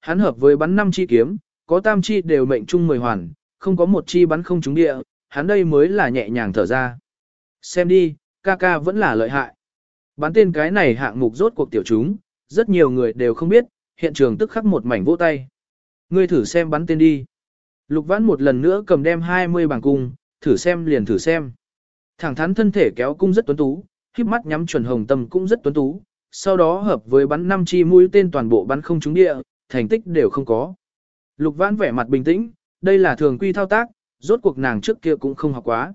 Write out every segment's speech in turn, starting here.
Hắn hợp với bắn 5 chi kiếm, có tam chi đều mệnh trung 10 hoàn, không có một chi bắn không trúng địa, hắn đây mới là nhẹ nhàng thở ra. Xem đi, ca ca vẫn là lợi hại. Bắn tên cái này hạng mục rốt cuộc tiểu chúng, rất nhiều người đều không biết, hiện trường tức khắc một mảnh vỗ tay. Ngươi thử xem bắn tên đi. Lục vãn một lần nữa cầm đem 20 bảng cung, thử xem liền thử xem. Thẳng thắn thân thể kéo cung rất tuấn tú, khiếp mắt nhắm chuẩn hồng tâm cũng rất tuấn tú, sau đó hợp với bắn năm chi mũi tên toàn bộ bắn không trúng địa, thành tích đều không có. Lục vãn vẻ mặt bình tĩnh, đây là thường quy thao tác, rốt cuộc nàng trước kia cũng không học quá.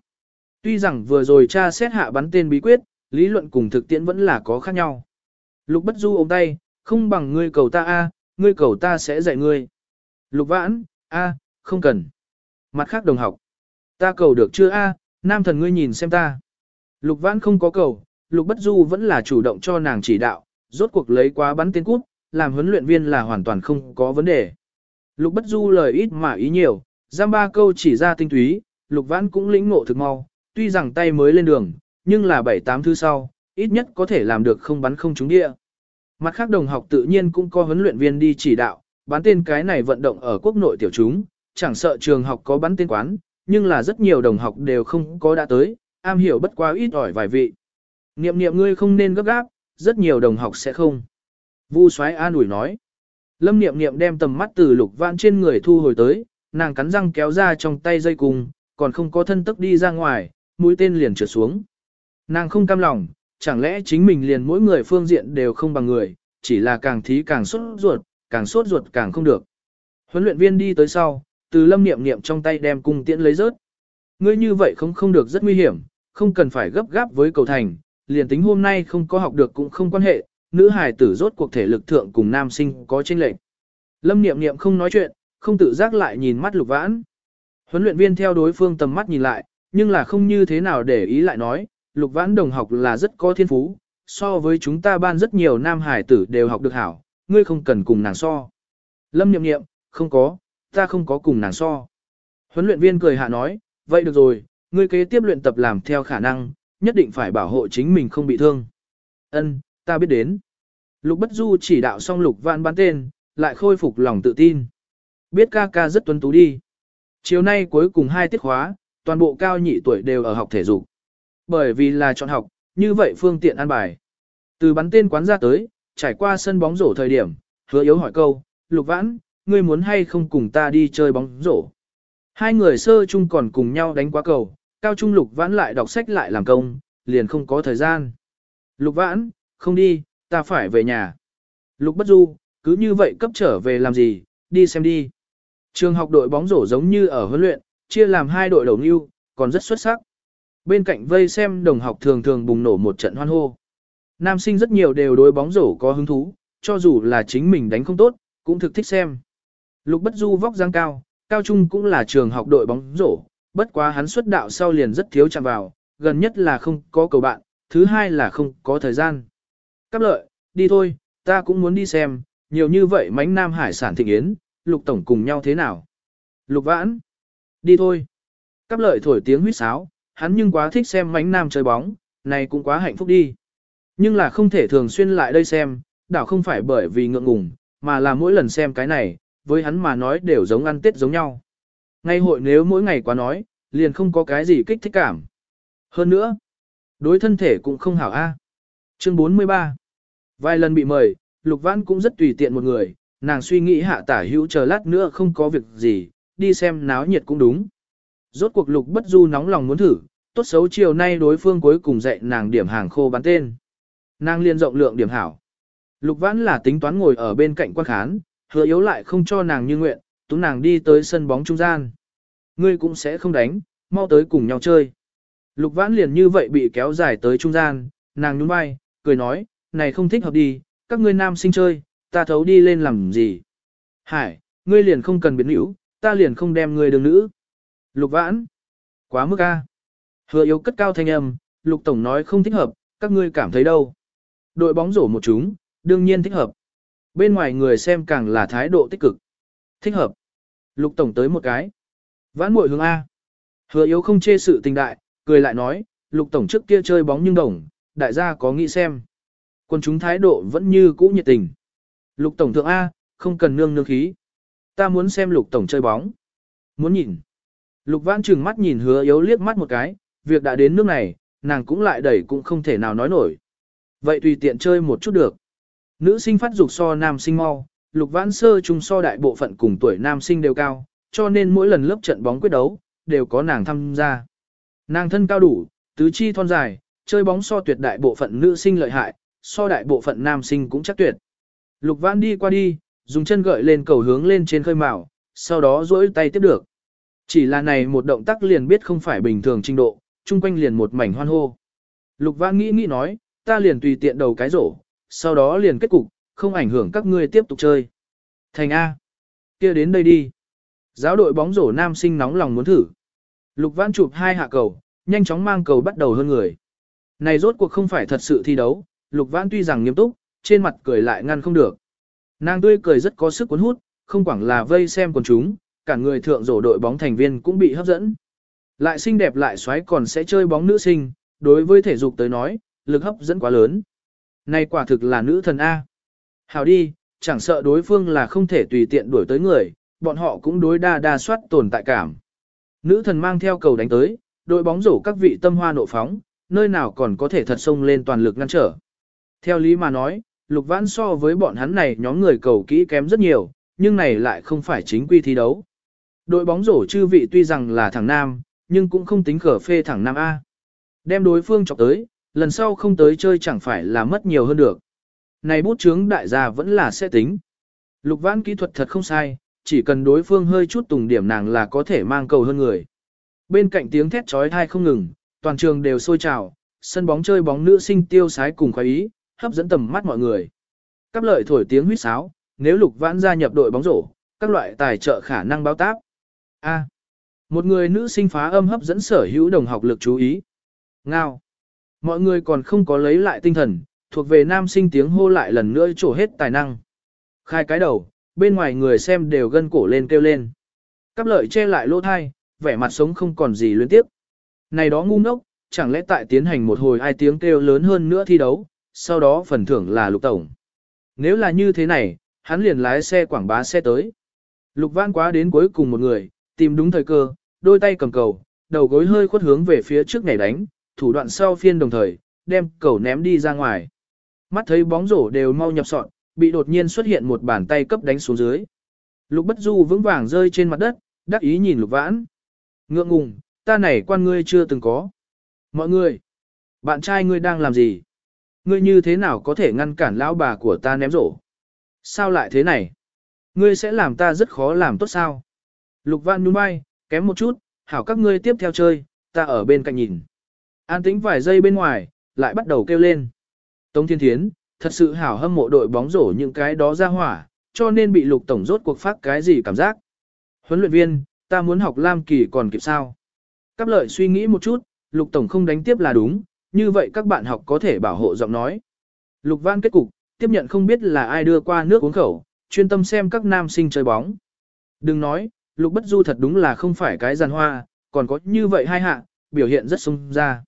Tuy rằng vừa rồi cha xét hạ bắn tên bí quyết, lý luận cùng thực tiễn vẫn là có khác nhau. Lục bất du ôm tay, không bằng ngươi cầu ta a, ngươi cầu ta sẽ dạy ngươi. Lục vãn, a, không cần. Mặt khác đồng học. Ta cầu được chưa a, nam thần ngươi nhìn xem ta. Lục vãn không có cầu, lục bất du vẫn là chủ động cho nàng chỉ đạo, rốt cuộc lấy quá bắn tên cút, làm huấn luyện viên là hoàn toàn không có vấn đề. Lục bất du lời ít mà ý nhiều, giam ba câu chỉ ra tinh túy, lục vãn cũng lĩnh ngộ thực mau, tuy rằng tay mới lên đường, nhưng là bảy tám thứ sau, ít nhất có thể làm được không bắn không trúng địa. Mặt khác đồng học tự nhiên cũng có huấn luyện viên đi chỉ đạo, bắn tên cái này vận động ở quốc nội tiểu chúng, chẳng sợ trường học có bắn tên quán, nhưng là rất nhiều đồng học đều không có đã tới, am hiểu bất quá ít ỏi vài vị. Niệm niệm ngươi không nên gấp gáp, rất nhiều đồng học sẽ không. Vu Soái an ủi nói. Lâm niệm niệm đem tầm mắt từ lục vãn trên người thu hồi tới, nàng cắn răng kéo ra trong tay dây cung, còn không có thân tức đi ra ngoài, mũi tên liền trượt xuống. Nàng không cam lòng, chẳng lẽ chính mình liền mỗi người phương diện đều không bằng người, chỉ là càng thí càng sốt ruột, càng sốt ruột càng không được. Huấn luyện viên đi tới sau, từ lâm niệm niệm trong tay đem cung tiễn lấy rớt. Ngươi như vậy không không được rất nguy hiểm, không cần phải gấp gáp với cầu thành, liền tính hôm nay không có học được cũng không quan hệ, nữ hài tử rốt cuộc thể lực thượng cùng nam sinh có chênh lệch. Lâm niệm niệm không nói chuyện, không tự giác lại nhìn mắt lục vãn. Huấn luyện viên theo đối phương tầm mắt nhìn lại, nhưng là không như thế nào để ý lại nói, lục vãn đồng học là rất có thiên phú, so với chúng ta ban rất nhiều nam hải tử đều học được hảo, ngươi không cần cùng nàng so. Lâm niệm niệm không có, ta không có cùng nàng so. Huấn luyện viên cười hạ nói, vậy được rồi, ngươi kế tiếp luyện tập làm theo khả năng, nhất định phải bảo hộ chính mình không bị thương. Ân, ta biết đến. Lục Bất Du chỉ đạo xong Lục Vãn bán tên, lại khôi phục lòng tự tin. Biết ca ca rất tuấn tú đi. Chiều nay cuối cùng hai tiết khóa, toàn bộ cao nhị tuổi đều ở học thể dục. Bởi vì là chọn học, như vậy phương tiện an bài. Từ bắn tên quán ra tới, trải qua sân bóng rổ thời điểm, hứa yếu hỏi câu, Lục Vãn, ngươi muốn hay không cùng ta đi chơi bóng rổ? Hai người sơ chung còn cùng nhau đánh quá cầu, cao trung Lục Vãn lại đọc sách lại làm công, liền không có thời gian. Lục Vãn, không đi, ta phải về nhà. Lục Bất Du, cứ như vậy cấp trở về làm gì, đi xem đi. Trường học đội bóng rổ giống như ở huấn luyện, chia làm hai đội đầu lưu, còn rất xuất sắc. Bên cạnh vây xem đồng học thường thường bùng nổ một trận hoan hô. Nam sinh rất nhiều đều đối bóng rổ có hứng thú, cho dù là chính mình đánh không tốt, cũng thực thích xem. Lục Bất Du vóc dáng cao, cao trung cũng là trường học đội bóng rổ, bất quá hắn xuất đạo sau liền rất thiếu chạm vào, gần nhất là không có cầu bạn, thứ hai là không có thời gian. Cáp lợi, đi thôi, ta cũng muốn đi xem, nhiều như vậy mánh nam hải sản thịnh yến, lục tổng cùng nhau thế nào. Lục vãn, đi thôi. Cáp lợi thổi tiếng huýt sáo, hắn nhưng quá thích xem mánh nam chơi bóng, này cũng quá hạnh phúc đi. Nhưng là không thể thường xuyên lại đây xem, đảo không phải bởi vì ngượng ngùng, mà là mỗi lần xem cái này, với hắn mà nói đều giống ăn tết giống nhau. Ngay hội nếu mỗi ngày quá nói, liền không có cái gì kích thích cảm. Hơn nữa, đối thân thể cũng không hảo a. Chương 43 Vài lần bị mời, Lục vãn cũng rất tùy tiện một người, nàng suy nghĩ hạ tả hữu chờ lát nữa không có việc gì, đi xem náo nhiệt cũng đúng. Rốt cuộc Lục Bất Du nóng lòng muốn thử, tốt xấu chiều nay đối phương cuối cùng dạy nàng điểm hàng khô bán tên. Nàng liên rộng lượng điểm hảo. Lục Vãn là tính toán ngồi ở bên cạnh quan khán, hứa yếu lại không cho nàng như nguyện, tú nàng đi tới sân bóng trung gian. Ngươi cũng sẽ không đánh, mau tới cùng nhau chơi. Lục Vãn liền như vậy bị kéo dài tới trung gian, nàng nhún vai, cười nói, này không thích hợp đi, các ngươi nam sinh chơi, ta thấu đi lên làm gì. Hải, ngươi liền không cần biến hữu, ta liền không đem ngươi đường nữ. Lục Vãn, quá mức a. Hứa yếu cất cao thanh âm, Lục Tổng nói không thích hợp, các ngươi cảm thấy đâu. Đội bóng rổ một chúng, đương nhiên thích hợp. Bên ngoài người xem càng là thái độ tích cực. Thích hợp. Lục Tổng tới một cái. Vãn muội hướng A. Hứa yếu không chê sự tình đại, cười lại nói, Lục Tổng trước kia chơi bóng nhưng đồng, đại gia có nghĩ xem. Quân chúng thái độ vẫn như cũ nhiệt tình. Lục Tổng thượng A, không cần nương nương khí. Ta muốn xem lục tổng chơi bóng. Muốn nhìn. Lục vãn trừng mắt nhìn hứa yếu liếc mắt một cái, việc đã đến nước này, nàng cũng lại đẩy cũng không thể nào nói nổi. Vậy tùy tiện chơi một chút được. Nữ sinh phát dục so nam sinh mau, lục vãn sơ chung so đại bộ phận cùng tuổi nam sinh đều cao, cho nên mỗi lần lớp trận bóng quyết đấu, đều có nàng tham gia. Nàng thân cao đủ, tứ chi thon dài, chơi bóng so tuyệt đại bộ phận nữ sinh lợi hại, so đại bộ phận nam sinh cũng chắc tuyệt. Lục vãn đi qua đi, dùng chân gợi lên cầu hướng lên trên khơi mào, sau đó duỗi tay tiếp được. Chỉ là này một động tác liền biết không phải bình thường trình độ, chung quanh liền một mảnh hoan hô. Lục vãn nghĩ nghĩ nói, ta liền tùy tiện đầu cái rổ, sau đó liền kết cục, không ảnh hưởng các ngươi tiếp tục chơi. Thành A. kia đến đây đi. Giáo đội bóng rổ nam sinh nóng lòng muốn thử. Lục vãn chụp hai hạ cầu, nhanh chóng mang cầu bắt đầu hơn người. Này rốt cuộc không phải thật sự thi đấu, lục vãn tuy rằng nghiêm túc, trên mặt cười lại ngăn không được. Nàng tươi cười rất có sức cuốn hút, không quảng là vây xem quần chúng, cả người thượng rổ đội bóng thành viên cũng bị hấp dẫn. Lại xinh đẹp lại xoáy còn sẽ chơi bóng nữ sinh, đối với thể dục tới nói, lực hấp dẫn quá lớn. Này quả thực là nữ thần A. Hào đi, chẳng sợ đối phương là không thể tùy tiện đuổi tới người, bọn họ cũng đối đa đa soát tồn tại cảm. Nữ thần mang theo cầu đánh tới, đội bóng rổ các vị tâm hoa nộ phóng, nơi nào còn có thể thật sông lên toàn lực ngăn trở. Theo lý mà nói, lục vãn so với bọn hắn này nhóm người cầu kỹ kém rất nhiều, nhưng này lại không phải chính quy thi đấu. Đội bóng rổ chư vị tuy rằng là thằng Nam, nhưng cũng không tính khở phê thẳng Nam A. Đem đối phương chọc tới, lần sau không tới chơi chẳng phải là mất nhiều hơn được. Này bút chướng đại gia vẫn là sẽ tính. Lục vãn kỹ thuật thật không sai, chỉ cần đối phương hơi chút tùng điểm nàng là có thể mang cầu hơn người. Bên cạnh tiếng thét trói thai không ngừng, toàn trường đều sôi trào, sân bóng chơi bóng nữ sinh tiêu sái cùng khoái ý, hấp dẫn tầm mắt mọi người. Các lợi thổi tiếng huýt sáo, nếu lục vãn gia nhập đội bóng rổ, các loại tài trợ khả năng báo táp. A. một người nữ sinh phá âm hấp dẫn sở hữu đồng học lực chú ý. Ngao. Mọi người còn không có lấy lại tinh thần, thuộc về nam sinh tiếng hô lại lần nữa trổ hết tài năng. Khai cái đầu, bên ngoài người xem đều gân cổ lên kêu lên. Cắp lợi che lại lỗ thai, vẻ mặt sống không còn gì luyến tiếp. Này đó ngu ngốc, chẳng lẽ tại tiến hành một hồi ai tiếng kêu lớn hơn nữa thi đấu, sau đó phần thưởng là lục tổng. Nếu là như thế này, hắn liền lái xe quảng bá xe tới. Lục văn quá đến cuối cùng một người, tìm đúng thời cơ, đôi tay cầm cầu, đầu gối hơi khuất hướng về phía trước nhảy đánh, thủ đoạn sau phiên đồng thời, đem cầu ném đi ra ngoài. Mắt thấy bóng rổ đều mau nhập sọn, bị đột nhiên xuất hiện một bàn tay cấp đánh xuống dưới. Lục bất du vững vàng rơi trên mặt đất, đắc ý nhìn lục vãn. Ngượng ngùng, ta này quan ngươi chưa từng có. Mọi người, bạn trai ngươi đang làm gì? Ngươi như thế nào có thể ngăn cản lão bà của ta ném rổ? Sao lại thế này? Ngươi sẽ làm ta rất khó làm tốt sao? Lục Văn nhún vai, kém một chút, hảo các ngươi tiếp theo chơi, ta ở bên cạnh nhìn. An tĩnh vài giây bên ngoài, lại bắt đầu kêu lên. Tống Thiên Thiến, thật sự hảo hâm mộ đội bóng rổ những cái đó ra hỏa, cho nên bị lục tổng rốt cuộc phát cái gì cảm giác. Huấn luyện viên, ta muốn học Lam Kỳ còn kịp sao? Cáp lợi suy nghĩ một chút, lục tổng không đánh tiếp là đúng, như vậy các bạn học có thể bảo hộ giọng nói. Lục văn kết cục, tiếp nhận không biết là ai đưa qua nước uống khẩu, chuyên tâm xem các nam sinh chơi bóng. Đừng nói, lục bất du thật đúng là không phải cái giàn hoa, còn có như vậy hai hạ, biểu hiện rất sung ra.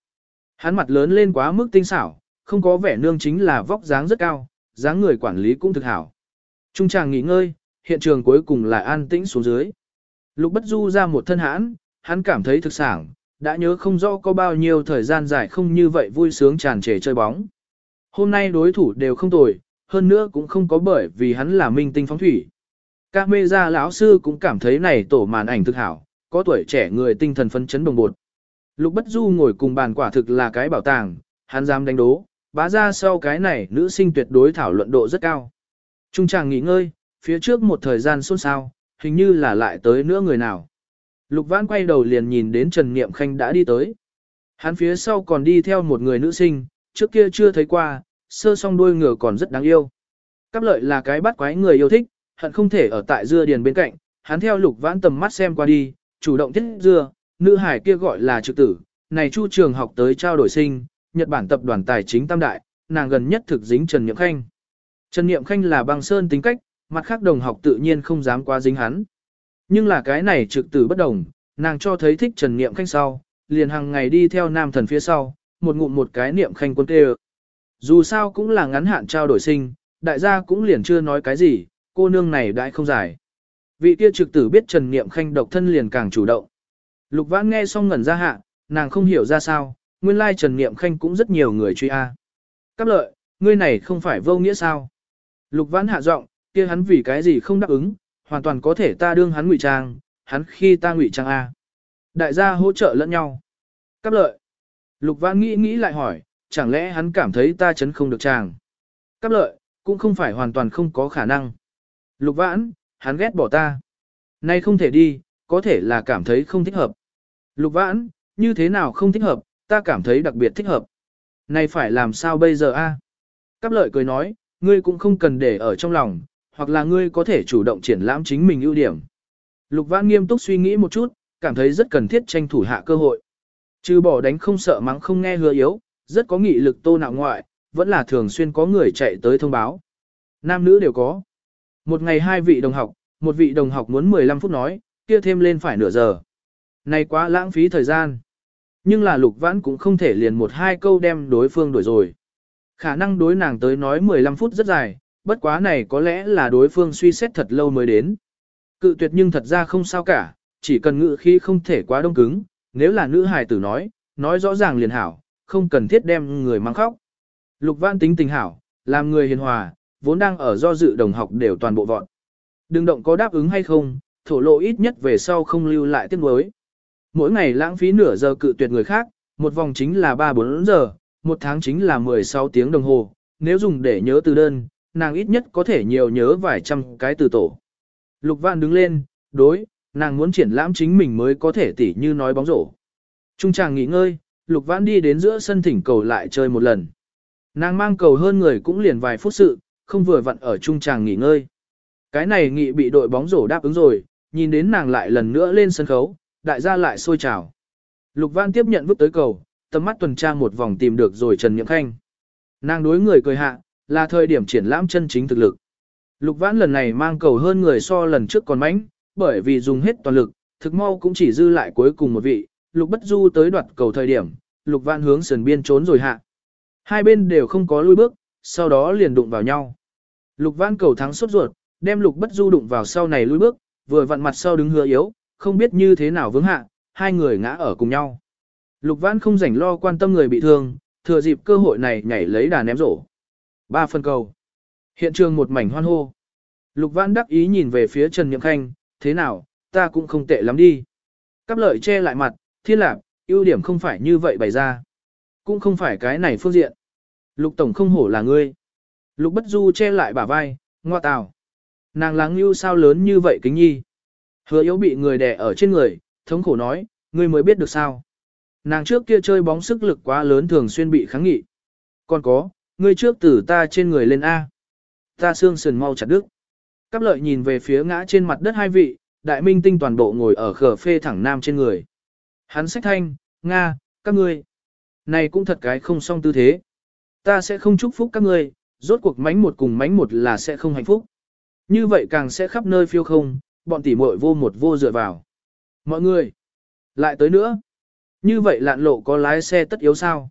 Hắn mặt lớn lên quá mức tinh xảo, không có vẻ nương chính là vóc dáng rất cao, dáng người quản lý cũng thực hảo. Trung chàng nghỉ ngơi, hiện trường cuối cùng là an tĩnh xuống dưới. Lục bất du ra một thân hãn, hắn cảm thấy thực sảng, đã nhớ không rõ có bao nhiêu thời gian dài không như vậy vui sướng tràn trề chơi bóng. Hôm nay đối thủ đều không tồi, hơn nữa cũng không có bởi vì hắn là minh tinh phóng thủy. Các mê gia lão sư cũng cảm thấy này tổ màn ảnh thực hảo, có tuổi trẻ người tinh thần phấn chấn đồng bột. Lục Bất Du ngồi cùng bàn quả thực là cái bảo tàng, hắn dám đánh đố, bá ra sau cái này nữ sinh tuyệt đối thảo luận độ rất cao. Trung chàng nghỉ ngơi, phía trước một thời gian xôn xao, hình như là lại tới nữa người nào. Lục Vãn quay đầu liền nhìn đến Trần Niệm Khanh đã đi tới. Hắn phía sau còn đi theo một người nữ sinh, trước kia chưa thấy qua, sơ song đuôi ngựa còn rất đáng yêu. Cáp lợi là cái bắt quái người yêu thích, hận không thể ở tại dưa điền bên cạnh, hắn theo Lục Vãn tầm mắt xem qua đi, chủ động thiết dưa, nữ hải kia gọi là trực tử, này chu trường học tới trao đổi sinh, Nhật Bản tập đoàn tài chính tam đại, nàng gần nhất thực dính Trần Niệm Khanh. Trần Niệm Khanh là băng sơn tính cách, mặt khác đồng học tự nhiên không dám quá dính hắn. Nhưng là cái này trực tử bất đồng, nàng cho thấy thích Trần Niệm Khanh sau, liền hàng ngày đi theo nam thần phía sau, một ngụm một cái Niệm Khanh quân tê Dù sao cũng là ngắn hạn trao đổi sinh, đại gia cũng liền chưa nói cái gì, cô nương này đại không giải. Vị kia trực tử biết Trần Niệm Khanh độc thân liền càng chủ động. Lục Vãn nghe xong ngẩn ra hạ, nàng không hiểu ra sao, nguyên lai Trần Niệm Khanh cũng rất nhiều người truy a. À. Cáp lợi, ngươi này không phải vô nghĩa sao? Lục Vãn hạ giọng, kia hắn vì cái gì không đáp ứng, hoàn toàn có thể ta đương hắn ngụy trang, hắn khi ta ngụy trang a. Đại gia hỗ trợ lẫn nhau. Cáp lợi. Lục Vãn nghĩ nghĩ lại hỏi, chẳng lẽ hắn cảm thấy ta chấn không được chàng. Cáp lợi, cũng không phải hoàn toàn không có khả năng. Lục Vãn, hắn ghét bỏ ta. Nay không thể đi, có thể là cảm thấy không thích hợp. Lục Vãn, như thế nào không thích hợp, ta cảm thấy đặc biệt thích hợp. Này phải làm sao bây giờ a? Cáp lợi cười nói, ngươi cũng không cần để ở trong lòng, hoặc là ngươi có thể chủ động triển lãm chính mình ưu điểm. Lục Vãn nghiêm túc suy nghĩ một chút, cảm thấy rất cần thiết tranh thủ hạ cơ hội. Trừ bỏ đánh không sợ mắng không nghe hứa yếu, rất có nghị lực tô nạo ngoại, vẫn là thường xuyên có người chạy tới thông báo. Nam nữ đều có. Một ngày hai vị đồng học, một vị đồng học muốn 15 phút nói, kia thêm lên phải nửa giờ. Này quá lãng phí thời gian. Nhưng là lục vãn cũng không thể liền một hai câu đem đối phương đổi rồi. Khả năng đối nàng tới nói 15 phút rất dài, bất quá này có lẽ là đối phương suy xét thật lâu mới đến. Cự tuyệt nhưng thật ra không sao cả, chỉ cần ngự khi không thể quá đông cứng, nếu là nữ hài tử nói, nói rõ ràng liền hảo, không cần thiết đem người mang khóc. Lục Văn tính tình hảo, làm người hiền hòa, vốn đang ở do dự đồng học đều toàn bộ vọn. Đừng động có đáp ứng hay không, thổ lộ ít nhất về sau không lưu lại tiếc nuối. Mỗi ngày lãng phí nửa giờ cự tuyệt người khác, một vòng chính là 3-4 giờ, một tháng chính là 16 tiếng đồng hồ, nếu dùng để nhớ từ đơn, nàng ít nhất có thể nhiều nhớ vài trăm cái từ tổ. Lục Văn đứng lên, đối, nàng muốn triển lãm chính mình mới có thể tỉ như nói bóng rổ. Trung chàng nghỉ ngơi, Lục Vãn đi đến giữa sân thỉnh cầu lại chơi một lần. Nàng mang cầu hơn người cũng liền vài phút sự, không vừa vặn ở trung chàng nghỉ ngơi. Cái này nghị bị đội bóng rổ đáp ứng rồi, nhìn đến nàng lại lần nữa lên sân khấu, đại gia lại sôi trào. Lục Văn tiếp nhận vứt tới cầu, tầm mắt tuần tra một vòng tìm được rồi Trần Nhậm Khanh. Nàng đối người cười hạ, là thời điểm triển lãm chân chính thực lực. Lục Vãn lần này mang cầu hơn người so lần trước còn mãnh, bởi vì dùng hết toàn lực, thực mau cũng chỉ dư lại cuối cùng một vị, Lục Bất Du tới đoạt cầu thời điểm, Lục Vãn hướng sườn biên trốn rồi hạ. Hai bên đều không có lui bước, sau đó liền đụng vào nhau. Lục Vãn cầu thắng sốt ruột, đem Lục Bất Du đụng vào sau này lui bước, vừa vặn mặt sau đứng hứa yếu, không biết như thế nào vướng hạ, hai người ngã ở cùng nhau. Lục Vãn không rảnh lo quan tâm người bị thương, thừa dịp cơ hội này nhảy lấy đà ném rổ. Ba phần cầu. Hiện trường một mảnh hoan hô. Lục Vãn đắc ý nhìn về phía Trần Niệm Khanh, thế nào, ta cũng không tệ lắm đi. Cắp lợi che lại mặt, thiên lạc, ưu điểm không phải như vậy bày ra. Cũng không phải cái này phương diện. Lục Tổng không hổ là ngươi. Lục Bất Du che lại bả vai, ngoa tào. Nàng láng như sao lớn như vậy kính nhi. Hứa yếu bị người đè ở trên người, thống khổ nói, ngươi mới biết được sao. Nàng trước kia chơi bóng sức lực quá lớn thường xuyên bị kháng nghị. Còn có, ngươi trước tử ta trên người lên A. Ta xương sườn mau chặt đứt. Cáp lợi nhìn về phía ngã trên mặt đất hai vị, đại minh tinh toàn bộ ngồi ở khở phê thẳng nam trên người. Hắn sách thanh, Nga, các ngươi. Này cũng thật cái không song tư thế. Ta sẽ không chúc phúc các ngươi, rốt cuộc mánh một cùng mánh một là sẽ không hạnh phúc. Như vậy càng sẽ khắp nơi phiêu không, bọn tỉ muội vô một vô dựa vào. Mọi người, lại tới nữa. Như vậy lạn lộ có lái xe tất yếu sao?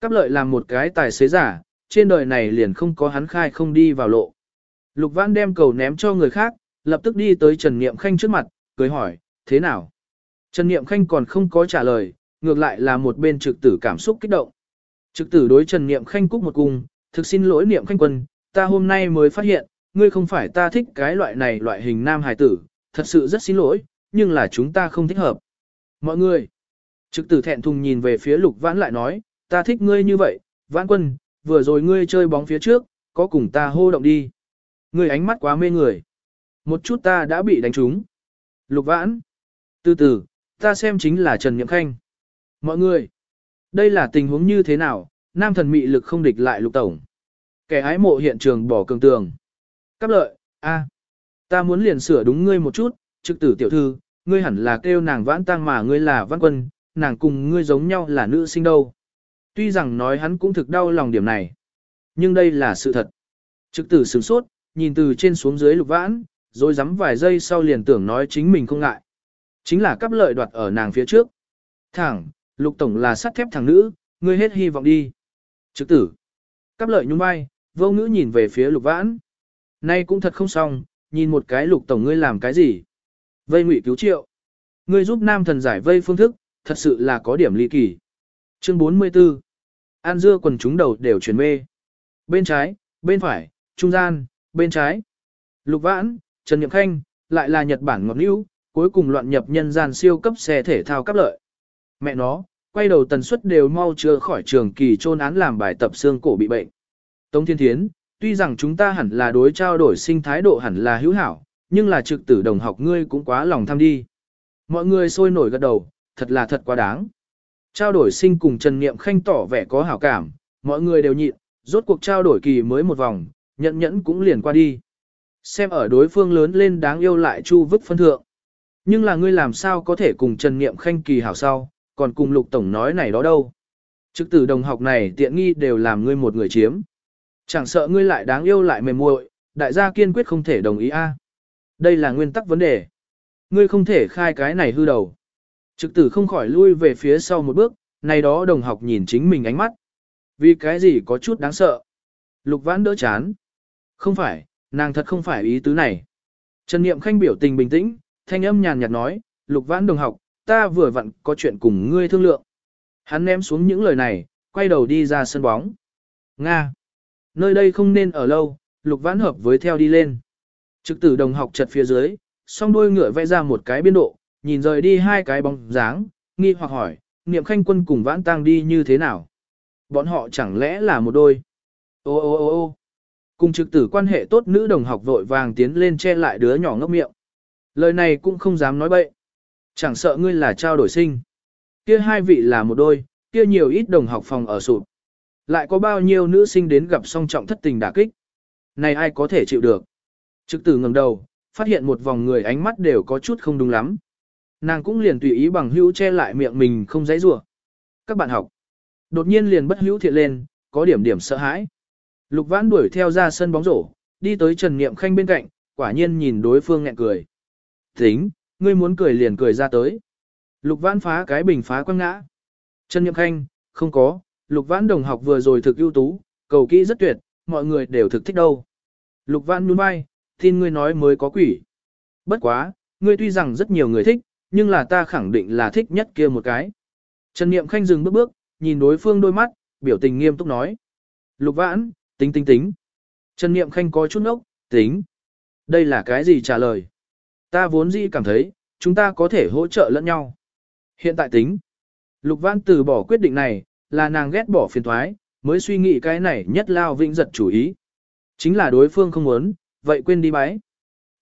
Cắp lợi làm một cái tài xế giả, trên đời này liền không có hắn khai không đi vào lộ. Lục vãn đem cầu ném cho người khác, lập tức đi tới Trần Niệm Khanh trước mặt, cười hỏi, thế nào? Trần Niệm Khanh còn không có trả lời, ngược lại là một bên trực tử cảm xúc kích động. Trực tử đối Trần Niệm Khanh cúc một cung, thực xin lỗi Niệm Khanh quân, ta hôm nay mới phát hiện, ngươi không phải ta thích cái loại này loại hình nam hài tử, thật sự rất xin lỗi, nhưng là chúng ta không thích hợp. Mọi người, trực tử thẹn thùng nhìn về phía lục vãn lại nói, ta thích ngươi như vậy, vãn quân, vừa rồi ngươi chơi bóng phía trước, có cùng ta hô động đi. Ngươi ánh mắt quá mê người. Một chút ta đã bị đánh trúng. Lục vãn. Từ từ, ta xem chính là Trần Niệm Khanh. Mọi người, đây là tình huống như thế nào, nam thần mị lực không địch lại lục tổng. Kẻ ái mộ hiện trường bỏ cường tường. Cáp lợi, a, ta muốn liền sửa đúng ngươi một chút, trực tử tiểu thư, ngươi hẳn là kêu nàng vãn tang mà ngươi là văn quân, nàng cùng ngươi giống nhau là nữ sinh đâu. Tuy rằng nói hắn cũng thực đau lòng điểm này, nhưng đây là sự thật. Trực tử sửng sốt, nhìn từ trên xuống dưới lục vãn, rồi dám vài giây sau liền tưởng nói chính mình không ngại. Chính là cắp lợi đoạt ở nàng phía trước. Thẳng, lục tổng là sắt thép thằng nữ, ngươi hết hy vọng đi. Trực tử. Cắp lợi nhún vai, vô ngữ nhìn về phía lục vãn. Nay cũng thật không xong, nhìn một cái lục tổng ngươi làm cái gì? Vây ngụy cứu triệu. Ngươi giúp nam thần giải vây phương thức, thật sự là có điểm ly kỳ. Chương 44. An dưa quần chúng đầu đều chuyển mê. Bên trái, bên phải, trung gian, bên trái. Lục vãn, Trần Nhậm Khanh, lại là Nhật Bản ngọt níu, cuối cùng loạn nhập nhân gian siêu cấp xe thể thao cấp lợi. Mẹ nó, quay đầu tần suất đều mau chưa khỏi trường kỳ trôn án làm bài tập xương cổ bị bệnh. Tống Thiên Thiến, tuy rằng chúng ta hẳn là đối trao đổi sinh thái độ hẳn là hữu hảo, nhưng là trực tử đồng học ngươi cũng quá lòng tham đi. Mọi người sôi nổi gật đầu, thật là thật quá đáng. Trao đổi sinh cùng Trần Niệm Khanh tỏ vẻ có hảo cảm, mọi người đều nhịn, rốt cuộc trao đổi kỳ mới một vòng, nhận nhẫn cũng liền qua đi. Xem ở đối phương lớn lên đáng yêu lại chu vức phân thượng. Nhưng là ngươi làm sao có thể cùng Trần Niệm Khanh kỳ hảo sau, còn cùng Lục Tổng nói này đó đâu. Trực tử đồng học này tiện nghi đều làm ngươi một người chiếm. Chẳng sợ ngươi lại đáng yêu lại mềm muội, đại gia kiên quyết không thể đồng ý a. Đây là nguyên tắc vấn đề. Ngươi không thể khai cái này hư đầu. Trực tử không khỏi lui về phía sau một bước, này đó đồng học nhìn chính mình ánh mắt. Vì cái gì có chút đáng sợ. Lục vãn đỡ chán. Không phải, nàng thật không phải ý tứ này. Trần Niệm Khanh biểu tình bình tĩnh, thanh âm nhàn nhạt nói, lục vãn đồng học, ta vừa vặn có chuyện cùng ngươi thương lượng. Hắn ném xuống những lời này, quay đầu đi ra sân bóng. Nga. Nơi đây không nên ở lâu, lục vãn hợp với theo đi lên. Trực tử đồng học chật phía dưới, song đuôi ngựa vẽ ra một cái biên độ, nhìn rời đi hai cái bóng dáng, nghi hoặc hỏi, niệm khanh quân cùng vãn tang đi như thế nào? Bọn họ chẳng lẽ là một đôi? Ô ô ô ô cùng trực tử quan hệ tốt nữ đồng học vội vàng tiến lên che lại đứa nhỏ ngốc miệng. Lời này cũng không dám nói bậy. Chẳng sợ ngươi là trao đổi sinh. Kia hai vị là một đôi, kia nhiều ít đồng học phòng ở sụp. Lại có bao nhiêu nữ sinh đến gặp song trọng thất tình đả kích. Này ai có thể chịu được? Trực tử ngẩng đầu, phát hiện một vòng người ánh mắt đều có chút không đúng lắm. Nàng cũng liền tùy ý bằng hữu che lại miệng mình không dãy rủa. Các bạn học, đột nhiên liền bất hữu thiện lên, có điểm điểm sợ hãi. Lục Vãn đuổi theo ra sân bóng rổ, đi tới Trần Niệm Khanh bên cạnh, quả nhiên nhìn đối phương nghẹn cười. Tính, ngươi muốn cười liền cười ra tới. Lục Vãn phá cái bình phá quăng ngã. Trần Niệm Khanh, không có, Lục Vãn đồng học vừa rồi thực ưu tú, cầu kỹ rất tuyệt, mọi người đều thực thích đâu. Lục Vãn nhún vai, tin ngươi nói mới có quỷ. Bất quá, ngươi tuy rằng rất nhiều người thích, nhưng là ta khẳng định là thích nhất kia một cái. Trần Niệm Khanh dừng bước bước, nhìn đối phương đôi mắt, biểu tình nghiêm túc nói. Lục Vãn, tính tính tính. Trần Niệm Khanh có chút nốc, tính. Đây là cái gì trả lời? Ta vốn dĩ cảm thấy, chúng ta có thể hỗ trợ lẫn nhau. Hiện tại tính. Lục Vãn từ bỏ quyết định này, là nàng ghét bỏ phiền thoái, mới suy nghĩ cái này nhất lao vĩnh giật chủ ý. Chính là đối phương không muốn, vậy quên đi bái.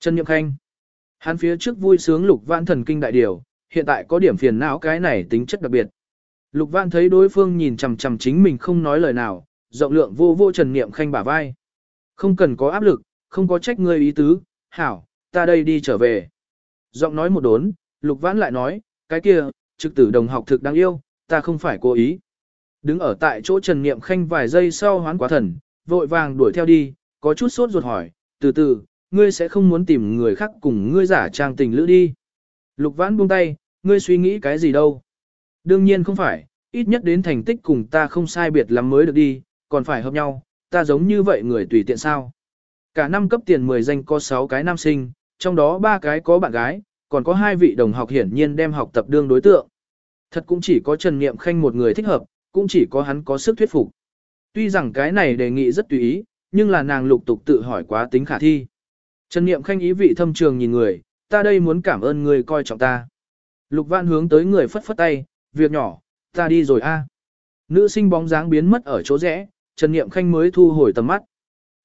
Trần Niệm Khanh. Hắn phía trước vui sướng Lục Vãn thần kinh đại điều, hiện tại có điểm phiền não cái này tính chất đặc biệt. Lục Vãn thấy đối phương nhìn chằm chằm chính mình không nói lời nào, rộng lượng vô vô Trần Niệm Khanh bả vai. Không cần có áp lực, không có trách ngươi ý tứ, hảo, ta đây đi trở về. Giọng nói một đốn, Lục Vãn lại nói, cái kia, trực tử đồng học thực đáng yêu, ta không phải cố ý. Đứng ở tại chỗ Trần Niệm Khanh vài giây sau hoán quá thần, vội vàng đuổi theo đi, có chút sốt ruột hỏi, từ từ, ngươi sẽ không muốn tìm người khác cùng ngươi giả trang tình lữ đi. Lục Vãn buông tay, ngươi suy nghĩ cái gì đâu. Đương nhiên không phải, ít nhất đến thành tích cùng ta không sai biệt lắm mới được đi, còn phải hợp nhau, ta giống như vậy người tùy tiện sao. Cả năm cấp tiền 10 danh có 6 cái nam sinh, trong đó ba cái có bạn gái, còn có hai vị đồng học hiển nhiên đem học tập đương đối tượng. Thật cũng chỉ có Trần Niệm Khanh một người thích hợp, cũng chỉ có hắn có sức thuyết phục. Tuy rằng cái này đề nghị rất tùy ý, nhưng là nàng lục tục tự hỏi quá tính khả thi. Trần Niệm Khanh ý vị thâm trường nhìn người, ta đây muốn cảm ơn người coi trọng ta. Lục Văn hướng tới người phất phất tay, việc nhỏ, ta đi rồi a. Nữ sinh bóng dáng biến mất ở chỗ rẽ, Trần Niệm Khanh mới thu hồi tầm mắt.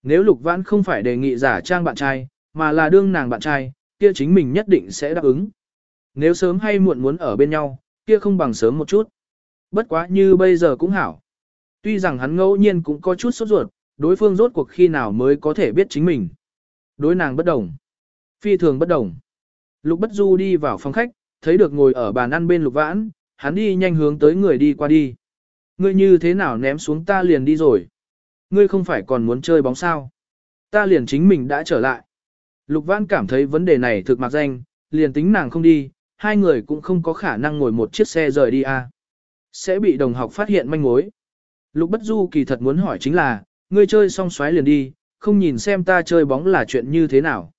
Nếu Lục Văn không phải đề nghị giả trang bạn trai, mà là đương nàng bạn trai, kia chính mình nhất định sẽ đáp ứng. Nếu sớm hay muộn muốn ở bên nhau, kia không bằng sớm một chút. Bất quá như bây giờ cũng hảo. Tuy rằng hắn ngẫu nhiên cũng có chút sốt ruột, đối phương rốt cuộc khi nào mới có thể biết chính mình. Đối nàng bất đồng. Phi thường bất đồng. Lục Bất Du đi vào phòng khách, thấy được ngồi ở bàn ăn bên Lục Vãn, hắn đi nhanh hướng tới người đi qua đi. Ngươi như thế nào ném xuống ta liền đi rồi. Ngươi không phải còn muốn chơi bóng sao. Ta liền chính mình đã trở lại. Lục Vãn cảm thấy vấn đề này thực mặc danh, liền tính nàng không đi, hai người cũng không có khả năng ngồi một chiếc xe rời đi à. Sẽ bị đồng học phát hiện manh mối. Lục Bất Du kỳ thật muốn hỏi chính là, ngươi chơi xong xoáy liền đi, không nhìn xem ta chơi bóng là chuyện như thế nào.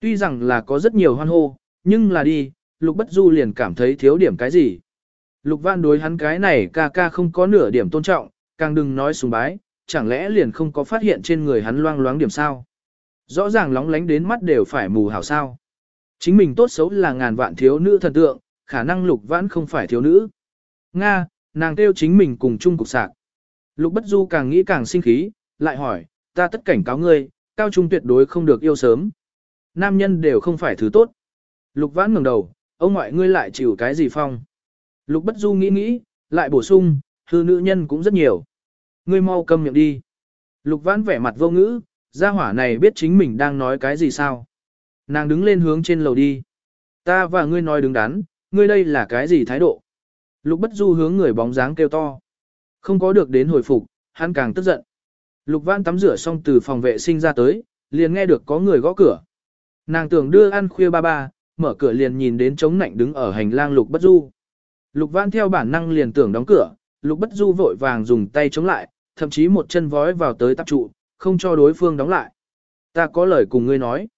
Tuy rằng là có rất nhiều hoan hô, nhưng là đi, Lục Bất Du liền cảm thấy thiếu điểm cái gì. Lục Văn đối hắn cái này ca ca không có nửa điểm tôn trọng, càng đừng nói sùng bái, chẳng lẽ liền không có phát hiện trên người hắn loang loáng điểm sao. Rõ ràng lóng lánh đến mắt đều phải mù hảo sao. Chính mình tốt xấu là ngàn vạn thiếu nữ thần tượng, khả năng Lục Vãn không phải thiếu nữ. Nga, nàng kêu chính mình cùng chung cục sạc. Lục Bất Du càng nghĩ càng sinh khí, lại hỏi, ta tất cảnh cáo ngươi, cao trung tuyệt đối không được yêu sớm. Nam nhân đều không phải thứ tốt. Lục Vãn ngẩng đầu, ông ngoại ngươi lại chịu cái gì phong? Lục Bất Du nghĩ nghĩ, lại bổ sung, hư nữ nhân cũng rất nhiều. Ngươi mau câm miệng đi. Lục Vãn vẻ mặt vô ngữ, gia hỏa này biết chính mình đang nói cái gì sao? Nàng đứng lên hướng trên lầu đi. Ta và ngươi nói đứng đắn, ngươi đây là cái gì thái độ? Lục Bất Du hướng người bóng dáng kêu to. Không có được đến hồi phục, hắn càng tức giận. Lục Văn tắm rửa xong từ phòng vệ sinh ra tới, liền nghe được có người gõ cửa. Nàng tưởng đưa ăn khuya ba ba, mở cửa liền nhìn đến chống nạnh đứng ở hành lang Lục Bất Du. Lục Văn theo bản năng liền tưởng đóng cửa, Lục Bất Du vội vàng dùng tay chống lại, thậm chí một chân vói vào tới tập trụ, không cho đối phương đóng lại. Ta có lời cùng ngươi nói.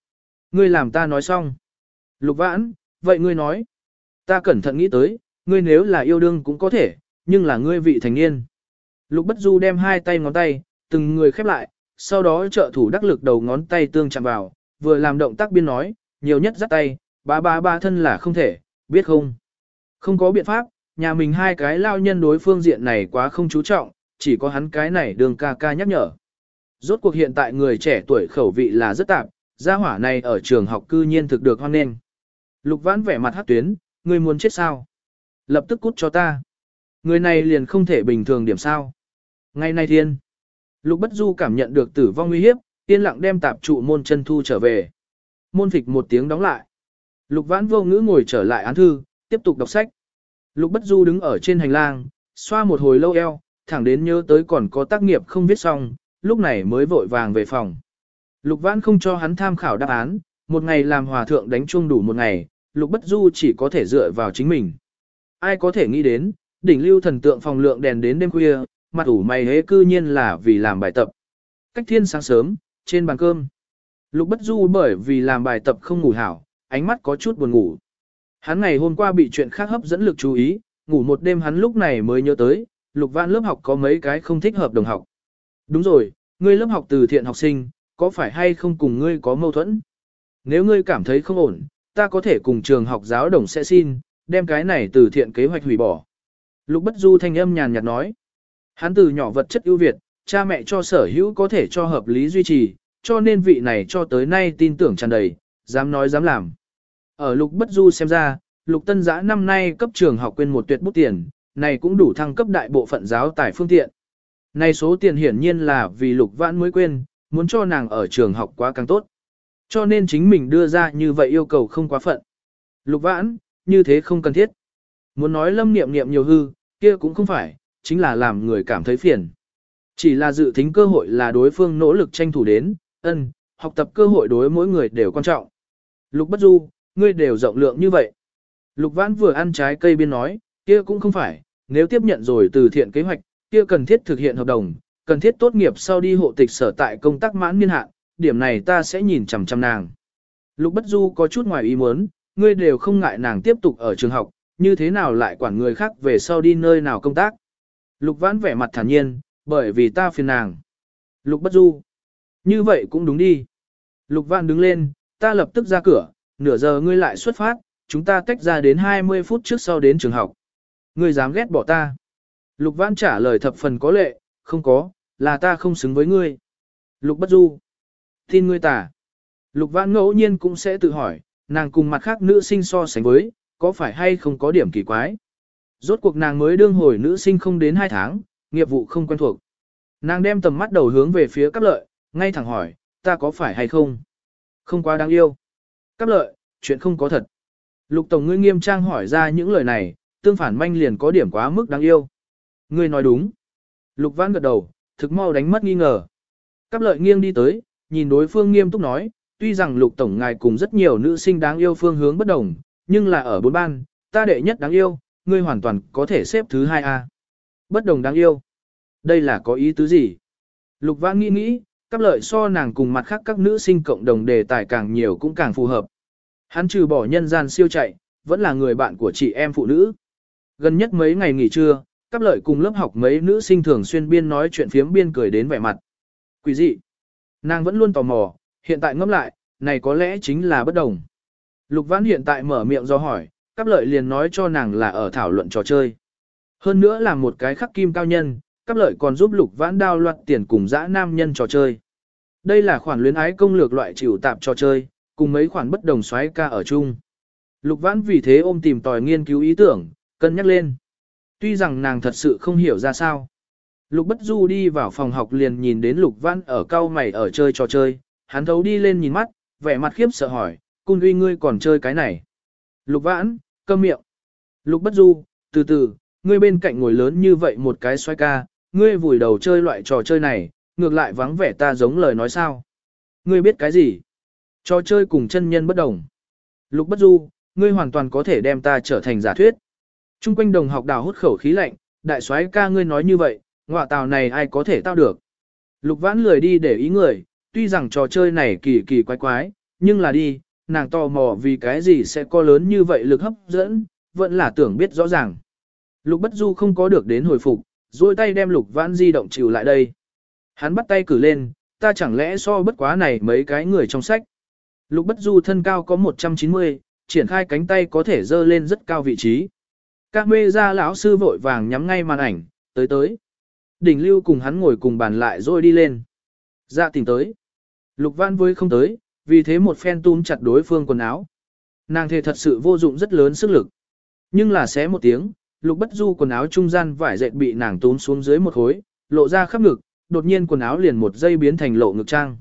Ngươi làm ta nói xong. Lục Vãn, vậy ngươi nói. Ta cẩn thận nghĩ tới, ngươi nếu là yêu đương cũng có thể, nhưng là ngươi vị thành niên. Lục Bất Du đem hai tay ngón tay, từng người khép lại, sau đó trợ thủ đắc lực đầu ngón tay tương chạm vào, vừa làm động tác biên nói, nhiều nhất dắt tay, ba ba ba thân là không thể, biết không? Không có biện pháp, nhà mình hai cái lao nhân đối phương diện này quá không chú trọng, chỉ có hắn cái này đường ca ca nhắc nhở. Rốt cuộc hiện tại người trẻ tuổi khẩu vị là rất tạp, gia hỏa này ở trường học cư nhiên thực được hoan nghênh. Lục vãn vẻ mặt hát tuyến, người muốn chết sao? Lập tức cút cho ta. Người này liền không thể bình thường điểm sao. Ngày nay thiên. Lục bất du cảm nhận được tử vong nguy hiếp, yên lặng đem tạp trụ môn chân thu trở về. Môn phịch một tiếng đóng lại. Lục vãn vô ngữ ngồi trở lại án thư, tiếp tục đọc sách. Lục bất du đứng ở trên hành lang, xoa một hồi lâu eo, thẳng đến nhớ tới còn có tác nghiệp không viết xong, lúc này mới vội vàng về phòng. Lục vãn không cho hắn tham khảo đáp án, một ngày làm hòa thượng đánh chuông đủ một ngày, lục bất du chỉ có thể dựa vào chính mình. Ai có thể nghĩ đến, đỉnh lưu thần tượng phòng lượng đèn đến đêm khuya, mặt ủ mày hế cư nhiên là vì làm bài tập. Cách thiên sáng sớm, trên bàn cơm. Lục bất du bởi vì làm bài tập không ngủ hảo, ánh mắt có chút buồn ngủ. Hắn ngày hôm qua bị chuyện khác hấp dẫn lực chú ý, ngủ một đêm hắn lúc này mới nhớ tới, lục vãn lớp học có mấy cái không thích hợp đồng học. Đúng rồi, ngươi lớp học từ thiện học sinh, có phải hay không cùng ngươi có mâu thuẫn? Nếu ngươi cảm thấy không ổn, ta có thể cùng trường học giáo đồng sẽ xin, đem cái này từ thiện kế hoạch hủy bỏ. Lục bất du thanh âm nhàn nhạt nói. Hắn từ nhỏ vật chất ưu việt, cha mẹ cho sở hữu có thể cho hợp lý duy trì, cho nên vị này cho tới nay tin tưởng tràn đầy, dám nói dám làm. Ở lục bất du xem ra, lục tân giã năm nay cấp trường học quên một tuyệt bút tiền, này cũng đủ thăng cấp đại bộ phận giáo tài phương tiện. Này số tiền hiển nhiên là vì lục vãn mới quên, muốn cho nàng ở trường học quá càng tốt. Cho nên chính mình đưa ra như vậy yêu cầu không quá phận. Lục vãn, như thế không cần thiết. Muốn nói lâm niệm niệm nhiều hư, kia cũng không phải, chính là làm người cảm thấy phiền. Chỉ là dự tính cơ hội là đối phương nỗ lực tranh thủ đến, ân, học tập cơ hội đối mỗi người đều quan trọng. Lục bất du, ngươi đều rộng lượng như vậy. Lục vãn vừa ăn trái cây biên nói, kia cũng không phải, nếu tiếp nhận rồi từ thiện kế hoạch, kia cần thiết thực hiện hợp đồng, cần thiết tốt nghiệp sau đi hộ tịch sở tại công tác mãn niên hạn, điểm này ta sẽ nhìn chằm chằm nàng. Lục Bất Du có chút ngoài ý muốn, ngươi đều không ngại nàng tiếp tục ở trường học, như thế nào lại quản người khác về sau đi nơi nào công tác. Lục Vãn vẻ mặt thản nhiên, bởi vì ta phiền nàng. Lục Bất Du, như vậy cũng đúng đi. Lục Vãn đứng lên, ta lập tức ra cửa, nửa giờ ngươi lại xuất phát, chúng ta tách ra đến 20 phút trước sau đến trường học. Ngươi dám ghét bỏ ta. Lục Vãn trả lời thập phần có lệ, không có, là ta không xứng với ngươi. Lục Bất Du. Tin ngươi tả. Lục Vãn ngẫu nhiên cũng sẽ tự hỏi, nàng cùng mặt khác nữ sinh so sánh với, có phải hay không có điểm kỳ quái. Rốt cuộc nàng mới đương hồi nữ sinh không đến 2 tháng, nghiệp vụ không quen thuộc. Nàng đem tầm mắt đầu hướng về phía cắp lợi, ngay thẳng hỏi, ta có phải hay không? Không quá đáng yêu. Cắp lợi, chuyện không có thật. Lục Tổng ngươi nghiêm trang hỏi ra những lời này, tương phản manh liền có điểm quá mức đáng yêu. Ngươi nói đúng. Lục Văn gật đầu, thực mau đánh mất nghi ngờ. Cáp lợi nghiêng đi tới, nhìn đối phương nghiêm túc nói, tuy rằng lục tổng ngài cùng rất nhiều nữ sinh đáng yêu phương hướng bất đồng, nhưng là ở bốn ban, ta đệ nhất đáng yêu, ngươi hoàn toàn có thể xếp thứ hai a. Bất đồng đáng yêu. Đây là có ý tứ gì? Lục Vãn nghĩ nghĩ, các lợi so nàng cùng mặt khác các nữ sinh cộng đồng đề tài càng nhiều cũng càng phù hợp. Hắn trừ bỏ nhân gian siêu chạy, vẫn là người bạn của chị em phụ nữ. Gần nhất mấy ngày nghỉ trưa, các lợi cùng lớp học mấy nữ sinh thường xuyên biên nói chuyện phiếm biên cười đến vẻ mặt. Quỷ dị. Nàng vẫn luôn tò mò, hiện tại ngẫm lại, này có lẽ chính là bất đồng. Lục Vãn hiện tại mở miệng do hỏi, các lợi liền nói cho nàng là ở thảo luận trò chơi. Hơn nữa là một cái khắc kim cao nhân, các lợi còn giúp Lục Vãn đao loạt tiền cùng dã nam nhân trò chơi. Đây là khoản luyến ái công lược loại chịu tạp trò chơi, cùng mấy khoản bất đồng xoáy ca ở chung. Lục Vãn vì thế ôm tìm tòi nghiên cứu ý tưởng, cân nhắc lên. Tuy rằng nàng thật sự không hiểu ra sao. Lục Bất Du đi vào phòng học liền nhìn đến Lục Vãn ở cao mày ở chơi trò chơi, hắn thấu đi lên nhìn mắt, vẻ mặt khiếp sợ hỏi, cung uy ngươi còn chơi cái này. Lục Vãn, câm miệng. Lục Bất Du, từ từ, ngươi bên cạnh ngồi lớn như vậy một cái xoay ca, ngươi vùi đầu chơi loại trò chơi này, ngược lại vắng vẻ ta giống lời nói sao. Ngươi biết cái gì? Trò chơi cùng chân nhân bất đồng. Lục Bất Du, ngươi hoàn toàn có thể đem ta trở thành giả thuyết. Trung quanh đồng học đào hút khẩu khí lạnh, đại soái ca ngươi nói như vậy, ngọa tào này ai có thể tao được. Lục vãn lười đi để ý người, tuy rằng trò chơi này kỳ kỳ quái quái, nhưng là đi, nàng tò mò vì cái gì sẽ có lớn như vậy lực hấp dẫn, vẫn là tưởng biết rõ ràng. Lục bất du không có được đến hồi phục, duỗi tay đem lục vãn di động chịu lại đây. Hắn bắt tay cử lên, ta chẳng lẽ so bất quá này mấy cái người trong sách. Lục bất du thân cao có 190, triển khai cánh tay có thể dơ lên rất cao vị trí. Các mê ra lão sư vội vàng nhắm ngay màn ảnh, tới tới. Đỉnh lưu cùng hắn ngồi cùng bàn lại rồi đi lên. Dạ tìm tới. Lục văn với không tới, vì thế một phen túm chặt đối phương quần áo. Nàng thề thật sự vô dụng rất lớn sức lực. Nhưng là xé một tiếng, lục bất du quần áo trung gian vải dệt bị nàng túm xuống dưới một khối, lộ ra khắp ngực, đột nhiên quần áo liền một giây biến thành lộ ngực trang.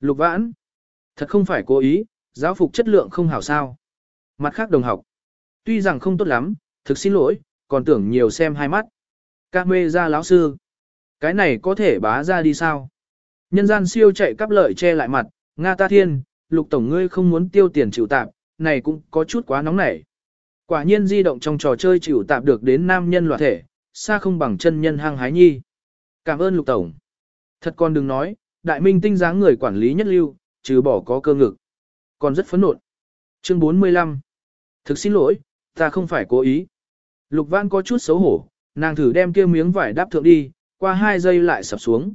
Lục vãn. Thật không phải cố ý, giáo phục chất lượng không hảo sao. Mặt khác đồng học. Tuy rằng không tốt lắm, thực xin lỗi, còn tưởng nhiều xem hai mắt. Ca mê ra lão sư. Cái này có thể bá ra đi sao? Nhân gian siêu chạy cắp lợi che lại mặt, Nga ta thiên, lục tổng ngươi không muốn tiêu tiền chịu tạp, này cũng có chút quá nóng nảy. Quả nhiên di động trong trò chơi chịu tạp được đến nam nhân loạt thể, xa không bằng chân nhân hăng hái nhi. Cảm ơn lục tổng. Thật con đừng nói, đại minh tinh dáng người quản lý nhất lưu, trừ bỏ có cơ ngực. Còn rất phấn nộn. Chương 45. Thực xin lỗi, ta không phải cố ý. Lục Văn có chút xấu hổ, nàng thử đem kia miếng vải đắp thượng đi, qua hai giây lại sập xuống.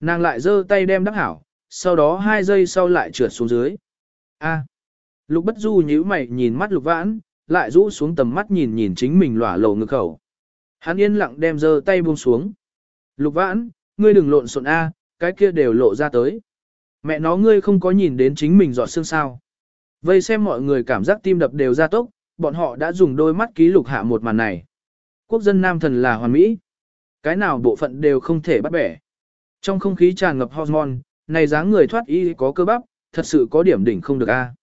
Nàng lại giơ tay đem đắp hảo, sau đó hai giây sau lại trượt xuống dưới. A. Lục Bất Du nhíu mày nhìn mắt Lục Vãn, lại rũ xuống tầm mắt nhìn nhìn chính mình lỏa lầu ngực khẩu. Hắn yên lặng đem giơ tay buông xuống. Lục Vãn, ngươi đừng lộn xộn a, cái kia đều lộ ra tới. Mẹ nó ngươi không có nhìn đến chính mình giọt xương sao. Vây xem mọi người cảm giác tim đập đều ra tốc, bọn họ đã dùng đôi mắt ký lục hạ một màn này. Quốc dân nam thần là hoàn mỹ. Cái nào bộ phận đều không thể bắt bẻ. Trong không khí tràn ngập hormone, này dáng người thoát y có cơ bắp, thật sự có điểm đỉnh không được a.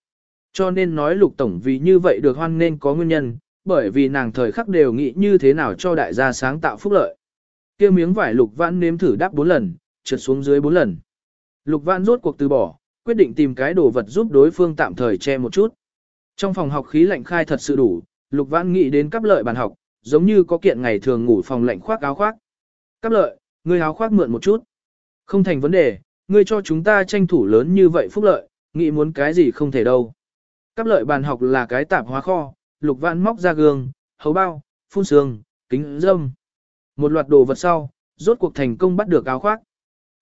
Cho nên nói lục tổng vì như vậy được hoan nên có nguyên nhân, bởi vì nàng thời khắc đều nghĩ như thế nào cho đại gia sáng tạo phúc lợi. kia miếng vải lục vãn nếm thử đáp 4 lần, trượt xuống dưới 4 lần. Lục vãn rốt cuộc từ bỏ, quyết định tìm cái đồ vật giúp đối phương tạm thời che một chút. Trong phòng học khí lạnh khai thật sự đủ, Lục Vãn nghĩ đến cắp lợi bàn học, giống như có kiện ngày thường ngủ phòng lạnh khoác áo khoác. Cắp lợi, ngươi áo khoác mượn một chút. Không thành vấn đề, ngươi cho chúng ta tranh thủ lớn như vậy phúc lợi, nghĩ muốn cái gì không thể đâu. Cắp lợi bàn học là cái tạp hóa kho, Lục Vãn móc ra gương, hấu bao, phun sương, kính dâm. Một loạt đồ vật sau, rốt cuộc thành công bắt được áo khoác.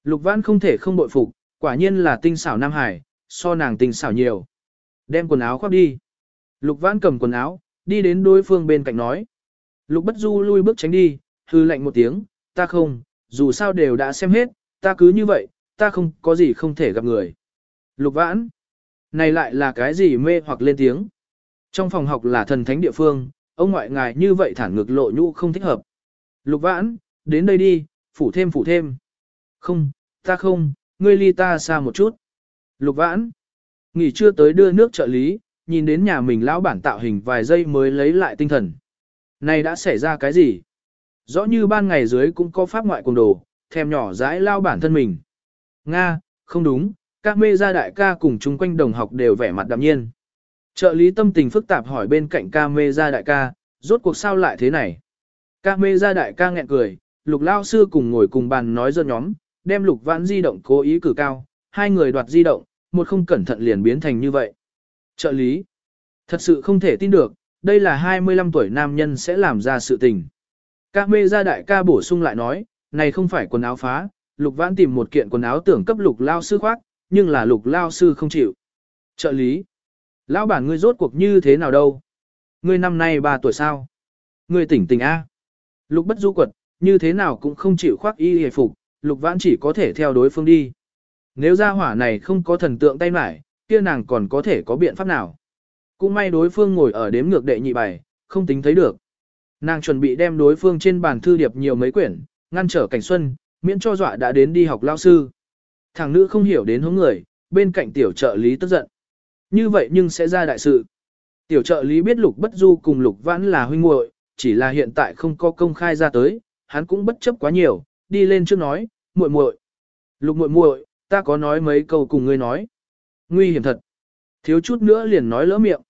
Lục Vãn không thể không bội phục, quả nhiên là tinh xảo Nam Hải, so nàng tinh xảo nhiều. Đem quần áo khoác đi. Lục Vãn cầm quần áo, đi đến đối phương bên cạnh nói. Lục Bất Du lui bước tránh đi, hư lạnh một tiếng, ta không, dù sao đều đã xem hết, ta cứ như vậy, ta không có gì không thể gặp người. Lục Vãn, này lại là cái gì mê hoặc lên tiếng. Trong phòng học là thần thánh địa phương, ông ngoại ngài như vậy thản ngược lộ nhũ không thích hợp. Lục Vãn, đến đây đi, phủ thêm phủ thêm. Không, ta không, ngươi ly ta xa một chút. Lục Vãn, Nghỉ trưa tới đưa nước trợ lý, nhìn đến nhà mình lão bản tạo hình vài giây mới lấy lại tinh thần. Này đã xảy ra cái gì? Rõ như ban ngày dưới cũng có pháp ngoại cùng đồ, thèm nhỏ dãi lao bản thân mình. Nga, không đúng, các mê gia đại ca cùng chung quanh đồng học đều vẻ mặt đạm nhiên. Trợ lý tâm tình phức tạp hỏi bên cạnh ca mê gia đại ca, rốt cuộc sao lại thế này? Ca mê gia đại ca nghẹn cười, lục lao sư cùng ngồi cùng bàn nói dơ nhóm, đem lục vãn di động cố ý cử cao, hai người đoạt di động, một không cẩn thận liền biến thành như vậy. Trợ lý. Thật sự không thể tin được, đây là 25 tuổi nam nhân sẽ làm ra sự tình. Các mê gia đại ca bổ sung lại nói, này không phải quần áo phá, lục vãn tìm một kiện quần áo tưởng cấp lục lao sư khoác, nhưng là lục lao sư không chịu. Trợ lý. Lão bản ngươi rốt cuộc như thế nào đâu? Ngươi năm nay 3 tuổi sao? Ngươi tỉnh tỉnh A. Lục bất du quật, như thế nào cũng không chịu khoác y hề phục, lục vãn chỉ có thể theo đối phương đi. Nếu ra hỏa này không có thần tượng tay mải, kia nàng còn có thể có biện pháp nào? Cũng may đối phương ngồi ở đếm ngược đệ nhị bài, không tính thấy được. Nàng chuẩn bị đem đối phương trên bàn thư điệp nhiều mấy quyển, ngăn trở cảnh xuân, miễn cho dọa đã đến đi học lao sư. Thằng nữ không hiểu đến hướng người, bên cạnh tiểu trợ lý tức giận. Như vậy nhưng sẽ ra đại sự. Tiểu trợ lý biết lục bất du cùng lục vãn là huynh muội, chỉ là hiện tại không có công khai ra tới, hắn cũng bất chấp quá nhiều, đi lên trước nói, muội muội, lục muội muội, ta có nói mấy câu cùng ngươi nói. Nguy hiểm thật. Thiếu chút nữa liền nói lỡ miệng.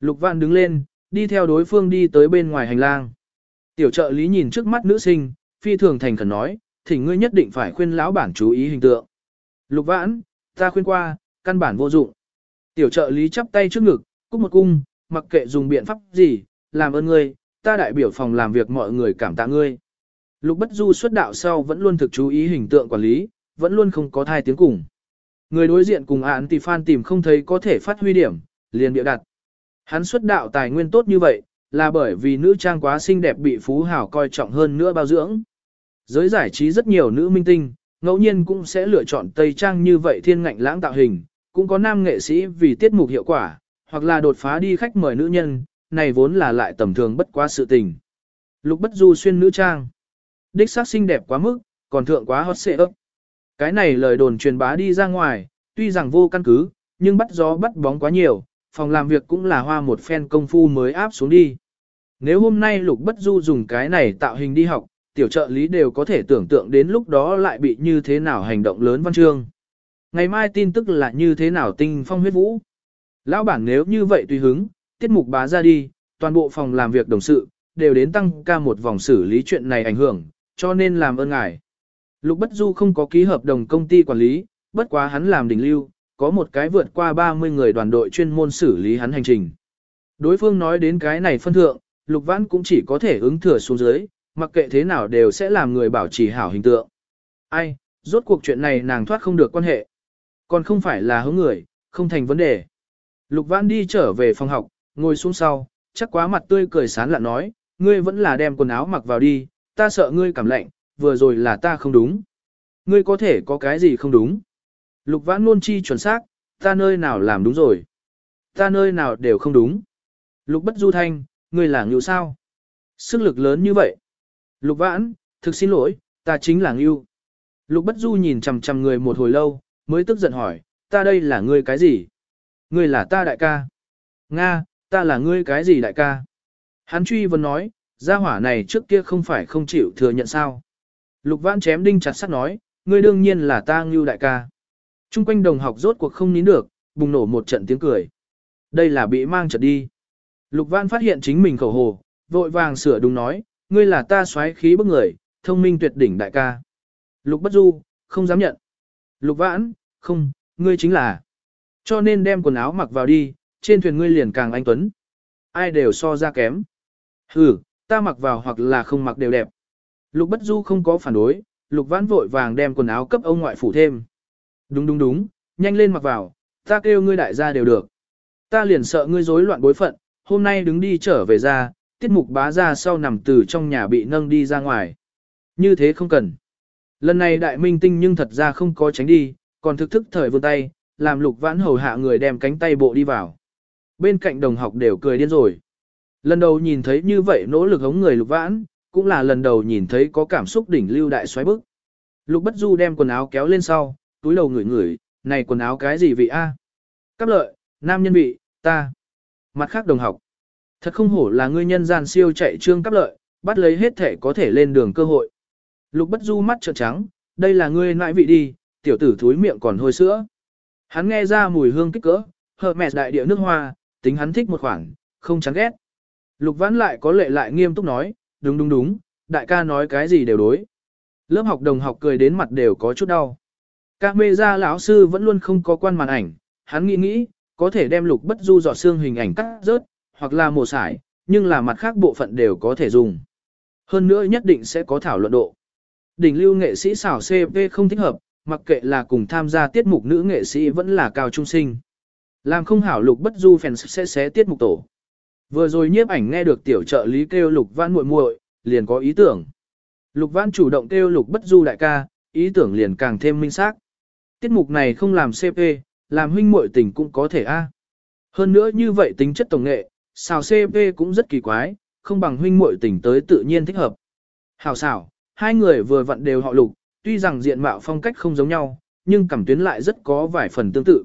Lục vãn đứng lên, đi theo đối phương đi tới bên ngoài hành lang. Tiểu trợ lý nhìn trước mắt nữ sinh, phi thường thành khẩn nói, thì ngươi nhất định phải khuyên lão bản chú ý hình tượng. Lục vãn, ta khuyên qua, căn bản vô dụng. Tiểu trợ lý chắp tay trước ngực, cúc một cung, mặc kệ dùng biện pháp gì, làm ơn ngươi, ta đại biểu phòng làm việc mọi người cảm tạ ngươi. Lục Bất Du xuất đạo sau vẫn luôn thực chú ý hình tượng quản lý, vẫn luôn không có thai tiếng cùng. Người đối diện cùng án tỷ Phan tìm không thấy có thể phát huy điểm, liền bịa đặt. Hắn xuất đạo tài nguyên tốt như vậy, là bởi vì nữ trang quá xinh đẹp bị phú hảo coi trọng hơn nữa bao dưỡng. Giới giải trí rất nhiều nữ minh tinh, ngẫu nhiên cũng sẽ lựa chọn tây trang như vậy thiên ngạnh lãng tạo hình, cũng có nam nghệ sĩ vì tiết mục hiệu quả, hoặc là đột phá đi khách mời nữ nhân, này vốn là lại tầm thường bất quá sự tình. Lục bất du xuyên nữ trang. Đích xác xinh đẹp quá mức, còn thượng quá hot xệ ấp. Cái này lời đồn truyền bá đi ra ngoài, tuy rằng vô căn cứ, nhưng bắt gió bắt bóng quá nhiều, phòng làm việc cũng là hoa một phen công phu mới áp xuống đi. Nếu hôm nay Lục Bất Du dùng cái này tạo hình đi học, tiểu trợ lý đều có thể tưởng tượng đến lúc đó lại bị như thế nào hành động lớn văn chương. Ngày mai tin tức là như thế nào tinh phong huyết vũ. Lão bản nếu như vậy tùy hứng, tiết mục bá ra đi, toàn bộ phòng làm việc đồng sự, đều đến tăng ca một vòng xử lý chuyện này ảnh hưởng, cho nên làm ơn ngài. Lục Bất Du không có ký hợp đồng công ty quản lý, bất quá hắn làm đỉnh lưu, có một cái vượt qua 30 người đoàn đội chuyên môn xử lý hắn hành trình. Đối phương nói đến cái này phân thượng, Lục Vãn cũng chỉ có thể ứng thừa xuống dưới, mặc kệ thế nào đều sẽ làm người bảo trì hảo hình tượng. Ai, rốt cuộc chuyện này nàng thoát không được quan hệ. Còn không phải là hướng người, không thành vấn đề. Lục Vãn đi trở về phòng học, ngồi xuống sau, chắc quá mặt tươi cười sán lạ nói, ngươi vẫn là đem quần áo mặc vào đi, ta sợ ngươi cảm lạnh, vừa rồi là ta không đúng. Ngươi có thể có cái gì không đúng. Lục Vãn luôn chi chuẩn xác, ta nơi nào làm đúng rồi. Ta nơi nào đều không đúng. Lục Bất Du Thanh, ngươi là ngưu sao? Sức lực lớn như vậy. Lục Vãn, thực xin lỗi, ta chính là ngưu. Lục Bất Du nhìn chằm chằm người một hồi lâu, mới tức giận hỏi, ta đây là ngươi cái gì? Ngươi là ta đại ca. Nga, ta là ngươi cái gì đại ca? Hắn truy vấn nói, gia hỏa này trước kia không phải không chịu thừa nhận sao? Lục Vãn chém đinh chặt sắt nói, ngươi đương nhiên là ta ngưu đại ca. Trung quanh đồng học rốt cuộc không nín được, bùng nổ một trận tiếng cười. Đây là bị mang trật đi. Lục Vãn phát hiện chính mình khẩu hồ, vội vàng sửa đúng nói, ngươi là ta xoáy khí bức người, thông minh tuyệt đỉnh đại ca. Lục Bất Du, không dám nhận. Lục Vãn, không, ngươi chính là. Cho nên đem quần áo mặc vào đi, trên thuyền ngươi liền càng anh tuấn. Ai đều so ra kém. Ừ, ta mặc vào hoặc là không mặc đều đẹp. Lục Bất Du không có phản đối, Lục Vãn vội vàng đem quần áo cấp ông ngoại phủ thêm. Đúng đúng đúng, nhanh lên mặc vào, ta kêu ngươi đại gia đều được. Ta liền sợ ngươi rối loạn bối phận, hôm nay đứng đi trở về ra, tiết mục bá ra sau nằm từ trong nhà bị nâng đi ra ngoài. Như thế không cần. Lần này đại minh tinh nhưng thật ra không có tránh đi, còn thực thức thời vươn tay, làm lục vãn hầu hạ người đem cánh tay bộ đi vào. Bên cạnh đồng học đều cười điên rồi. Lần đầu nhìn thấy như vậy nỗ lực hống người lục vãn, cũng là lần đầu nhìn thấy có cảm xúc đỉnh lưu đại xoáy bức. Lục bất du đem quần áo kéo lên sau, túi đầu ngửi ngửi, này quần áo cái gì vị a? À? Lợi, nam nhân vị, ta. Mặt khác đồng học. Thật không hổ là ngươi nhân gian siêu chạy trương cắp lợi, bắt lấy hết thể có thể lên đường cơ hội. Lục bất du mắt trợn trắng, đây là ngươi nãi vị đi, tiểu tử thúi miệng còn hôi sữa. Hắn nghe ra mùi hương kích cỡ, hợp mẹ đại địa nước hoa, tính hắn thích một khoảng không chán ghét. Lục vãn lại có lệ lại nghiêm túc nói, đúng đúng đúng, đại ca nói cái gì đều đối. Lớp học đồng học cười đến mặt đều có chút đau. Các mê gia lão sư vẫn luôn không có quan màn ảnh, hắn nghĩ nghĩ, có thể đem lục bất du dọ xương hình ảnh cắt rớt, hoặc là mổ sải, nhưng là mặt khác bộ phận đều có thể dùng. Hơn nữa nhất định sẽ có thảo luận độ. Đỉnh lưu nghệ sĩ xảo CP không thích hợp, mặc kệ là cùng tham gia tiết mục nữ nghệ sĩ vẫn là cao trung sinh. Làm không hảo lục bất du fans sẽ xé tiết mục tổ. Vừa rồi nhiếp ảnh nghe được tiểu trợ lý kêu lục văn muội muội, liền có ý tưởng. Lục văn chủ động kêu lục bất du đại ca, ý tưởng liền càng thêm minh xác. Tiết mục này không làm CP, làm huynh muội tình cũng có thể a. Hơn nữa như vậy tính chất tổng nghệ, xào CP cũng rất kỳ quái, không bằng huynh muội tình tới tự nhiên thích hợp. Hảo xảo, hai người vừa vặn đều họ lục, tuy rằng diện mạo phong cách không giống nhau, nhưng cảm tuyến lại rất có vài phần tương tự.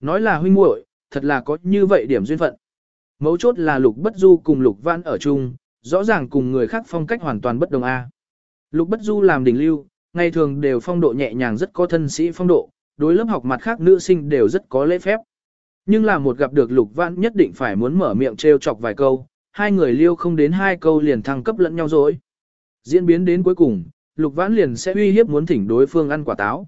Nói là huynh muội, thật là có như vậy điểm duyên phận. Mấu chốt là lục bất du cùng lục văn ở chung, rõ ràng cùng người khác phong cách hoàn toàn bất đồng a. Lục bất du làm đỉnh lưu, ngày thường đều phong độ nhẹ nhàng rất có thân sĩ phong độ, đối lớp học mặt khác nữ sinh đều rất có lễ phép. Nhưng là một gặp được lục Vãn nhất định phải muốn mở miệng trêu chọc vài câu, hai người liêu không đến hai câu liền thăng cấp lẫn nhau rồi. Diễn biến đến cuối cùng, lục vãn liền sẽ uy hiếp muốn thỉnh đối phương ăn quả táo.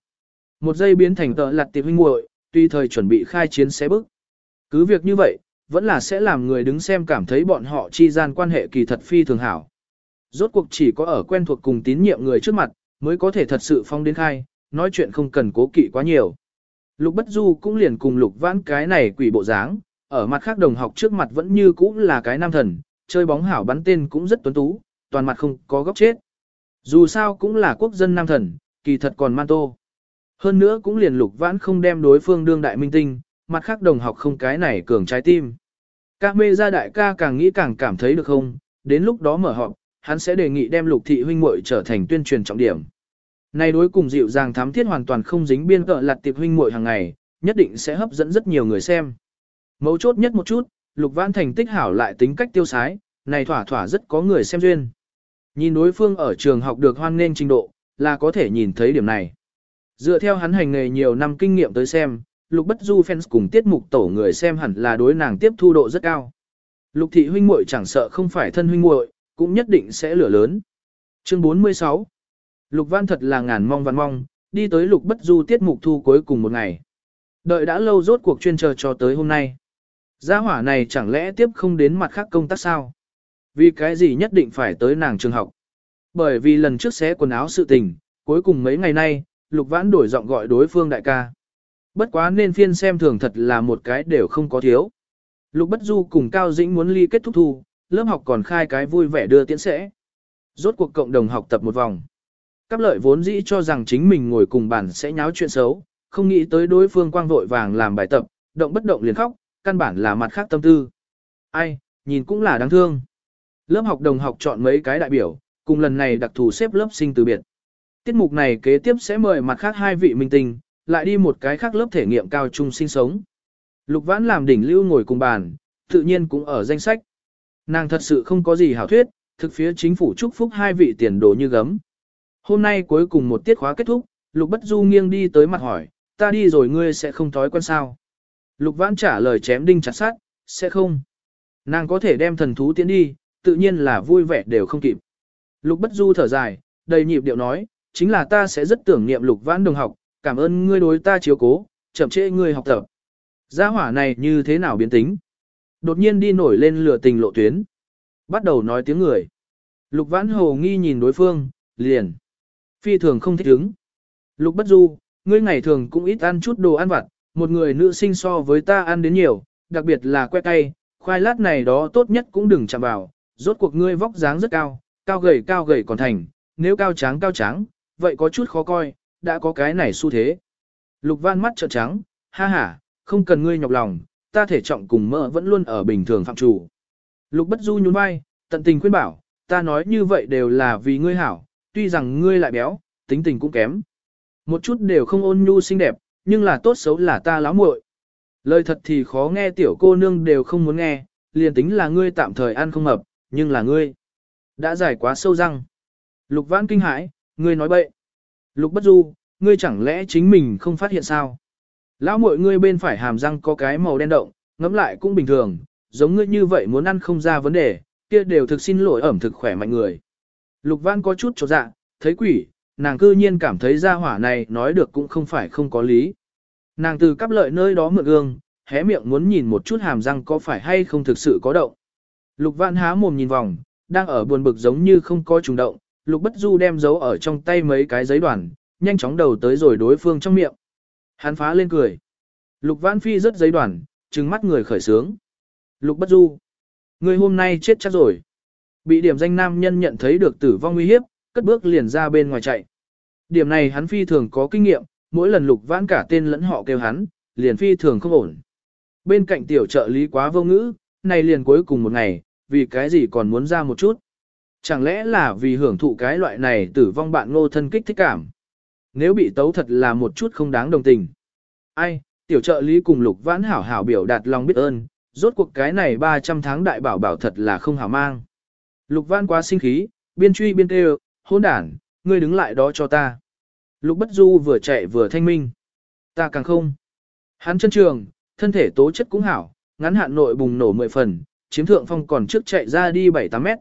Một giây biến thành tợ lặt tiệp huynh muội, tuy thời chuẩn bị khai chiến xé bức. Cứ việc như vậy, vẫn là sẽ làm người đứng xem cảm thấy bọn họ chi gian quan hệ kỳ thật phi thường hảo. Rốt cuộc chỉ có ở quen thuộc cùng tín nhiệm người trước mặt, mới có thể thật sự phong đến khai, nói chuyện không cần cố kỵ quá nhiều. Lục Bất Du cũng liền cùng Lục Vãn cái này quỷ bộ dáng, ở mặt khác đồng học trước mặt vẫn như cũ là cái nam thần, chơi bóng hảo bắn tên cũng rất tuấn tú, toàn mặt không có góc chết. Dù sao cũng là quốc dân nam thần, kỳ thật còn man tô. Hơn nữa cũng liền Lục Vãn không đem đối phương đương đại minh tinh, mặt khác đồng học không cái này cường trái tim. Các mê gia đại ca càng nghĩ càng cảm thấy được không, đến lúc đó mở họp, hắn sẽ đề nghị đem lục thị huynh muội trở thành tuyên truyền trọng điểm. Này đối cùng dịu dàng thám thiết hoàn toàn không dính biên cỡ lặt tiệp huynh muội hàng ngày, nhất định sẽ hấp dẫn rất nhiều người xem. Mấu chốt nhất một chút, lục vãn thành tích hảo lại tính cách tiêu sái, này thỏa thỏa rất có người xem duyên. Nhìn đối phương ở trường học được hoan nên trình độ, là có thể nhìn thấy điểm này. Dựa theo hắn hành nghề nhiều năm kinh nghiệm tới xem, Lục Bất Du fans cùng tiết mục tổ người xem hẳn là đối nàng tiếp thu độ rất cao. Lục thị huynh muội chẳng sợ không phải thân huynh muội, cũng nhất định sẽ lửa lớn. Chương 46 Lục Văn thật là ngàn mong văn mong, đi tới Lục Bất Du tiết mục thu cuối cùng một ngày. Đợi đã lâu rốt cuộc chuyên chờ cho tới hôm nay. Gia hỏa này chẳng lẽ tiếp không đến mặt khác công tác sao? Vì cái gì nhất định phải tới nàng trường học? Bởi vì lần trước xé quần áo sự tình, cuối cùng mấy ngày nay, Lục Vãn đổi giọng gọi đối phương đại ca. Bất quá nên phiên xem thường thật là một cái đều không có thiếu. Lục Bất Du cùng Cao Dĩnh muốn ly kết thúc thu, lớp học còn khai cái vui vẻ đưa tiễn sẽ. Rốt cuộc cộng đồng học tập một vòng. Các lợi vốn dĩ cho rằng chính mình ngồi cùng bàn sẽ nháo chuyện xấu, không nghĩ tới đối phương quang vội vàng làm bài tập, động bất động liền khóc, căn bản là mặt khác tâm tư. Ai, nhìn cũng là đáng thương. Lớp học đồng học chọn mấy cái đại biểu, cùng lần này đặc thù xếp lớp sinh từ biệt. Tiết mục này kế tiếp sẽ mời mặt khác hai vị minh tinh, lại đi một cái khác lớp thể nghiệm cao trung sinh sống. Lục Vãn làm đỉnh lưu ngồi cùng bàn, tự nhiên cũng ở danh sách. Nàng thật sự không có gì hảo thuyết, thực phía chính phủ chúc phúc hai vị tiền đồ như gấm. Hôm nay cuối cùng một tiết khóa kết thúc, Lục Bất Du nghiêng đi tới mặt hỏi, ta đi rồi ngươi sẽ không thói quen sao? Lục Vãn trả lời chém đinh chặt sát, sẽ không. Nàng có thể đem thần thú tiến đi, tự nhiên là vui vẻ đều không kịp. Lục Bất Du thở dài, đầy nhịp điệu nói, chính là ta sẽ rất tưởng niệm Lục Vãn đồng học, cảm ơn ngươi đối ta chiếu cố, chậm trễ ngươi học tập. Gia hỏa này như thế nào biến tính? Đột nhiên đi nổi lên lửa tình lộ tuyến. Bắt đầu nói tiếng người. Lục vãn hồ nghi nhìn đối phương, liền. Phi thường không thích ứng. Lục bất du, ngươi ngày thường cũng ít ăn chút đồ ăn vặt, một người nữ sinh so với ta ăn đến nhiều, đặc biệt là que cay, khoai lát này đó tốt nhất cũng đừng chạm vào, rốt cuộc ngươi vóc dáng rất cao, cao gầy cao gầy còn thành, nếu cao tráng cao tráng, vậy có chút khó coi, đã có cái này xu thế. Lục văn mắt trợn trắng, ha ha, không cần ngươi nhọc lòng, ta thể trọng cùng mỡ vẫn luôn ở bình thường phạm chủ. Lục bất du nhún vai, tận tình khuyên bảo, ta nói như vậy đều là vì ngươi hảo, tuy rằng ngươi lại béo, tính tình cũng kém. Một chút đều không ôn nhu xinh đẹp, nhưng là tốt xấu là ta láo muội. Lời thật thì khó nghe tiểu cô nương đều không muốn nghe, liền tính là ngươi tạm thời ăn không hợp, nhưng là ngươi. Đã giải quá sâu răng. Lục vãn kinh hãi, ngươi nói bậy. Lục bất du, ngươi chẳng lẽ chính mình không phát hiện sao? Lão muội ngươi bên phải hàm răng có cái màu đen động, ngẫm lại cũng bình thường, giống ngươi như vậy muốn ăn không ra vấn đề, kia đều thực xin lỗi ẩm thực khỏe mạnh người. Lục Văn có chút chột dạ, thấy quỷ, nàng cư nhiên cảm thấy gia hỏa này nói được cũng không phải không có lý. Nàng từ cắp lợi nơi đó mượn gương, hé miệng muốn nhìn một chút hàm răng có phải hay không thực sự có động. Lục Văn há mồm nhìn vòng, đang ở buồn bực giống như không có trùng động, Lục Bất Du đem giấu ở trong tay mấy cái giấy đoàn, nhanh chóng đầu tới rồi đối phương trong miệng. Hắn phá lên cười. Lục Văn Phi rất giấy đoàn, trừng mắt người khởi sướng. Lục Bất Du. Người hôm nay chết chắc rồi. Bị điểm danh nam nhân nhận thấy được tử vong nguy hiếp, cất bước liền ra bên ngoài chạy. Điểm này hắn phi thường có kinh nghiệm, mỗi lần lục vãn cả tên lẫn họ kêu hắn, liền phi thường không ổn. Bên cạnh tiểu trợ lý quá vô ngữ, này liền cuối cùng một ngày, vì cái gì còn muốn ra một chút. Chẳng lẽ là vì hưởng thụ cái loại này tử vong bạn ngô thân kích thích cảm. Nếu bị tấu thật là một chút không đáng đồng tình. Ai, tiểu trợ lý cùng lục vãn hảo hảo biểu đạt lòng biết ơn, rốt cuộc cái này 300 tháng đại bảo bảo thật là không hảo mang. Lục Văn quá sinh khí, biên truy biên kêu, hôn đản, ngươi đứng lại đó cho ta. Lục bất du vừa chạy vừa thanh minh. Ta càng không. Hắn chân trường, thân thể tố chất cũng hảo, ngắn hạn nội bùng nổ 10 phần, chiếm thượng phong còn trước chạy ra đi 7-8 mét.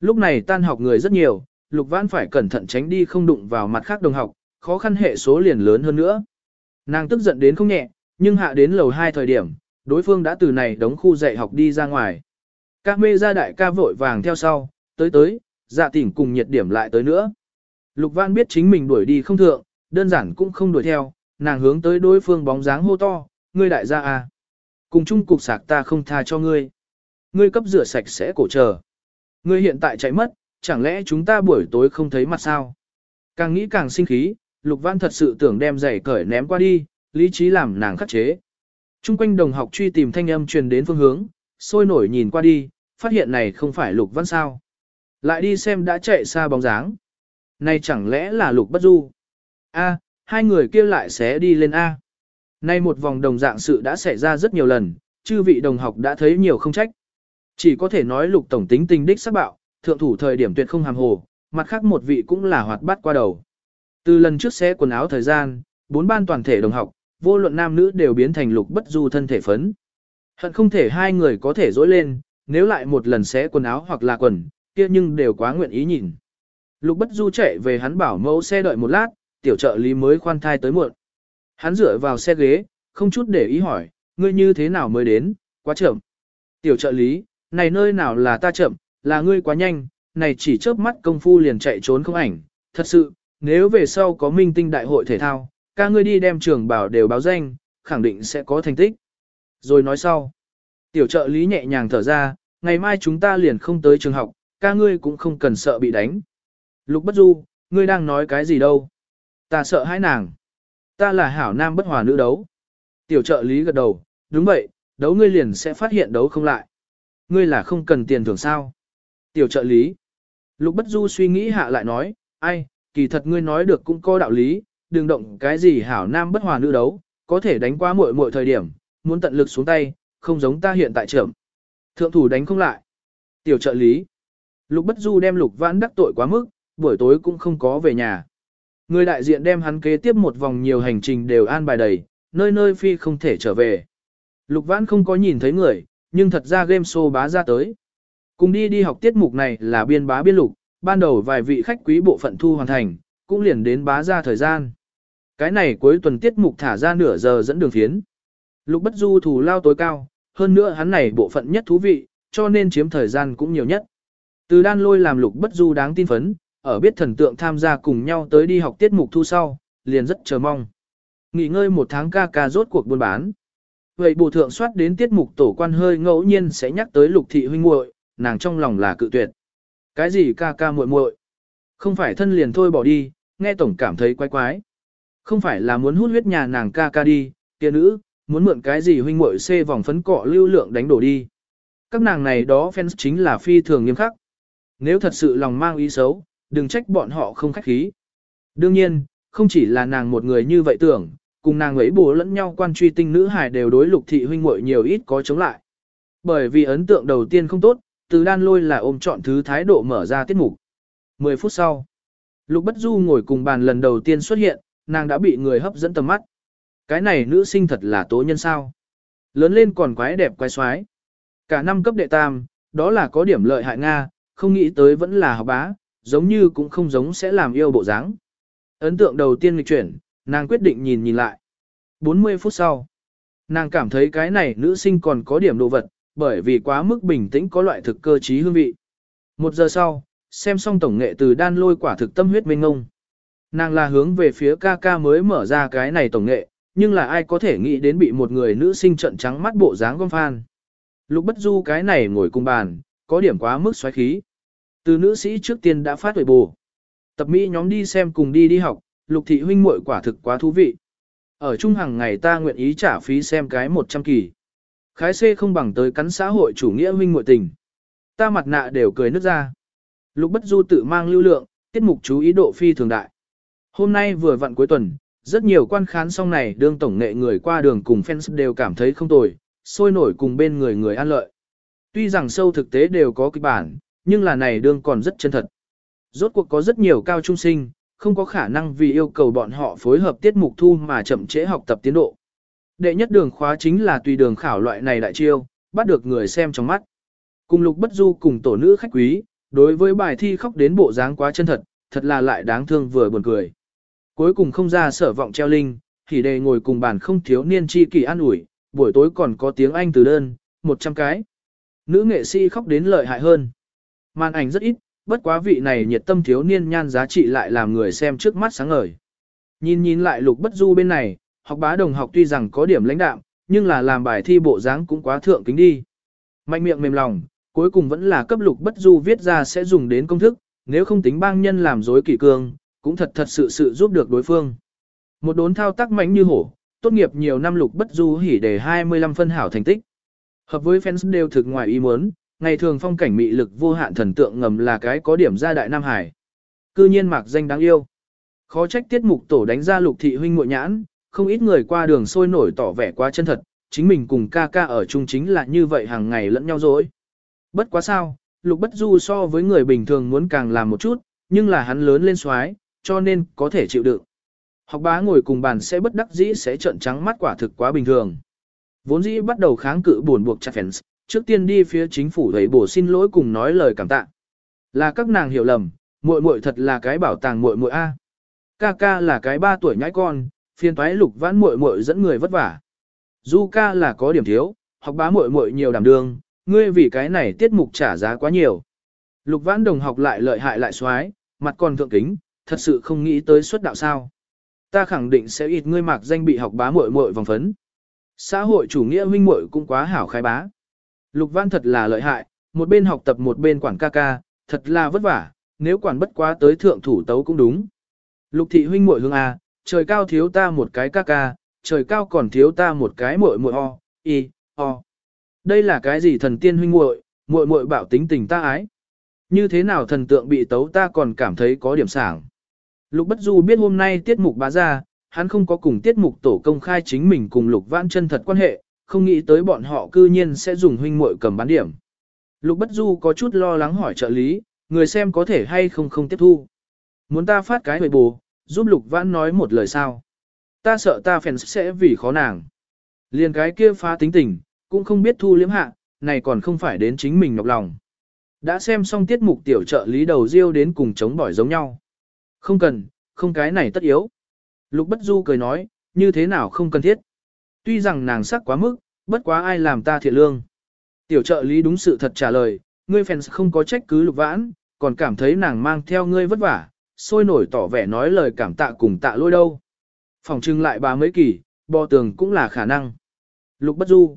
Lúc này tan học người rất nhiều, Lục Văn phải cẩn thận tránh đi không đụng vào mặt khác đồng học, khó khăn hệ số liền lớn hơn nữa. Nàng tức giận đến không nhẹ, nhưng hạ đến lầu 2 thời điểm, đối phương đã từ này đóng khu dạy học đi ra ngoài. Các mê ra đại ca vội vàng theo sau, tới tới, dạ tỉnh cùng nhiệt điểm lại tới nữa. Lục Văn biết chính mình đuổi đi không thượng, đơn giản cũng không đuổi theo, nàng hướng tới đối phương bóng dáng hô to, ngươi đại gia à. Cùng chung cục sạc ta không tha cho ngươi. Ngươi cấp rửa sạch sẽ cổ chờ. Ngươi hiện tại chạy mất, chẳng lẽ chúng ta buổi tối không thấy mặt sao? Càng nghĩ càng sinh khí, Lục Văn thật sự tưởng đem giày cởi ném qua đi, lý trí làm nàng khắc chế. Trung quanh đồng học truy tìm thanh âm truyền đến phương hướng, sôi nổi nhìn qua đi, phát hiện này không phải Lục Văn sao. Lại đi xem đã chạy xa bóng dáng. Này chẳng lẽ là Lục Bất Du? A, hai người kia lại sẽ đi lên A. Nay một vòng đồng dạng sự đã xảy ra rất nhiều lần, chư vị đồng học đã thấy nhiều không trách. Chỉ có thể nói Lục Tổng tính tình đích sắc bạo, thượng thủ thời điểm tuyệt không hàm hồ, mặt khác một vị cũng là hoạt bát qua đầu. Từ lần trước xé quần áo thời gian, bốn ban toàn thể đồng học, vô luận nam nữ đều biến thành lục bất du thân thể phấn. Hận không thể hai người có thể dối lên, nếu lại một lần xé quần áo hoặc là quần, kia nhưng đều quá nguyện ý nhìn. Lục bất du chạy về hắn bảo mẫu xe đợi một lát, tiểu trợ lý mới khoan thai tới muộn. Hắn dựa vào xe ghế, không chút để ý hỏi, ngươi như thế nào mới đến, quá chậm. Tiểu trợ lý, này nơi nào là ta chậm, là ngươi quá nhanh, này chỉ chớp mắt công phu liền chạy trốn không ảnh, thật sự, nếu về sau có minh tinh đại hội thể thao, ca ngươi đi đem trường bảo đều báo danh, khẳng định sẽ có thành tích. Rồi nói sau, tiểu trợ lý nhẹ nhàng thở ra, ngày mai chúng ta liền không tới trường học, ca ngươi cũng không cần sợ bị đánh. Lục bất du, ngươi đang nói cái gì đâu? Ta sợ hãi nàng. Ta là hảo nam bất hòa nữ đấu. Tiểu trợ lý gật đầu, đúng vậy, đấu ngươi liền sẽ phát hiện đấu không lại. Ngươi là không cần tiền thưởng sao? Tiểu trợ lý. Lục bất du suy nghĩ hạ lại nói, ai, kỳ thật ngươi nói được cũng có đạo lý, đừng động cái gì hảo nam bất hòa nữ đấu, có thể đánh qua muội muội thời điểm, muốn tận lực xuống tay, không giống ta hiện tại trưởng. Thượng thủ đánh không lại. Tiểu trợ lý. Lục bất du đem lục vãn đắc tội quá mức, buổi tối cũng không có về nhà. Người đại diện đem hắn kế tiếp một vòng nhiều hành trình đều an bài đầy, nơi nơi phi không thể trở về. Lục vãn không có nhìn thấy người, nhưng thật ra game show bá ra tới. Cùng đi đi học tiết mục này là biên bá biên lục, ban đầu vài vị khách quý bộ phận thu hoàn thành, cũng liền đến bá ra thời gian. Cái này cuối tuần tiết mục thả ra nửa giờ dẫn đường phiến. Lục bất du thủ lao tối cao, hơn nữa hắn này bộ phận nhất thú vị, cho nên chiếm thời gian cũng nhiều nhất. Từ đan lôi làm lục bất du đáng tin phấn, ở biết thần tượng tham gia cùng nhau tới đi học tiết mục thu sau, liền rất chờ mong. Nghỉ ngơi một tháng ca ca rốt cuộc buôn bán. Vậy bù thượng soát đến tiết mục tổ quan hơi ngẫu nhiên sẽ nhắc tới lục thị huynh muội, nàng trong lòng là cự tuyệt. Cái gì ca ca muội muội? Không phải thân liền thôi bỏ đi, nghe tổng cảm thấy quái quái. Không phải là muốn hút huyết nhà nàng ca ca đi, kia nữ, muốn mượn cái gì huynh muội xê vòng phấn cọ lưu lượng đánh đổ đi. Các nàng này đó fans chính là phi thường nghiêm khắc. Nếu thật sự lòng mang ý xấu, đừng trách bọn họ không khách khí. Đương nhiên, không chỉ là nàng một người như vậy tưởng, cùng nàng ấy bố lẫn nhau quan truy tinh nữ hài đều đối lục thị huynh muội nhiều ít có chống lại. Bởi vì ấn tượng đầu tiên không tốt, từ đan lôi là ôm chọn thứ thái độ mở ra tiết mục. 10 phút sau, Lục Bất Du ngồi cùng bàn lần đầu tiên xuất hiện, nàng đã bị người hấp dẫn tầm mắt. Cái này nữ sinh thật là tố nhân sao. Lớn lên còn quái đẹp quái xoái. Cả năm cấp đệ tam, đó là có điểm lợi hại Nga, không nghĩ tới vẫn là học bá, giống như cũng không giống sẽ làm yêu bộ dáng. Ấn tượng đầu tiên lịch chuyển, nàng quyết định nhìn nhìn lại. 40 phút sau, nàng cảm thấy cái này nữ sinh còn có điểm đồ vật, bởi vì quá mức bình tĩnh có loại thực cơ trí hương vị. Một giờ sau, xem xong tổng nghệ từ đan lôi quả thực tâm huyết mênh ngông. Nàng là hướng về phía ca ca mới mở ra cái này tổng nghệ, nhưng là ai có thể nghĩ đến bị một người nữ sinh trận trắng mắt bộ dáng gom phan. Lục bất du cái này ngồi cùng bàn, có điểm quá mức xoáy khí. Từ nữ sĩ trước tiên đã phát tuổi bù. Tập Mỹ nhóm đi xem cùng đi đi học, lục thị huynh muội quả thực quá thú vị. Ở chung hàng ngày ta nguyện ý trả phí xem cái 100 kỳ. Khái xê không bằng tới cắn xã hội chủ nghĩa huynh muội tình. Ta mặt nạ đều cười nứt ra. Lục bất du tự mang lưu lượng, tiết mục chú ý độ phi thường đại. Hôm nay vừa vặn cuối tuần, rất nhiều quan khán song này đương tổng nghệ người qua đường cùng fans đều cảm thấy không tồi, sôi nổi cùng bên người người an lợi. Tuy rằng sâu thực tế đều có kịch bản, nhưng là này đương còn rất chân thật. Rốt cuộc có rất nhiều cao trung sinh, không có khả năng vì yêu cầu bọn họ phối hợp tiết mục thu mà chậm trễ học tập tiến độ. Đệ nhất đường khóa chính là tùy đường khảo loại này đại chiêu, bắt được người xem trong mắt. Cùng lục bất du cùng tổ nữ khách quý, đối với bài thi khóc đến bộ dáng quá chân thật, thật là lại đáng thương vừa buồn cười. Cuối cùng không ra sở vọng treo linh, thì đề ngồi cùng bàn không thiếu niên chi kỷ an ủi, buổi tối còn có tiếng Anh từ đơn, 100 cái. Nữ nghệ sĩ khóc đến lợi hại hơn. Màn ảnh rất ít, bất quá vị này nhiệt tâm thiếu niên nhan giá trị lại làm người xem trước mắt sáng ngời. Nhìn nhìn lại lục bất du bên này, học bá đồng học tuy rằng có điểm lãnh đạm, nhưng là làm bài thi bộ dáng cũng quá thượng kính đi. Mạnh miệng mềm lòng, cuối cùng vẫn là cấp lục bất du viết ra sẽ dùng đến công thức, nếu không tính bang nhân làm dối kỷ cương, cũng thật thật sự sự giúp được đối phương. Một đốn thao tác mạnh như hổ, tốt nghiệp nhiều năm lục bất du hỉ để 25 phân hảo thành tích. Hợp với fans đều thực ngoài ý muốn, ngày thường phong cảnh mị lực vô hạn thần tượng ngầm là cái có điểm gia đại Nam Hải. Cư nhiên mạc danh đáng yêu. Khó trách tiết mục tổ đánh ra lục thị huynh muội nhãn, không ít người qua đường sôi nổi tỏ vẻ quá chân thật, chính mình cùng ca ca ở chung chính là như vậy hàng ngày lẫn nhau dối. Bất quá sao, lục bất du so với người bình thường muốn càng làm một chút, nhưng là hắn lớn lên xoái, cho nên có thể chịu đựng. Học bá ngồi cùng bàn sẽ bất đắc dĩ sẽ trợn trắng mắt quả thực quá bình thường. Vốn dĩ bắt đầu kháng cự buồn buộc chặt fans, trước tiên đi phía chính phủ thấy bổ xin lỗi cùng nói lời cảm tạ. Là các nàng hiểu lầm, muội muội thật là cái bảo tàng muội muội a. Ca ca là cái ba tuổi nhãi con, phiên toái lục vãn muội muội dẫn người vất vả. Du ca là có điểm thiếu, học bá muội muội nhiều đảm đương, ngươi vì cái này tiết mục trả giá quá nhiều. Lục vãn đồng học lại lợi hại lại xoái, mặt còn thượng kính, thật sự không nghĩ tới xuất đạo sao. Ta khẳng định sẽ ít ngươi mạc danh bị học bá muội muội vòng phấn. Xã hội chủ nghĩa huynh muội cũng quá hảo khai bá. Lục Văn thật là lợi hại, một bên học tập một bên quản ca ca, thật là vất vả, nếu quản bất quá tới thượng thủ tấu cũng đúng. Lục thị huynh muội hương a, trời cao thiếu ta một cái ca ca, trời cao còn thiếu ta một cái muội muội o, y, o. Đây là cái gì thần tiên huynh muội, muội muội bảo tính tình ta ái. Như thế nào thần tượng bị tấu ta còn cảm thấy có điểm sảng. Lục Bất Du biết hôm nay tiết mục bá ra, hắn không có cùng tiết mục tổ công khai chính mình cùng Lục Vãn chân thật quan hệ, không nghĩ tới bọn họ cư nhiên sẽ dùng huynh muội cầm bán điểm. Lục Bất Du có chút lo lắng hỏi trợ lý, người xem có thể hay không không tiếp thu. Muốn ta phát cái hồi bù, giúp Lục Vãn nói một lời sao. Ta sợ ta phèn sẽ vì khó nàng. Liền cái kia phá tính tình, cũng không biết thu liếm hạ, này còn không phải đến chính mình nhọc lòng. Đã xem xong tiết mục tiểu trợ lý đầu riêu đến cùng chống bỏi giống nhau. Không cần, không cái này tất yếu. Lục Bất Du cười nói, như thế nào không cần thiết. Tuy rằng nàng sắc quá mức, bất quá ai làm ta thiệt lương. Tiểu trợ lý đúng sự thật trả lời, ngươi fans không có trách cứ lục vãn, còn cảm thấy nàng mang theo ngươi vất vả, sôi nổi tỏ vẻ nói lời cảm tạ cùng tạ lôi đâu. Phòng trưng lại bà mấy kỳ, bò tường cũng là khả năng. Lục bất du.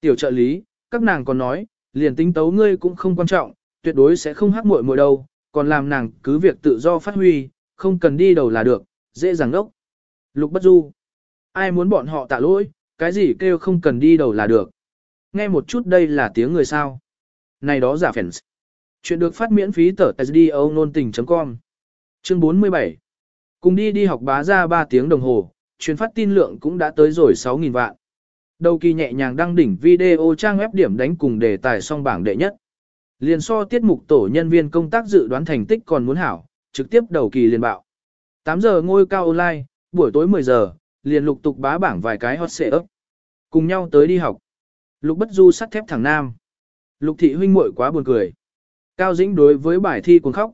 Tiểu trợ lý, các nàng còn nói, liền tính tấu ngươi cũng không quan trọng, tuyệt đối sẽ không hắc muội muội đâu, còn làm nàng cứ việc tự do phát huy, không cần đi đầu là được, dễ dàng đốc. Lục bất du. Ai muốn bọn họ tạ lỗi, cái gì kêu không cần đi đầu là được. Nghe một chút đây là tiếng người sao. Này đó giả phèn. Chuyện được phát miễn phí tờ sdo nôn tình.com. Chương 47. Cùng đi đi học bá ra 3 tiếng đồng hồ, chuyến phát tin lượng cũng đã tới rồi 6.000 vạn. Đầu kỳ nhẹ nhàng đăng đỉnh video trang web điểm đánh cùng đề tài song bảng đệ nhất. Liền so tiết mục tổ nhân viên công tác dự đoán thành tích còn muốn hảo, trực tiếp đầu kỳ liền bạo. 8 giờ ngôi cao online, buổi tối 10 giờ, liền lục tục bá bảng vài cái hot ấp. Cùng nhau tới đi học. Lục bất du sắt thép thẳng nam. Lục thị huynh muội quá buồn cười. Cao Dĩnh đối với bài thi cuồng khóc.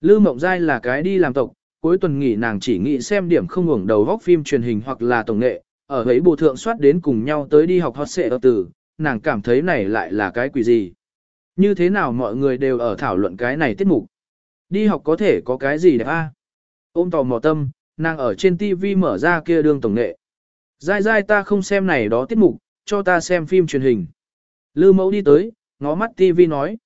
Lư Mộng Giai là cái đi làm tộc, cuối tuần nghỉ nàng chỉ nghĩ xem điểm không ngủng đầu góc phim truyền hình hoặc là tổng nghệ, ở ấy bộ thượng soát đến cùng nhau tới đi học hot xệ ở từ, nàng cảm thấy này lại là cái quỷ gì. Như thế nào mọi người đều ở thảo luận cái này tiết mục. Đi học có thể có cái gì đẹp a? Ôm tò mò tâm, nàng ở trên TV mở ra kia đường tổng nghệ. Dai dai ta không xem này đó tiết mục, cho ta xem phim truyền hình. Lư mẫu đi tới, ngó mắt TV nói.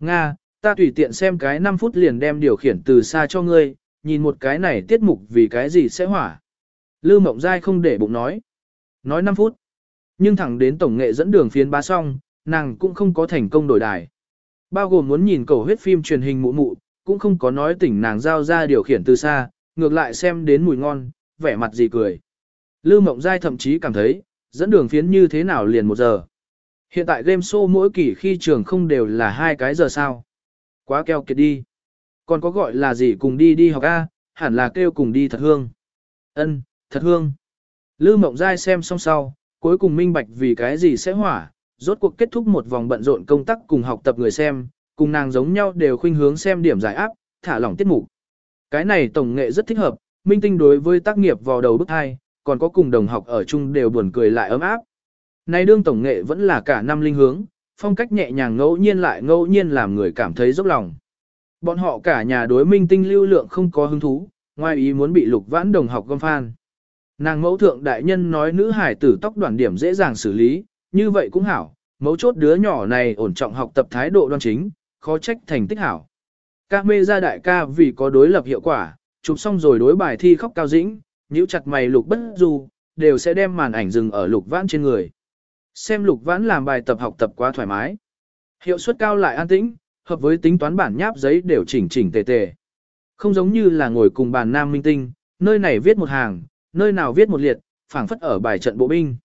Nga, ta tùy tiện xem cái 5 phút liền đem điều khiển từ xa cho ngươi, nhìn một cái này tiết mục vì cái gì sẽ hỏa. Lư mộng dai không để bụng nói. Nói 5 phút. Nhưng thẳng đến tổng nghệ dẫn đường phiến bá xong, nàng cũng không có thành công đổi đài. Bao gồm muốn nhìn cầu huyết phim truyền hình mụ mụ, cũng không có nói tỉnh nàng giao ra điều khiển từ xa, ngược lại xem đến mùi ngon, vẻ mặt gì cười. Lư Mộng Giai thậm chí cảm thấy, dẫn đường phiến như thế nào liền một giờ. Hiện tại game show mỗi kỳ khi trường không đều là hai cái giờ sao. Quá keo kiệt đi. Còn có gọi là gì cùng đi đi học A, hẳn là kêu cùng đi thật hương. ân thật hương. Lư Mộng Giai xem xong sau, cuối cùng minh bạch vì cái gì sẽ hỏa, rốt cuộc kết thúc một vòng bận rộn công tác cùng học tập người xem, cùng nàng giống nhau đều khuynh hướng xem điểm giải áp, thả lỏng tiết mục. Cái này tổng nghệ rất thích hợp, minh tinh đối với tác nghiệp vào đầu bức hai, còn có cùng đồng học ở chung đều buồn cười lại ấm áp. nay đương tổng nghệ vẫn là cả năm linh hướng, phong cách nhẹ nhàng ngẫu nhiên lại ngẫu nhiên làm người cảm thấy dốc lòng. Bọn họ cả nhà đối minh tinh lưu lượng không có hứng thú, ngoài ý muốn bị lục vãn đồng học gom phan. Nàng mẫu thượng đại nhân nói nữ hải tử tóc đoàn điểm dễ dàng xử lý, như vậy cũng hảo, mẫu chốt đứa nhỏ này ổn trọng học tập thái độ đoan chính, khó trách thành tích hảo. Ca mê gia đại ca vì có đối lập hiệu quả, chụp xong rồi đối bài thi khóc cao dĩnh, nhíu chặt mày lục bất du, đều sẽ đem màn ảnh dừng ở lục vãn trên người. Xem lục vãn làm bài tập học tập quá thoải mái. Hiệu suất cao lại an tĩnh, hợp với tính toán bản nháp giấy đều chỉnh chỉnh tề tề. Không giống như là ngồi cùng bàn nam minh tinh, nơi này viết một hàng, nơi nào viết một liệt, phảng phất ở bài trận bộ binh.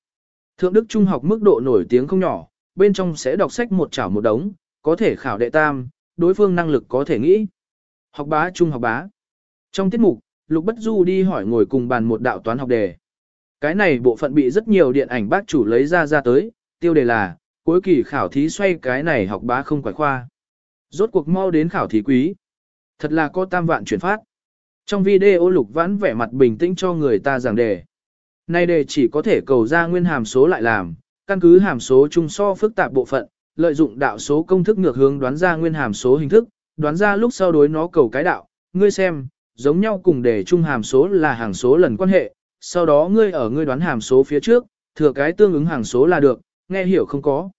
Thượng Đức Trung học mức độ nổi tiếng không nhỏ, bên trong sẽ đọc sách một chảo một đống, có thể khảo đệ tam, đối phương năng lực có thể nghĩ. Học bá trung học bá. Trong tiết mục, Lục Bất Du đi hỏi ngồi cùng bàn một đạo toán học đề. Cái này bộ phận bị rất nhiều điện ảnh bác chủ lấy ra ra tới, tiêu đề là, cuối kỳ khảo thí xoay cái này học bá không quải khoa. Rốt cuộc mau đến khảo thí quý. Thật là có tam vạn chuyển phát. Trong video Lục Vãn vẻ mặt bình tĩnh cho người ta giảng đề. nay đề chỉ có thể cầu ra nguyên hàm số lại làm, căn cứ hàm số chung so phức tạp bộ phận, lợi dụng đạo số công thức ngược hướng đoán ra nguyên hàm số hình thức, đoán ra lúc sau đối nó cầu cái đạo, ngươi xem, giống nhau cùng để chung hàm số là hàng số lần quan hệ, sau đó ngươi ở ngươi đoán hàm số phía trước, thừa cái tương ứng hàng số là được, nghe hiểu không có.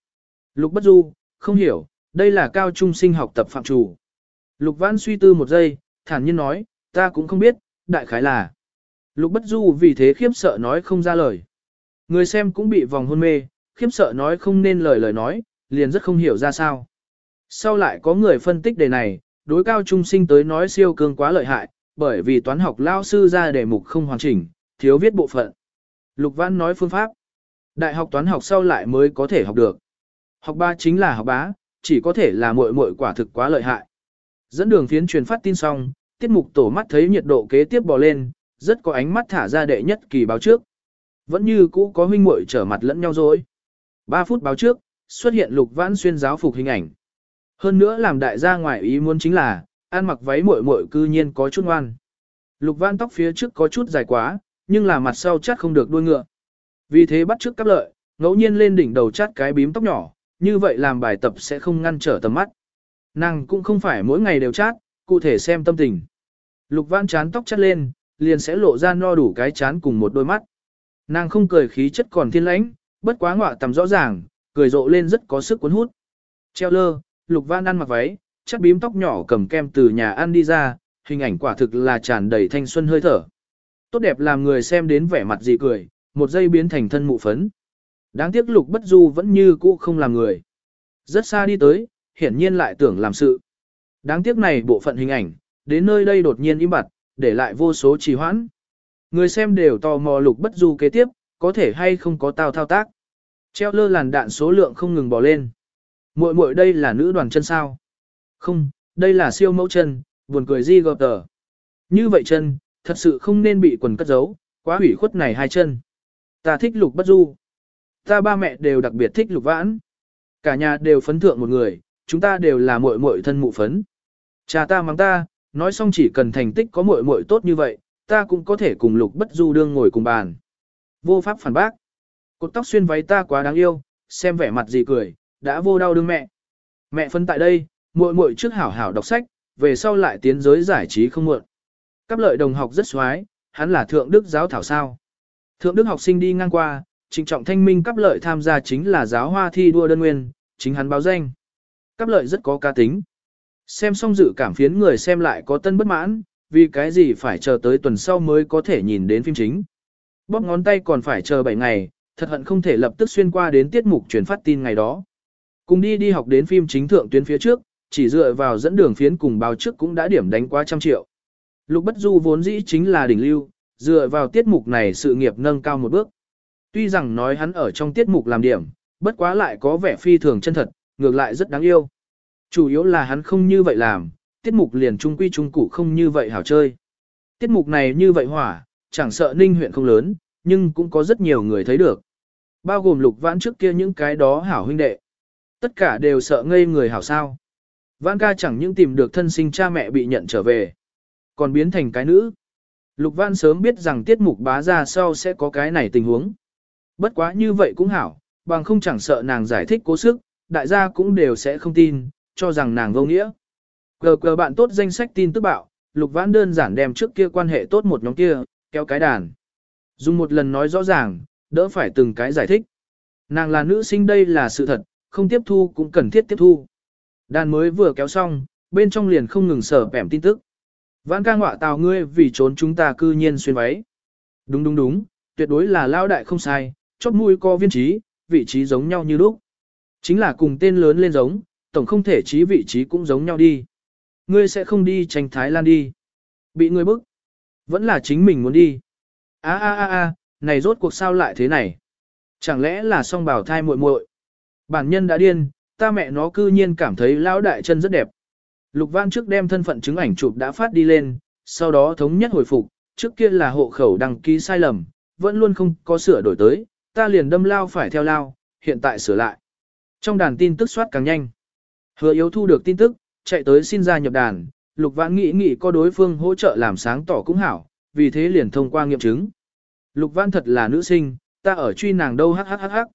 Lục Bất Du, không hiểu, đây là cao trung sinh học tập phạm chủ. Lục văn suy tư một giây, thản nhiên nói, ta cũng không biết, đại khái là. Lục Bất Du vì thế khiếp sợ nói không ra lời. Người xem cũng bị vòng hôn mê, khiếp sợ nói không nên lời lời nói, liền rất không hiểu ra sao. Sau lại có người phân tích đề này, đối cao trung sinh tới nói siêu cương quá lợi hại, bởi vì toán học lao sư ra đề mục không hoàn chỉnh, thiếu viết bộ phận. Lục Văn nói phương pháp. Đại học toán học sau lại mới có thể học được. Học ba chính là học bá, chỉ có thể là muội muội quả thực quá lợi hại. Dẫn đường phiến truyền phát tin xong, tiết mục tổ mắt thấy nhiệt độ kế tiếp bò lên, rất có ánh mắt thả ra đệ nhất kỳ báo trước. Vẫn như cũ có huynh muội trở mặt lẫn nhau rồi. 3 phút báo trước, xuất hiện lục vãn xuyên giáo phục hình ảnh. Hơn nữa làm đại gia ngoại ý muốn chính là, ăn mặc váy muội muội cư nhiên có chút ngoan. Lục vãn tóc phía trước có chút dài quá, nhưng là mặt sau chắc không được đuôi ngựa. Vì thế bắt trước cắp lợi, ngẫu nhiên lên đỉnh đầu chát cái bím tóc nhỏ, như vậy làm bài tập sẽ không ngăn trở tầm mắt. Nàng cũng không phải mỗi ngày đều chát, cụ thể xem tâm tình. Lục vãn chán tóc chát lên, liền sẽ lộ ra no đủ cái chán cùng một đôi mắt. Nàng không cười khí chất còn thiên lãnh, bất quá ngọa tầm rõ ràng, cười rộ lên rất có sức cuốn hút. Treo lơ, lục văn ăn mặc váy, chắc bím tóc nhỏ cầm kem từ nhà ăn đi ra, hình ảnh quả thực là tràn đầy thanh xuân hơi thở. Tốt đẹp làm người xem đến vẻ mặt dị cười, một giây biến thành thân mụ phấn. Đáng tiếc lục bất du vẫn như cũ không làm người. Rất xa đi tới, hiển nhiên lại tưởng làm sự. Đáng tiếc này bộ phận hình ảnh, đến nơi đây đột nhiên im bặt, để lại vô số trì hoãn. Người xem đều tò mò lục bất du kế tiếp, có thể hay không có tao thao tác. Treo lơ làn đạn số lượng không ngừng bỏ lên. Muội muội đây là nữ đoàn chân sao? Không, đây là siêu mẫu chân, buồn cười di gọt tờ. Như vậy chân, thật sự không nên bị quần cất giấu, quá hủy khuất này hai chân. Ta thích lục bất du. Ta ba mẹ đều đặc biệt thích lục vãn. Cả nhà đều phấn thượng một người, chúng ta đều là muội muội thân mụ phấn. Cha ta mắng ta, nói xong chỉ cần thành tích có muội muội tốt như vậy, ta cũng có thể cùng Lục Bất Du đương ngồi cùng bàn. Vô pháp phản bác. Cột tóc xuyên váy ta quá đáng yêu, xem vẻ mặt gì cười, đã vô đau đương mẹ. Mẹ phân tại đây, muội muội trước hảo hảo đọc sách, về sau lại tiến giới giải trí không muộn. Cấp lợi đồng học rất xoái, hắn là thượng đức giáo thảo sao. Thượng đức học sinh đi ngang qua, trịnh trọng thanh minh cấp lợi tham gia chính là giáo hoa thi đua đơn nguyên, chính hắn báo danh. Cấp lợi rất có ca tính. Xem xong dự cảm phiến người xem lại có tân bất mãn, vì cái gì phải chờ tới tuần sau mới có thể nhìn đến phim chính. Bóp ngón tay còn phải chờ 7 ngày, thật hận không thể lập tức xuyên qua đến tiết mục truyền phát tin ngày đó. Cùng đi đi học đến phim chính thượng tuyến phía trước, chỉ dựa vào dẫn đường phiến cùng báo trước cũng đã điểm đánh qua trăm triệu. Lục Bất Du vốn dĩ chính là đỉnh lưu, dựa vào tiết mục này sự nghiệp nâng cao một bước. Tuy rằng nói hắn ở trong tiết mục làm điểm, bất quá lại có vẻ phi thường chân thật, ngược lại rất đáng yêu. Chủ yếu là hắn không như vậy làm, tiết mục liền trung quy trung cụ không như vậy hảo chơi. Tiết mục này như vậy hỏa, chẳng sợ ninh huyện không lớn, nhưng cũng có rất nhiều người thấy được. Bao gồm lục vãn trước kia những cái đó hảo huynh đệ. Tất cả đều sợ ngây người hảo sao. Vãn ca chẳng những tìm được thân sinh cha mẹ bị nhận trở về, còn biến thành cái nữ. Lục vãn sớm biết rằng tiết mục bá ra sau sẽ có cái này tình huống. Bất quá như vậy cũng hảo, bằng không chẳng sợ nàng giải thích cố sức, đại gia cũng đều sẽ không tin, cho rằng nàng vô nghĩa. Cờ cờ bạn tốt danh sách tin tức bạo, lục vãn đơn giản đem trước kia quan hệ tốt một nhóm kia, kéo cái đàn. Dùng một lần nói rõ ràng, đỡ phải từng cái giải thích. Nàng là nữ sinh đây là sự thật, không tiếp thu cũng cần thiết tiếp thu. Đàn mới vừa kéo xong, bên trong liền không ngừng sở bẻm tin tức. Vãn ca ngọa tào ngươi vì trốn chúng ta cư nhiên xuyên váy. Đúng đúng đúng, tuyệt đối là lao đại không sai, chóp mũi co viên trí, vị trí giống nhau như lúc. Chính là cùng tên lớn lên giống, tổng không thể trí vị trí cũng giống nhau đi. Ngươi sẽ không đi tranh Thái Lan đi. Bị ngươi bức. Vẫn là chính mình muốn đi. a a a a này rốt cuộc sao lại thế này? Chẳng lẽ là song bảo thai muội muội? Bản nhân đã điên, ta mẹ nó cư nhiên cảm thấy lão đại chân rất đẹp. Lục Văn trước đem thân phận chứng ảnh chụp đã phát đi lên, sau đó thống nhất hồi phục, trước kia là hộ khẩu đăng ký sai lầm, vẫn luôn không có sửa đổi tới, ta liền đâm lao phải theo lao, hiện tại sửa lại. Trong đàn tin tức soát càng nhanh. Hứa yếu thu được tin tức, chạy tới xin gia nhập đàn, Lục Vãn nghĩ nghĩ có đối phương hỗ trợ làm sáng tỏ cũng hảo, vì thế liền thông qua nghiệm chứng. Lục Vãn thật là nữ sinh, ta ở truy nàng đâu hắc hắc hắc hắc.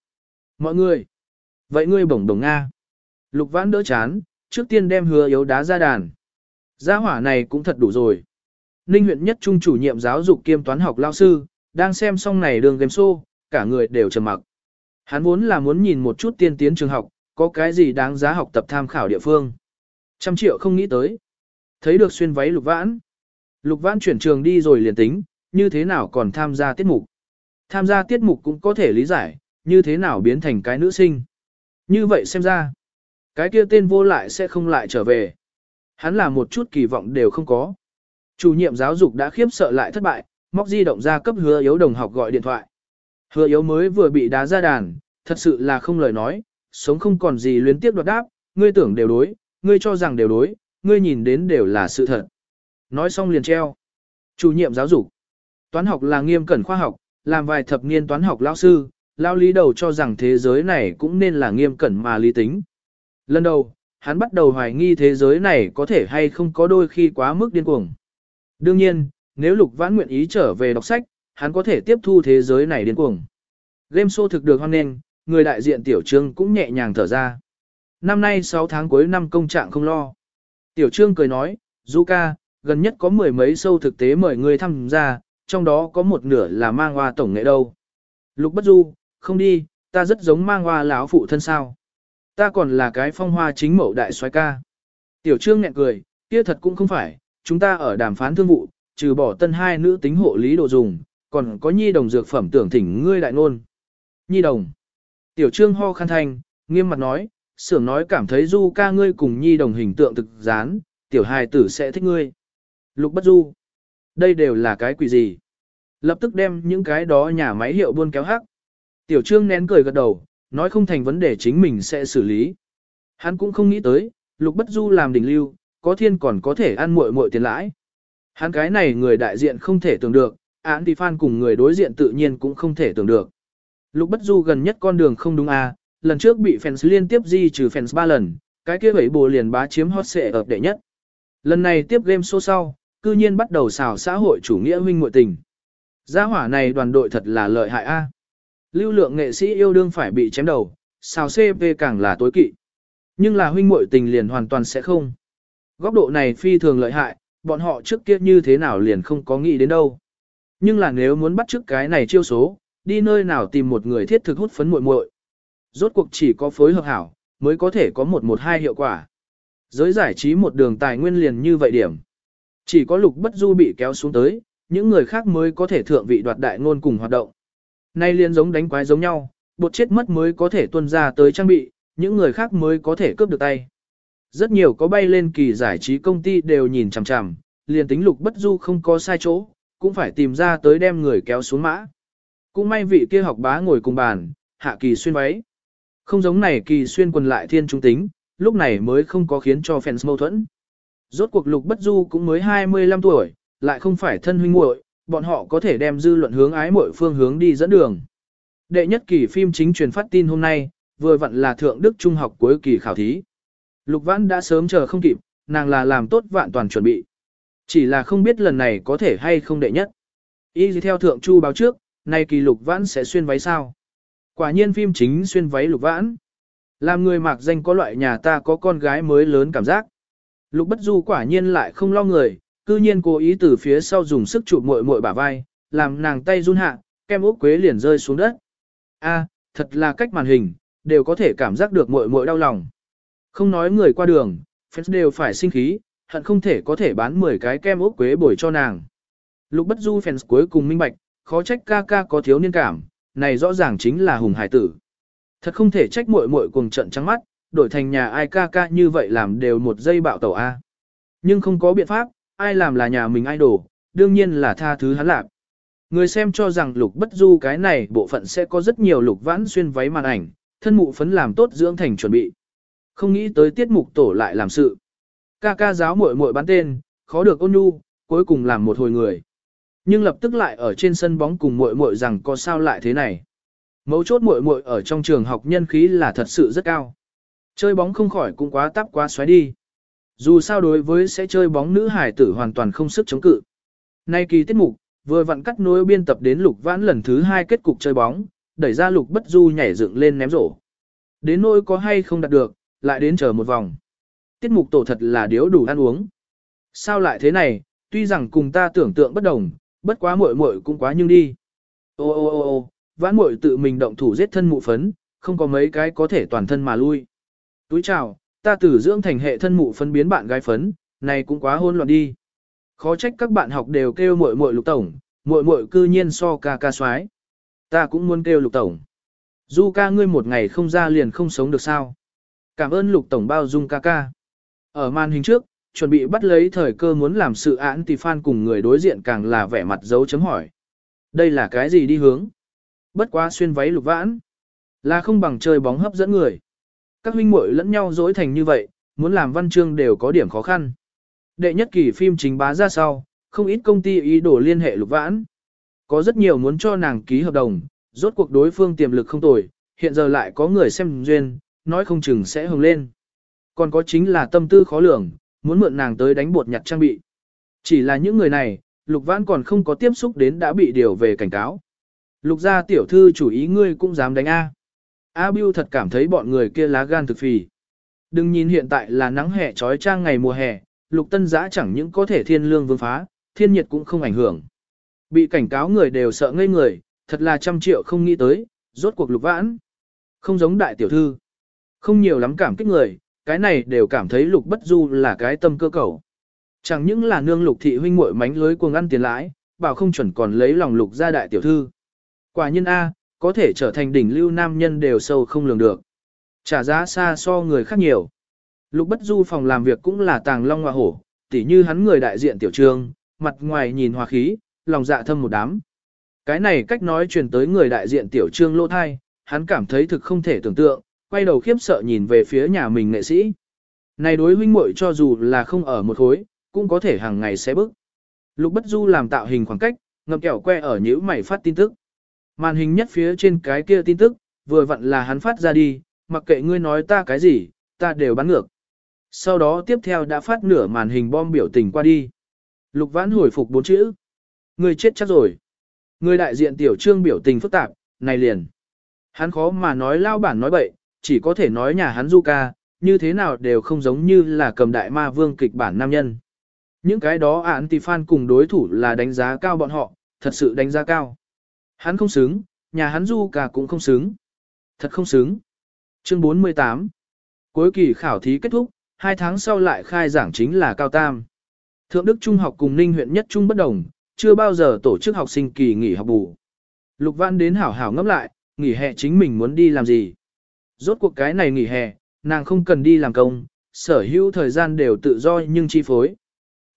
Mọi người, vậy ngươi bổng đồng Nga. Lục Vãn đỡ chán, trước tiên đem hứa yếu đá ra đàn. Gia hỏa này cũng thật đủ rồi. Ninh huyện nhất trung chủ nhiệm giáo dục kiêm toán học lao sư, đang xem xong này đường game show, cả người đều trầm mặc. Hắn vốn là muốn nhìn một chút tiên tiến trường học, có cái gì đáng giá học tập tham khảo địa phương. Trăm triệu không nghĩ tới. Thấy được xuyên váy lục vãn. Lục vãn chuyển trường đi rồi liền tính, như thế nào còn tham gia tiết mục. Tham gia tiết mục cũng có thể lý giải, như thế nào biến thành cái nữ sinh. Như vậy xem ra, cái kia tên vô lại sẽ không lại trở về. Hắn là một chút kỳ vọng đều không có. Chủ nhiệm giáo dục đã khiếp sợ lại thất bại, móc di động ra cấp hứa yếu đồng học gọi điện thoại. Hứa yếu mới vừa bị đá ra đàn, thật sự là không lời nói, sống không còn gì luyến tiếp đoạt đáp, ngươi tưởng đều đối, ngươi cho rằng đều đối, ngươi nhìn đến đều là sự thật. Nói xong liền treo. Chủ nhiệm giáo dục. Toán học là nghiêm cẩn khoa học, làm vài thập niên toán học lão sư, lao lý đầu cho rằng thế giới này cũng nên là nghiêm cẩn mà lý tính. Lần đầu, hắn bắt đầu hoài nghi thế giới này có thể hay không có đôi khi quá mức điên cuồng. Đương nhiên, nếu lục vãn nguyện ý trở về đọc sách, hắn có thể tiếp thu thế giới này điên cuồng. Game show thực được hoan nghênh, người đại diện tiểu trương cũng nhẹ nhàng thở ra. Năm nay 6 tháng cuối năm công trạng không lo. Tiểu trương cười nói, Du ca, gần nhất có mười mấy sâu thực tế mời người tham gia, trong đó có một nửa là mang hoa tổng nghệ đâu. Lục bất du, không đi, ta rất giống mang hoa lão phụ thân sao. Ta còn là cái phong hoa chính mẫu đại soái ca. Tiểu trương nhẹ cười, kia thật cũng không phải, chúng ta ở đàm phán thương vụ, trừ bỏ tân hai nữ tính hộ lý đồ dùng, còn có nhi đồng dược phẩm tưởng thỉnh ngươi đại ngôn. Nhi đồng. Tiểu trương ho khăn thanh, nghiêm mặt nói, sưởng nói cảm thấy du ca ngươi cùng nhi đồng hình tượng thực dán, tiểu hài tử sẽ thích ngươi. Lục bất du. Đây đều là cái quỷ gì? Lập tức đem những cái đó nhà máy hiệu buôn kéo hắc. Tiểu trương nén cười gật đầu, nói không thành vấn đề chính mình sẽ xử lý. Hắn cũng không nghĩ tới, lục bất du làm đỉnh lưu, có thiên còn có thể ăn muội muội tiền lãi. Hắn cái này người đại diện không thể tưởng được, án thì fan cùng người đối diện tự nhiên cũng không thể tưởng được. Lục bất du gần nhất con đường không đúng à, lần trước bị fans liên tiếp di trừ fans 3 lần, cái kia bảy bồ liền bá chiếm hot xệ ập đệ nhất. Lần này tiếp game show sau, cư nhiên bắt đầu xào xã hội chủ nghĩa huynh muội tình. Gia hỏa này đoàn đội thật là lợi hại a. Lưu lượng nghệ sĩ yêu đương phải bị chém đầu, xào CP càng là tối kỵ. Nhưng là huynh muội tình liền hoàn toàn sẽ không. Góc độ này phi thường lợi hại, bọn họ trước kia như thế nào liền không có nghĩ đến đâu. Nhưng là nếu muốn bắt trước cái này chiêu số, đi nơi nào tìm một người thiết thực hút phấn muội muội. Rốt cuộc chỉ có phối hợp hảo, mới có thể có một một hai hiệu quả. Giới giải trí một đường tài nguyên liền như vậy điểm. Chỉ có lục bất du bị kéo xuống tới, những người khác mới có thể thượng vị đoạt đại ngôn cùng hoạt động. Nay liên giống đánh quái giống nhau, bột chết mất mới có thể tuân ra tới trang bị, những người khác mới có thể cướp được tay. Rất nhiều có bay lên kỳ giải trí công ty đều nhìn chằm chằm, liền tính lục bất du không có sai chỗ, cũng phải tìm ra tới đem người kéo xuống mã. Cũng may vị kia học bá ngồi cùng bàn, hạ kỳ xuyên váy. Không giống này kỳ xuyên quần lại thiên trung tính, lúc này mới không có khiến cho fans mâu thuẫn. Rốt cuộc lục bất du cũng mới 25 tuổi, lại không phải thân huynh muội, bọn họ có thể đem dư luận hướng ái muội phương hướng đi dẫn đường. Đệ nhất kỳ phim chính truyền phát tin hôm nay, vừa vặn là thượng đức trung học cuối kỳ khảo thí. Lục Vãn đã sớm chờ không kịp, nàng là làm tốt vạn toàn chuẩn bị. Chỉ là không biết lần này có thể hay không đệ nhất. Y theo thượng chu báo trước, nay kỳ Lục Vãn sẽ xuyên váy sao. Quả nhiên phim chính xuyên váy Lục Vãn. Làm người mạc danh có loại nhà ta có con gái mới lớn cảm giác. Lục Bất Du quả nhiên lại không lo người, cư nhiên cố ý từ phía sau dùng sức chụp muội muội bả vai, làm nàng tay run hạ, kem ốc quế liền rơi xuống đất. A, thật là cách màn hình, đều có thể cảm giác được muội muội đau lòng. Không nói người qua đường, fans đều phải sinh khí, hận không thể có thể bán 10 cái kem ốc quế bồi cho nàng. Lục Bất Du fans cuối cùng minh bạch, khó trách ca ca có thiếu niên cảm, này rõ ràng chính là hùng hải tử. Thật không thể trách muội muội cùng trận trắng mắt, đổi thành nhà ai ca ca như vậy làm đều một giây bạo tẩu A. Nhưng không có biện pháp, ai làm là nhà mình idol, đương nhiên là tha thứ hắn lạc. Người xem cho rằng lục bất du cái này bộ phận sẽ có rất nhiều lục vãn xuyên váy màn ảnh, thân mụ phấn làm tốt dưỡng thành chuẩn bị. Không nghĩ tới tiết mục tổ lại làm sự. Ca ca giáo muội muội bán tên, khó được ôn nhu, cuối cùng làm một hồi người. Nhưng lập tức lại ở trên sân bóng cùng muội muội rằng có sao lại thế này. Mấu chốt muội muội ở trong trường học nhân khí là thật sự rất cao. Chơi bóng không khỏi cũng quá tắp quá xoáy đi. Dù sao đối với sẽ chơi bóng nữ hải tử hoàn toàn không sức chống cự. Nay kỳ tiết mục, vừa vặn cắt nối biên tập đến lục vãn lần thứ hai kết cục chơi bóng, đẩy ra lục bất du nhảy dựng lên ném rổ. Đến nỗi có hay không đạt được, lại đến chờ một vòng. Tiết mục tổ thật là điếu đủ ăn uống. Sao lại thế này, tuy rằng cùng ta tưởng tượng bất đồng, bất quá muội muội cũng quá nhưng đi. Ô ô ô ô, vãn muội tự mình động thủ giết thân mụ phấn, không có mấy cái có thể toàn thân mà lui. Túi chào, ta tử dưỡng thành hệ thân mụ phân biến bạn gái phấn, này cũng quá hôn loạn đi. Khó trách các bạn học đều kêu muội muội lục tổng, muội muội cư nhiên so ca ca soái. Ta cũng muốn kêu lục tổng. Du ca ngươi một ngày không ra liền không sống được sao. Cảm ơn lục tổng bao dung ca ca. Ở màn hình trước, chuẩn bị bắt lấy thời cơ muốn làm sự án thì fan cùng người đối diện càng là vẻ mặt dấu chấm hỏi. Đây là cái gì đi hướng? Bất quá xuyên váy lục vãn. Là không bằng chơi bóng hấp dẫn người. Các huynh muội lẫn nhau dối thành như vậy, muốn làm văn chương đều có điểm khó khăn. Đệ nhất kỳ phim chính bá ra sau, không ít công ty ý đồ liên hệ lục vãn. Có rất nhiều muốn cho nàng ký hợp đồng, rốt cuộc đối phương tiềm lực không tồi, hiện giờ lại có người xem duyên, nói không chừng sẽ hồng lên. Còn có chính là tâm tư khó lường, muốn mượn nàng tới đánh bột nhặt trang bị. Chỉ là những người này, lục vãn còn không có tiếp xúc đến đã bị điều về cảnh cáo. Lục gia tiểu thư chủ ý ngươi cũng dám đánh A. A Bưu thật cảm thấy bọn người kia lá gan thực phì. Đừng nhìn hiện tại là nắng hè trói trang ngày mùa hè, lục tân giã chẳng những có thể thiên lương vương phá, thiên nhiệt cũng không ảnh hưởng. Bị cảnh cáo người đều sợ ngây người, thật là trăm triệu không nghĩ tới, rốt cuộc lục vãn. Không giống đại tiểu thư. Không nhiều lắm cảm kích người, cái này đều cảm thấy lục bất du là cái tâm cơ cầu. Chẳng những là nương lục thị huynh muội mánh lưới cuồng ăn tiền lãi, bảo không chuẩn còn lấy lòng lục ra đại tiểu thư. Quả nhân A, có thể trở thành đỉnh lưu nam nhân đều sâu không lường được. Trả giá xa so người khác nhiều. Lục bất du phòng làm việc cũng là tàng long hoa hổ, tỉ như hắn người đại diện tiểu trương, mặt ngoài nhìn hòa khí, lòng dạ thâm một đám. Cái này cách nói truyền tới người đại diện tiểu trương lô thai, hắn cảm thấy thực không thể tưởng tượng, quay đầu khiếp sợ nhìn về phía nhà mình nghệ sĩ. Này đối huynh muội cho dù là không ở một khối, cũng có thể hàng ngày sẽ bức. Lục bất du làm tạo hình khoảng cách, ngậm kẹo que ở nhữ mày phát tin tức. Màn hình nhất phía trên cái kia tin tức, vừa vặn là hắn phát ra đi, mặc kệ ngươi nói ta cái gì, ta đều bắn ngược. Sau đó tiếp theo đã phát nửa màn hình bom biểu tình qua đi. Lục vãn hồi phục bốn chữ. Người chết chắc rồi. Người đại diện tiểu trương biểu tình phức tạp, này liền. Hắn khó mà nói lao bản nói bậy, chỉ có thể nói nhà hắn du ca, như thế nào đều không giống như là cầm đại ma vương kịch bản nam nhân. Những cái đó anti-fan cùng đối thủ là đánh giá cao bọn họ, thật sự đánh giá cao. Hắn không xứng, nhà hắn du cả cũng không xứng. Thật không xứng. Chương 48 Cuối kỳ khảo thí kết thúc, hai tháng sau lại khai giảng chính là Cao Tam. Thượng Đức Trung học cùng Ninh huyện nhất Trung bất đồng, chưa bao giờ tổ chức học sinh kỳ nghỉ học bù. Lục Văn đến hảo hảo ngẫm lại, nghỉ hè chính mình muốn đi làm gì. Rốt cuộc cái này nghỉ hè, nàng không cần đi làm công, sở hữu thời gian đều tự do nhưng chi phối.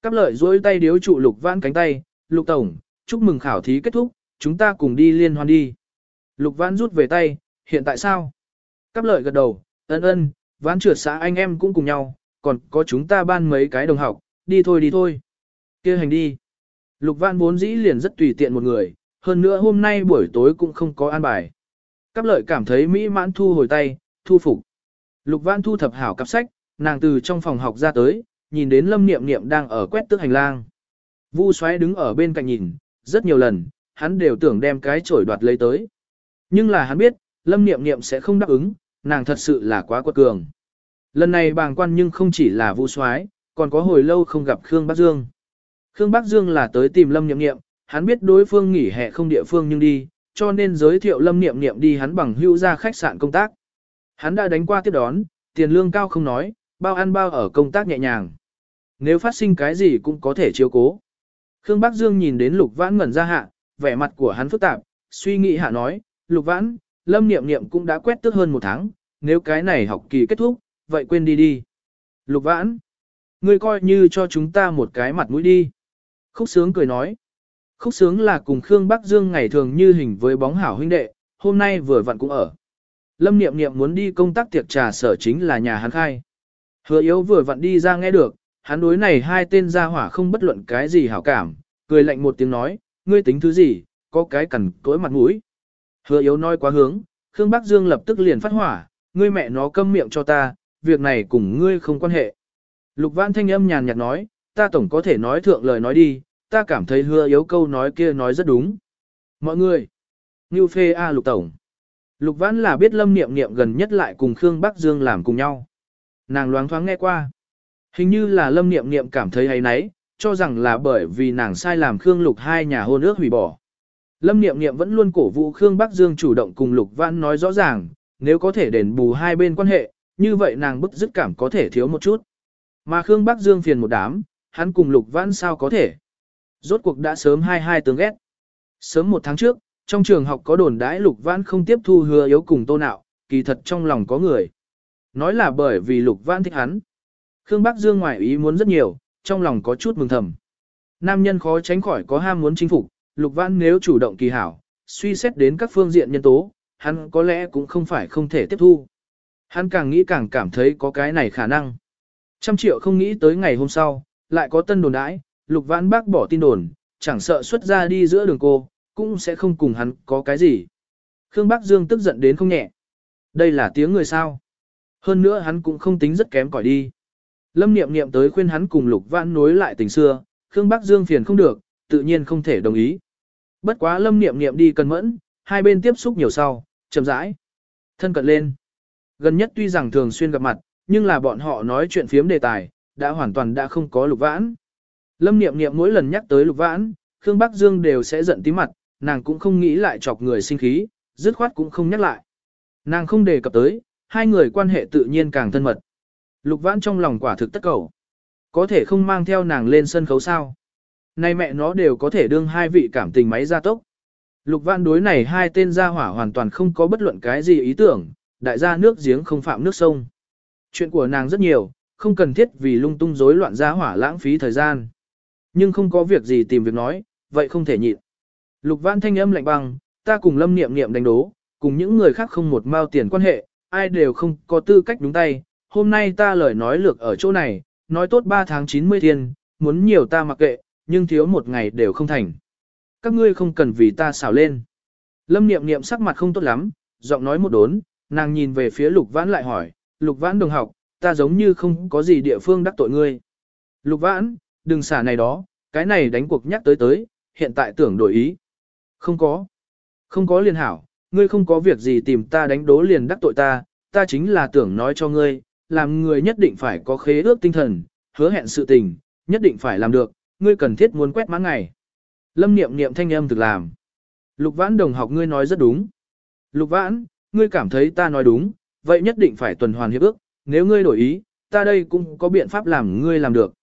Cắp lợi dối tay điếu trụ Lục Văn cánh tay, Lục Tổng, chúc mừng khảo thí kết thúc, chúng ta cùng đi liên hoan đi. Lục Vãn rút về tay, hiện tại sao? Cáp lợi gật đầu, ân ân, Vãn trượt xã anh em cũng cùng nhau, còn có chúng ta ban mấy cái đồng học, đi thôi đi thôi. kia hành đi. Lục Vãn vốn dĩ liền rất tùy tiện một người, hơn nữa hôm nay buổi tối cũng không có an bài. Cáp lợi cảm thấy mỹ mãn thu hồi tay, thu phục. Lục Vãn thu thập hảo cặp sách, nàng từ trong phòng học ra tới, nhìn đến Lâm Niệm Niệm đang ở quét tước hành lang. Vu xoáy đứng ở bên cạnh nhìn, rất nhiều lần, hắn đều tưởng đem cái chổi đoạt lấy tới. Nhưng là hắn biết, Lâm Niệm Niệm sẽ không đáp ứng, nàng thật sự là quá quật cường. Lần này bàng quan nhưng không chỉ là Vu soái, còn có hồi lâu không gặp Khương Bắc Dương. Khương Bắc Dương là tới tìm Lâm Niệm Niệm, hắn biết đối phương nghỉ hè không địa phương nhưng đi, cho nên giới thiệu Lâm Niệm Niệm đi hắn bằng hữu ra khách sạn công tác. Hắn đã đánh qua tiếp đón, tiền lương cao không nói, bao ăn bao ở công tác nhẹ nhàng. Nếu phát sinh cái gì cũng có thể chiếu cố. Khương Bắc Dương nhìn đến Lục Vãn ngẩn ra hạ, vẻ mặt của hắn phức tạp, suy nghĩ hạ nói, Lục Vãn, Lâm Niệm Niệm cũng đã quét tước hơn một tháng, nếu cái này học kỳ kết thúc, vậy quên đi đi. Lục Vãn, ngươi coi như cho chúng ta một cái mặt mũi đi. Khúc Sướng cười nói. Khúc Sướng là cùng Khương Bắc Dương ngày thường như hình với bóng hảo huynh đệ, hôm nay vừa vặn cũng ở. Lâm Niệm Niệm muốn đi công tác tiệc trà sở chính là nhà hắn khai. Hứa yếu vừa vặn đi ra nghe được, hắn đối này hai tên gia hỏa không bất luận cái gì hảo cảm, cười lạnh một tiếng nói, ngươi tính thứ gì, có cái cẩn cỗi mặt mũi. Hứa yếu nói quá hướng, Khương Bắc Dương lập tức liền phát hỏa, ngươi mẹ nó câm miệng cho ta, việc này cùng ngươi không quan hệ. Lục Văn thanh âm nhàn nhạt nói, ta tổng có thể nói thượng lời nói đi, ta cảm thấy hứa yếu câu nói kia nói rất đúng. Mọi người, Ngưu Phê A Lục Tổng. Lục Văn là biết Lâm Niệm Niệm gần nhất lại cùng Khương Bắc Dương làm cùng nhau. Nàng loáng thoáng nghe qua. Hình như là Lâm Niệm Niệm cảm thấy hay nấy, cho rằng là bởi vì nàng sai làm Khương Lục hai nhà hôn ước hủy bỏ. Lâm Niệm Niệm vẫn luôn cổ vũ Khương Bắc Dương chủ động cùng Lục Văn nói rõ ràng, nếu có thể đền bù hai bên quan hệ, như vậy nàng bức dứt cảm có thể thiếu một chút. Mà Khương Bắc Dương phiền một đám, hắn cùng Lục Văn sao có thể. Rốt cuộc đã sớm hai hai tướng ghét. Sớm một tháng trước, trong trường học có đồn đãi Lục Văn không tiếp thu hứa yếu cùng tô nạo, kỳ thật trong lòng có người. Nói là bởi vì Lục Văn thích hắn. Khương Bắc Dương ngoài ý muốn rất nhiều, trong lòng có chút mừng thầm. Nam nhân khó tránh khỏi có ham muốn chinh phục, Lục vãn nếu chủ động kỳ hảo, suy xét đến các phương diện nhân tố, hắn có lẽ cũng không phải không thể tiếp thu. Hắn càng nghĩ càng cảm thấy có cái này khả năng. Trăm triệu không nghĩ tới ngày hôm sau, lại có tân đồn đãi, Lục vãn bác bỏ tin đồn, chẳng sợ xuất ra đi giữa đường cô, cũng sẽ không cùng hắn có cái gì. Khương Bắc Dương tức giận đến không nhẹ. Đây là tiếng người sao. Hơn nữa hắn cũng không tính rất kém cỏi đi. Lâm Niệm Niệm tới khuyên hắn cùng Lục Vãn nối lại tình xưa, Khương Bắc Dương phiền không được, tự nhiên không thể đồng ý. Bất quá lâm niệm niệm đi cần mẫn, hai bên tiếp xúc nhiều sau, chậm rãi. Thân cận lên. Gần nhất tuy rằng thường xuyên gặp mặt, nhưng là bọn họ nói chuyện phiếm đề tài, đã hoàn toàn đã không có lục vãn. Lâm niệm niệm mỗi lần nhắc tới lục vãn, Khương Bắc Dương đều sẽ giận tí mặt, nàng cũng không nghĩ lại chọc người sinh khí, dứt khoát cũng không nhắc lại. Nàng không đề cập tới, hai người quan hệ tự nhiên càng thân mật. Lục vãn trong lòng quả thực tất cầu. Có thể không mang theo nàng lên sân khấu sao. Nay mẹ nó đều có thể đương hai vị cảm tình máy gia tốc. Lục Vãn đối này hai tên gia hỏa hoàn toàn không có bất luận cái gì ý tưởng, đại gia nước giếng không phạm nước sông. Chuyện của nàng rất nhiều, không cần thiết vì lung tung rối loạn gia hỏa lãng phí thời gian. Nhưng không có việc gì tìm việc nói, vậy không thể nhịn. Lục Vãn thanh âm lạnh băng, ta cùng lâm niệm niệm đánh đố, cùng những người khác không một mao tiền quan hệ, ai đều không có tư cách đúng tay. Hôm nay ta lời nói lược ở chỗ này, nói tốt 3 tháng 90 thiên, muốn nhiều ta mặc kệ, nhưng thiếu một ngày đều không thành. Các ngươi không cần vì ta xảo lên. Lâm niệm niệm sắc mặt không tốt lắm, giọng nói một đốn, nàng nhìn về phía lục vãn lại hỏi, lục vãn đồng học, ta giống như không có gì địa phương đắc tội ngươi. Lục vãn, đừng xả này đó, cái này đánh cuộc nhắc tới tới, hiện tại tưởng đổi ý. Không có. Không có liền hảo, ngươi không có việc gì tìm ta đánh đố liền đắc tội ta, ta chính là tưởng nói cho ngươi, làm người nhất định phải có khế ước tinh thần, hứa hẹn sự tình, nhất định phải làm được, ngươi cần thiết muốn quét mã ngày. Lâm niệm niệm thanh âm thực làm. Lục vãn đồng học ngươi nói rất đúng. Lục vãn, ngươi cảm thấy ta nói đúng, vậy nhất định phải tuần hoàn hiệp ước, nếu ngươi đổi ý, ta đây cũng có biện pháp làm ngươi làm được.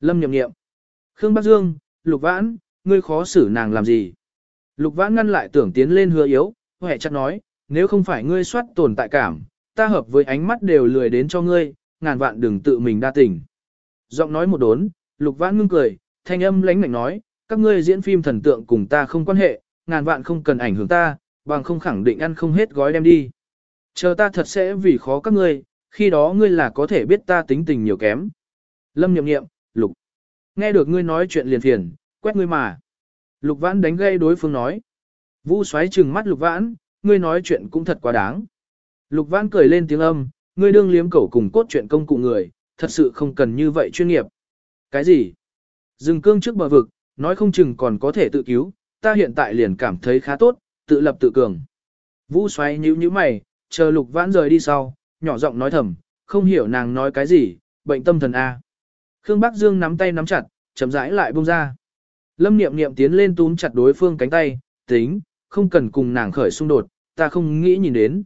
Lâm niệm niệm. Khương Bắc Dương, Lục vãn, ngươi khó xử nàng làm gì? Lục vãn ngăn lại tưởng tiến lên hứa yếu, hẹ chắc nói, nếu không phải ngươi soát tồn tại cảm, ta hợp với ánh mắt đều lười đến cho ngươi, ngàn vạn đừng tự mình đa tình. Giọng nói một đốn, lục vãn ngưng cười, thanh âm lãnh lạnh nói, các ngươi diễn phim thần tượng cùng ta không quan hệ, ngàn vạn không cần ảnh hưởng ta, bằng không khẳng định ăn không hết gói đem đi. Chờ ta thật sẽ vì khó các ngươi, khi đó ngươi là có thể biết ta tính tình nhiều kém. Lâm nhậm nghiệm, lục. Nghe được ngươi nói chuyện liền phiền, quét ngươi mà. Lục vãn đánh gây đối phương nói. Vũ xoáy trừng mắt lục vãn, ngươi nói chuyện cũng thật quá đáng. Lục vãn cười lên tiếng âm, ngươi đương liếm cẩu cùng cốt chuyện công cụ người, thật sự không cần như vậy chuyên nghiệp. Cái gì? Dừng cương trước bờ vực, nói không chừng còn có thể tự cứu, ta hiện tại liền cảm thấy khá tốt, tự lập tự cường. Vũ xoáy nhíu nhíu mày, chờ lục vãn rời đi sau, nhỏ giọng nói thầm, không hiểu nàng nói cái gì, bệnh tâm thần A. Khương Bắc Dương nắm tay nắm chặt, chậm rãi lại buông ra. Lâm Niệm Niệm tiến lên túm chặt đối phương cánh tay, tính, không cần cùng nàng khởi xung đột, ta không nghĩ nhìn đến.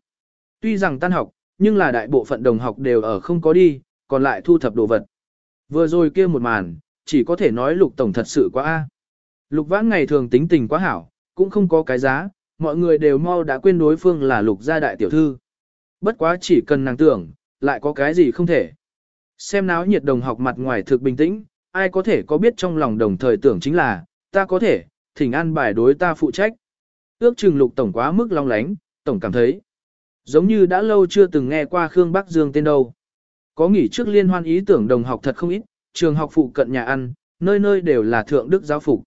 Tuy rằng tan học, nhưng là đại bộ phận đồng học đều ở không có đi, còn lại thu thập đồ vật. Vừa rồi kia một màn, chỉ có thể nói lục tổng thật sự quá a. Lục vãn ngày thường tính tình quá hảo, cũng không có cái giá, mọi người đều mau đã quên đối phương là lục gia đại tiểu thư. Bất quá chỉ cần nàng tưởng, lại có cái gì không thể. Xem náo nhiệt đồng học mặt ngoài thực bình tĩnh, ai có thể có biết trong lòng đồng thời tưởng chính là, ta có thể, thỉnh an bài đối ta phụ trách. Ước chừng lục tổng quá mức long lánh, tổng cảm thấy. Giống như đã lâu chưa từng nghe qua Khương Bắc Dương tên đâu. Có nghỉ trước liên hoan ý tưởng đồng học thật không ít, trường học phụ cận nhà ăn, nơi nơi đều là thượng đức giáo phục.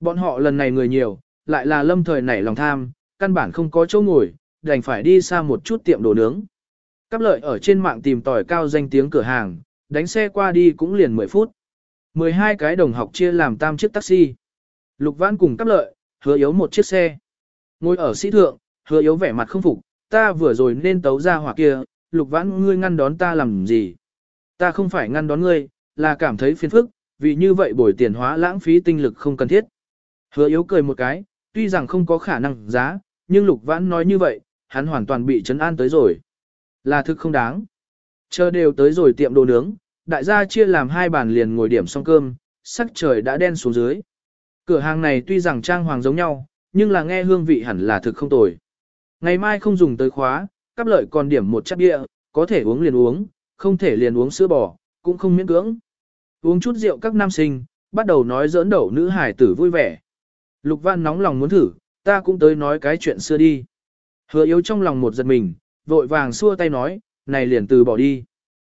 Bọn họ lần này người nhiều, lại là lâm thời nảy lòng tham, căn bản không có chỗ ngồi, đành phải đi xa một chút tiệm đồ nướng. Cắp lợi ở trên mạng tìm tỏi cao danh tiếng cửa hàng, đánh xe qua đi cũng liền 10 phút. 12 cái đồng học chia làm tam chiếc taxi. Lục Vãn cùng cắp lợi, hứa yếu một chiếc xe. Ngồi ở sĩ thượng, hứa yếu vẻ mặt không phục, ta vừa rồi nên tấu ra hỏa kia, Lục Vãn ngươi ngăn đón ta làm gì? Ta không phải ngăn đón ngươi, là cảm thấy phiền phức, vì như vậy bồi tiền hóa lãng phí tinh lực không cần thiết. Hứa yếu cười một cái, tuy rằng không có khả năng giá, nhưng Lục Vãn nói như vậy, hắn hoàn toàn bị chấn an tới rồi. Là thực không đáng. Chờ đều tới rồi tiệm đồ nướng, đại gia chia làm hai bàn liền ngồi điểm xong cơm, sắc trời đã đen xuống dưới. Cửa hàng này tuy rằng trang hoàng giống nhau, nhưng là nghe hương vị hẳn là thực không tồi. Ngày mai không dùng tới khóa, cắp lợi còn điểm một chất bia, có thể uống liền uống, không thể liền uống sữa bò, cũng không miễn cưỡng. Uống chút rượu các nam sinh, bắt đầu nói giỡn đậu nữ hải tử vui vẻ. Lục Văn nóng lòng muốn thử, ta cũng tới nói cái chuyện xưa đi. Hứa yếu trong lòng một giật mình, vội vàng xua tay nói, này liền từ bỏ đi.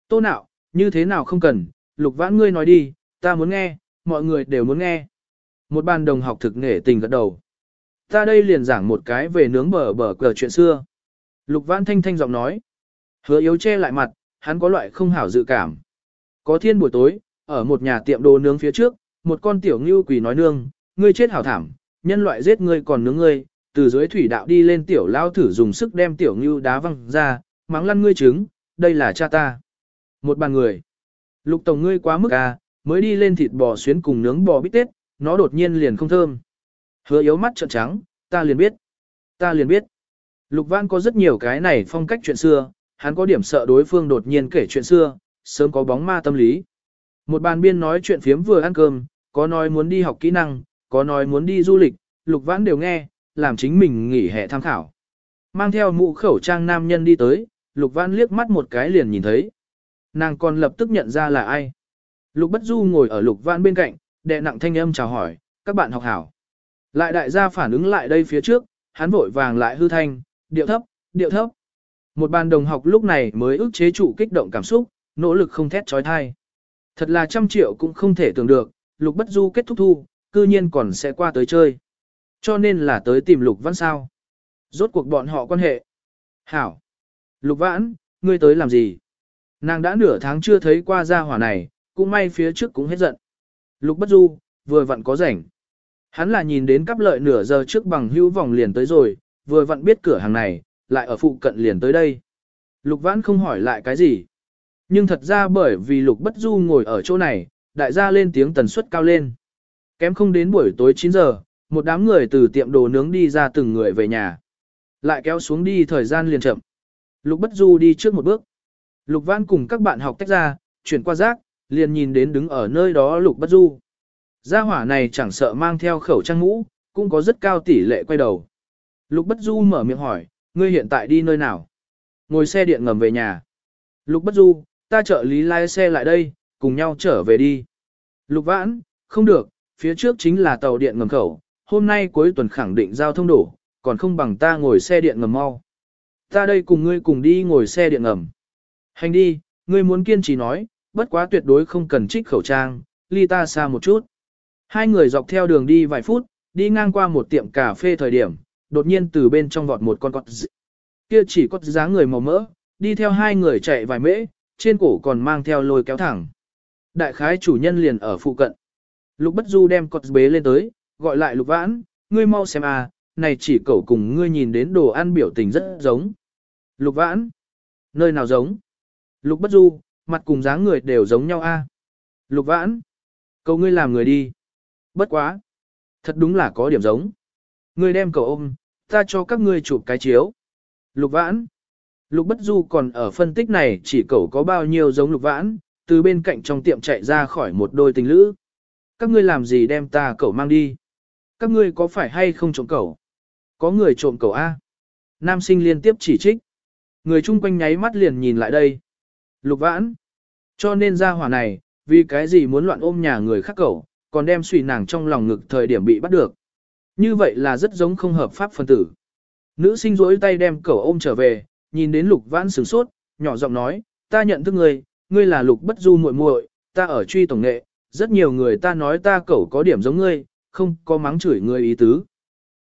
Tô nạo, như thế nào không cần, lục vãn ngươi nói đi, ta muốn nghe, mọi người đều muốn nghe. Một ban đồng học thực nể tình gật đầu. Ta đây liền giảng một cái về nướng bờ bờ cờ chuyện xưa. Lục vãn thanh thanh giọng nói. Hứa yếu che lại mặt, hắn có loại không hảo dự cảm. Có thiên buổi tối, ở một nhà tiệm đồ nướng phía trước, một con tiểu ngưu quỷ nói nương, ngươi chết hảo thảm, nhân loại giết ngươi còn nướng ngươi, từ dưới thủy đạo đi lên tiểu lao thử dùng sức đem tiểu ngưu đá văng ra, mắng lăn ngươi trứng, đây là cha ta. Một bàn người. Lục tổng ngươi quá mức à, mới đi lên thịt bò xuyến cùng nướng bò bít tết, nó đột nhiên liền không thơm. Hứa yếu mắt trợn trắng, ta liền biết. Ta liền biết. Lục Văn có rất nhiều cái này phong cách chuyện xưa, hắn có điểm sợ đối phương đột nhiên kể chuyện xưa, sớm có bóng ma tâm lý. Một bàn biên nói chuyện phiếm vừa ăn cơm, có nói muốn đi học kỹ năng, có nói muốn đi du lịch, Lục văn đều nghe, làm chính mình nghỉ hè tham khảo. Mang theo mũ khẩu trang nam nhân đi tới, Lục văn liếc mắt một cái liền nhìn thấy. Nàng còn lập tức nhận ra là ai. Lục Bất Du ngồi ở Lục văn bên cạnh, đệ nặng thanh âm chào hỏi, các bạn học hảo. Lại đại gia phản ứng lại đây phía trước, hắn vội vàng lại hư thanh, điệu thấp, điệu thấp. Một bàn đồng học lúc này mới ức chế chủ kích động cảm xúc, nỗ lực không thét trói thai. Thật là trăm triệu cũng không thể tưởng được, Lục Bất Du kết thúc thu, cư nhiên còn sẽ qua tới chơi. Cho nên là tới tìm Lục văn sao. Rốt cuộc bọn họ quan hệ. Hảo. Lục Vãn, ngươi tới làm gì? Nàng đã nửa tháng chưa thấy qua gia hỏa này, cũng may phía trước cũng hết giận. Lục Bất Du, vừa vặn có rảnh. Hắn là nhìn đến cắp lợi nửa giờ trước bằng hữu vòng liền tới rồi, vừa vặn biết cửa hàng này, lại ở phụ cận liền tới đây. Lục Vãn không hỏi lại cái gì. Nhưng thật ra bởi vì Lục Bất Du ngồi ở chỗ này, đại gia lên tiếng tần suất cao lên. Kém không đến buổi tối 9 giờ, một đám người từ tiệm đồ nướng đi ra từng người về nhà. Lại kéo xuống đi thời gian liền chậm. Lục Bất Du đi trước một bước. Lục Vãn cùng các bạn học tách ra, chuyển qua rác, liền nhìn đến đứng ở nơi đó Lục Bất Du. Gia hỏa này chẳng sợ mang theo khẩu trang mũ, cũng có rất cao tỷ lệ quay đầu. Lục Bất Du mở miệng hỏi, ngươi hiện tại đi nơi nào? Ngồi xe điện ngầm về nhà. Lục Bất Du, ta trợ lý lái xe lại đây, cùng nhau trở về đi. Lục Vãn, không được, phía trước chính là tàu điện ngầm khẩu, hôm nay cuối tuần khẳng định giao thông đổ, còn không bằng ta ngồi xe điện ngầm mau. Ta đây cùng ngươi cùng đi ngồi xe điện ngầm. Hành đi, ngươi muốn kiên trì nói, bất quá tuyệt đối không cần trích khẩu trang, ly ta xa một chút. Hai người dọc theo đường đi vài phút, đi ngang qua một tiệm cà phê thời điểm, đột nhiên từ bên trong vọt một con cọt dị. Kia chỉ có dáng người màu mỡ, đi theo hai người chạy vài mễ, trên cổ còn mang theo lôi kéo thẳng. Đại khái chủ nhân liền ở phụ cận. Lục Bất Du đem cọt bế lên tới, gọi lại Lục Vãn, ngươi mau xem à, này chỉ cậu cùng ngươi nhìn đến đồ ăn biểu tình rất giống. Lục Vãn, nơi nào giống? Lục Bất Du, mặt cùng dáng người đều giống nhau a. À? Lục Vãn, cậu ngươi làm người đi. Bất quá. Thật đúng là có điểm giống. Ngươi đem cậu ôm, ta cho các ngươi chụp cái chiếu. Lục vãn. Lục bất du còn ở phân tích này chỉ cậu có bao nhiêu giống lục vãn, từ bên cạnh trong tiệm chạy ra khỏi một đôi tình lữ. Các ngươi làm gì đem ta cậu mang đi? Các ngươi có phải hay không trộm cậu? Có người trộm cậu A. Nam sinh liên tiếp chỉ trích. Người chung quanh nháy mắt liền nhìn lại đây. Lục vãn. Cho nên ra hỏa này, vì cái gì muốn loạn ôm nhà người khác cậu, còn đem suy nàng trong lòng ngực thời điểm bị bắt được. Như vậy là rất giống không hợp pháp phân tử. Nữ sinh rỗi tay đem cẩu ôm trở về, nhìn đến lục vãn sửng sốt, nhỏ giọng nói, ta nhận thức ngươi, ngươi là lục bất du muội muội, ta ở truy tổng nghệ, rất nhiều người ta nói ta cẩu có điểm giống ngươi, không có mắng chửi ngươi ý tứ.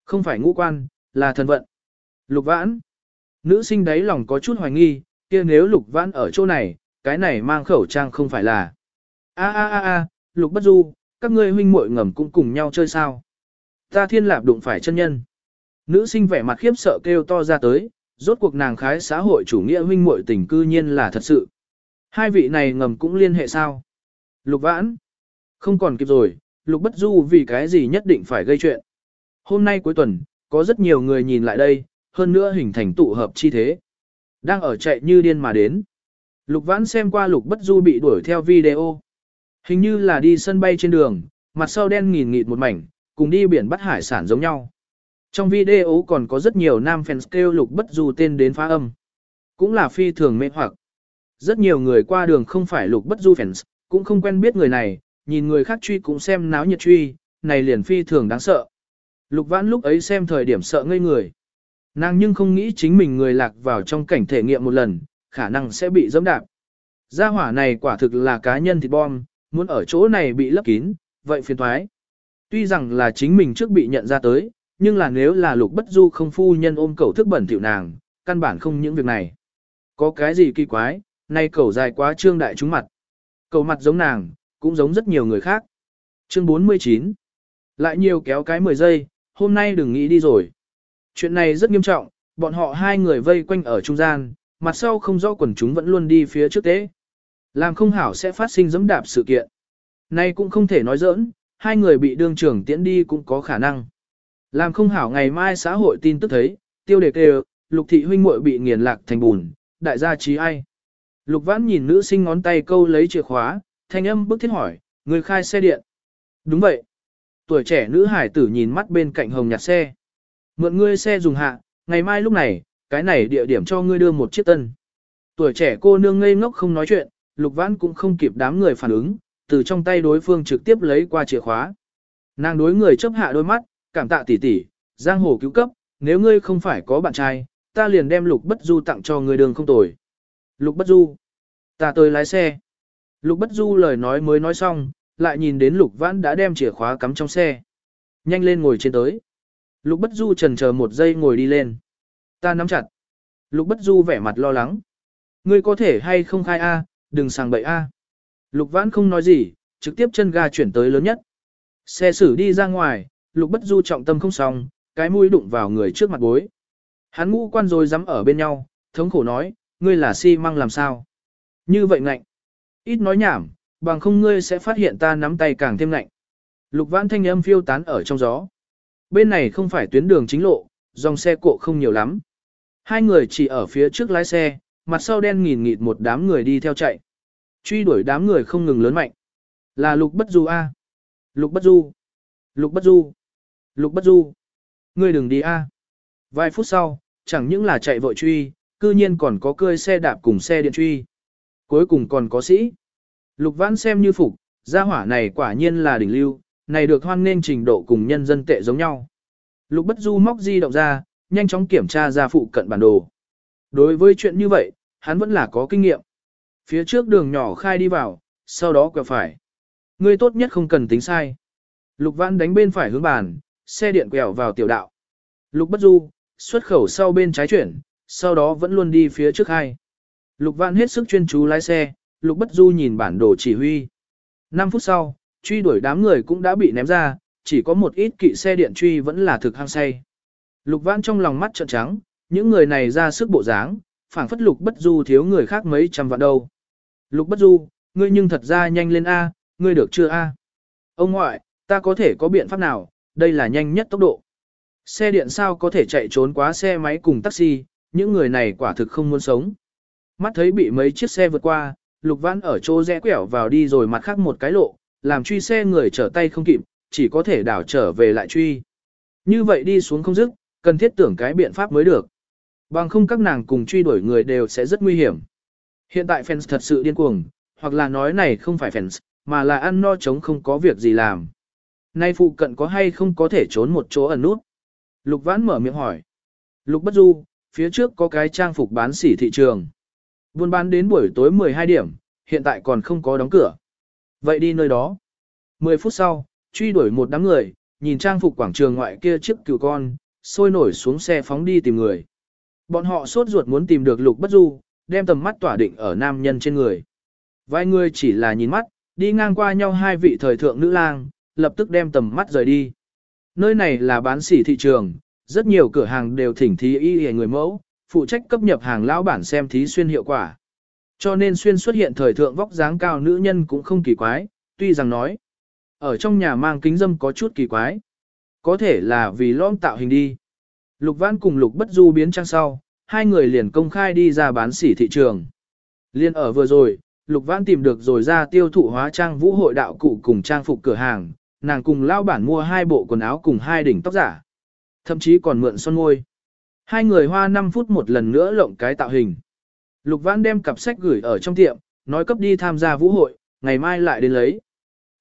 Không phải ngũ quan, là thần vận. Lục vãn. Nữ sinh đấy lòng có chút hoài nghi, kia nếu lục vãn ở chỗ này, cái này mang khẩu trang không phải là. A a a a, lục bất du, các ngươi huynh muội ngầm cũng cùng nhau chơi sao. Ta thiên lạp đụng phải chân nhân. Nữ sinh vẻ mặt khiếp sợ kêu to ra tới, rốt cuộc nàng khái xã hội chủ nghĩa huynh muội tình cư nhiên là thật sự. Hai vị này ngầm cũng liên hệ sao? Lục vãn. Không còn kịp rồi, lục bất du vì cái gì nhất định phải gây chuyện. Hôm nay cuối tuần, có rất nhiều người nhìn lại đây, hơn nữa hình thành tụ hợp chi thế. Đang ở chạy như điên mà đến. Lục vãn xem qua lục bất du bị đuổi theo video. Hình như là đi sân bay trên đường, mặt sau đen nghìn nghịt một mảnh, cùng đi biển bắt hải sản giống nhau. Trong video còn có rất nhiều nam fans kêu lục bất du tên đến phá âm. Cũng là phi thường mê hoặc. Rất nhiều người qua đường không phải lục bất du fans, cũng không quen biết người này, nhìn người khác truy cũng xem náo nhiệt truy, này liền phi thường đáng sợ. Lục vãn lúc ấy xem thời điểm sợ ngây người. Nàng nhưng không nghĩ chính mình người lạc vào trong cảnh thể nghiệm một lần, khả năng sẽ bị dẫm đạp. Gia hỏa này quả thực là cá nhân thịt bom, muốn ở chỗ này bị lấp kín, vậy phiền thoái. Tuy rằng là chính mình trước bị nhận ra tới, nhưng là nếu là lục bất du không phu nhân ôm cầu thức bẩn tiểu nàng, căn bản không những việc này. Có cái gì kỳ quái, nay cầu dài quá trương đại chúng mặt. Cầu mặt giống nàng, cũng giống rất nhiều người khác. Chương 49 Lại nhiều kéo cái 10 giây, hôm nay đừng nghĩ đi rồi. Chuyện này rất nghiêm trọng, bọn họ hai người vây quanh ở trung gian, mặt sau không rõ quần chúng vẫn luôn đi phía trước tế. Làm không hảo sẽ phát sinh dẫm đạp sự kiện. Nay cũng không thể nói giỡn, hai người bị đương trưởng tiễn đi cũng có khả năng. Làm không hảo ngày mai xã hội tin tức thấy, tiêu đề kêu, lục thị huynh muội bị nghiền lạc thành bùn, đại gia trí ai. Lục vãn nhìn nữ sinh ngón tay câu lấy chìa khóa, thanh âm bức thiết hỏi, người khai xe điện. Đúng vậy. Tuổi trẻ nữ hải tử nhìn mắt bên cạnh hồng nhạt xe. Mượn ngươi xe dùng hạ, ngày mai lúc này, cái này địa điểm cho ngươi đưa một chiếc tân. Tuổi trẻ cô nương ngây ngốc không nói chuyện, Lục Vãn cũng không kịp đám người phản ứng, từ trong tay đối phương trực tiếp lấy qua chìa khóa. Nàng đối người chấp hạ đôi mắt, cảm tạ tỷ tỷ, giang hồ cứu cấp, nếu ngươi không phải có bạn trai, ta liền đem Lục Bất Du tặng cho người đường không tồi. Lục Bất Du, ta tới lái xe. Lục Bất Du lời nói mới nói xong, lại nhìn đến Lục Vãn đã đem chìa khóa cắm trong xe. Nhanh lên ngồi trên tới. Lục Bất Du trần chờ một giây ngồi đi lên. Ta nắm chặt. Lục Bất Du vẻ mặt lo lắng. ngươi có thể hay không khai A, đừng sàng bậy A. Lục vãn không nói gì, trực tiếp chân ga chuyển tới lớn nhất. Xe xử đi ra ngoài, lục bất du trọng tâm không xong, cái mũi đụng vào người trước mặt bối. Hắn ngũ quan rồi dám ở bên nhau, thống khổ nói, ngươi là si măng làm sao. Như vậy ngạnh. Ít nói nhảm, bằng không ngươi sẽ phát hiện ta nắm tay càng thêm ngạnh. Lục vãn thanh âm phiêu tán ở trong gió. Bên này không phải tuyến đường chính lộ, dòng xe cộ không nhiều lắm. Hai người chỉ ở phía trước lái xe, mặt sau đen nghìn nghịt một đám người đi theo chạy. Truy đuổi đám người không ngừng lớn mạnh. Là lục bất du A. Lục bất du. Lục bất du. Lục bất du. Ngươi đừng đi A. Vài phút sau, chẳng những là chạy vội truy, cư nhiên còn có cơi xe đạp cùng xe điện truy. Cuối cùng còn có sĩ. Lục vãn xem như phục, gia hỏa này quả nhiên là đỉnh lưu, này được hoan nên trình độ cùng nhân dân tệ giống nhau. Lục bất du móc di động ra, nhanh chóng kiểm tra ra phụ cận bản đồ. Đối với chuyện như vậy, hắn vẫn là có kinh nghiệm. Phía trước đường nhỏ khai đi vào, sau đó quẹo phải. Ngươi tốt nhất không cần tính sai. Lục vãn đánh bên phải hướng bàn, xe điện quẹo vào tiểu đạo. Lục bất du, xuất khẩu sau bên trái chuyển, sau đó vẫn luôn đi phía trước hai. Lục vãn hết sức chuyên chú lái xe, lục bất du nhìn bản đồ chỉ huy. 5 phút sau, truy đuổi đám người cũng đã bị ném ra, chỉ có một ít kỵ xe điện truy vẫn là thực hăng say. Lục vãn trong lòng mắt trợn trắng, những người này ra sức bộ dáng, phảng phất lục bất du thiếu người khác mấy trăm vạn đâu. Lục bất du, ngươi nhưng thật ra nhanh lên A, ngươi được chưa A? Ông ngoại, ta có thể có biện pháp nào, đây là nhanh nhất tốc độ. Xe điện sao có thể chạy trốn quá xe máy cùng taxi, những người này quả thực không muốn sống. Mắt thấy bị mấy chiếc xe vượt qua, lục vãn ở chỗ rẽ quẹo vào đi rồi mặt khác một cái lộ, làm truy xe người trở tay không kịp, chỉ có thể đảo trở về lại truy. Như vậy đi xuống không dứt, cần thiết tưởng cái biện pháp mới được. Bằng không các nàng cùng truy đuổi người đều sẽ rất nguy hiểm. Hiện tại fans thật sự điên cuồng, hoặc là nói này không phải fans, mà là ăn no chống không có việc gì làm. Nay phụ cận có hay không có thể trốn một chỗ ẩn nút? Lục vãn mở miệng hỏi. Lục bất du, phía trước có cái trang phục bán sỉ thị trường. Buôn bán đến buổi tối 12 điểm, hiện tại còn không có đóng cửa. Vậy đi nơi đó. 10 phút sau, truy đuổi một đám người, nhìn trang phục quảng trường ngoại kia chiếc cừu con, sôi nổi xuống xe phóng đi tìm người. Bọn họ sốt ruột muốn tìm được lục bất du, đem tầm mắt tỏa định ở nam nhân trên người. Vài người chỉ là nhìn mắt, đi ngang qua nhau hai vị thời thượng nữ lang, lập tức đem tầm mắt rời đi. Nơi này là bán sỉ thị trường, rất nhiều cửa hàng đều thỉnh thí y hề người mẫu, phụ trách cấp nhập hàng lão bản xem thí xuyên hiệu quả. Cho nên xuyên xuất hiện thời thượng vóc dáng cao nữ nhân cũng không kỳ quái, tuy rằng nói, ở trong nhà mang kính dâm có chút kỳ quái. Có thể là vì lõm tạo hình đi. Lục Văn cùng Lục Bất Du biến trang sau, hai người liền công khai đi ra bán sỉ thị trường. Liên ở vừa rồi, Lục Văn tìm được rồi ra tiêu thụ hóa trang vũ hội đạo cụ cùng trang phục cửa hàng, nàng cùng lao bản mua hai bộ quần áo cùng hai đỉnh tóc giả. Thậm chí còn mượn son môi. Hai người hoa 5 phút một lần nữa lộng cái tạo hình. Lục Văn đem cặp sách gửi ở trong tiệm, nói cấp đi tham gia vũ hội, ngày mai lại đến lấy.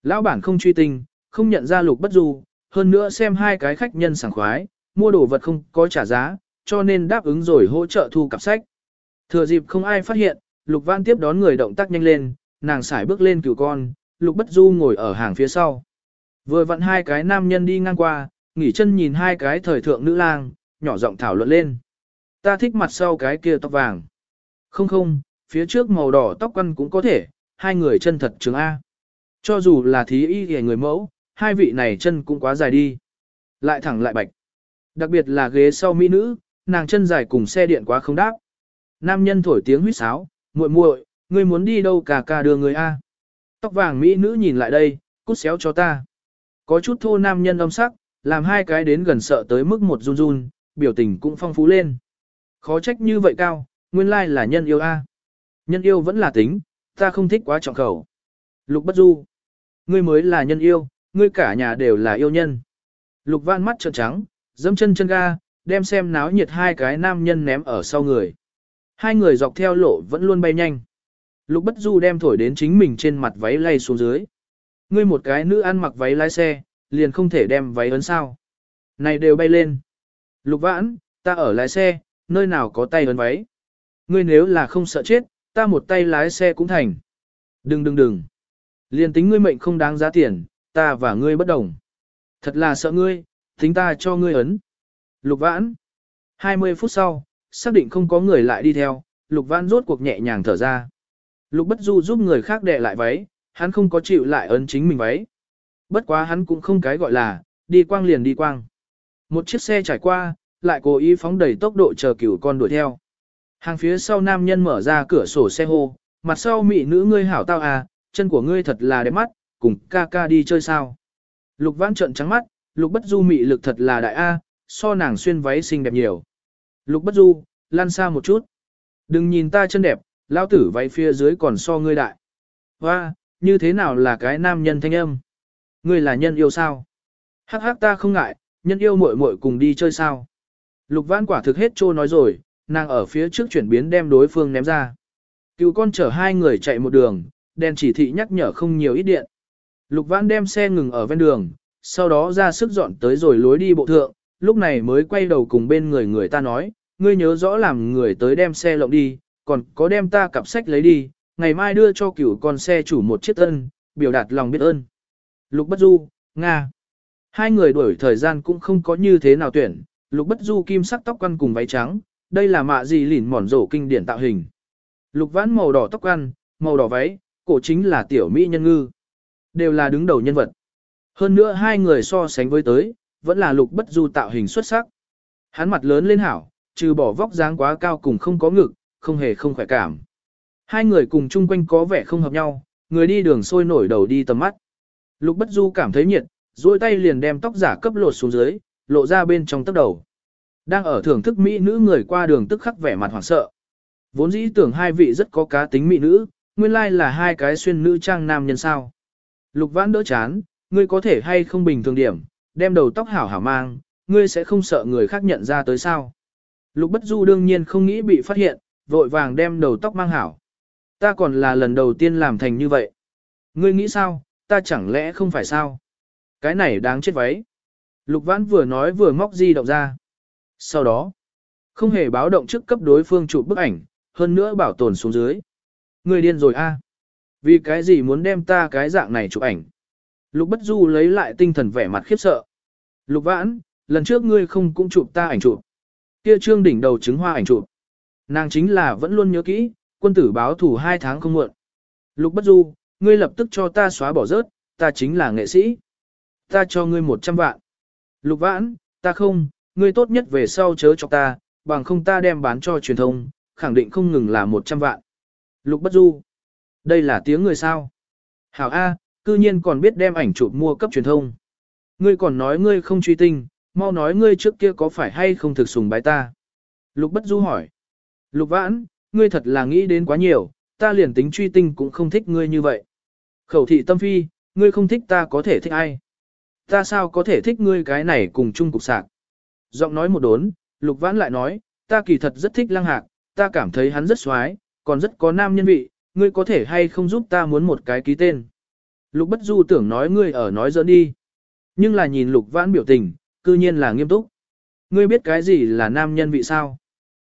Lão bản không truy tình, không nhận ra Lục Bất Du, hơn nữa xem hai cái khách nhân sảng khoái, mua đồ vật không có trả giá, cho nên đáp ứng rồi hỗ trợ thu cặp sách. Thừa dịp không ai phát hiện, Lục Văn tiếp đón người động tác nhanh lên, nàng xải bước lên cửu con, Lục Bất Du ngồi ở hàng phía sau. Vừa vặn hai cái nam nhân đi ngang qua, nghỉ chân nhìn hai cái thời thượng nữ lang, nhỏ giọng thảo luận lên. Ta thích mặt sau cái kia tóc vàng. Không không, phía trước màu đỏ tóc quăn cũng có thể, hai người chân thật trường A. Cho dù là thí y hề người mẫu, hai vị này chân cũng quá dài đi. Lại thẳng lại bạch. Đặc biệt là ghế sau mỹ nữ, nàng chân dài cùng xe điện quá không đáp. Nam nhân thổi tiếng huýt sáo, muội muội, ngươi muốn đi đâu cả cả đưa người A. Tóc vàng mỹ nữ nhìn lại đây, cút xéo cho ta. Có chút thô nam nhân âm sắc, làm hai cái đến gần sợ tới mức một run run, biểu tình cũng phong phú lên. Khó trách như vậy cao, nguyên lai là nhân yêu A. Nhân yêu vẫn là tính, ta không thích quá trọng khẩu. Lục bất du. Ngươi mới là nhân yêu, ngươi cả nhà đều là yêu nhân. Lục van mắt trợn trắng, dẫm chân chân ga, đem xem náo nhiệt hai cái nam nhân ném ở sau người. Hai người dọc theo lộ vẫn luôn bay nhanh. Lục bất du đem thổi đến chính mình trên mặt váy lay xuống dưới. Ngươi một cái nữ ăn mặc váy lái xe, liền không thể đem váy ấn sao. Này đều bay lên. Lục vãn, ta ở lái xe, nơi nào có tay ấn váy. Ngươi nếu là không sợ chết, ta một tay lái xe cũng thành. Đừng đừng đừng. Liền tính ngươi mệnh không đáng giá tiền, ta và ngươi bất đồng. Thật là sợ ngươi, tính ta cho ngươi ấn. Lục vãn. 20 phút sau, xác định không có người lại đi theo, Lục Vãn rốt cuộc nhẹ nhàng thở ra. Lục Bất Du giúp người khác đè lại váy, hắn không có chịu lại ấn chính mình váy. Bất quá hắn cũng không cái gọi là, đi quang liền đi quang. Một chiếc xe trải qua, lại cố ý phóng đầy tốc độ chờ cửu con đuổi theo. Hàng phía sau nam nhân mở ra cửa sổ xe hô, mặt sau mỹ nữ ngươi hảo tao à, chân của ngươi thật là đẹp mắt, cùng ca ca đi chơi sao. Lục vãn trợn trắng mắt, lục bất du mị lực thật là đại A, so nàng xuyên váy xinh đẹp nhiều. Lục bất du, lan xa một chút. Đừng nhìn ta chân đẹp, lao tử váy phía dưới còn so ngươi đại. Hoa, như thế nào là cái nam nhân thanh âm? Ngươi là nhân yêu sao? Hắc hắc ta không ngại, nhân yêu muội muội cùng đi chơi sao? Lục vãn quả thực hết trô nói rồi, nàng ở phía trước chuyển biến đem đối phương ném ra. Cựu con chở hai người chạy một đường, đèn chỉ thị nhắc nhở không nhiều ít điện. Lục vãn đem xe ngừng ở ven đường, sau đó ra sức dọn tới rồi lối đi bộ thượng, lúc này mới quay đầu cùng bên người người ta nói, ngươi nhớ rõ làm người tới đem xe lộng đi, còn có đem ta cặp sách lấy đi, ngày mai đưa cho cửu con xe chủ một chiếc ân, biểu đạt lòng biết ơn. Lục Bất Du, Nga. Hai người đuổi thời gian cũng không có như thế nào tuyển, Lục Bất Du kim sắc tóc quăn cùng váy trắng, đây là mạ gì lỉn mòn rổ kinh điển tạo hình. Lục vãn màu đỏ tóc quăn, màu đỏ váy, cổ chính là tiểu mỹ nhân ngư. Đều là đứng đầu nhân vật. Hơn nữa hai người so sánh với tới, vẫn là lục bất du tạo hình xuất sắc. Hắn mặt lớn lên hảo, trừ bỏ vóc dáng quá cao cùng không có ngực, không hề không khỏe cảm. Hai người cùng chung quanh có vẻ không hợp nhau, người đi đường sôi nổi đầu đi tầm mắt. Lục bất du cảm thấy nhiệt, duỗi tay liền đem tóc giả cấp lột xuống dưới, lộ ra bên trong tóc đầu. Đang ở thưởng thức mỹ nữ người qua đường tức khắc vẻ mặt hoảng sợ. Vốn dĩ tưởng hai vị rất có cá tính mỹ nữ, nguyên lai là hai cái xuyên nữ trang nam nhân sao. Lục vãn đỡ chán, ngươi có thể hay không bình thường điểm, đem đầu tóc hảo hảo mang, ngươi sẽ không sợ người khác nhận ra tới sao. Lục bất du đương nhiên không nghĩ bị phát hiện, vội vàng đem đầu tóc mang hảo. Ta còn là lần đầu tiên làm thành như vậy. Ngươi nghĩ sao, ta chẳng lẽ không phải sao? Cái này đáng chết váy. Lục vãn vừa nói vừa móc di động ra. Sau đó, không hề báo động trước cấp đối phương chụp bức ảnh, hơn nữa bảo tồn xuống dưới. Ngươi điên rồi a? Vì cái gì muốn đem ta cái dạng này chụp ảnh? Lục Bất Du lấy lại tinh thần vẻ mặt khiếp sợ. Lục Vãn, lần trước ngươi không cũng chụp ta ảnh chụp. Kia trương đỉnh đầu trứng hoa ảnh chụp. Nàng chính là vẫn luôn nhớ kỹ, quân tử báo thủ hai tháng không muộn. Lục Bất Du, ngươi lập tức cho ta xóa bỏ rớt, ta chính là nghệ sĩ. Ta cho ngươi 100 vạn. Lục Vãn, ta không, ngươi tốt nhất về sau chớ cho ta, bằng không ta đem bán cho truyền thông, khẳng định không ngừng là 100 vạn. Lục Bất Du, đây là tiếng người sao? Hảo A, cư nhiên còn biết đem ảnh chụp mua cấp truyền thông. Ngươi còn nói ngươi không truy tinh, mau nói ngươi trước kia có phải hay không thực sùng bái ta. Lục Bất Du hỏi. Lục Vãn, ngươi thật là nghĩ đến quá nhiều, ta liền tính truy tinh cũng không thích ngươi như vậy. Khẩu thị tâm phi, ngươi không thích ta có thể thích ai. Ta sao có thể thích ngươi cái này cùng chung cục sạc. Giọng nói một đốn, Lục Vãn lại nói, ta kỳ thật rất thích lăng hạc, ta cảm thấy hắn rất xoái, còn rất có nam nhân vị, ngươi có thể hay không giúp ta muốn một cái ký tên. Lục Bất Du tưởng nói ngươi ở nói giỡn đi. Nhưng là nhìn Lục Vãn biểu tình, cư nhiên là nghiêm túc. Ngươi biết cái gì là nam nhân vị sao?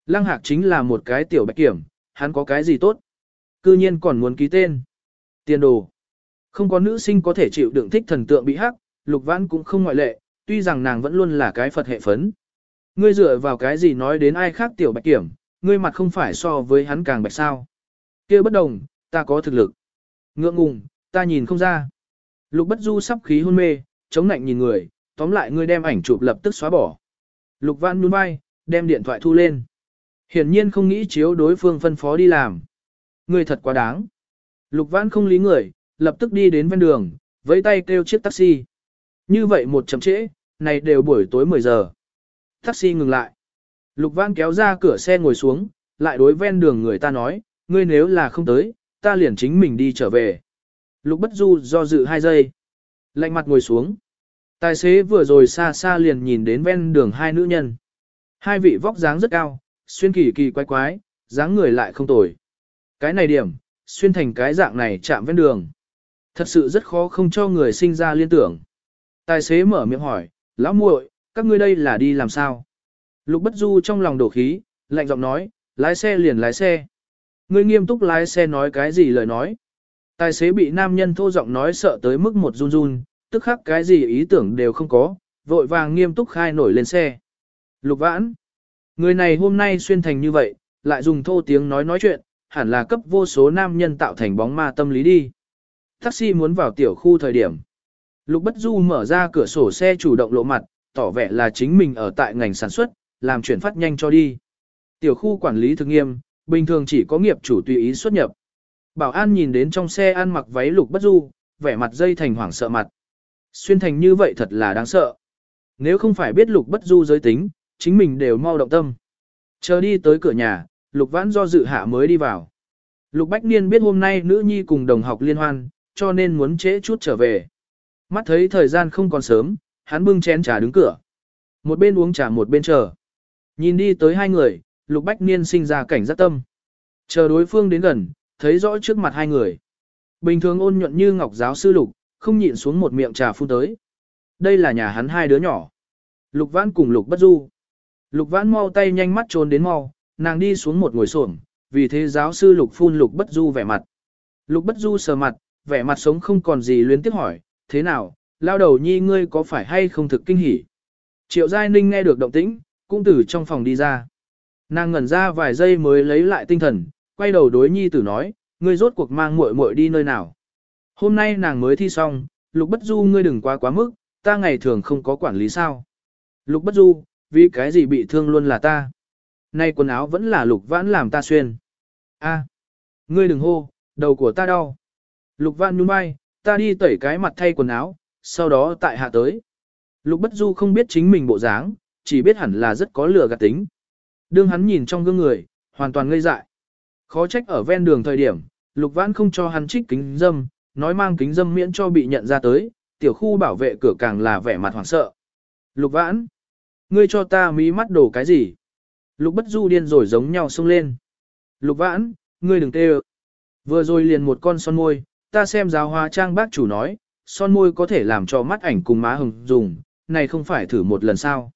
Lăng Hạc chính là một cái tiểu bạch kiểm, hắn có cái gì tốt? Cư nhiên còn muốn ký tên. Tiền đồ. Không có nữ sinh có thể chịu đựng thích thần tượng bị hắc, Lục Vãn cũng không ngoại lệ, tuy rằng nàng vẫn luôn là cái Phật hệ phấn. Ngươi dựa vào cái gì nói đến ai khác tiểu bạch kiểm, ngươi mặt không phải so với hắn càng bạch sao. kia bất đồng, ta có thực lực. Ngượng ngùng, ta nhìn không ra. Lục bất du sắp khí hôn mê, chống nạnh nhìn người, tóm lại ngươi đem ảnh chụp lập tức xóa bỏ. Lục văn nhún vai, đem điện thoại thu lên. Hiển nhiên không nghĩ chiếu đối phương phân phó đi làm. Ngươi thật quá đáng. Lục văn không lý người, lập tức đi đến ven đường, với tay kêu chiếc taxi. Như vậy một chậm trễ, này đều buổi tối 10 giờ. Taxi ngừng lại. Lục văn kéo ra cửa xe ngồi xuống, lại đối ven đường người ta nói, ngươi nếu là không tới, ta liền chính mình đi trở về. Lục bất du do dự hai giây. Lạnh mặt ngồi xuống. Tài xế vừa rồi xa xa liền nhìn đến ven đường hai nữ nhân. Hai vị vóc dáng rất cao, xuyên kỳ kỳ quái quái, dáng người lại không tồi. Cái này điểm, xuyên thành cái dạng này chạm ven đường. Thật sự rất khó không cho người sinh ra liên tưởng. Tài xế mở miệng hỏi, lão muội, các ngươi đây là đi làm sao? Lục bất du trong lòng đổ khí, lạnh giọng nói, lái xe liền lái xe. Ngươi nghiêm túc lái xe nói cái gì lời nói? Tài xế bị nam nhân thô giọng nói sợ tới mức một run run, tức khắc cái gì ý tưởng đều không có, vội vàng nghiêm túc khai nổi lên xe. Lục vãn. Người này hôm nay xuyên thành như vậy, lại dùng thô tiếng nói nói chuyện, hẳn là cấp vô số nam nhân tạo thành bóng ma tâm lý đi. Taxi muốn vào tiểu khu thời điểm. Lục Bất Du mở ra cửa sổ xe chủ động lộ mặt, tỏ vẻ là chính mình ở tại ngành sản xuất, làm chuyển phát nhanh cho đi. Tiểu khu quản lý thực nghiêm, bình thường chỉ có nghiệp chủ tùy ý xuất nhập. Bảo an nhìn đến trong xe ăn mặc váy Lục Bất Du, vẻ mặt dây thành hoảng sợ mặt. Xuyên thành như vậy thật là đáng sợ. Nếu không phải biết Lục Bất Du giới tính, chính mình đều mau động tâm. Chờ đi tới cửa nhà, Lục Vãn do dự hạ mới đi vào. Lục Bách Niên biết hôm nay nữ nhi cùng đồng học liên hoan, cho nên muốn trễ chút trở về. Mắt thấy thời gian không còn sớm, hắn bưng chén trà đứng cửa. Một bên uống trà một bên chờ. Nhìn đi tới hai người, Lục Bách Niên sinh ra cảnh giác tâm. Chờ đối phương đến gần, thấy rõ trước mặt hai người. Bình thường ôn nhuận như ngọc giáo sư Lục, không nhịn xuống một miệng trà phun tới. Đây là nhà hắn hai đứa nhỏ. Lục Vãn cùng Lục Bất Du. Lục Vãn mau tay nhanh mắt trốn đến mau, nàng đi xuống một ngồi xổm, vì thế giáo sư Lục phun Lục Bất Du vẻ mặt. Lục Bất Du sờ mặt, vẻ mặt sống không còn gì luyến tiếp hỏi, thế nào, lao đầu nhi ngươi có phải hay không thực kinh hỉ? Triệu Giai Ninh nghe được động tĩnh, cũng từ trong phòng đi ra. Nàng ngẩn ra vài giây mới lấy lại tinh thần, quay đầu đối nhi tử nói, ngươi rốt cuộc mang muội muội đi nơi nào? Hôm nay nàng mới thi xong, Lục Bất Du ngươi đừng quá quá mức, ta ngày thường không có quản lý sao? Lục Bất Du, vì cái gì bị thương luôn là ta? Nay quần áo vẫn là Lục Vãn làm ta xuyên. A, ngươi đừng hô, đầu của ta đau. Lục Vãn nhún vai, ta đi tẩy cái mặt thay quần áo, sau đó tại hạ tới. Lục Bất Du không biết chính mình bộ dáng, chỉ biết hẳn là rất có lửa gạt tính. Đương hắn nhìn trong gương người, hoàn toàn ngây dại. Khó trách ở ven đường thời điểm, Lục Vãn không cho hắn trích kính dâm, nói mang kính dâm miễn cho bị nhận ra tới, tiểu khu bảo vệ cửa càng là vẻ mặt hoảng sợ. Lục Vãn, ngươi cho ta mí mắt đổ cái gì? Lục Bất Du điên rồi giống nhau xông lên. Lục Vãn, ngươi đừng tê ơ. Vừa rồi liền một con son môi, ta xem giáo hoa trang bác chủ nói, son môi có thể làm cho mắt ảnh cùng má hồng dùng, này không phải thử một lần sao.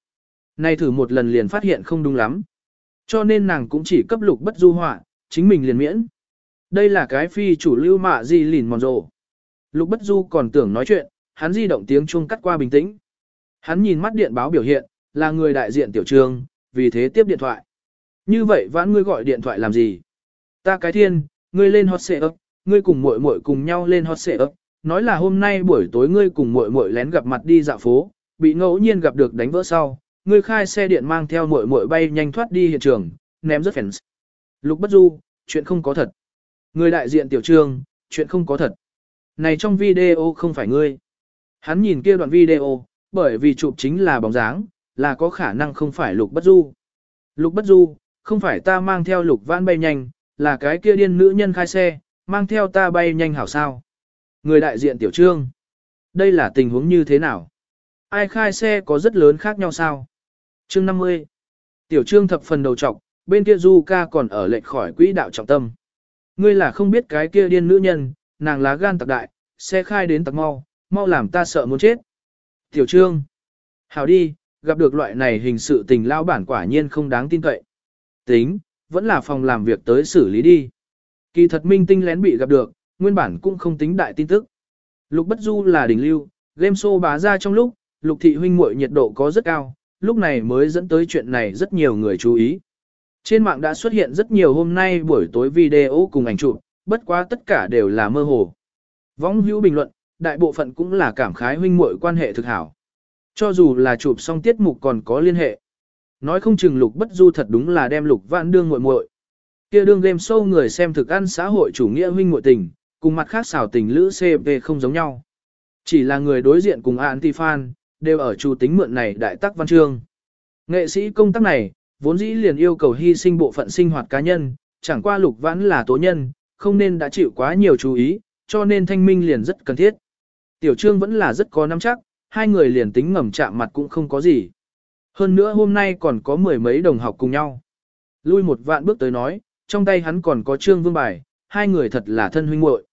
Này thử một lần liền phát hiện không đúng lắm. Cho nên nàng cũng chỉ cấp lục bất du họa, chính mình liền miễn. Đây là cái phi chủ lưu mạ gì lìn mòn rồ. Lục bất du còn tưởng nói chuyện, hắn di động tiếng chuông cắt qua bình tĩnh. Hắn nhìn mắt điện báo biểu hiện, là người đại diện tiểu trường, vì thế tiếp điện thoại. Như vậy vãn ngươi gọi điện thoại làm gì? Ta cái thiên, ngươi lên hot xệ ấp, ngươi cùng muội muội cùng nhau lên hot xệ ấp, nói là hôm nay buổi tối ngươi cùng muội muội lén gặp mặt đi dạo phố, bị ngẫu nhiên gặp được đánh vỡ sau, ngươi khai xe điện mang theo muội muội bay nhanh thoát đi hiện trường, ném rất fans. Lục Bất Du, chuyện không có thật. Người đại diện tiểu trương, chuyện không có thật. Này trong video không phải ngươi. Hắn nhìn kia đoạn video, bởi vì chụp chính là bóng dáng, là có khả năng không phải Lục Bất Du. Lục Bất Du, không phải ta mang theo Lục Vãn bay nhanh, là cái kia điên nữ nhân khai xe, mang theo ta bay nhanh hảo sao. Người đại diện tiểu trương. Đây là tình huống như thế nào? Ai khai xe có rất lớn khác nhau sao? Chương 50. Tiểu trương thập phần đầu trọc, bên kia du ca còn ở lệch khỏi quỹ đạo trọng tâm. Ngươi là không biết cái kia điên nữ nhân, nàng lá gan tặc đại, xe khai đến tặc mau, mau làm ta sợ muốn chết. Tiểu trương. Hảo đi, gặp được loại này hình sự tình lao bản quả nhiên không đáng tin cậy. Tính, vẫn là phòng làm việc tới xử lý đi. Kỳ thật minh tinh lén bị gặp được, nguyên bản cũng không tính đại tin tức. Lục Bất Du là đỉnh lưu, game show bá ra trong lúc, Lục Thị huynh muội nhiệt độ có rất cao, lúc này mới dẫn tới chuyện này rất nhiều người chú ý. Trên mạng đã xuất hiện rất nhiều hôm nay buổi tối video cùng ảnh chụp, bất quá tất cả đều là mơ hồ. Võng hữu bình luận, đại bộ phận cũng là cảm khái huynh muội quan hệ thực hảo. Cho dù là chụp xong tiết mục còn có liên hệ. Nói không chừng Lục Bất Du thật đúng là đem Lục Vãn đương muội muội. Kia đương game show người xem thực ăn xã hội chủ nghĩa huynh muội tình, cùng mặt khác xảo tình lữ CP không giống nhau. Chỉ là người đối diện cùng anti-fan, đều ở chủ tính mượn này đại tắc văn chương. Nghệ sĩ công tác này, vốn dĩ liền yêu cầu hy sinh bộ phận sinh hoạt cá nhân, chẳng qua lục vãn là tố nhân, không nên đã chịu quá nhiều chú ý, cho nên thanh minh liền rất cần thiết. Tiểu trương vẫn là rất có nắm chắc, hai người liền tính ngầm chạm mặt cũng không có gì. Hơn nữa hôm nay còn có mười mấy đồng học cùng nhau. Lui một vạn bước tới nói, trong tay hắn còn có trương vương bài, hai người thật là thân huynh muội.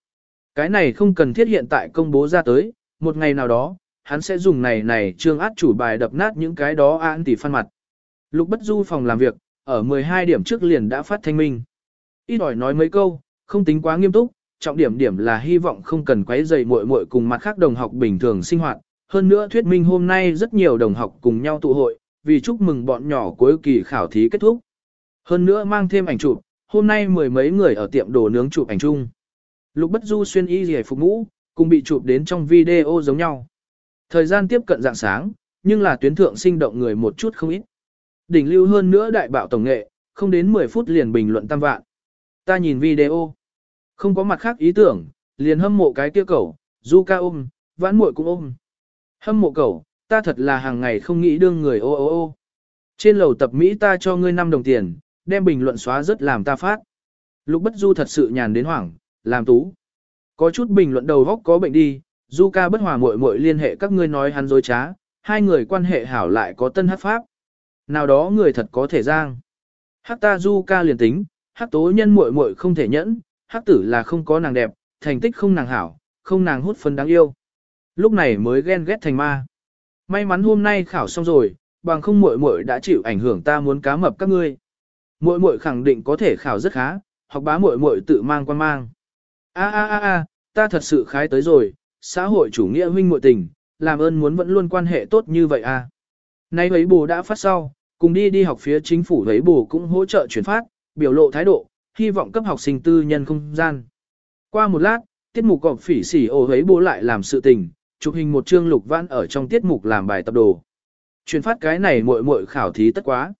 Cái này không cần thiết hiện tại công bố ra tới, một ngày nào đó, hắn sẽ dùng này này trương át chủ bài đập nát những cái đó án tỷ phan mặt. Lục bất du phòng làm việc, ở 12 điểm trước liền đã phát thanh minh. Ít ỏi nói mấy câu, không tính quá nghiêm túc, trọng điểm điểm là hy vọng không cần quấy rầy muội muội cùng mặt khác đồng học bình thường sinh hoạt. Hơn nữa thuyết minh hôm nay rất nhiều đồng học cùng nhau tụ hội, vì chúc mừng bọn nhỏ cuối kỳ khảo thí kết thúc. Hơn nữa mang thêm ảnh chụp, hôm nay mười mấy người ở tiệm đồ nướng chụp ảnh chung. Lục Bất Du xuyên y rìa phục ngũ, cùng bị chụp đến trong video giống nhau. Thời gian tiếp cận dạng sáng, nhưng là tuyến thượng sinh động người một chút không ít. Đỉnh lưu hơn nữa đại bạo tổng nghệ, không đến 10 phút liền bình luận tam vạn. Ta nhìn video, không có mặt khác ý tưởng, liền hâm mộ cái kia cẩu, du ca ôm, vãn muội cũng ôm. Hâm mộ cẩu, ta thật là hàng ngày không nghĩ đương người ô ô ô. Trên lầu tập Mỹ ta cho ngươi 5 đồng tiền, đem bình luận xóa rất làm ta phát. Lục bất du thật sự nhàn đến hoảng, làm tú. Có chút bình luận đầu góc có bệnh đi, du ca bất hòa muội muội liên hệ các ngươi nói hắn dối trá, hai người quan hệ hảo lại có tân hát pháp. Nào đó người thật có thể giang. Hắc ta du ca liền tính, hắc tố nhân muội muội không thể nhẫn, hắc tử là không có nàng đẹp, thành tích không nàng hảo, không nàng hút phân đáng yêu. Lúc này mới ghen ghét thành ma. May mắn hôm nay khảo xong rồi, bằng không muội muội đã chịu ảnh hưởng ta muốn cá mập các ngươi. Muội muội khẳng định có thể khảo rất khá, học bá muội muội tự mang quan mang. A a a a, ta thật sự khái tới rồi, xã hội chủ nghĩa huynh muội tình, làm ơn muốn vẫn luôn quan hệ tốt như vậy à. Nay ấy bù đã phát sau, cùng đi đi học phía chính phủ ấy bù cũng hỗ trợ chuyển phát, biểu lộ thái độ, hy vọng cấp học sinh tư nhân không gian. Qua một lát, tiết mục gọp phỉ xỉ ổ ấy bù lại làm sự tình, chụp hình một chương lục văn ở trong tiết mục làm bài tập đồ. Chuyển phát cái này muội muội khảo thí tất quá.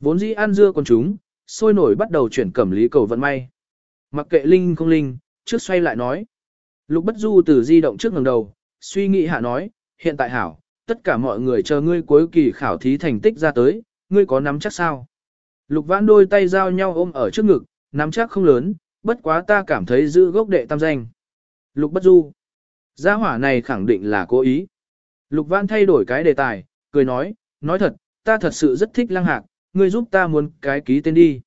Vốn dĩ ăn dưa con chúng, sôi nổi bắt đầu chuyển cẩm lý cầu vận may. Mặc kệ linh không linh, trước xoay lại nói. Lục bất du từ di động trước ngẩng đầu, suy nghĩ hạ nói, hiện tại hảo, tất cả mọi người chờ ngươi cuối kỳ khảo thí thành tích ra tới, ngươi có nắm chắc sao? Lục vãn đôi tay giao nhau ôm ở trước ngực, nắm chắc không lớn, bất quá ta cảm thấy giữ gốc đệ tam danh. Lục bất du. Gia hỏa này khẳng định là cố ý. Lục vãn thay đổi cái đề tài, cười nói, nói thật, ta thật sự rất thích lăng hạc, ngươi giúp ta muốn cái ký tên đi.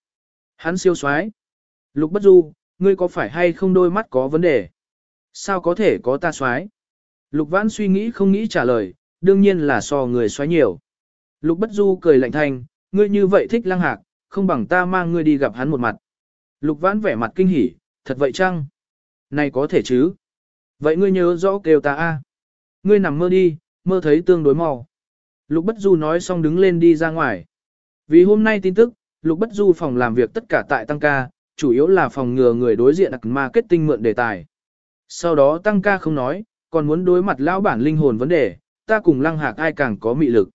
Hắn siêu soái Lục bất du, ngươi có phải hay không đôi mắt có vấn đề? Sao có thể có ta soái Lục vãn suy nghĩ không nghĩ trả lời, đương nhiên là so người xoáy nhiều. Lục bất du cười lạnh thanh, ngươi như vậy thích lăng hạc, không bằng ta mang ngươi đi gặp hắn một mặt. Lục vãn vẻ mặt kinh hỉ, thật vậy chăng? Này có thể chứ? Vậy ngươi nhớ rõ kêu ta a. Ngươi nằm mơ đi, mơ thấy tương đối mau. Lục bất du nói xong đứng lên đi ra ngoài. Vì hôm nay tin tức, Lục bất du phòng làm việc tất cả tại tăng ca, chủ yếu là phòng ngừa người đối diện đặc marketing mượn đề tài. Sau đó tăng ca không nói, còn muốn đối mặt lão bản linh hồn vấn đề, ta cùng lăng hạc ai càng có mị lực.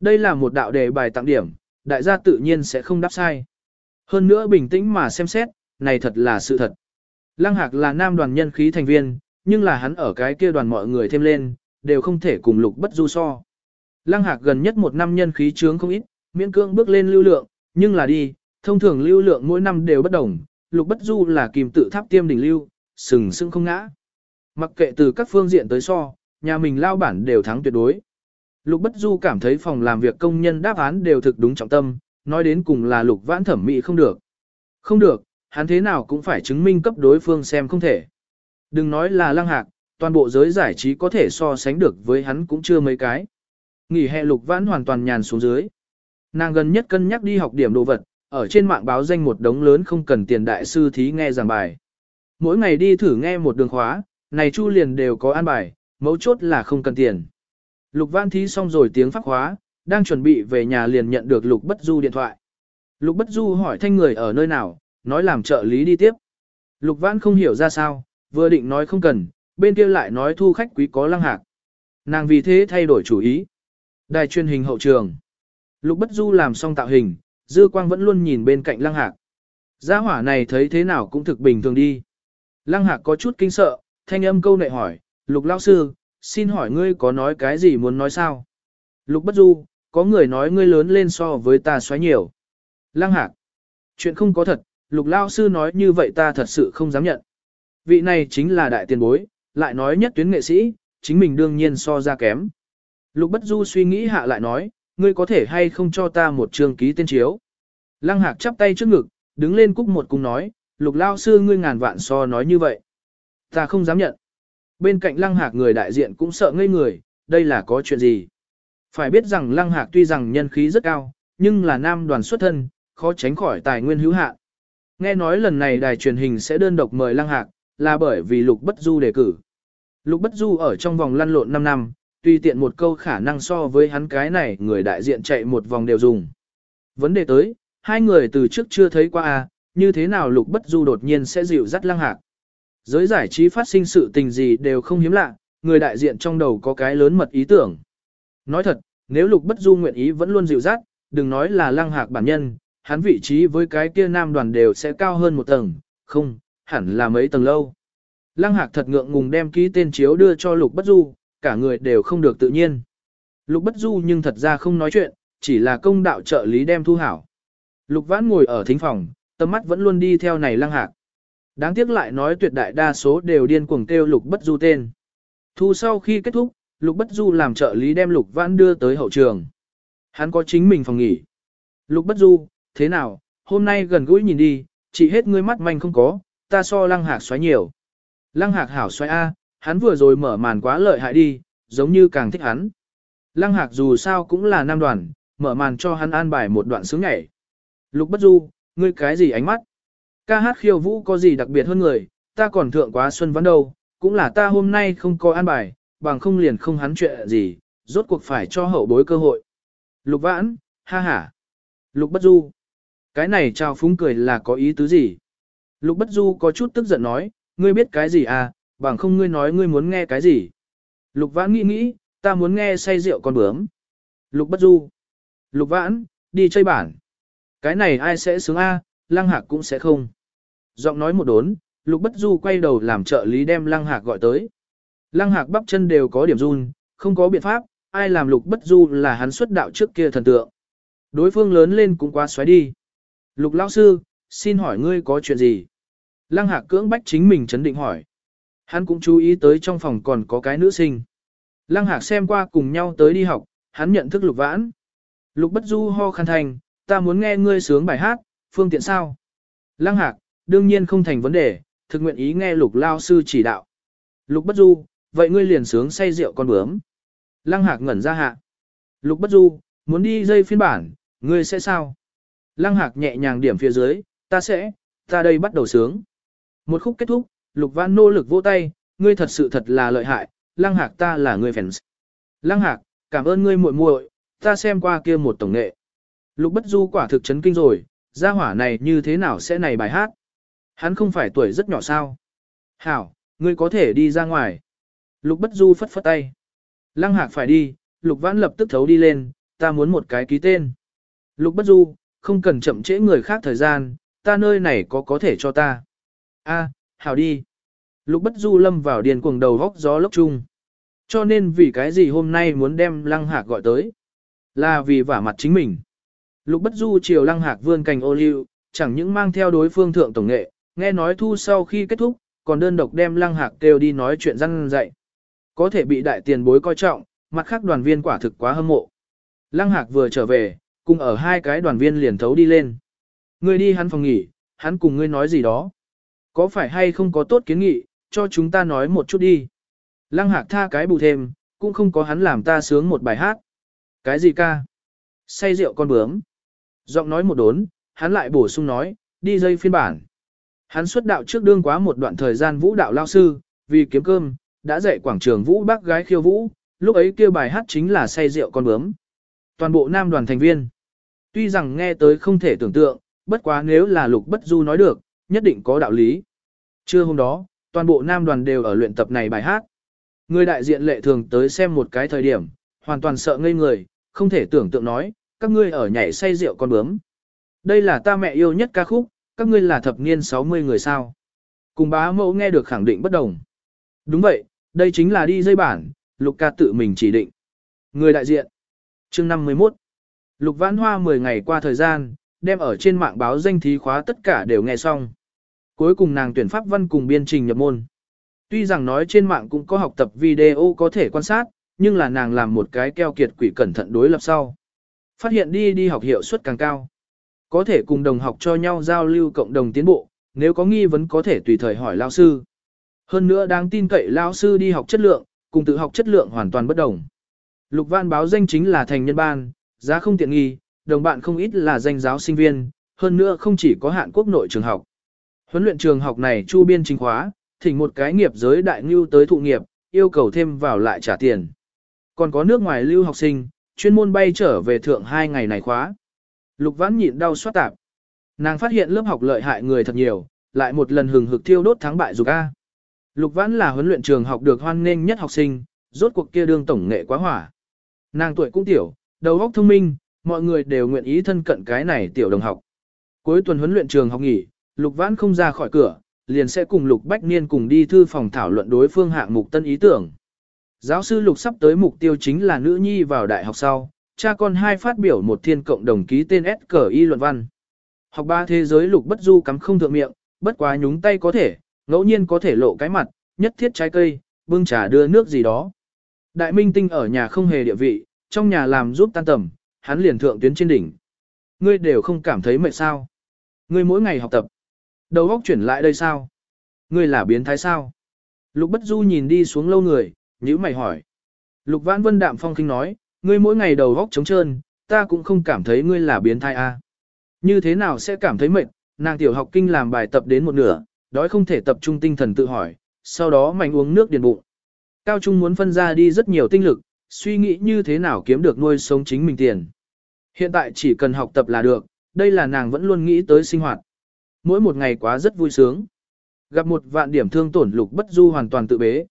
Đây là một đạo đề bài tặng điểm, đại gia tự nhiên sẽ không đáp sai. Hơn nữa bình tĩnh mà xem xét, này thật là sự thật. Lăng hạc là nam đoàn nhân khí thành viên, nhưng là hắn ở cái kia đoàn mọi người thêm lên, đều không thể cùng lục bất du so. Lăng hạc gần nhất một năm nhân khí trướng không ít, miễn cưỡng bước lên lưu lượng, nhưng là đi, thông thường lưu lượng mỗi năm đều bất đồng, lục bất du là kìm tự tháp tiêm đỉnh lưu, sừng sững không ngã. Mặc kệ từ các phương diện tới so, nhà mình lao bản đều thắng tuyệt đối. Lục Bất Du cảm thấy phòng làm việc công nhân đáp án đều thực đúng trọng tâm, nói đến cùng là lục vãn thẩm mỹ không được. Không được, hắn thế nào cũng phải chứng minh cấp đối phương xem không thể. Đừng nói là lăng hạc, toàn bộ giới giải trí có thể so sánh được với hắn cũng chưa mấy cái. Nghỉ hè lục vãn hoàn toàn nhàn xuống dưới. Nàng gần nhất cân nhắc đi học điểm đồ vật, ở trên mạng báo danh một đống lớn không cần tiền đại sư thí nghe giảng bài. Mỗi ngày đi thử nghe một đường khóa, này chu liền đều có an bài, mấu chốt là không cần tiền. Lục Văn thí xong rồi tiếng pháp khóa, đang chuẩn bị về nhà liền nhận được Lục Bất Du điện thoại. Lục Bất Du hỏi thanh người ở nơi nào, nói làm trợ lý đi tiếp. Lục Văn không hiểu ra sao, vừa định nói không cần, bên kia lại nói thu khách quý có lăng hạc. Nàng vì thế thay đổi chủ ý. Đài truyền hình hậu trường. Lục Bất Du làm xong tạo hình, Dư Quang vẫn luôn nhìn bên cạnh lăng hạc. Gia hỏa này thấy thế nào cũng thực bình thường đi. Lăng hạc có chút kinh sợ, thanh âm câu nệ hỏi, Lục Lao Sư, xin hỏi ngươi có nói cái gì muốn nói sao? Lục Bất Du, có người nói ngươi lớn lên so với ta xoáy nhiều. Lăng Hạc, chuyện không có thật, Lục Lao Sư nói như vậy ta thật sự không dám nhận. Vị này chính là đại tiền bối, lại nói nhất tuyến nghệ sĩ, chính mình đương nhiên so ra kém. Lục Bất Du suy nghĩ hạ lại nói, ngươi có thể hay không cho ta một trường ký tên chiếu. Lăng Hạc chắp tay trước ngực, đứng lên cúc một cung nói, Lục Lao Sư ngươi ngàn vạn so nói như vậy. Ta không dám nhận. Bên cạnh lăng hạc người đại diện cũng sợ ngây người, đây là có chuyện gì. Phải biết rằng lăng hạc tuy rằng nhân khí rất cao, nhưng là nam đoàn xuất thân, khó tránh khỏi tài nguyên hữu hạn. Nghe nói lần này đài truyền hình sẽ đơn độc mời lăng hạc, là bởi vì Lục Bất Du đề cử. Lục Bất Du ở trong vòng lăn lộn 5 năm, tuy tiện một câu khả năng so với hắn cái này người đại diện chạy một vòng đều dùng. Vấn đề tới, Hai người từ trước chưa thấy qua à, như thế nào lục bất du đột nhiên sẽ dịu dắt lăng hạc. Giới giải trí phát sinh sự tình gì đều không hiếm lạ, người đại diện trong đầu có cái lớn mật ý tưởng. Nói thật, nếu lục bất du nguyện ý vẫn luôn dịu dắt, đừng nói là lăng hạc bản nhân, hắn vị trí với cái kia nam đoàn đều sẽ cao hơn một tầng, không, hẳn là mấy tầng lâu. Lăng hạc thật ngượng ngùng đem ký tên chiếu đưa cho lục bất du, cả người đều không được tự nhiên. Lục bất du nhưng thật ra không nói chuyện, chỉ là công đạo trợ lý đem thu hảo. Lục vãn ngồi ở thính phòng, tầm mắt vẫn luôn đi theo này lăng hạc. Đáng tiếc lại nói tuyệt đại đa số đều điên cuồng kêu lục bất du tên. Thu sau khi kết thúc, lục bất du làm trợ lý đem lục vãn đưa tới hậu trường. Hắn có chính mình phòng nghỉ. Lục bất du, thế nào, hôm nay gần gũi nhìn đi, chỉ hết ngươi mắt manh không có, ta so lăng hạc xoáy nhiều. Lăng hạc hảo xoáy A, hắn vừa rồi mở màn quá lợi hại đi, giống như càng thích hắn. Lăng hạc dù sao cũng là nam đoàn, mở màn cho hắn an bài một đoạn sướng nhảy. Lục bất du, ngươi cái gì ánh mắt? Ca hát khiêu vũ có gì đặc biệt hơn người, ta còn thượng quá xuân vẫn đâu, cũng là ta hôm nay không có an bài, bằng không liền không hắn chuyện gì, rốt cuộc phải cho hậu bối cơ hội. Lục vãn, ha ha. Lục bất du. Cái này trao phúng cười là có ý tứ gì? Lục bất du có chút tức giận nói, ngươi biết cái gì à, bằng không ngươi nói ngươi muốn nghe cái gì. Lục vãn nghĩ nghĩ, ta muốn nghe say rượu con bướm. Lục bất du. Lục vãn, đi chơi bản. Cái này ai sẽ sướng A, lăng hạc cũng sẽ không. Giọng nói một đốn, lục bất du quay đầu làm trợ lý đem lăng hạc gọi tới. Lăng hạc bắp chân đều có điểm run, không có biện pháp, ai làm lục bất du là hắn xuất đạo trước kia thần tượng. Đối phương lớn lên cũng quá xoáy đi. Lục lão sư, xin hỏi ngươi có chuyện gì? Lăng hạc cưỡng bách chính mình chấn định hỏi. Hắn cũng chú ý tới trong phòng còn có cái nữ sinh. Lăng hạc xem qua cùng nhau tới đi học, hắn nhận thức lục vãn. Lục bất du ho khăn thành, ta muốn nghe ngươi sướng bài hát, phương tiện sao? Lăng hạc, đương nhiên không thành vấn đề, thực nguyện ý nghe lục lao sư chỉ đạo. Lục bất du, vậy ngươi liền sướng say rượu con bướm. Lăng hạc ngẩn ra hạ. Lục bất du, muốn đi dây phiên bản, ngươi sẽ sao? Lăng hạc nhẹ nhàng điểm phía dưới, ta sẽ, ta đây bắt đầu sướng. Một khúc kết thúc, lục văn nỗ lực vỗ tay, ngươi thật sự thật là lợi hại, lăng hạc ta là người fans. Lăng hạc, cảm ơn ngươi muội muội, ta xem qua kia một tổng nghệ. Lục bất du quả thực chấn kinh rồi, gia hỏa này như thế nào sẽ này bài hát. Hắn không phải tuổi rất nhỏ sao. Hảo, ngươi có thể đi ra ngoài. Lục bất du phất phất tay. Lăng hạc phải đi, lục vãn lập tức thấu đi lên, ta muốn một cái ký tên. Lục bất du, không cần chậm trễ người khác thời gian, ta nơi này có có thể cho ta. A, hảo đi. Lục bất du lâm vào điền cuồng đầu góc gió lốc chung. Cho nên vì cái gì hôm nay muốn đem lăng hạc gọi tới? Là vì vả mặt chính mình. Lục bất du chiều lăng hạc vươn cành ô liu, chẳng những mang theo đối phương thượng tổng nghệ, nghe nói thu sau khi kết thúc, còn đơn độc đem lăng hạc kêu đi nói chuyện răn dạy. Có thể bị đại tiền bối coi trọng, mặt khác đoàn viên quả thực quá hâm mộ. Lăng hạc vừa trở về, cùng ở hai cái đoàn viên liền thấu đi lên. Ngươi đi hắn phòng nghỉ, hắn cùng ngươi nói gì đó. Có phải hay không có tốt kiến nghị, cho chúng ta nói một chút đi. Lăng hạc tha cái bù thêm, cũng không có hắn làm ta sướng một bài hát. Cái gì ca? Say rượu con bướm. Giọng nói một đốn, hắn lại bổ sung nói, đi dây phiên bản. Hắn xuất đạo trước đương quá một đoạn thời gian vũ đạo lao sư, vì kiếm cơm, đã dạy quảng trường vũ bác gái khiêu vũ, lúc ấy kêu bài hát chính là say rượu con bướm. Toàn bộ nam đoàn thành viên. Tuy rằng nghe tới không thể tưởng tượng, bất quá nếu là lục bất du nói được, nhất định có đạo lý. Trưa hôm đó, toàn bộ nam đoàn đều ở luyện tập này bài hát. Người đại diện lệ thường tới xem một cái thời điểm, hoàn toàn sợ ngây người, không thể tưởng tượng nói, các ngươi ở nhảy say rượu con bướm. Đây là ta mẹ yêu nhất ca khúc, các ngươi là thập niên 60 người sao. Cùng bá mẫu nghe được khẳng định bất đồng. Đúng vậy, đây chính là đi dây bản, lục ca tự mình chỉ định. Người đại diện. chương 51. Lục vãn hoa 10 ngày qua thời gian, đem ở trên mạng báo danh thí khóa tất cả đều nghe xong. Cuối cùng nàng tuyển pháp văn cùng biên trình nhập môn. Tuy rằng nói trên mạng cũng có học tập video có thể quan sát, nhưng là nàng làm một cái keo kiệt quỷ cẩn thận đối lập sau. Phát hiện đi đi học hiệu suất càng cao. Có thể cùng đồng học cho nhau giao lưu cộng đồng tiến bộ, nếu có nghi vấn có thể tùy thời hỏi lao sư. Hơn nữa đáng tin cậy lao sư đi học chất lượng, cùng tự học chất lượng hoàn toàn bất đồng. Lục văn báo danh chính là thành nhân ban, giá không tiện nghi, đồng bạn không ít là danh giáo sinh viên, hơn nữa không chỉ có hạn quốc nội trường học. Huấn luyện trường học này chu biên chính khóa, thỉnh một cái nghiệp giới đại ngưu tới thụ nghiệp, yêu cầu thêm vào lại trả tiền. Còn có nước ngoài lưu học sinh, chuyên môn bay trở về thượng hai ngày này khóa. Lục vãn nhịn đau xoát tạp. Nàng phát hiện lớp học lợi hại người thật nhiều, lại một lần hừng hực thiêu đốt thắng bại dục A. Lục vãn là huấn luyện trường học được hoan nghênh nhất học sinh, rốt cuộc kia đương tổng nghệ quá hỏa. Nàng tuổi cũng tiểu, đầu óc thông minh, mọi người đều nguyện ý thân cận cái này tiểu đồng học. Cuối tuần huấn luyện trường học nghỉ, Lục Vãn không ra khỏi cửa, liền sẽ cùng Lục Bách Niên cùng đi thư phòng thảo luận đối phương hạng mục tân ý tưởng. Giáo sư Lục sắp tới mục tiêu chính là nữ nhi vào đại học sau, cha con hai phát biểu một thiên cộng đồng ký tên SCI luận văn. Học ba thế giới Lục bất du cắm không thượng miệng, bất quá nhúng tay có thể, ngẫu nhiên có thể lộ cái mặt, nhất thiết trái cây, bưng trà đưa nước gì đó. Đại minh tinh ở nhà không hề địa vị, trong nhà làm giúp tan tầm, hắn liền thượng tuyến trên đỉnh. Ngươi đều không cảm thấy mệt sao? Ngươi mỗi ngày học tập. Đầu óc chuyển lại đây sao? Ngươi là biến thái sao? Lục Bất Du nhìn đi xuống lâu người, nhíu mày hỏi. Lục Vãn Vân đạm phong kinh nói, ngươi mỗi ngày đầu óc trống trơn, ta cũng không cảm thấy ngươi là biến thái a. À. Như thế nào sẽ cảm thấy mệt? Nàng tiểu học kinh làm bài tập đến một nửa, đói không thể tập trung tinh thần tự hỏi, sau đó mạnh uống nước điền bụng. Cao Trung muốn phân ra đi rất nhiều tinh lực, suy nghĩ như thế nào kiếm được nuôi sống chính mình tiền. Hiện tại chỉ cần học tập là được, đây là nàng vẫn luôn nghĩ tới sinh hoạt. Mỗi một ngày quá rất vui sướng. Gặp một vạn điểm thương tổn lục bất du hoàn toàn tự bế.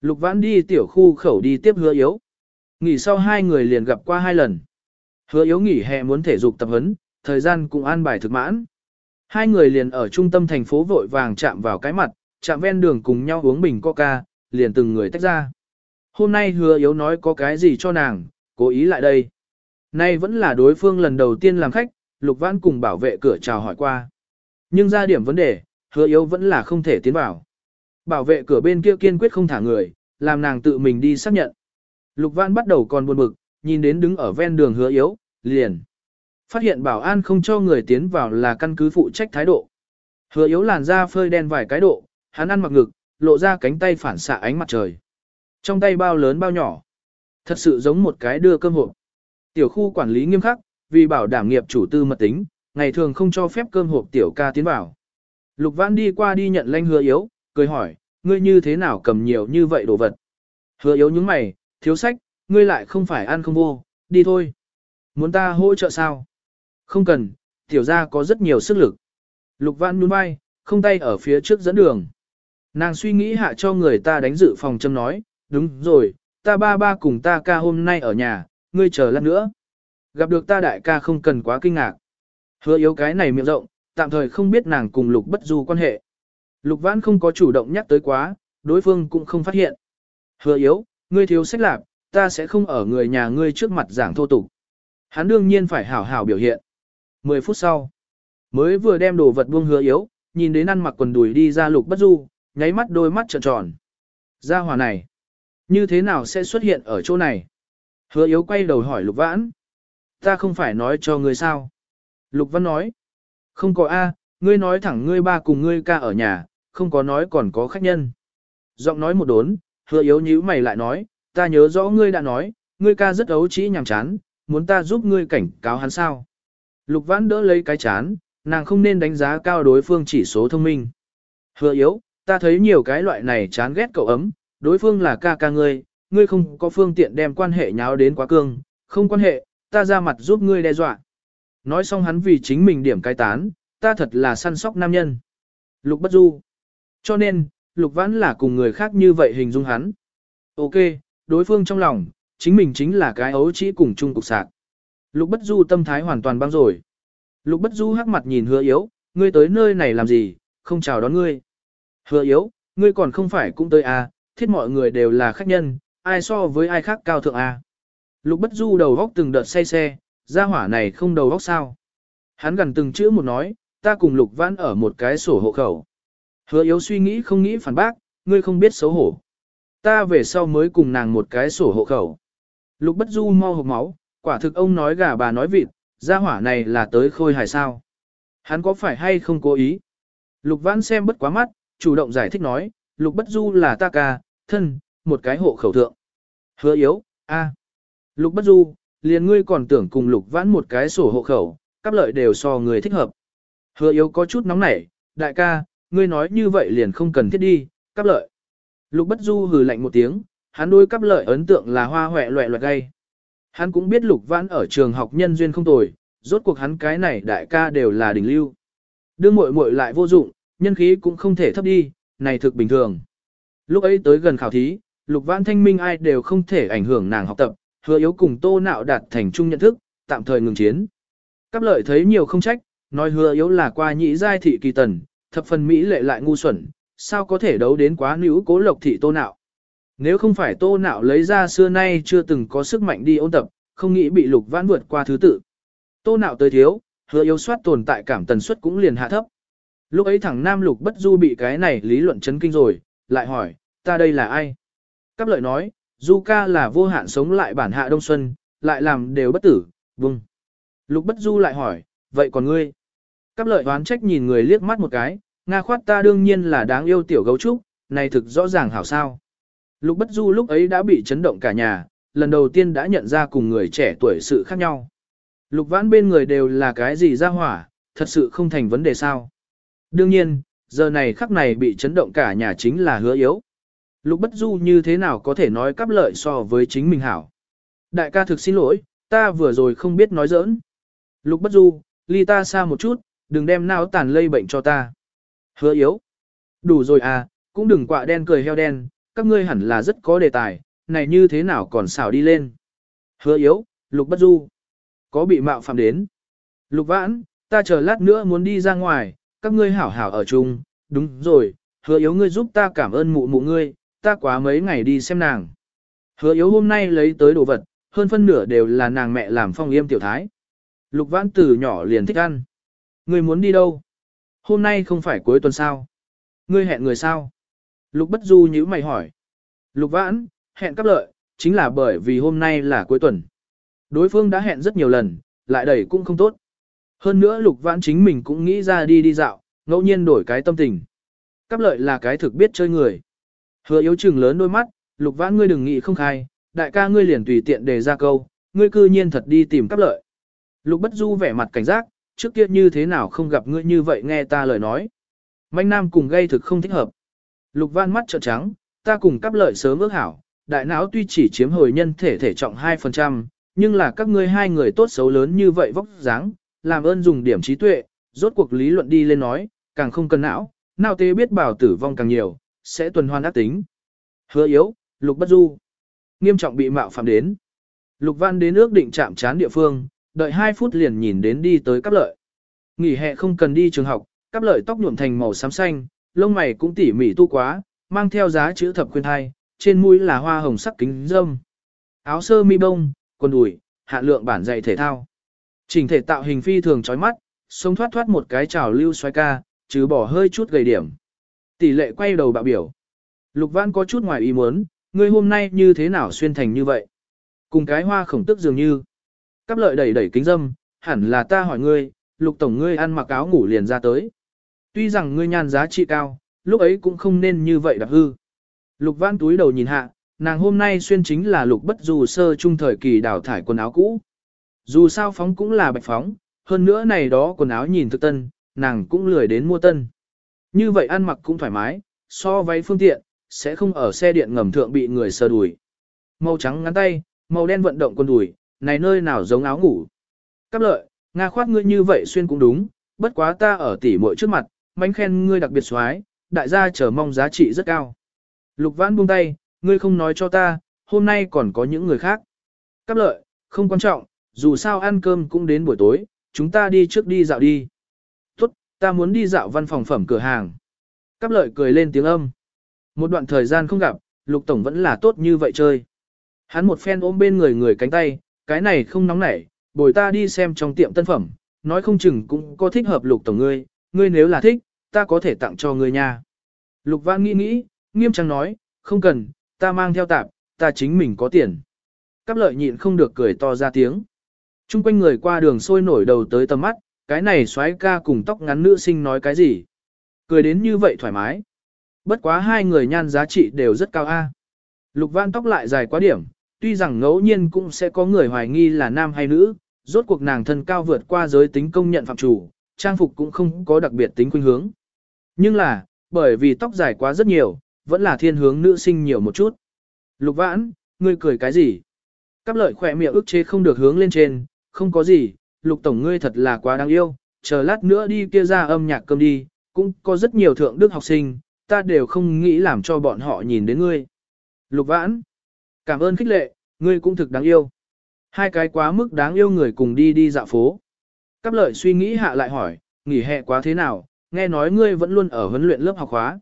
Lục vãn đi tiểu khu khẩu đi tiếp hứa yếu. Nghỉ sau hai người liền gặp qua hai lần. Hứa yếu nghỉ hè muốn thể dục tập huấn, thời gian cũng an bài thực mãn. Hai người liền ở trung tâm thành phố vội vàng chạm vào cái mặt, chạm ven đường cùng nhau uống bình coca, liền từng người tách ra. Hôm nay hứa yếu nói có cái gì cho nàng, cố ý lại đây. Nay vẫn là đối phương lần đầu tiên làm khách, Lục Vãn cùng bảo vệ cửa chào hỏi qua. Nhưng ra điểm vấn đề, hứa yếu vẫn là không thể tiến vào. Bảo vệ cửa bên kia kiên quyết không thả người, làm nàng tự mình đi xác nhận. Lục Vãn bắt đầu còn buồn bực, nhìn đến đứng ở ven đường hứa yếu, liền. Phát hiện bảo an không cho người tiến vào là căn cứ phụ trách thái độ. Hứa yếu làn da phơi đen vài cái độ, hắn ăn mặc ngực, lộ ra cánh tay phản xạ ánh mặt trời. Trong tay bao lớn bao nhỏ. Thật sự giống một cái đưa cơm hộp. Tiểu khu quản lý nghiêm khắc, vì bảo đảm nghiệp chủ tư mật tính, ngày thường không cho phép cơm hộp tiểu ca tiến vào. Lục Văn đi qua đi nhận lanh hứa yếu, cười hỏi, ngươi như thế nào cầm nhiều như vậy đồ vật. Hứa yếu những mày, thiếu sách, ngươi lại không phải ăn không vô, đi thôi. Muốn ta hỗ trợ sao? Không cần, tiểu gia có rất nhiều sức lực. Lục Văn nhún vai, không tay ở phía trước dẫn đường. Nàng suy nghĩ hạ cho người ta đánh dự phòng châm nói, đúng rồi, ta ba ba cùng ta ca hôm nay ở nhà, ngươi chờ lát nữa. Gặp được ta đại ca không cần quá kinh ngạc. Hứa yếu cái này miệng rộng, tạm thời không biết nàng cùng lục bất du quan hệ. Lục vãn không có chủ động nhắc tới quá, đối phương cũng không phát hiện. Hứa yếu, ngươi thiếu sách lạp, ta sẽ không ở người nhà ngươi trước mặt giảng thô tục. Hắn đương nhiên phải hảo hảo biểu hiện. 10 phút sau, mới vừa đem đồ vật buông hứa yếu, nhìn đến ăn mặc quần đùi đi ra lục bất du, nháy mắt đôi mắt trợn tròn. Gia hòa này, như thế nào sẽ xuất hiện ở chỗ này? Hứa yếu quay đầu hỏi lục vãn. Ta không phải nói cho ngươi sao? Lục văn nói. Không có A, ngươi nói thẳng ngươi ba cùng ngươi ca ở nhà, không có nói còn có khách nhân. Giọng nói một đốn, hứa yếu nhíu mày lại nói, ta nhớ rõ ngươi đã nói, ngươi ca rất ấu trĩ nhàm chán, muốn ta giúp ngươi cảnh cáo hắn sao. Lục vãn đỡ lấy cái chán, nàng không nên đánh giá cao đối phương chỉ số thông minh. Hứa yếu, ta thấy nhiều cái loại này chán ghét cậu ấm, đối phương là ca ca ngươi, ngươi không có phương tiện đem quan hệ nháo đến quá cương, không quan hệ, ta ra mặt giúp ngươi đe dọa. Nói xong hắn vì chính mình điểm cai tán, ta thật là săn sóc nam nhân. Lục bất du. Cho nên, lục vãn là cùng người khác như vậy hình dung hắn. Ok, đối phương trong lòng, chính mình chính là cái ấu chỉ cùng chung cục sạc. Lục bất du tâm thái hoàn toàn băng rồi. Lục bất du hắc mặt nhìn hứa yếu, ngươi tới nơi này làm gì, không chào đón ngươi. Hứa yếu, ngươi còn không phải cũng tới à, thiết mọi người đều là khách nhân, ai so với ai khác cao thượng à. Lục bất du đầu góc từng đợt say xe, gia hỏa này không đầu góc sao. Hắn gần từng chữ một nói, ta cùng lục vãn ở một cái sổ hộ khẩu. Hứa yếu suy nghĩ không nghĩ phản bác, ngươi không biết xấu hổ. Ta về sau mới cùng nàng một cái sổ hộ khẩu. Lục bất du mau hộp máu, quả thực ông nói gà bà nói vịt, gia hỏa này là tới khôi hài sao. Hắn có phải hay không cố ý? Lục vãn xem bất quá mắt, chủ động giải thích nói, lục bất du là ta ca, thân, một cái hộ khẩu thượng. Hứa yếu, a, Lục bất du, liền ngươi còn tưởng cùng lục vãn một cái sổ hộ khẩu, các lợi đều so người thích hợp. Hứa yếu có chút nóng nảy, đại ca, ngươi nói như vậy liền không cần thiết đi, cắp lợi. Lục bất du hừ lạnh một tiếng, hắn đối cắp lợi ấn tượng là hoa hoẹ loẹ loẹt gay. Hắn cũng biết lục vãn ở trường học nhân duyên không tồi, rốt cuộc hắn cái này đại ca đều là đỉnh lưu. Đương muội muội lại vô dụng, nhân khí cũng không thể thấp đi, này thực bình thường. Lúc ấy tới gần khảo thí, Lục Vãn Thanh Minh ai đều không thể ảnh hưởng nàng học tập, hứa yếu cùng Tô Nạo đạt thành chung nhận thức, tạm thời ngừng chiến. Cắp lợi thấy nhiều không trách, nói hứa yếu là qua nhị giai thị kỳ tần, thập phần mỹ lệ lại ngu xuẩn, sao có thể đấu đến quá nữ cố lộc thị Tô Nạo. Nếu không phải Tô Nạo lấy ra xưa nay chưa từng có sức mạnh đi ôn tập, không nghĩ bị Lục Vãn vượt qua thứ tự. Tô Nạo tới thiếu, hứa yếu soát tồn tại cảm tần suất cũng liền hạ thấp. Lúc ấy thằng Nam Lục Bất Du bị cái này lý luận chấn kinh rồi, lại hỏi, ta đây là ai? Cáp lợi nói, Du ca là vô hạn sống lại bản hạ đông xuân, lại làm đều bất tử, vâng. Lục Bất Du lại hỏi, vậy còn ngươi? Cáp lợi đoán trách nhìn người liếc mắt một cái, Nga khoát ta đương nhiên là đáng yêu tiểu gấu trúc, này thực rõ ràng hảo sao. Lục Bất Du lúc ấy đã bị chấn động cả nhà, lần đầu tiên đã nhận ra cùng người trẻ tuổi sự khác nhau. Lục vãn bên người đều là cái gì ra hỏa, thật sự không thành vấn đề sao. Đương nhiên, giờ này khắc này bị chấn động cả nhà chính là hứa yếu. Lục bất du như thế nào có thể nói cắp lợi so với chính mình hảo. Đại ca thực xin lỗi, ta vừa rồi không biết nói giỡn. Lục bất du, ly ta xa một chút, đừng đem não tàn lây bệnh cho ta. Hứa yếu. Đủ rồi à, cũng đừng quạ đen cười heo đen, các ngươi hẳn là rất có đề tài, này như thế nào còn xảo đi lên. Hứa yếu, lục bất du. Có bị mạo phạm đến. Lục vãn, ta chờ lát nữa muốn đi ra ngoài, các ngươi hảo hảo ở chung, đúng rồi, hứa yếu ngươi giúp ta cảm ơn mụ mụ ngươi, ta quá mấy ngày đi xem nàng. Hứa yếu hôm nay lấy tới đồ vật, hơn phân nửa đều là nàng mẹ làm phong yêm tiểu thái. Lục vãn từ nhỏ liền thích ăn. Ngươi muốn đi đâu? Hôm nay không phải cuối tuần sao? Ngươi hẹn người sao? Lục bất du nhíu mày hỏi. Lục vãn, hẹn cấp lợi, chính là bởi vì hôm nay là cuối tuần. Đối phương đã hẹn rất nhiều lần, lại đẩy cũng không tốt. Hơn nữa lục vãn chính mình cũng nghĩ ra đi đi dạo, ngẫu nhiên đổi cái tâm tình. Cấp lợi là cái thực biết chơi người. Hứa yếu chừng lớn đôi mắt, lục vãn ngươi đừng nghĩ không khai, đại ca ngươi liền tùy tiện đề ra câu, ngươi cư nhiên thật đi tìm cấp lợi. Lục bất du vẻ mặt cảnh giác, trước kia như thế nào không gặp ngươi như vậy nghe ta lời nói. Manh nam cùng gây thực không thích hợp. Lục Văn mắt trợn trắng, ta cùng cắp lợi sớm ước hảo, đại não tuy chỉ chiếm hồi nhân thể thể trọng 2%, nhưng là các ngươi hai người tốt xấu lớn như vậy vóc dáng, làm ơn dùng điểm trí tuệ, rốt cuộc lý luận đi lên nói, càng không cần não, nào tế biết bảo tử vong càng nhiều, sẽ tuần hoàn ác tính. Hứa yếu, lục bất du. Nghiêm trọng bị mạo phạm đến. Lục văn đến ước định chạm chán địa phương, đợi 2 phút liền nhìn đến đi tới cắp lợi. Nghỉ hè không cần đi trường học, cắp lợi tóc nhuộm thành màu xám xanh, lông mày cũng tỉ mỉ tu quá, mang theo giá chữ thập khuyên thai, trên mũi là hoa hồng sắc kính dâm. Áo sơ mi bông, quần đùi, hạ lượng bản dạy thể thao. Trình thể tạo hình phi thường chói mắt, sống thoát thoát một cái trào lưu xoay ca, chứ bỏ hơi chút gầy điểm. Tỷ lệ quay đầu bạo biểu. Lục Văn có chút ngoài ý muốn, ngươi hôm nay như thế nào xuyên thành như vậy? Cùng cái hoa khổng tức dường như. Cắp lợi đẩy đẩy kính dâm, hẳn là ta hỏi ngươi, lục tổng ngươi ăn mặc áo ngủ liền ra tới. Tuy rằng ngươi nhan giá trị cao, lúc ấy cũng không nên như vậy đạp hư. Lục Văn túi đầu nhìn hạ, nàng hôm nay xuyên chính là lục bất dù sơ trung thời kỳ đào thải quần áo cũ. Dù sao phóng cũng là bạch phóng, hơn nữa này đó quần áo nhìn thực tân, nàng cũng lười đến mua tân. Như vậy ăn mặc cũng thoải mái, so váy phương tiện, sẽ không ở xe điện ngầm thượng bị người sờ đùi. Màu trắng ngắn tay, màu đen vận động quần đùi, này nơi nào giống áo ngủ. Cáp lợi, Nga khoát ngươi như vậy xuyên cũng đúng, bất quá ta ở tỉ muội trước mặt, mánh khen ngươi đặc biệt xoái, đại gia chờ mong giá trị rất cao. Lục vãn buông tay, ngươi không nói cho ta, hôm nay còn có những người khác. Cáp lợi, không quan trọng, dù sao ăn cơm cũng đến buổi tối, chúng ta đi trước đi dạo đi. Tốt, ta muốn đi dạo văn phòng phẩm cửa hàng. Cáp lợi cười lên tiếng âm. Một đoạn thời gian không gặp, lục tổng vẫn là tốt như vậy chơi. Hắn một phen ôm bên người người cánh tay, cái này không nóng nảy, bồi ta đi xem trong tiệm tân phẩm, nói không chừng cũng có thích hợp lục tổng ngươi, ngươi nếu là thích, ta có thể tặng cho ngươi nha. Lục văn nghĩ nghĩ, nghiêm trang nói, không cần, ta mang theo tạp, ta chính mình có tiền. Cáp lợi nhịn không được cười to ra tiếng. Trung quanh người qua đường sôi nổi đầu tới tầm mắt, cái này xoái ca cùng tóc ngắn nữ sinh nói cái gì. Cười đến như vậy thoải mái. Bất quá hai người nhan giá trị đều rất cao a. Lục văn tóc lại dài quá điểm, tuy rằng ngẫu nhiên cũng sẽ có người hoài nghi là nam hay nữ, rốt cuộc nàng thân cao vượt qua giới tính công nhận phạm chủ, trang phục cũng không có đặc biệt tính khuynh hướng. Nhưng là, bởi vì tóc dài quá rất nhiều, vẫn là thiên hướng nữ sinh nhiều một chút. Lục vãn, ngươi cười cái gì? Cắp lợi khỏe miệng ức chế không được hướng lên trên, không có gì, lục tổng ngươi thật là quá đáng yêu, chờ lát nữa đi kia ra âm nhạc cơm đi, cũng có rất nhiều thượng đức học sinh, ta đều không nghĩ làm cho bọn họ nhìn đến ngươi. Lục vãn, cảm ơn khích lệ, ngươi cũng thực đáng yêu. Hai cái quá mức đáng yêu người cùng đi đi dạo phố. Cáp lợi suy nghĩ hạ lại hỏi, nghỉ hè quá thế nào, nghe nói ngươi vẫn luôn ở huấn luyện lớp học khóa.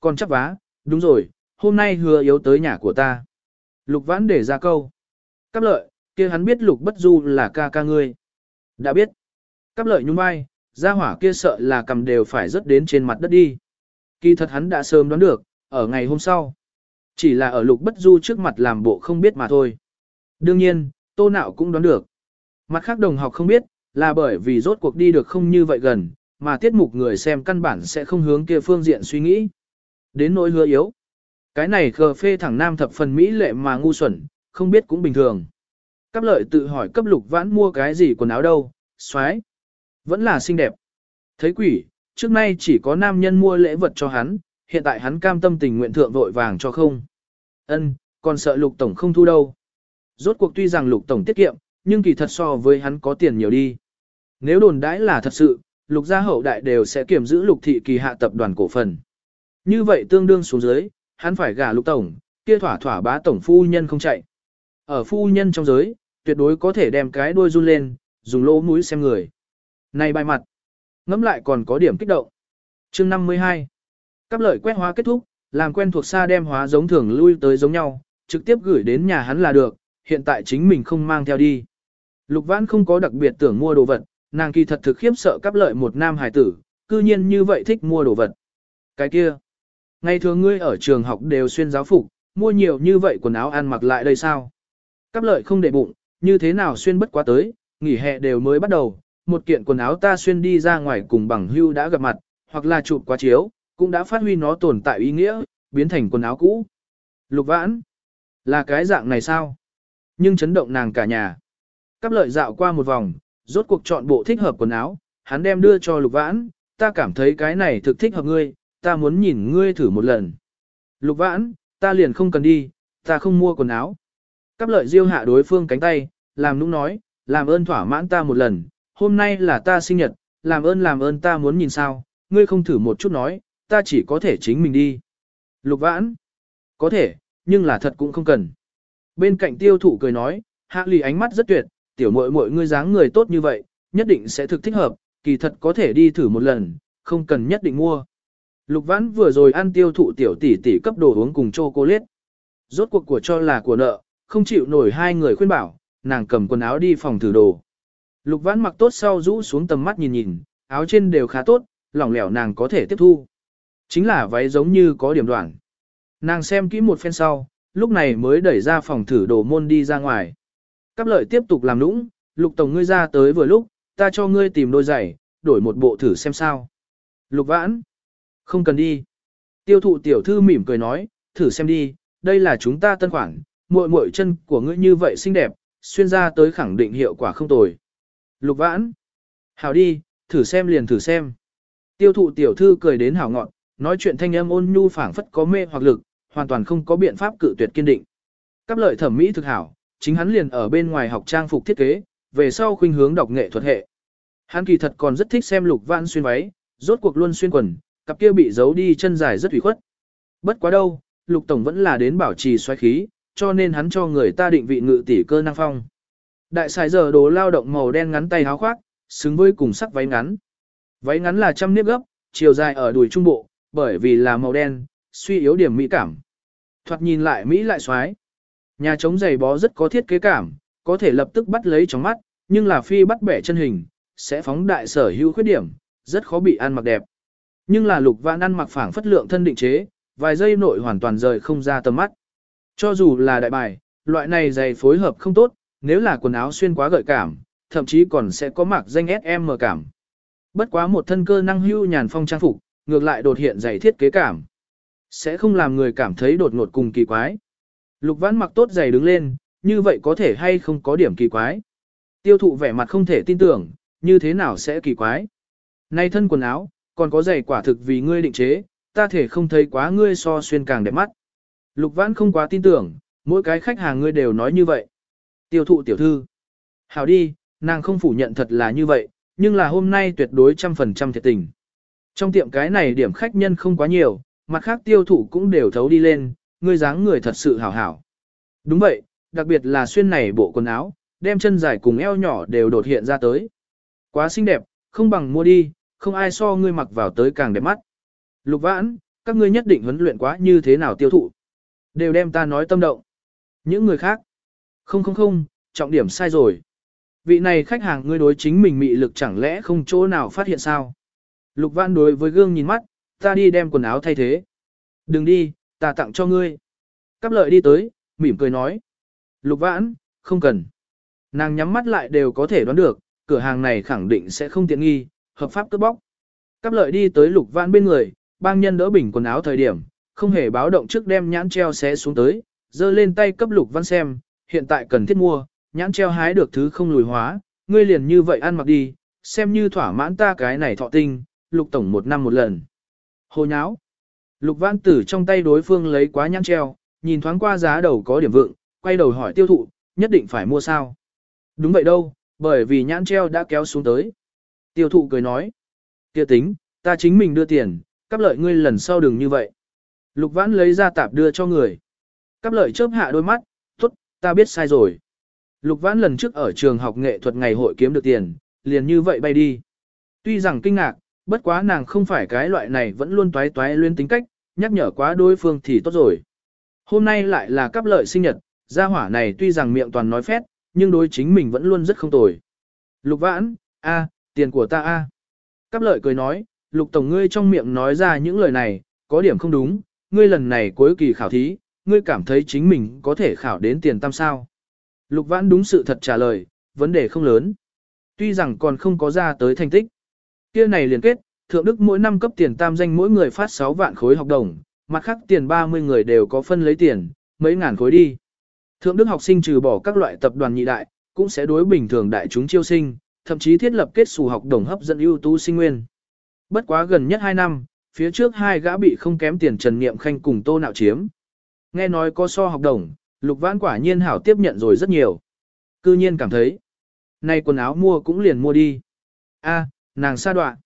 Còn chắc vá, đúng rồi, hôm nay hứa yếu tới nhà của ta. Lục vãn để ra câu. Cáp lợi, kia hắn biết lục bất du là ca ca ngươi. Đã biết. Cáp lợi nhún vai, gia hỏa kia sợ là cầm đều phải rớt đến trên mặt đất đi. Kỳ thật hắn đã sớm đoán được, ở ngày hôm sau. Chỉ là ở lục bất du trước mặt làm bộ không biết mà thôi. Đương nhiên, tô nạo cũng đoán được. Mặt khác đồng học không biết, là bởi vì rốt cuộc đi được không như vậy gần, mà tiết mục người xem căn bản sẽ không hướng kia phương diện suy nghĩ. Đến nỗi hứa yếu. Cái này khờ phê thẳng nam thập phần mỹ lệ mà ngu xuẩn, không biết cũng bình thường. Cấp lợi tự hỏi cấp lục vãn mua cái gì quần áo đâu, xoái. Vẫn là xinh đẹp. Thấy quỷ, trước nay chỉ có nam nhân mua lễ vật cho hắn, hiện tại hắn cam tâm tình nguyện thượng vội vàng cho không. Ân, còn sợ lục tổng không thu đâu. Rốt cuộc tuy rằng lục tổng tiết kiệm, nhưng kỳ thật so với hắn có tiền nhiều đi. Nếu đồn đãi là thật sự, lục gia hậu đại đều sẽ kiểm giữ lục thị kỳ hạ tập đoàn cổ phần. Như vậy tương đương xuống dưới, hắn phải gả lục tổng, kia thỏa thỏa bá tổng phu nhân không chạy. Ở phu nhân trong giới, tuyệt đối có thể đem cái đuôi run lên, dùng lỗ mũi xem người. Này bài mặt, ngẫm lại còn có điểm kích động. chương 52. Cắp lợi quét hóa kết thúc, làm quen thuộc xa đem hóa giống thường lui tới giống nhau, trực tiếp gửi đến nhà hắn là được, hiện tại chính mình không mang theo đi. Lục vãn không có đặc biệt tưởng mua đồ vật, nàng kỳ thật thực khiếp sợ cắp lợi một nam hải tử, cư nhiên như vậy thích mua đồ vật. Cái kia, ngày thường ngươi ở trường học đều xuyên giáo phục, mua nhiều như vậy quần áo ăn mặc lại đây sao? Cắp lợi không để bụng, như thế nào xuyên bất quá tới, nghỉ hè đều mới bắt đầu, một kiện quần áo ta xuyên đi ra ngoài cùng bằng hưu đã gặp mặt, hoặc là chụp quá chiếu, cũng đã phát huy nó tồn tại ý nghĩa, biến thành quần áo cũ. Lục vãn, là cái dạng này sao? Nhưng chấn động nàng cả nhà. Cắp lợi dạo qua một vòng, rốt cuộc chọn bộ thích hợp quần áo, hắn đem đưa cho lục vãn, ta cảm thấy cái này thực thích hợp ngươi, ta muốn nhìn ngươi thử một lần. Lục vãn, ta liền không cần đi, ta không mua quần áo. Cắp lợi diêu hạ đối phương cánh tay, làm nũng nói, làm ơn thỏa mãn ta một lần, hôm nay là ta sinh nhật, làm ơn làm ơn ta muốn nhìn sao, ngươi không thử một chút nói, ta chỉ có thể chính mình đi. Lục vãn, có thể, nhưng là thật cũng không cần. Bên cạnh tiêu thụ cười nói, hạ lì ánh mắt rất tuyệt, tiểu muội muội ngươi dáng người tốt như vậy, nhất định sẽ thực thích hợp, kỳ thật có thể đi thử một lần, không cần nhất định mua. Lục vãn vừa rồi ăn tiêu thụ tiểu tỷ tỷ cấp đồ uống cùng chocolate. Rốt cuộc của cho là của nợ, không chịu nổi hai người khuyên bảo, nàng cầm quần áo đi phòng thử đồ. Lục vãn mặc tốt sau rũ xuống tầm mắt nhìn nhìn, áo trên đều khá tốt, lỏng lẻo nàng có thể tiếp thu. Chính là váy giống như có điểm đoạn. Nàng xem kỹ một phen sau, lúc này mới đẩy ra phòng thử đồ môn đi ra ngoài. Cáp lợi tiếp tục làm nũng, lục tổng ngươi ra tới vừa lúc, ta cho ngươi tìm đôi giày, đổi một bộ thử xem sao. Lục vãn, không cần đi. Tiêu thụ tiểu thư mỉm cười nói, thử xem đi, đây là chúng ta tân khoản, muội muội chân của ngươi như vậy xinh đẹp, xuyên ra tới khẳng định hiệu quả không tồi. Lục vãn, hảo đi, thử xem liền thử xem. Tiêu thụ tiểu thư cười đến hảo ngọn, nói chuyện thanh âm ôn nhu phảng phất có mê hoặc lực, hoàn toàn không có biện pháp cự tuyệt kiên định. Cấp lợi thẩm mỹ thực hảo, chính hắn liền ở bên ngoài học trang phục thiết kế, về sau khuynh hướng đọc nghệ thuật hệ. Hắn kỳ thật còn rất thích xem lục vãn xuyên váy, rốt cuộc luôn xuyên quần, cặp kia bị giấu đi chân dài rất ủy khuất. Bất quá đâu, lục tổng vẫn là đến bảo trì xoáy khí, cho nên hắn cho người ta định vị ngự tỷ cơ năng phong. Đại xài giờ đồ lao động màu đen ngắn tay áo khoác, xứng với cùng sắc váy ngắn. Váy ngắn là trăm nếp gấp, chiều dài ở đùi trung bộ, bởi vì là màu đen, suy yếu điểm mỹ cảm. Thoạt nhìn lại mỹ lại xoái. Nhà chống giày bó rất có thiết kế cảm, có thể lập tức bắt lấy trong mắt, nhưng là phi bắt bẻ chân hình, sẽ phóng đại sở hữu khuyết điểm, rất khó bị ăn mặc đẹp. Nhưng là lục vãn ăn mặc phảng phất lượng thân định chế, vài giây nội hoàn toàn rời không ra tầm mắt. Cho dù là đại bài, loại này giày phối hợp không tốt, nếu là quần áo xuyên quá gợi cảm, thậm chí còn sẽ có mặc danh SM cảm. Bất quá một thân cơ năng hưu nhàn phong trang phục, ngược lại đột hiện giày thiết kế cảm. Sẽ không làm người cảm thấy đột ngột cùng kỳ quái. Lục vãn mặc tốt giày đứng lên, như vậy có thể hay không có điểm kỳ quái. Tiêu thụ vẻ mặt không thể tin tưởng, như thế nào sẽ kỳ quái. Nay thân quần áo, còn có giày quả thực vì ngươi định chế, ta thể không thấy quá ngươi so xuyên càng đẹp mắt. Lục vãn không quá tin tưởng, mỗi cái khách hàng ngươi đều nói như vậy. Tiêu thụ tiểu thư. Hảo đi, nàng không phủ nhận thật là như vậy, nhưng là hôm nay tuyệt đối trăm phần trăm thiệt tình. Trong tiệm cái này điểm khách nhân không quá nhiều, mặt khác tiêu thụ cũng đều thấu đi lên, ngươi dáng người thật sự hảo hảo. Đúng vậy, đặc biệt là xuyên này bộ quần áo, đem chân dài cùng eo nhỏ đều đột hiện ra tới. Quá xinh đẹp, không bằng mua đi, không ai so ngươi mặc vào tới càng đẹp mắt. Lục vãn, các ngươi nhất định huấn luyện quá như thế nào tiêu thụ. Đều đem ta nói tâm động. Những người khác. Không không không, trọng điểm sai rồi. Vị này khách hàng ngươi đối chính mình mị lực chẳng lẽ không chỗ nào phát hiện sao? Lục vãn đối với gương nhìn mắt, ta đi đem quần áo thay thế. Đừng đi, ta tặng cho ngươi. Cắp lợi đi tới, mỉm cười nói. Lục vãn, không cần. Nàng nhắm mắt lại đều có thể đoán được, cửa hàng này khẳng định sẽ không tiện nghi, hợp pháp cướp bóc. Cắp lợi đi tới lục vãn bên người, bang nhân đỡ bình quần áo thời điểm, không hề báo động trước đem nhãn treo xé xuống tới, giơ lên tay cấp lục văn xem, hiện tại cần thiết mua, nhãn treo hái được thứ không lùi hóa, ngươi liền như vậy ăn mặc đi, xem như thỏa mãn ta cái này thọ tinh, lục tổng một năm một lần. Hồ nháo. Lục văn tử trong tay đối phương lấy quá nhãn treo, nhìn thoáng qua giá đầu có điểm vượng, quay đầu hỏi tiêu thụ, nhất định phải mua sao. Đúng vậy đâu, bởi vì nhãn treo đã kéo xuống tới. Tiêu thụ cười nói. kia tính, ta chính mình đưa tiền, cắp lợi ngươi lần sau đừng như vậy. Lục vãn lấy ra tạp đưa cho người. Cắp lợi chớp hạ đôi mắt, tốt, ta biết sai rồi. Lục vãn lần trước ở trường học nghệ thuật ngày hội kiếm được tiền, liền như vậy bay đi. Tuy rằng kinh ngạc, bất quá nàng không phải cái loại này vẫn luôn toái toái luyến tính cách, nhắc nhở quá đối phương thì tốt rồi. Hôm nay lại là cắp lợi sinh nhật, gia hỏa này tuy rằng miệng toàn nói phét, nhưng đối chính mình vẫn luôn rất không tồi. Lục vãn, a, tiền của ta a. À. Cắp lợi cười nói, lục tổng ngươi trong miệng nói ra những lời này, có điểm không đúng, ngươi lần này cuối kỳ khảo thí, ngươi cảm thấy chính mình có thể khảo đến tiền tam sao. Lục vãn đúng sự thật trả lời, vấn đề không lớn. Tuy rằng còn không có ra tới thành tích kia này liên kết, Thượng Đức mỗi năm cấp tiền tam danh mỗi người phát 6 vạn khối học đồng, mặt khác tiền 30 người đều có phân lấy tiền, mấy ngàn khối đi. Thượng Đức học sinh trừ bỏ các loại tập đoàn nhị đại, cũng sẽ đối bình thường đại chúng chiêu sinh, thậm chí thiết lập kết xù học đồng hấp dẫn ưu tú sinh nguyên. Bất quá gần nhất 2 năm, phía trước hai gã bị không kém tiền Trần Niệm Khanh cùng Tô Nạo chiếm. Nghe nói có so học đồng, Lục Vãn quả nhiên hảo tiếp nhận rồi rất nhiều. Cư nhiên cảm thấy, nay quần áo mua cũng liền mua đi. A, nàng xa đoạn.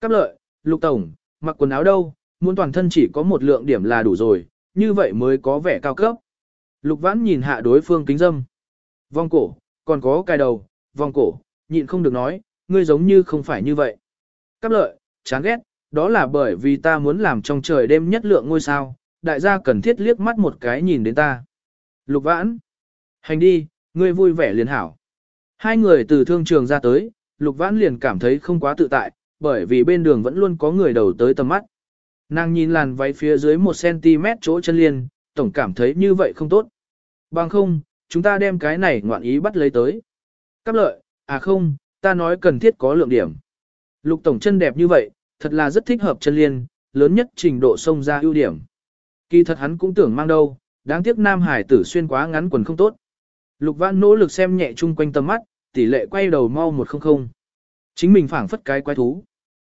Cáp lợi, Lục Tổng, mặc quần áo đâu, muốn toàn thân chỉ có một lượng điểm là đủ rồi, như vậy mới có vẻ cao cấp. Lục Vãn nhìn hạ đối phương kính dâm. Vòng cổ, còn có cài đầu, vòng cổ, nhịn không được nói, ngươi giống như không phải như vậy. Cáp lợi, chán ghét, đó là bởi vì ta muốn làm trong trời đêm nhất lượng ngôi sao, đại gia cần thiết liếc mắt một cái nhìn đến ta. Lục vãn, hành đi, ngươi vui vẻ liền hảo. Hai người từ thương trường ra tới, lục vãn liền cảm thấy không quá tự tại, bởi vì bên đường vẫn luôn có người đầu tới tầm mắt. Nàng nhìn làn váy phía dưới 1cm chỗ chân liên, tổng cảm thấy như vậy không tốt. Bằng không, chúng ta đem cái này ngoạn ý bắt lấy tới. Cắp lợi, à không, ta nói cần thiết có lượng điểm. Lục tổng chân đẹp như vậy, thật là rất thích hợp chân liên, lớn nhất trình độ sông ra ưu điểm. Kỳ thật hắn cũng tưởng mang đâu, đáng tiếc nam hải tử xuyên quá ngắn quần không tốt. Lục Văn nỗ lực xem nhẹ chung quanh tầm mắt, tỷ lệ quay đầu mau một không không. Chính mình phảng phất cái quái thú.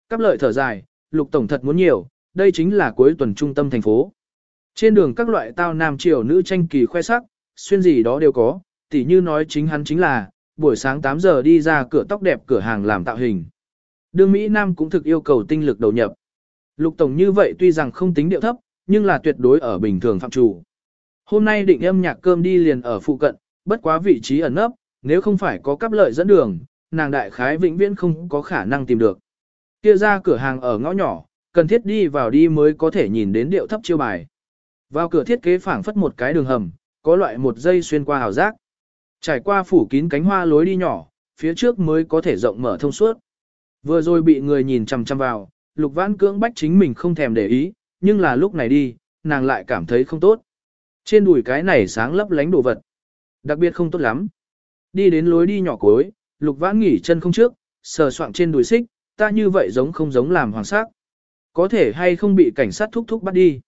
Cắp lợi thở dài, lục tổng thật muốn nhiều, đây chính là cuối tuần trung tâm thành phố. Trên đường các loại tao nam triều nữ tranh kỳ khoe sắc, xuyên gì đó đều có, tỷ như nói chính hắn chính là, buổi sáng 8 giờ đi ra cửa tóc đẹp cửa hàng làm tạo hình. Đương Mỹ Nam cũng thực yêu cầu tinh lực đầu nhập. Lục Tổng như vậy tuy rằng không tính điệu thấp, nhưng là tuyệt đối ở bình thường phạm chủ. Hôm nay định âm nhạc cơm đi liền ở phụ cận, bất quá vị trí ẩn nấp, nếu không phải có cắp lợi dẫn đường, nàng đại khái vĩnh viễn không có khả năng tìm được. Kia ra cửa hàng ở ngõ nhỏ, cần thiết đi vào đi mới có thể nhìn đến điệu thấp chiêu bài. Vào cửa thiết kế phảng phất một cái đường hầm, có loại một dây xuyên qua hào giác. Trải qua phủ kín cánh hoa lối đi nhỏ, phía trước mới có thể rộng mở thông suốt. Vừa rồi bị người nhìn chằm chằm vào, lục vãn cưỡng bách chính mình không thèm để ý, nhưng là lúc này đi, nàng lại cảm thấy không tốt. Trên đùi cái này sáng lấp lánh đồ vật. Đặc biệt không tốt lắm. Đi đến lối đi nhỏ cuối, lục vãn nghỉ chân không trước, sờ soạng trên đùi xích, ta như vậy giống không giống làm hoàng sắc. Có thể hay không bị cảnh sát thúc thúc bắt đi.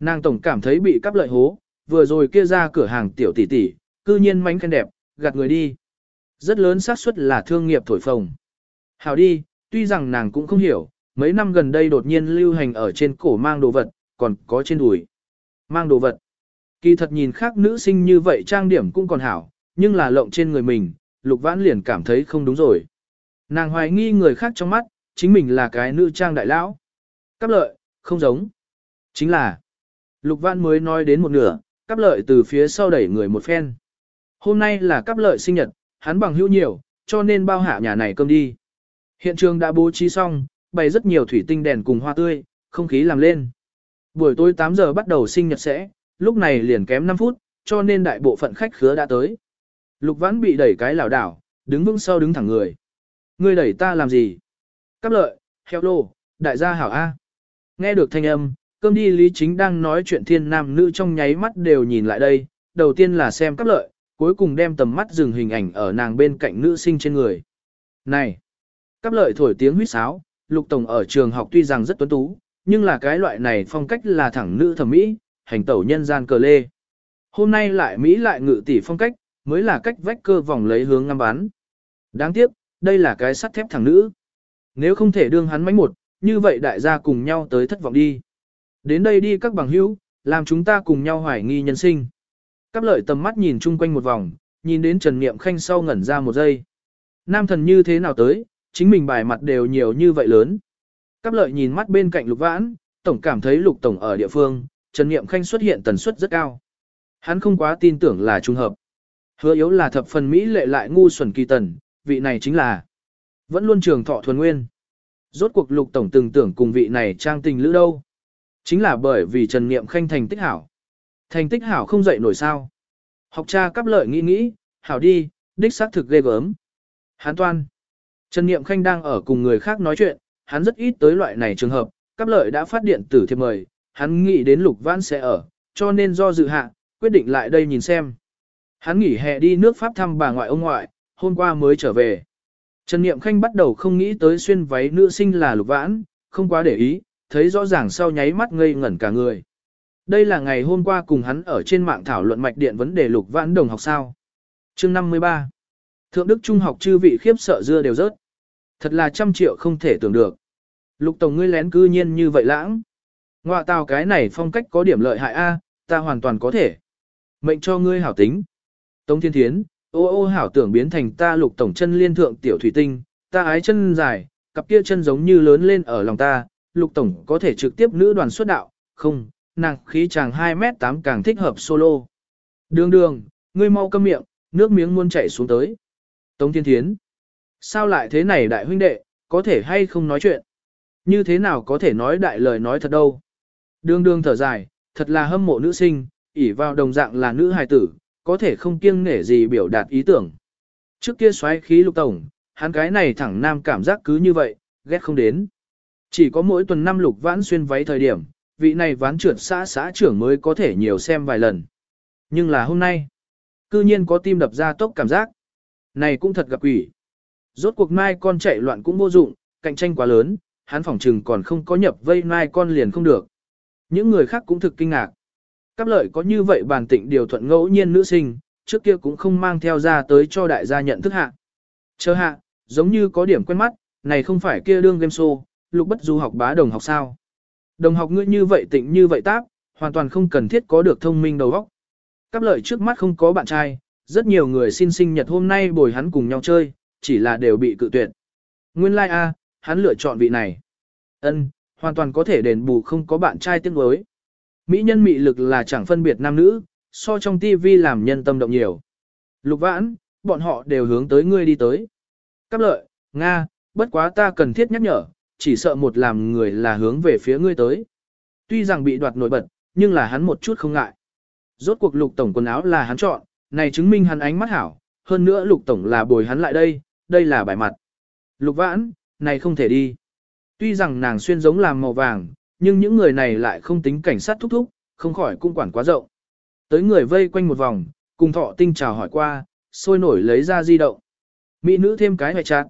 Nàng tổng cảm thấy bị cắp lợi hố, vừa rồi kia ra cửa hàng tiểu tỷ tỷ, cư nhiên mánh khen đẹp, gạt người đi. Rất lớn xác suất là thương nghiệp thổi phồng. Hào đi, tuy rằng nàng cũng không hiểu, mấy năm gần đây đột nhiên lưu hành ở trên cổ mang đồ vật, còn có trên đùi. Mang đồ vật. Kỳ thật nhìn khác nữ sinh như vậy trang điểm cũng còn hảo, nhưng là lộng trên người mình, Lục Vãn liền cảm thấy không đúng rồi. Nàng hoài nghi người khác trong mắt, chính mình là cái nữ trang đại lão. Cáp lợi, không giống. Chính là, Lục Vãn mới nói đến một nửa, cáp lợi từ phía sau đẩy người một phen. Hôm nay là cáp lợi sinh nhật, hắn bằng hữu nhiều, cho nên bao hạ nhà này cơm đi. Hiện trường đã bố trí xong, bày rất nhiều thủy tinh đèn cùng hoa tươi, không khí làm lên. Buổi tối 8 giờ bắt đầu sinh nhật sẽ, lúc này liền kém 5 phút, cho nên đại bộ phận khách khứa đã tới. Lục Vãn bị đẩy cái lảo đảo, đứng vững sau đứng thẳng người. Ngươi đẩy ta làm gì? Cáp lợi, hello, đại gia hảo A. Nghe được thanh âm, cơm đi Lý Chính đang nói chuyện thiên nam nữ trong nháy mắt đều nhìn lại đây, đầu tiên là xem cáp lợi, cuối cùng đem tầm mắt dừng hình ảnh ở nàng bên cạnh nữ sinh trên người. Này! Cáp lợi thổi tiếng huýt sáo, Lục Tổng ở trường học tuy rằng rất tuấn tú, nhưng là cái loại này phong cách là thẳng nữ thẩm mỹ, hành tẩu nhân gian cờ lê. Hôm nay lại Mỹ lại ngự tỷ phong cách, mới là cách vách cơ vòng lấy hướng ngắm bắn. Đáng tiếc, đây là cái sắt thép thẳng nữ. Nếu không thể đương hắn mánh một, như vậy đại gia cùng nhau tới thất vọng đi. Đến đây đi các bằng hữu, làm chúng ta cùng nhau hoài nghi nhân sinh. Cáp lợi tầm mắt nhìn chung quanh một vòng, nhìn đến Trần Niệm Khanh sau ngẩn ra một giây. Nam thần như thế nào tới, chính mình bài mặt đều nhiều như vậy lớn. Cáp lợi nhìn mắt bên cạnh lục vãn, tổng cảm thấy lục tổng ở địa phương, Trần Niệm Khanh xuất hiện tần suất rất cao. Hắn không quá tin tưởng là trùng hợp. Hứa yếu là thập phần Mỹ lệ lại ngu xuẩn kỳ tần, vị này chính là vẫn luôn trường thọ thuần nguyên. Rốt cuộc lục tổng từng tưởng cùng vị này trang tình lữ đâu. Chính là bởi vì Trần Niệm Khanh thành tích hảo. Thành tích hảo không dậy nổi sao. Học cha cắp lợi nghĩ nghĩ, hảo đi, đích xác thực ghê gớm. Hán toan. Trần Niệm Khanh đang ở cùng người khác nói chuyện, hắn rất ít tới loại này trường hợp, cắp lợi đã phát điện tử thiệp mời, hắn nghĩ đến lục vãn sẽ ở, cho nên do dự hạ, quyết định lại đây nhìn xem. Hắn nghỉ hè đi nước Pháp thăm bà ngoại ông ngoại, hôm qua mới trở về. Trần Niệm Khanh bắt đầu không nghĩ tới xuyên váy nữ sinh là lục vãn, không quá để ý, thấy rõ ràng sau nháy mắt ngây ngẩn cả người. Đây là ngày hôm qua cùng hắn ở trên mạng thảo luận mạch điện vấn đề lục vãn đồng học sao. chương 53. Thượng Đức Trung học chư vị khiếp sợ dưa đều rớt. Thật là trăm triệu không thể tưởng được. Lục Tổng ngươi lén cư nhiên như vậy lãng. Ngoạ tào cái này phong cách có điểm lợi hại A, ta hoàn toàn có thể. Mệnh cho ngươi hảo tính. Tống Thiên Thiến, ô ô hảo tưởng biến thành ta lục tổng chân liên thượng tiểu thủy tinh, ta ái chân dài, cặp kia chân giống như lớn lên ở lòng ta, lục tổng có thể trực tiếp nữ đoàn xuất đạo, không, nàng khí chàng 2 mét 8 càng thích hợp solo. Đường đường, ngươi mau câm miệng, nước miếng muôn chảy xuống tới. Tống Thiên Thiến, sao lại thế này đại huynh đệ, có thể hay không nói chuyện? Như thế nào có thể nói đại lời nói thật đâu? Đường đường thở dài, thật là hâm mộ nữ sinh, ỉ vào đồng dạng là nữ hài tử, có thể không kiêng nể gì biểu đạt ý tưởng. Trước kia xoáy khí lục tổng, hắn cái này thẳng nam cảm giác cứ như vậy, ghét không đến. Chỉ có mỗi tuần năm lục vãn xuyên váy thời điểm, vị này ván trượt xã xã trưởng mới có thể nhiều xem vài lần. Nhưng là hôm nay, cư nhiên có tim đập ra tốc cảm giác. Này cũng thật gặp quỷ. Rốt cuộc mai con chạy loạn cũng vô dụng, cạnh tranh quá lớn, hắn phỏng trừng còn không có nhập vây mai con liền không được. Những người khác cũng thực kinh ngạc. Cáp lợi có như vậy bản tịnh điều thuận ngẫu nhiên nữ sinh, trước kia cũng không mang theo ra tới cho đại gia nhận thức hạ. Chờ hạ, giống như có điểm quen mắt, này không phải kia đương game show, lục bất du học bá đồng học sao. Đồng học ngươi như vậy tịnh như vậy tác hoàn toàn không cần thiết có được thông minh đầu óc. Cáp lợi trước mắt không có bạn trai, rất nhiều người xin sinh nhật hôm nay bồi hắn cùng nhau chơi, chỉ là đều bị cự tuyệt. Nguyên lai like A, hắn lựa chọn vị này. Ân, hoàn toàn có thể đền bù không có bạn trai tiếng đối. Mỹ nhân mị lực là chẳng phân biệt nam nữ, so trong tivi làm nhân tâm động nhiều. Lục vãn, bọn họ đều hướng tới ngươi đi tới. Cáp lợi, Nga, bất quá ta cần thiết nhắc nhở, chỉ sợ một làm người là hướng về phía ngươi tới. Tuy rằng bị đoạt nổi bật, nhưng là hắn một chút không ngại. Rốt cuộc lục tổng quần áo là hắn chọn, này chứng minh hắn ánh mắt hảo, hơn nữa lục tổng là bồi hắn lại đây, đây là bài mặt. Lục vãn, này không thể đi. Tuy rằng nàng xuyên giống làm màu vàng, nhưng những người này lại không tính cảnh sát thúc thúc, không khỏi cung quản quá rộng. Tới người vây quanh một vòng, cùng thọ tinh chào hỏi qua, sôi nổi lấy ra di động. Mỹ nữ thêm cái hoài chặt.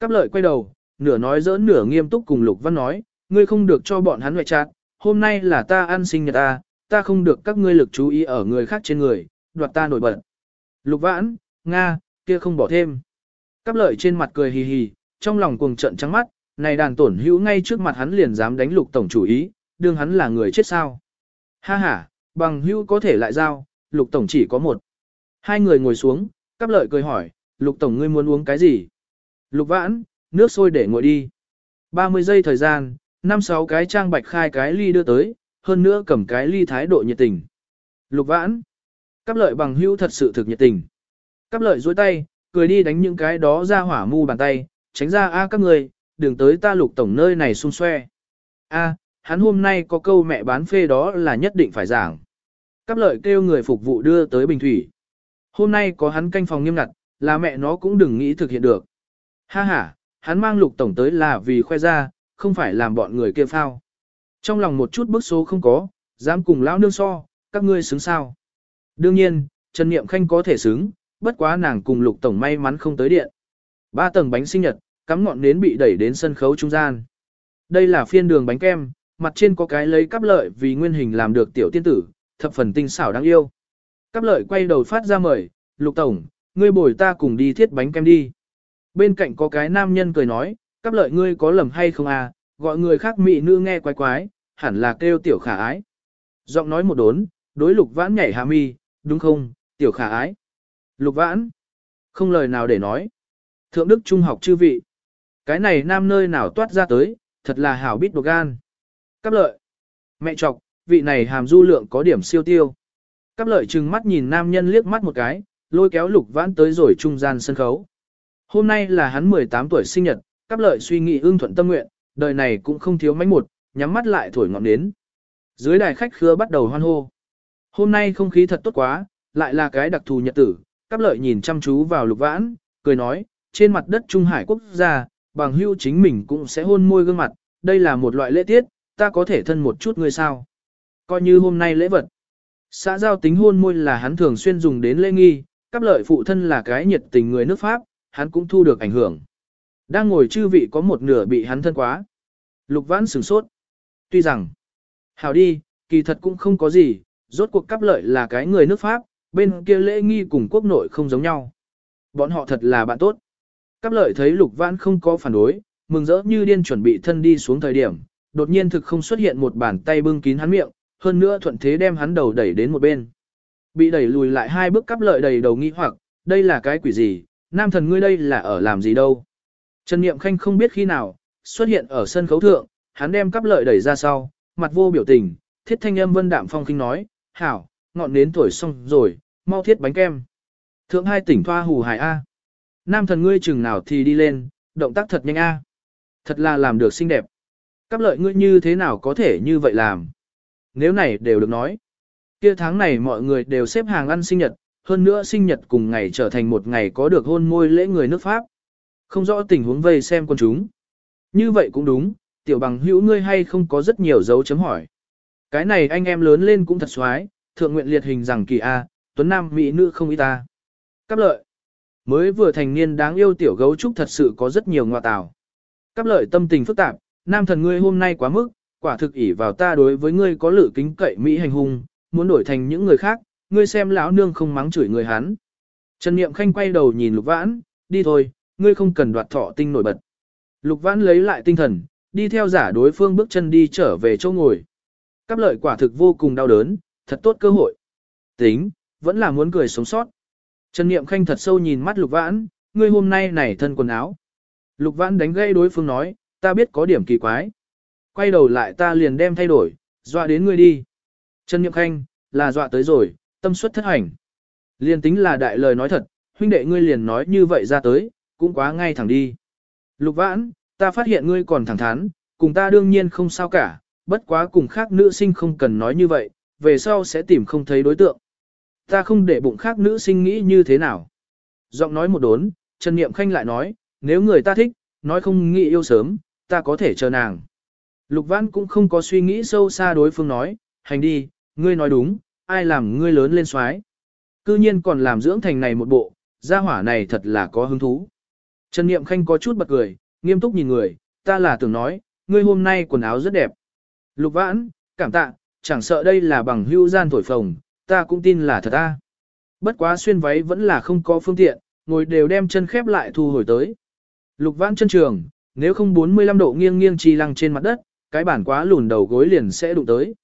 Cắp lợi quay đầu, nửa nói giỡn nửa nghiêm túc cùng Lục Văn nói, ngươi không được cho bọn hắn hoài chặt, hôm nay là ta ăn sinh nhật ta, ta không được các ngươi lực chú ý ở người khác trên người, đoạt ta nổi bật. Lục Vãn, Nga, kia không bỏ thêm. Cắp lợi trên mặt cười hì hì, trong lòng cuồng trận trắng mắt, này đàn tổn hữu ngay trước mặt hắn liền dám đánh lục tổng chủ ý, đương hắn là người chết sao. Ha ha, bằng hữu có thể lại giao, lục tổng chỉ có một. Hai người ngồi xuống, cắp lợi cười hỏi, Lục Tổng ngươi muốn uống cái gì? Lục Vãn, nước sôi để nguội đi. 30 giây thời gian, năm sáu cái trang bạch khai cái ly đưa tới, hơn nữa cầm cái ly thái độ nhiệt tình. Lục Vãn, cắp lợi bằng hữu thật sự thực nhiệt tình. Cắp lợi dối tay, cười đi đánh những cái đó ra hỏa mu bàn tay, tránh ra a các người, đừng tới ta lục tổng nơi này xung xoe. A, hắn hôm nay có câu mẹ bán phê đó là nhất định phải giảng. Cắp lợi kêu người phục vụ đưa tới bình thủy. Hôm nay có hắn canh phòng nghiêm ngặt, là mẹ nó cũng đừng nghĩ thực hiện được. Ha ha, hắn mang lục tổng tới là vì khoe ra, không phải làm bọn người kia phao. Trong lòng một chút bức số không có, dám cùng lão nương so, các ngươi xứng sao. Đương nhiên, Trần Niệm Khanh có thể xứng, bất quá nàng cùng lục tổng may mắn không tới điện. Ba tầng bánh sinh nhật, cắm ngọn nến bị đẩy đến sân khấu trung gian. Đây là phiên đường bánh kem, mặt trên có cái lấy cắp lợi vì nguyên hình làm được tiểu tiên tử, thập phần tinh xảo đáng yêu. Cắp lợi quay đầu phát ra mời, lục tổng, ngươi bồi ta cùng đi thiết bánh kem đi. Bên cạnh có cái nam nhân cười nói, cắp lợi ngươi có lầm hay không à, gọi người khác mị nữ nghe quái quái, hẳn là kêu tiểu khả ái. Giọng nói một đốn, đối lục vãn nhảy hạ mi, đúng không, tiểu khả ái. Lục vãn, không lời nào để nói. Thượng đức trung học chư vị. Cái này nam nơi nào toát ra tới, thật là hảo bít đồ gan. Cáp lợi. Mẹ chọc, vị này hàm du lượng có điểm siêu tiêu. Cáp lợi trừng mắt nhìn nam nhân liếc mắt một cái, lôi kéo lục vãn tới rồi trung gian sân khấu. Hôm nay là hắn 18 tuổi sinh nhật, Cáp lợi suy nghĩ ưng thuận tâm nguyện, đời này cũng không thiếu mánh một, nhắm mắt lại thổi ngọn nến. Dưới đài khách khứa bắt đầu hoan hô. Hôm nay không khí thật tốt quá, lại là cái đặc thù nhật tử, Cáp lợi nhìn chăm chú vào lục vãn, cười nói, trên mặt đất Trung Hải quốc gia, bằng hưu chính mình cũng sẽ hôn môi gương mặt, đây là một loại lễ tiết, ta có thể thân một chút ngươi sao. Coi như hôm nay lễ vật. Xã giao tính hôn môi là hắn thường xuyên dùng đến lễ nghi, Cấp lợi phụ thân là cái nhiệt tình người nước Pháp, hắn cũng thu được ảnh hưởng. Đang ngồi chư vị có một nửa bị hắn thân quá. Lục vãn sửng sốt. Tuy rằng, hảo đi, kỳ thật cũng không có gì, rốt cuộc cắp lợi là cái người nước Pháp, bên kia lễ nghi cùng quốc nội không giống nhau. Bọn họ thật là bạn tốt. Cáp lợi thấy lục vãn không có phản đối, mừng rỡ như điên chuẩn bị thân đi xuống thời điểm, đột nhiên thực không xuất hiện một bàn tay bưng kín hắn miệng, hơn nữa thuận thế đem hắn đầu đẩy đến một bên. Bị đẩy lùi lại hai bước cáp lợi đầy đầu nghi hoặc, đây là cái quỷ gì, nam thần ngươi đây là ở làm gì đâu. Trần Niệm Khanh không biết khi nào, xuất hiện ở sân khấu thượng, hắn đem cắp lợi đẩy ra sau, mặt vô biểu tình, thiết thanh âm vân đạm phong kinh nói, hảo, ngọn nến tuổi xong rồi, mau thiết bánh kem. Thượng hai tỉnh thoa hù hải A. Nam thần ngươi chừng nào thì đi lên, động tác thật nhanh A. Thật là làm được xinh đẹp. Cắp lợi ngươi như thế nào có thể như vậy làm? Nếu này đều được nói. Kia tháng này mọi người đều xếp hàng ăn sinh nhật, hơn nữa sinh nhật cùng ngày trở thành một ngày có được hôn môi lễ người nước Pháp. Không rõ tình huống vây xem con chúng. Như vậy cũng đúng, tiểu bằng hữu ngươi hay không có rất nhiều dấu chấm hỏi. Cái này anh em lớn lên cũng thật xoái, thượng nguyện liệt hình rằng kỳ A, tuấn nam mỹ nữ không ý ta. Cắp lợi. Mới vừa thành niên đáng yêu tiểu gấu trúc thật sự có rất nhiều ngoại tào. Cáp lợi tâm tình phức tạp, nam thần ngươi hôm nay quá mức, quả thực ỷ vào ta đối với ngươi có lự kính cậy mỹ hành hung, muốn đổi thành những người khác, ngươi xem lão nương không mắng chửi người hắn. Trần Niệm Khanh quay đầu nhìn Lục Vãn, đi thôi, ngươi không cần đoạt thọ tinh nổi bật. Lục Vãn lấy lại tinh thần, đi theo giả đối phương bước chân đi trở về chỗ ngồi. Cáp lợi quả thực vô cùng đau đớn, thật tốt cơ hội. Tính, vẫn là muốn cười sống sót. Trần Niệm Khanh thật sâu nhìn mắt Lục Vãn, ngươi hôm nay này thân quần áo. Lục Vãn đánh gây đối phương nói, ta biết có điểm kỳ quái. Quay đầu lại ta liền đem thay đổi, dọa đến ngươi đi. Trần Niệm Khanh, là dọa tới rồi, tâm suất thất hành. Liền tính là đại lời nói thật, huynh đệ ngươi liền nói như vậy ra tới, cũng quá ngay thẳng đi. Lục Vãn, ta phát hiện ngươi còn thẳng thắn, cùng ta đương nhiên không sao cả, bất quá cùng khác nữ sinh không cần nói như vậy, về sau sẽ tìm không thấy đối tượng. Ta không để bụng khác nữ sinh nghĩ như thế nào. Giọng nói một đốn, Trần Niệm Khanh lại nói, nếu người ta thích, nói không nghĩ yêu sớm, ta có thể chờ nàng. Lục Văn cũng không có suy nghĩ sâu xa đối phương nói, hành đi, ngươi nói đúng, ai làm ngươi lớn lên xoái. Cư nhiên còn làm dưỡng thành này một bộ, gia hỏa này thật là có hứng thú. Trần Niệm Khanh có chút bật cười, nghiêm túc nhìn người, ta là tưởng nói, ngươi hôm nay quần áo rất đẹp. Lục Vãn, cảm tạ, chẳng sợ đây là bằng hưu gian thổi phồng, ta cũng tin là thật ta. Bất quá xuyên váy vẫn là không có phương tiện, ngồi đều đem chân khép lại thu hồi tới. Lục vãn chân trường, nếu không 45 độ nghiêng nghiêng chi lăng trên mặt đất, cái bản quá lùn đầu gối liền sẽ đụng tới.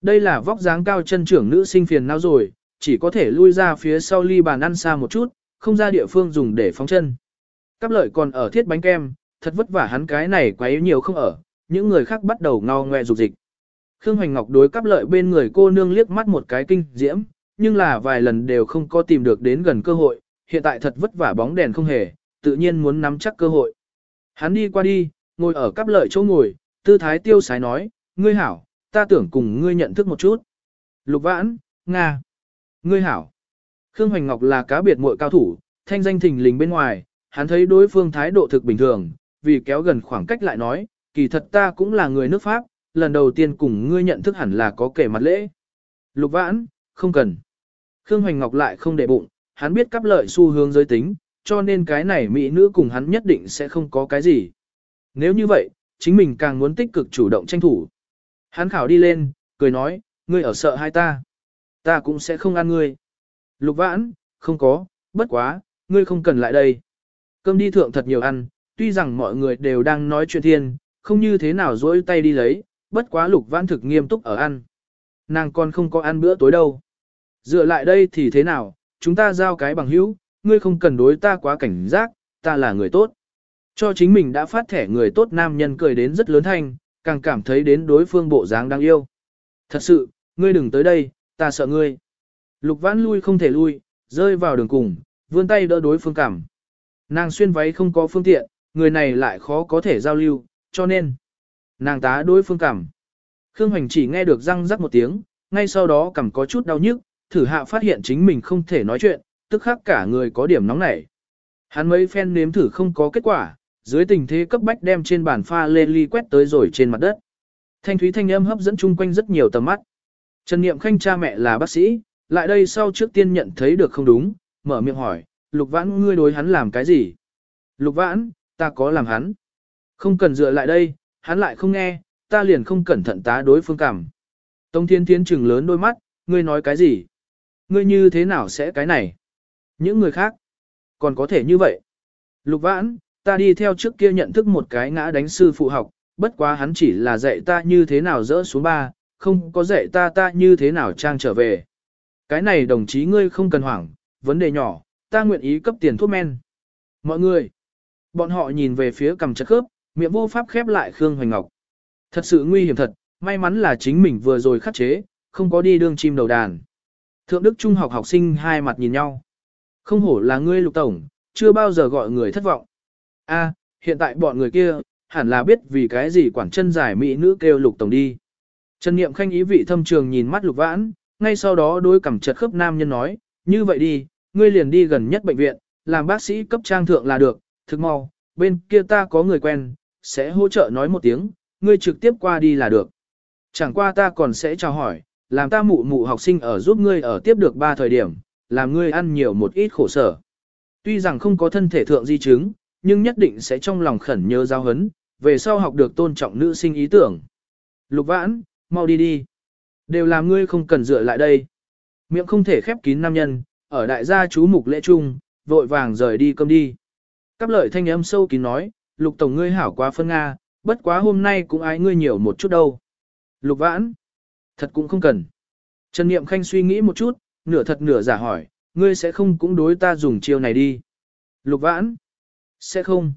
Đây là vóc dáng cao chân trưởng nữ sinh phiền não rồi, chỉ có thể lui ra phía sau ly bàn ăn xa một chút, không ra địa phương dùng để phóng chân. Cắp lợi còn ở thiết bánh kem, thật vất vả hắn cái này quá yếu nhiều không ở, những người khác bắt đầu ngao ngoe dục dịch. Khương Hoành Ngọc đối cắp lợi bên người cô nương liếc mắt một cái kinh diễm, nhưng là vài lần đều không có tìm được đến gần cơ hội, hiện tại thật vất vả bóng đèn không hề, tự nhiên muốn nắm chắc cơ hội. Hắn đi qua đi, ngồi ở cắp lợi chỗ ngồi, tư thái tiêu sái nói, ngươi hảo, ta tưởng cùng ngươi nhận thức một chút. Lục vãn, Nga. Ngươi hảo. Khương Hoành Ngọc là cá biệt muội cao thủ, thanh danh thình lình bên ngoài, hắn thấy đối phương thái độ thực bình thường, vì kéo gần khoảng cách lại nói, kỳ thật ta cũng là người nước Pháp, lần đầu tiên cùng ngươi nhận thức hẳn là có kể mặt lễ. Lục vãn, không cần. Khương Hoành Ngọc lại không để bụng, hắn biết cắp lợi xu hướng giới tính, cho nên cái này mỹ nữ cùng hắn nhất định sẽ không có cái gì. Nếu như vậy, chính mình càng muốn tích cực chủ động tranh thủ. Hắn khảo đi lên, cười nói, ngươi ở sợ hai ta. Ta cũng sẽ không ăn ngươi. Lục vãn, không có, bất quá, ngươi không cần lại đây. Cơm đi thượng thật nhiều ăn, tuy rằng mọi người đều đang nói chuyện thiên, không như thế nào dỗi tay đi lấy, bất quá lục vãn thực nghiêm túc ở ăn. Nàng còn không có ăn bữa tối đâu. Dựa lại đây thì thế nào, chúng ta giao cái bằng hữu, ngươi không cần đối ta quá cảnh giác, ta là người tốt. Cho chính mình đã phát thẻ người tốt nam nhân cười đến rất lớn thanh, càng cảm thấy đến đối phương bộ dáng đáng yêu. Thật sự, ngươi đừng tới đây, ta sợ ngươi. Lục vãn lui không thể lui, rơi vào đường cùng, vươn tay đỡ đối phương cảm. Nàng xuyên váy không có phương tiện, người này lại khó có thể giao lưu, cho nên. Nàng tá đối phương cảm. Khương Hoành chỉ nghe được răng rắc một tiếng, ngay sau đó cảm có chút đau nhức, thử hạ phát hiện chính mình không thể nói chuyện, tức khắc cả người có điểm nóng nảy. Hắn mấy phen nếm thử không có kết quả, dưới tình thế cấp bách đem trên bàn pha lê ly quét tới rồi trên mặt đất. Thanh thúy thanh âm hấp dẫn chung quanh rất nhiều tầm mắt. Trần Niệm Khanh cha mẹ là bác sĩ, lại đây sau trước tiên nhận thấy được không đúng, mở miệng hỏi, Lục Vãn ngươi đối hắn làm cái gì? Lục Vãn, ta có làm hắn. Không cần dựa lại đây, hắn lại không nghe, ta liền không cẩn thận tá đối phương cảm. Tông Thiên Thiến trừng lớn đôi mắt, ngươi nói cái gì? Ngươi như thế nào sẽ cái này? Những người khác, còn có thể như vậy. Lục Vãn, ta đi theo trước kia nhận thức một cái ngã đánh sư phụ học, bất quá hắn chỉ là dạy ta như thế nào dỡ xuống ba, không có dạy ta ta như thế nào trang trở về. Cái này đồng chí ngươi không cần hoảng, vấn đề nhỏ, ta nguyện ý cấp tiền thuốc men. Mọi người, bọn họ nhìn về phía cầm chặt khớp, miệng vô pháp khép lại Khương Hoành Ngọc. Thật sự nguy hiểm thật, may mắn là chính mình vừa rồi khắc chế, không có đi đương chim đầu đàn. Thượng Đức Trung học học sinh hai mặt nhìn nhau. Không hổ là ngươi lục tổng, chưa bao giờ gọi người thất vọng. A, hiện tại bọn người kia, hẳn là biết vì cái gì quản chân giải mỹ nữ kêu lục tổng đi. Trần Niệm Khanh ý vị thâm trường nhìn mắt lục vãn, ngay sau đó đối cằm chật khớp nam nhân nói, như vậy đi, ngươi liền đi gần nhất bệnh viện, làm bác sĩ cấp trang thượng là được, thực mau, bên kia ta có người quen, sẽ hỗ trợ nói một tiếng, ngươi trực tiếp qua đi là được. Chẳng qua ta còn sẽ chào hỏi, làm ta mụ mụ học sinh ở giúp ngươi ở tiếp được ba thời điểm, làm ngươi ăn nhiều một ít khổ sở. Tuy rằng không có thân thể thượng di chứng, nhưng nhất định sẽ trong lòng khẩn nhớ giao hấn, về sau học được tôn trọng nữ sinh ý tưởng. Lục vãn, mau đi đi. Đều làm ngươi không cần dựa lại đây. Miệng không thể khép kín nam nhân, ở đại gia chú mục lễ trung, vội vàng rời đi cơm đi. Cáp lợi thanh âm sâu kín nói, lục tổng ngươi hảo quá phân Nga, bất quá hôm nay cũng ái ngươi nhiều một chút đâu. Lục vãn, thật cũng không cần. Trần Niệm Khanh suy nghĩ một chút, nửa thật nửa giả hỏi, ngươi sẽ không cũng đối ta dùng chiêu này đi. Lục vãn, sẽ không.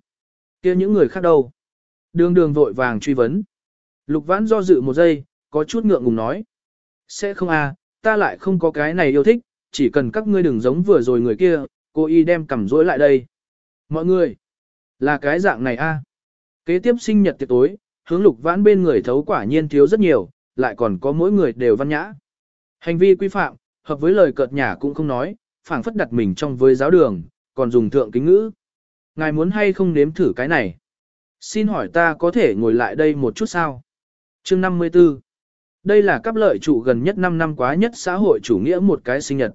kia những người khác đâu? Đường đường vội vàng truy vấn. Lục vãn do dự một giây, có chút ngượng ngùng nói. Sẽ không à, ta lại không có cái này yêu thích, chỉ cần các ngươi đừng giống vừa rồi người kia, cô y đem cầm rỗi lại đây. Mọi người, là cái dạng này a. À. Kế tiếp sinh nhật tiệc tối, hướng lục vãn bên người thấu quả nhiên thiếu rất nhiều, lại còn có mỗi người đều văn nhã. Hành vi quy phạm, hợp với lời cợt nhả cũng không nói, phảng phất đặt mình trong với giáo đường, còn dùng thượng kính ngữ. Ngài muốn hay không nếm thử cái này? Xin hỏi ta có thể ngồi lại đây một chút sao? Chương 54 Đây là cấp lợi chủ gần nhất 5 năm quá nhất xã hội chủ nghĩa một cái sinh nhật.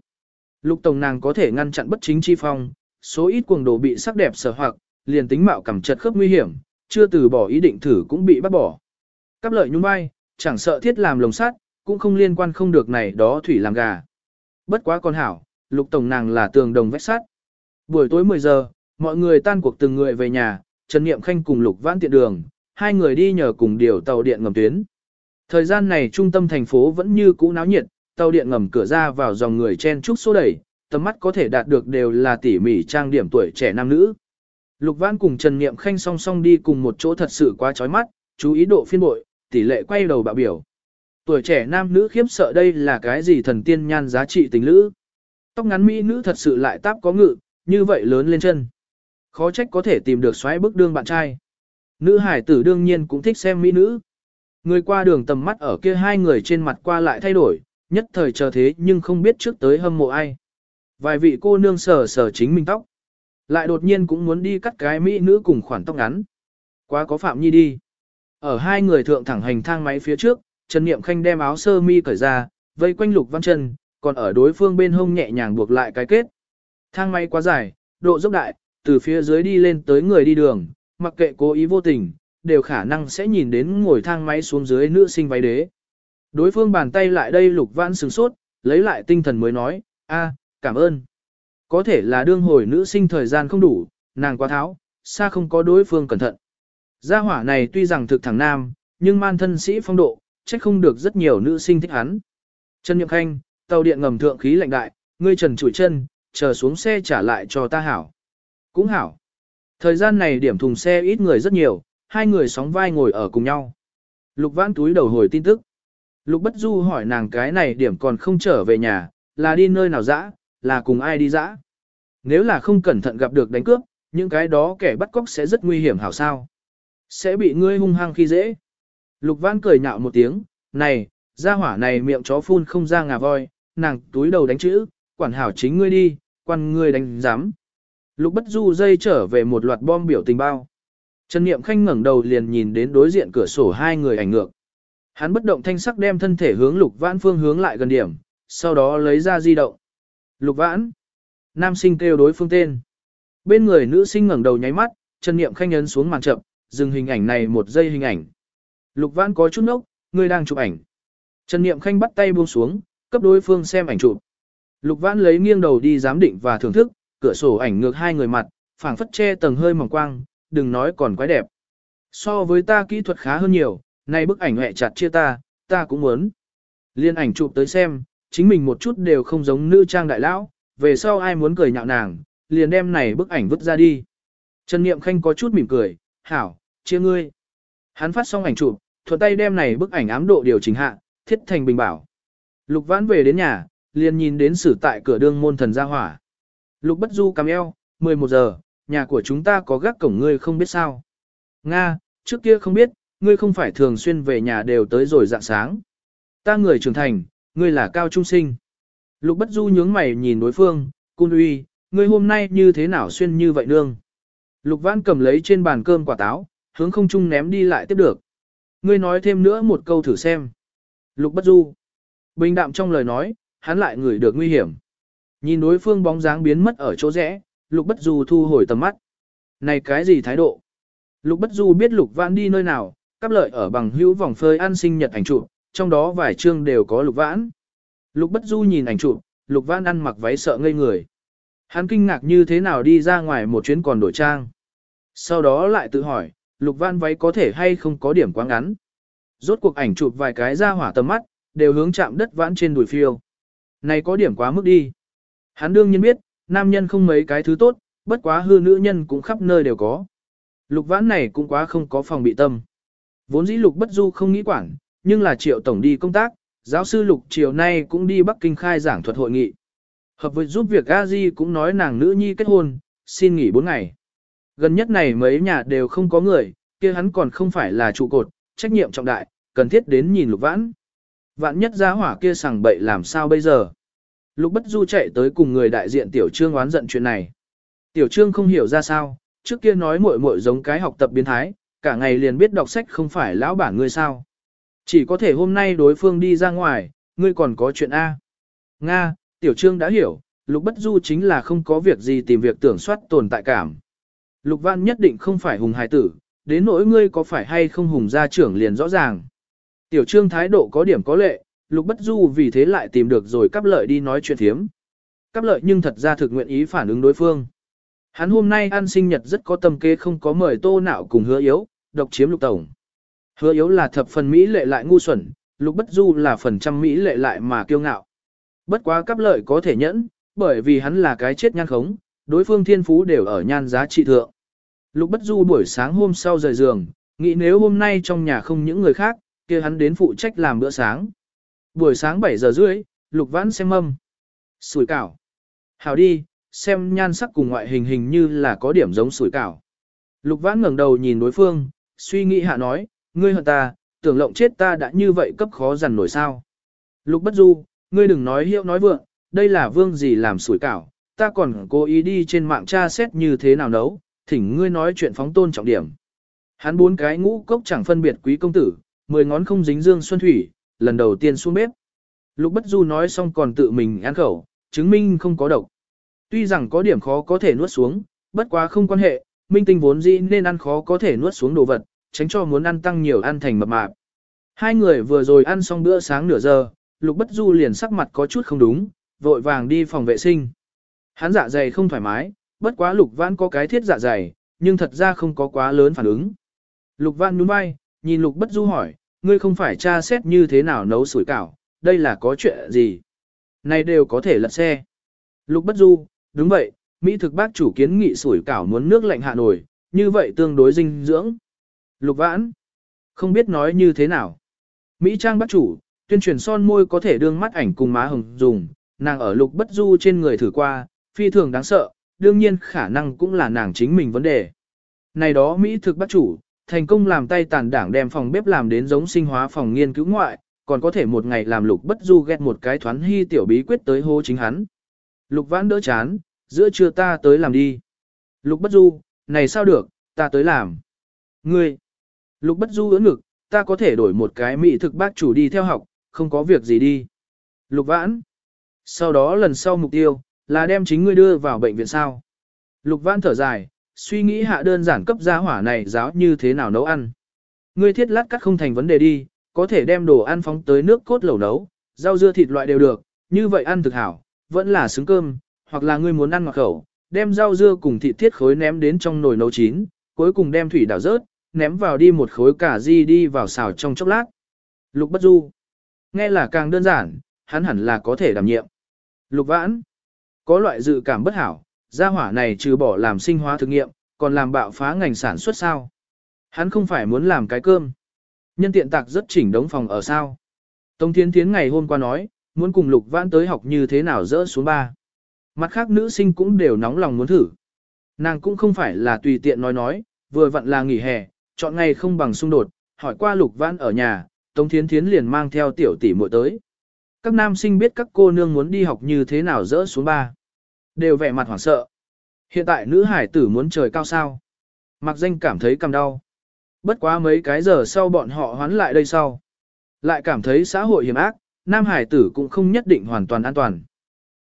Lục Tổng nàng có thể ngăn chặn bất chính chi phong, số ít cuồng đồ bị sắc đẹp sở hoặc, liền tính mạo cầm chật khớp nguy hiểm, chưa từ bỏ ý định thử cũng bị bắt bỏ. Cáp lợi nhún vai, chẳng sợ thiết làm lồng sắt, cũng không liên quan không được này đó thủy làm gà. Bất quá con hảo, Lục Tổng nàng là tường đồng vách sắt. Buổi tối 10 giờ, mọi người tan cuộc từng người về nhà, Trần Niệm Khanh cùng Lục Vãn tiện đường, hai người đi nhờ cùng điều tàu điện ngầm tuyến. Thời gian này trung tâm thành phố vẫn như cũ náo nhiệt, tàu điện ngầm cửa ra vào dòng người chen trúc số đẩy, tầm mắt có thể đạt được đều là tỉ mỉ trang điểm tuổi trẻ nam nữ. Lục Văn cùng Trần Niệm Khanh song song đi cùng một chỗ thật sự quá chói mắt, chú ý độ phiên bội, tỷ lệ quay đầu bạo biểu. Tuổi trẻ nam nữ khiếp sợ đây là cái gì thần tiên nhan giá trị tình lữ. Tóc ngắn mỹ nữ thật sự lại táp có ngự, như vậy lớn lên chân. Khó trách có thể tìm được xoáy bức đương bạn trai. Nữ hải tử đương nhiên cũng thích xem mỹ nữ. Người qua đường tầm mắt ở kia hai người trên mặt qua lại thay đổi, nhất thời chờ thế nhưng không biết trước tới hâm mộ ai. Vài vị cô nương sờ sờ chính mình tóc. Lại đột nhiên cũng muốn đi cắt cái mỹ nữ cùng khoản tóc ngắn. Quá có phạm nhi đi. Ở hai người thượng thẳng hành thang máy phía trước, Trần Niệm Khanh đem áo sơ mi cởi ra, vây quanh Lục Văn Trần, còn ở đối phương bên hông nhẹ nhàng buộc lại cái kết. Thang máy quá dài, độ dốc đại, từ phía dưới đi lên tới người đi đường, mặc kệ cố ý vô tình, đều khả năng sẽ nhìn đến ngồi thang máy xuống dưới nữ sinh váy đế. Đối phương bàn tay lại đây Lục Văn sừng sốt, lấy lại tinh thần mới nói, a, cảm ơn. Có thể là đương hồi nữ sinh thời gian không đủ, nàng quá tháo, xa không có đối phương cẩn thận. Gia hỏa này tuy rằng thực thẳng nam, nhưng man thân sĩ phong độ, chắc không được rất nhiều nữ sinh thích hắn. Trần Nhậm Khanh, tàu điện ngầm thượng khí lạnh đại, ngươi trần chủi chân, chờ xuống xe trả lại cho ta hảo. Cũng hảo. Thời gian này điểm thùng xe ít người rất nhiều, hai người sóng vai ngồi ở cùng nhau. Lục vãn túi đầu hồi tin tức. Lục bất du hỏi nàng cái này điểm còn không trở về nhà, là đi nơi nào dã, là cùng ai đi dã. Nếu là không cẩn thận gặp được đánh cướp, những cái đó kẻ bắt cóc sẽ rất nguy hiểm hảo sao. Sẽ bị ngươi hung hăng khi dễ. Lục Văn cười nhạo một tiếng, này, gia hỏa này miệng chó phun không ra ngà voi, nàng túi đầu đánh chữ, quản hảo chính ngươi đi, quan ngươi đánh giám. Lục bất du dây trở về một loạt bom biểu tình bao. Trần Niệm Khanh ngẩng đầu liền nhìn đến đối diện cửa sổ hai người ảnh ngược. Hắn bất động thanh sắc đem thân thể hướng Lục Vãn phương hướng lại gần điểm, sau đó lấy ra di động. Lục Vãn. Nam sinh kêu đối phương tên. Bên người nữ sinh ngẩng đầu nháy mắt, Trần Niệm Khanh ấn xuống màn chậm, dừng hình ảnh này một giây hình ảnh. Lục Vãn có chút nốc, người đang chụp ảnh. Trần Niệm Khanh bắt tay buông xuống, cấp đối phương xem ảnh chụp. Lục Vãn lấy nghiêng đầu đi giám định và thưởng thức, cửa sổ ảnh ngược hai người mặt, phảng phất che tầng hơi mỏng quang, đừng nói còn quái đẹp. So với ta kỹ thuật khá hơn nhiều, nay bức ảnh hẹ chặt chia ta, ta cũng muốn. Liên ảnh chụp tới xem, chính mình một chút đều không giống nữ trang đại lão, về sau ai muốn cười nhạo nàng, liền đem này bức ảnh vứt ra đi. Trần Niệm Khanh có chút mỉm cười, hảo, chia ngươi. Hắn phát xong ảnh chụp, thuận tay đem này bức ảnh ám độ điều chỉnh hạ, thiết thành bình bảo. Lục vãn về đến nhà, liền nhìn đến sử tại cửa đương môn thần gia hỏa. Lục bất du cắm eo, 11 giờ, nhà của chúng ta có gác cổng ngươi không biết sao. Nga, trước kia không biết, ngươi không phải thường xuyên về nhà đều tới rồi dạng sáng. Ta người trưởng thành, ngươi là cao trung sinh. Lục bất du nhướng mày nhìn đối phương, Cung uy, ngươi hôm nay như thế nào xuyên như vậy nương. Lục vãn cầm lấy trên bàn cơm quả táo, hướng không trung ném đi lại tiếp được. Ngươi nói thêm nữa một câu thử xem. Lục bất du. Bình đạm trong lời nói, hắn lại ngửi được nguy hiểm. Nhìn đối phương bóng dáng biến mất ở chỗ rẽ, lục bất du thu hồi tầm mắt. Này cái gì thái độ? Lục bất du biết lục vãn đi nơi nào, cắp lợi ở bằng hữu vòng phơi ăn sinh nhật ảnh chụp, trong đó vài chương đều có lục vãn. Lục bất du nhìn ảnh chụp, lục vãn ăn mặc váy sợ ngây người. Hắn kinh ngạc như thế nào đi ra ngoài một chuyến còn đổi trang. Sau đó lại tự hỏi, lục vãn váy có thể hay không có điểm quá ngắn. Rốt cuộc ảnh chụp vài cái ra hỏa tầm mắt, đều hướng chạm đất vãn trên đùi phiêu. Này có điểm quá mức đi. Hắn đương nhiên biết, nam nhân không mấy cái thứ tốt, bất quá hư nữ nhân cũng khắp nơi đều có. Lục vãn này cũng quá không có phòng bị tâm. Vốn dĩ lục bất du không nghĩ quản, nhưng là triệu tổng đi công tác, giáo sư lục chiều nay cũng đi Bắc Kinh khai giảng thuật hội nghị. Hợp với giúp việc a di cũng nói nàng nữ nhi kết hôn, xin nghỉ 4 ngày. Gần nhất này mấy nhà đều không có người, kia hắn còn không phải là trụ cột, trách nhiệm trọng đại, cần thiết đến nhìn lục vãn. Vạn nhất giá hỏa kia sằng bậy làm sao bây giờ? Lục bất du chạy tới cùng người đại diện tiểu trương oán giận chuyện này. Tiểu trương không hiểu ra sao, trước kia nói muội muội giống cái học tập biến thái, cả ngày liền biết đọc sách không phải lão bản ngươi sao. Chỉ có thể hôm nay đối phương đi ra ngoài, ngươi còn có chuyện A. Nga, tiểu trương đã hiểu, lục bất du chính là không có việc gì tìm việc tưởng soát tồn tại cảm. Lục văn nhất định không phải hùng hài tử, đến nỗi ngươi có phải hay không hùng gia trưởng liền rõ ràng. Tiểu trương thái độ có điểm có lệ, lục bất du vì thế lại tìm được rồi cắp lợi đi nói chuyện thiếm. Cắp lợi nhưng thật ra thực nguyện ý phản ứng đối phương. Hắn hôm nay ăn sinh nhật rất có tâm kế không có mời tô nạo cùng hứa yếu, độc chiếm lục tổng. Hứa yếu là thập phần Mỹ lệ lại ngu xuẩn, lục bất du là phần trăm Mỹ lệ lại mà kiêu ngạo. Bất quá cắp lợi có thể nhẫn, bởi vì hắn là cái chết nhan khống, đối phương thiên phú đều ở nhan giá trị thượng. Lục Bất Du buổi sáng hôm sau rời giường, nghĩ nếu hôm nay trong nhà không những người khác, kia hắn đến phụ trách làm bữa sáng. Buổi sáng 7 giờ rưỡi, Lục Vãn xem mâm. Sủi cảo. Hảo đi, xem nhan sắc cùng ngoại hình hình như là có điểm giống sủi cảo. Lục Vãn ngẩng đầu nhìn đối phương, suy nghĩ hạ nói, ngươi hận ta, tưởng lộng chết ta đã như vậy cấp khó dằn nổi sao. Lục Bất Du, ngươi đừng nói hiệu nói vượng, đây là vương gì làm sủi cảo, ta còn cố ý đi trên mạng tra xét như thế nào nấu, thỉnh ngươi nói chuyện phóng tôn trọng điểm. Hắn bốn cái ngũ cốc chẳng phân biệt quý công tử, mười ngón không dính dương xuân thủy, lần đầu tiên xuống bếp. Lục Bất Du nói xong còn tự mình ăn khẩu, chứng minh không có độc. Tuy rằng có điểm khó có thể nuốt xuống, bất quá không quan hệ, minh tinh vốn dĩ nên ăn khó có thể nuốt xuống đồ vật, tránh cho muốn ăn tăng nhiều ăn thành mập mạp. Hai người vừa rồi ăn xong bữa sáng nửa giờ, Lục Bất Du liền sắc mặt có chút không đúng, vội vàng đi phòng vệ sinh. Hắn dạ dày không thoải mái, bất quá Lục Vãn có cái thiết dạ dày, nhưng thật ra không có quá lớn phản ứng. Lục Vãn nhún vai, nhìn Lục Bất Du hỏi, ngươi không phải tra xét như thế nào nấu sủi cảo, đây là có chuyện gì? Này đều có thể lật xe. Lục Bất Du, đúng vậy, Mỹ thực bác chủ kiến nghị sủi cảo muốn nước lạnh hạ nổi, như vậy tương đối dinh dưỡng. Lục Vãn, không biết nói như thế nào. Mỹ Trang bắt chủ, tuyên truyền son môi có thể đương mắt ảnh cùng má hồng dùng, nàng ở Lục Bất Du trên người thử qua, phi thường đáng sợ, đương nhiên khả năng cũng là nàng chính mình vấn đề. Này đó Mỹ thực bắt chủ, thành công làm tay tàn đảng đem phòng bếp làm đến giống sinh hóa phòng nghiên cứu ngoại, còn có thể một ngày làm lục bất du ghét một cái thoán hy tiểu bí quyết tới hô chính hắn. Lục vãn đỡ chán, giữa trưa ta tới làm đi. Lục bất du, này sao được, ta tới làm. Ngươi, lục bất du ưỡn ngực, ta có thể đổi một cái mỹ thực bác chủ đi theo học, không có việc gì đi. Lục vãn, sau đó lần sau mục tiêu, là đem chính ngươi đưa vào bệnh viện sao. Lục vãn thở dài, suy nghĩ hạ đơn giản cấp gia hỏa này giáo như thế nào nấu ăn. Ngươi thiết lát cắt không thành vấn đề đi, có thể đem đồ ăn phóng tới nước cốt lẩu nấu, rau dưa thịt loại đều được, như vậy ăn thực hảo, vẫn là xứng cơm, hoặc là ngươi muốn ăn ngọt khẩu, đem rau dưa cùng thịt thiết khối ném đến trong nồi nấu chín, cuối cùng đem thủy đảo rớt, ném vào đi một khối cà ri đi vào xào trong chốc lát. Lục bất du. Nghe là càng đơn giản, hắn hẳn là có thể đảm nhiệm. Lục vãn. Có loại dự cảm bất hảo, gia hỏa này trừ bỏ làm sinh hóa thực nghiệm, còn làm bạo phá ngành sản xuất sao. Hắn không phải muốn làm cái cơm. Nhân tiện tạc rất chỉnh đống phòng ở sao. Tống Thiến Thiến ngày hôm qua nói, muốn cùng Lục Vãn tới học như thế nào dỡ xuống ba. Mặt khác nữ sinh cũng đều nóng lòng muốn thử. Nàng cũng không phải là tùy tiện nói nói, vừa vặn là nghỉ hè, chọn ngày không bằng xung đột, hỏi qua Lục Vãn ở nhà, Tống Thiến Thiến liền mang theo tiểu tỷ muội tới. Các nam sinh biết các cô nương muốn đi học như thế nào dỡ xuống ba. Đều vẻ mặt hoảng sợ. Hiện tại nữ hải tử muốn trời cao sao. Mặc danh cảm thấy cầm đau. Bất quá mấy cái giờ sau bọn họ hoán lại đây sau. Lại cảm thấy xã hội hiểm ác, nam hải tử cũng không nhất định hoàn toàn an toàn.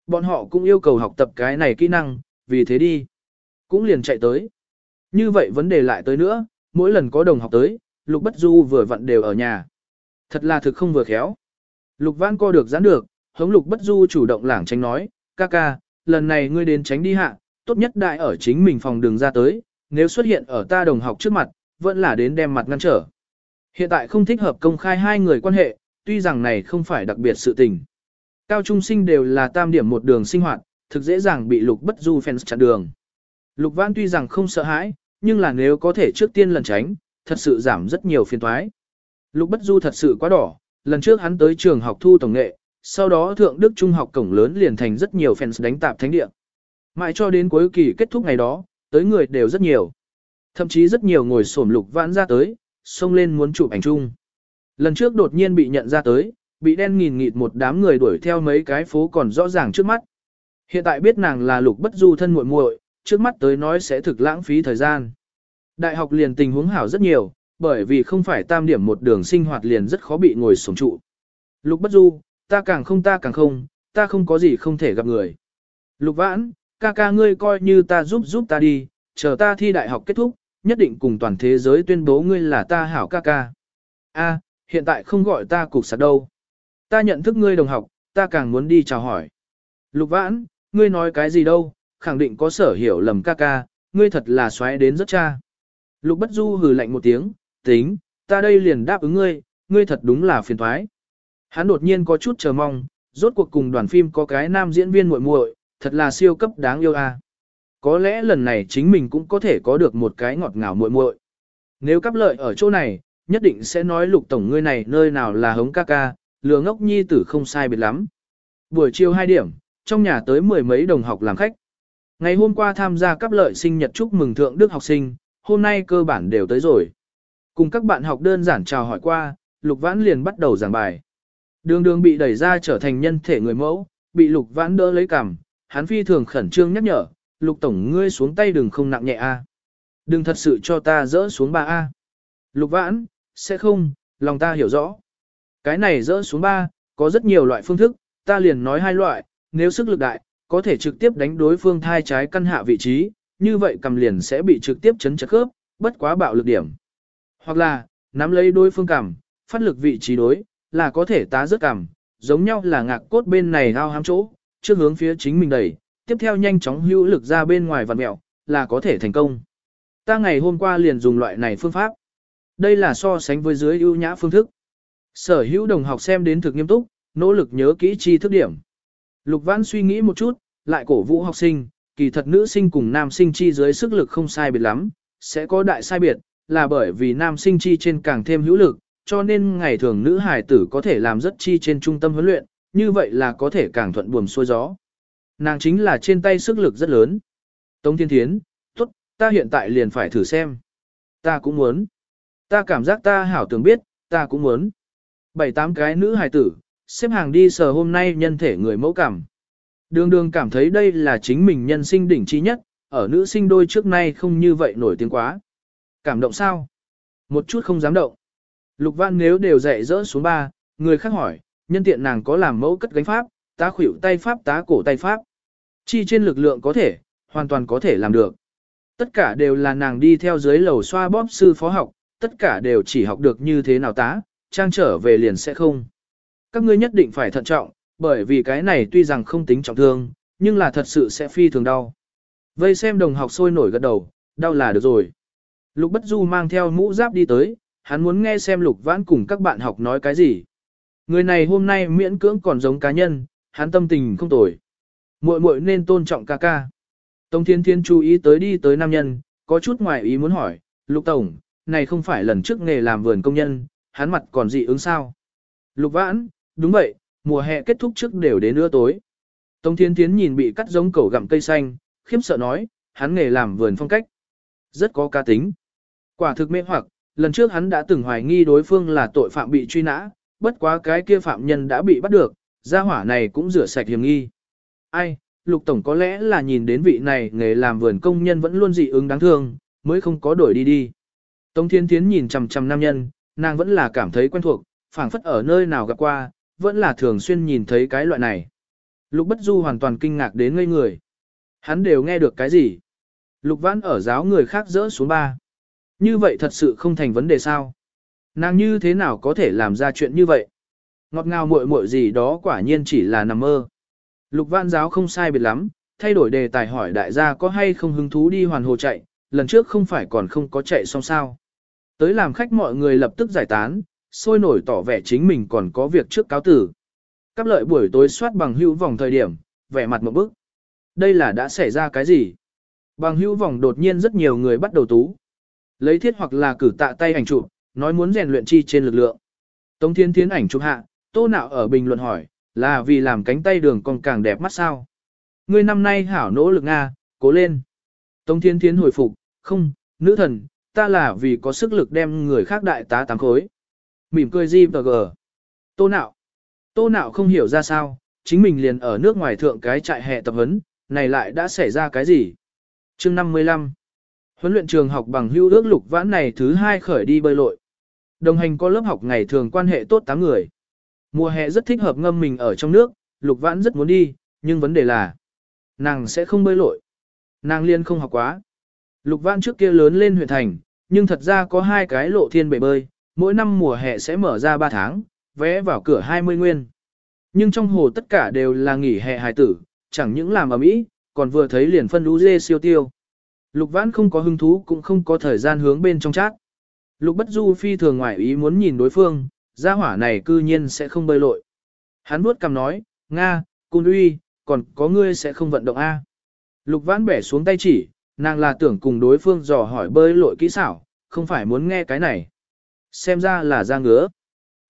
Bọn họ cũng yêu cầu học tập cái này kỹ năng, vì thế đi. Cũng liền chạy tới. Như vậy vấn đề lại tới nữa, mỗi lần có đồng học tới, Lục Bất Du vừa vặn đều ở nhà. Thật là thực không vừa khéo. Lục Văn co được giãn được, hống Lục Bất Du chủ động lảng tránh nói, ca ca, lần này ngươi đến tránh đi hạ, tốt nhất đại ở chính mình phòng đường ra tới, nếu xuất hiện ở ta đồng học trước mặt, vẫn là đến đem mặt ngăn trở. Hiện tại không thích hợp công khai hai người quan hệ, tuy rằng này không phải đặc biệt sự tình. Cao trung sinh đều là tam điểm một đường sinh hoạt, thực dễ dàng bị lục bất du fans chặn đường. Lục văn tuy rằng không sợ hãi, nhưng là nếu có thể trước tiên lần tránh, thật sự giảm rất nhiều phiền toái. Lục bất du thật sự quá đỏ, lần trước hắn tới trường học thu tổng nghệ, sau đó thượng đức trung học cổng lớn liền thành rất nhiều fans đánh tạp thánh địa. Mãi cho đến cuối kỳ kết thúc ngày đó, tới người đều rất nhiều. Thậm chí rất nhiều ngồi xổm lục vãn ra tới, xông lên muốn chụp ảnh chung. Lần trước đột nhiên bị nhận ra tới, bị đen nghìn nghịt một đám người đuổi theo mấy cái phố còn rõ ràng trước mắt. Hiện tại biết nàng là lục bất du thân muội muội, trước mắt tới nói sẽ thực lãng phí thời gian. Đại học liền tình huống hảo rất nhiều, bởi vì không phải tam điểm một đường sinh hoạt liền rất khó bị ngồi sống trụ. Lục bất du, ta càng không ta càng không, ta không có gì không thể gặp người. Lục vãn, ca ca ngươi coi như ta giúp giúp ta đi, chờ ta thi đại học kết thúc, nhất định cùng toàn thế giới tuyên bố ngươi là ta hảo ca ca. A, hiện tại không gọi ta cục sạc đâu. Ta nhận thức ngươi đồng học, ta càng muốn đi chào hỏi. Lục vãn, ngươi nói cái gì đâu, khẳng định có sở hiểu lầm ca ca, ngươi thật là xoáy đến rất cha. Lục bất du hừ lạnh một tiếng, tính, ta đây liền đáp ứng ngươi, ngươi thật đúng là phiền thoái. Hắn đột nhiên có chút chờ mong, rốt cuộc cùng đoàn phim có cái nam diễn viên muội muội, thật là siêu cấp đáng yêu a. Có lẽ lần này chính mình cũng có thể có được một cái ngọt ngào muội muội. Nếu cắp lợi ở chỗ này, nhất định sẽ nói lục tổng ngươi này nơi nào là hống ca ca, lừa ngốc nhi tử không sai biệt lắm. Buổi chiều 2 điểm, trong nhà tới mười mấy đồng học làm khách. Ngày hôm qua tham gia cấp lợi sinh nhật chúc mừng thượng đức học sinh, hôm nay cơ bản đều tới rồi. Cùng các bạn học đơn giản chào hỏi qua, Lục Vãn liền bắt đầu giảng bài. Đường đường bị đẩy ra trở thành nhân thể người mẫu, bị Lục Vãn đỡ lấy cằm, hắn phi thường khẩn trương nhắc nhở, Lục Tổng ngươi xuống tay đừng không nặng nhẹ a, Đừng thật sự cho ta dỡ xuống ba a. Lục Vãn, sẽ không, lòng ta hiểu rõ. Cái này dỡ xuống ba, có rất nhiều loại phương thức, ta liền nói hai loại, nếu sức lực đại, có thể trực tiếp đánh đối phương thai trái căn hạ vị trí, như vậy cầm liền sẽ bị trực tiếp chấn chật khớp, bất quá bạo lực điểm. Hoặc là, nắm lấy đối phương cầm, phát lực vị trí đối, là có thể tá rớt cầm, giống nhau là ngạc cốt bên này ao hám chỗ, trước hướng phía chính mình đẩy, tiếp theo nhanh chóng hữu lực ra bên ngoài vặn mẹo, là có thể thành công. Ta ngày hôm qua liền dùng loại này phương pháp. Đây là so sánh với dưới ưu nhã phương thức. Sở hữu đồng học xem đến thực nghiêm túc, nỗ lực nhớ kỹ chi thức điểm. Lục Văn suy nghĩ một chút, lại cổ vũ học sinh, kỳ thật nữ sinh cùng nam sinh chi dưới sức lực không sai biệt lắm, sẽ có đại sai biệt, là bởi vì nam sinh chi trên càng thêm hữu lực, cho nên ngày thường nữ hài tử có thể làm rất chi trên trung tâm huấn luyện, như vậy là có thể càng thuận buồm xuôi gió. Nàng chính là trên tay sức lực rất lớn. Tống Thiên Thiến, tốt, ta hiện tại liền phải thử xem. Ta cũng muốn. Ta cảm giác ta hảo tưởng biết, ta cũng muốn. Bảy tám cái nữ hài tử, xếp hàng đi sờ hôm nay nhân thể người mẫu cảm. Đường đường cảm thấy đây là chính mình nhân sinh đỉnh chi nhất, ở nữ sinh đôi trước nay không như vậy nổi tiếng quá. Cảm động sao? Một chút không dám động. Lục văn nếu đều dạy dỡ xuống ba, người khác hỏi, nhân tiện nàng có làm mẫu cất gánh pháp, tá khuỷu tay pháp tá cổ tay pháp. Chi trên lực lượng có thể, hoàn toàn có thể làm được. Tất cả đều là nàng đi theo dưới lầu xoa bóp sư phó học, tất cả đều chỉ học được như thế nào tá, trang trở về liền sẽ không. Các ngươi nhất định phải thận trọng, bởi vì cái này tuy rằng không tính trọng thương, nhưng là thật sự sẽ phi thường đau. Vây xem đồng học sôi nổi gật đầu, đau là được rồi. Lục Bất Du mang theo mũ giáp đi tới, hắn muốn nghe xem Lục Vãn cùng các bạn học nói cái gì. Người này hôm nay miễn cưỡng còn giống cá nhân, hắn tâm tình không tồi. Muội muội nên tôn trọng ca ca. Tống Thiên Thiên chú ý tới đi tới nam nhân, có chút ngoài ý muốn hỏi, Lục Tổng, này không phải lần trước nghề làm vườn công nhân, hắn mặt còn dị ứng sao? Lục Vãn, đúng vậy, mùa hè kết thúc trước đều đến nửa tối. Tống Thiên Thiến nhìn bị cắt giống cẩu gặm cây xanh, khiếp sợ nói, hắn nghề làm vườn phong cách. Rất có cá tính. Quả thực mê hoặc, lần trước hắn đã từng hoài nghi đối phương là tội phạm bị truy nã, bất quá cái kia phạm nhân đã bị bắt được, gia hỏa này cũng rửa sạch hiểm nghi. Ai, Lục Tổng có lẽ là nhìn đến vị này nghề làm vườn công nhân vẫn luôn dị ứng đáng thương, mới không có đổi đi đi. Tống Thiên Thiến nhìn chằm chằm nam nhân, nàng vẫn là cảm thấy quen thuộc, phảng phất ở nơi nào gặp qua, vẫn là thường xuyên nhìn thấy cái loại này. Lục Bất Du hoàn toàn kinh ngạc đến ngây người. Hắn đều nghe được cái gì? Lục Vãn ở giáo người khác dỡ xuống ba. Như vậy thật sự không thành vấn đề sao? Nàng như thế nào có thể làm ra chuyện như vậy? Ngọt ngào muội muội gì đó quả nhiên chỉ là nằm mơ. Lục Vãn giáo không sai biệt lắm, thay đổi đề tài hỏi đại gia có hay không hứng thú đi hoàn hồ chạy, lần trước không phải còn không có chạy xong sao. Tới làm khách mọi người lập tức giải tán, sôi nổi tỏ vẻ chính mình còn có việc trước cáo tử. Cắp lợi buổi tối soát bằng hữu vòng thời điểm, vẻ mặt một bức. Đây là đã xảy ra cái gì? Bằng hữu vòng đột nhiên rất nhiều người bắt đầu tú. Lấy thiết hoặc là cử tạ tay ảnh chụp, nói muốn rèn luyện chi trên lực lượng. Tống thiên thiến ảnh chụp hạ, tô nạo ở bình luận hỏi, là vì làm cánh tay đường còn càng đẹp mắt sao? Ngươi năm nay hảo nỗ lực Nga, cố lên. Tống thiên thiến hồi phục, không, nữ thần, ta là vì có sức lực đem người khác đại tá tám khối mỉm cười gì và gờ. Tô nạo. Tô nạo không hiểu ra sao, chính mình liền ở nước ngoài thượng cái trại hè tập huấn, này lại đã xảy ra cái gì? chương 55. Huấn luyện trường học bằng hưu ước lục vãn này thứ hai khởi đi bơi lội. Đồng hành có lớp học ngày thường quan hệ tốt 8 người. Mùa hè rất thích hợp ngâm mình ở trong nước, lục vãn rất muốn đi, nhưng vấn đề là nàng sẽ không bơi lội. Nàng liên không học quá. Lục vãn trước kia lớn lên huyện thành, nhưng thật ra có hai cái lộ thiên bể bơi, mỗi năm mùa hè sẽ mở ra 3 tháng, vé vào cửa 20 nguyên. Nhưng trong hồ tất cả đều là nghỉ hè hài tử, chẳng những làm ở mỹ, còn vừa thấy liền phân lũ dê siêu tiêu. Lục vãn không có hứng thú cũng không có thời gian hướng bên trong chát. Lục bất du phi thường ngoại ý muốn nhìn đối phương, gia hỏa này cư nhiên sẽ không bơi lội. Hắn vuốt cằm nói, Nga, cung uy, còn có ngươi sẽ không vận động A. Lục vãn bẻ xuống tay chỉ, nàng là tưởng cùng đối phương dò hỏi bơi lội kỹ xảo, không phải muốn nghe cái này. Xem ra là ra ngứa.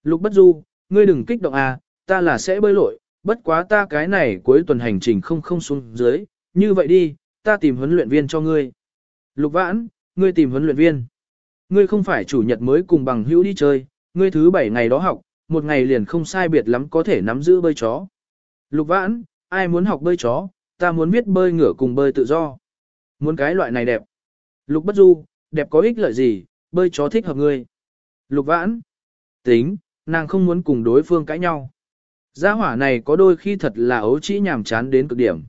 Lục bất du, ngươi đừng kích động A, ta là sẽ bơi lội, bất quá ta cái này cuối tuần hành trình không không xuống dưới, như vậy đi, ta tìm huấn luyện viên cho ngươi. Lục vãn, ngươi tìm huấn luyện viên. Ngươi không phải chủ nhật mới cùng bằng hữu đi chơi, ngươi thứ bảy ngày đó học, một ngày liền không sai biệt lắm có thể nắm giữ bơi chó. Lục vãn, ai muốn học bơi chó, ta muốn biết bơi ngửa cùng bơi tự do. Muốn cái loại này đẹp. Lục bất du, đẹp có ích lợi gì, bơi chó thích hợp ngươi. Lục vãn, tính, nàng không muốn cùng đối phương cãi nhau. Gia hỏa này có đôi khi thật là ấu trĩ nhàm chán đến cực điểm.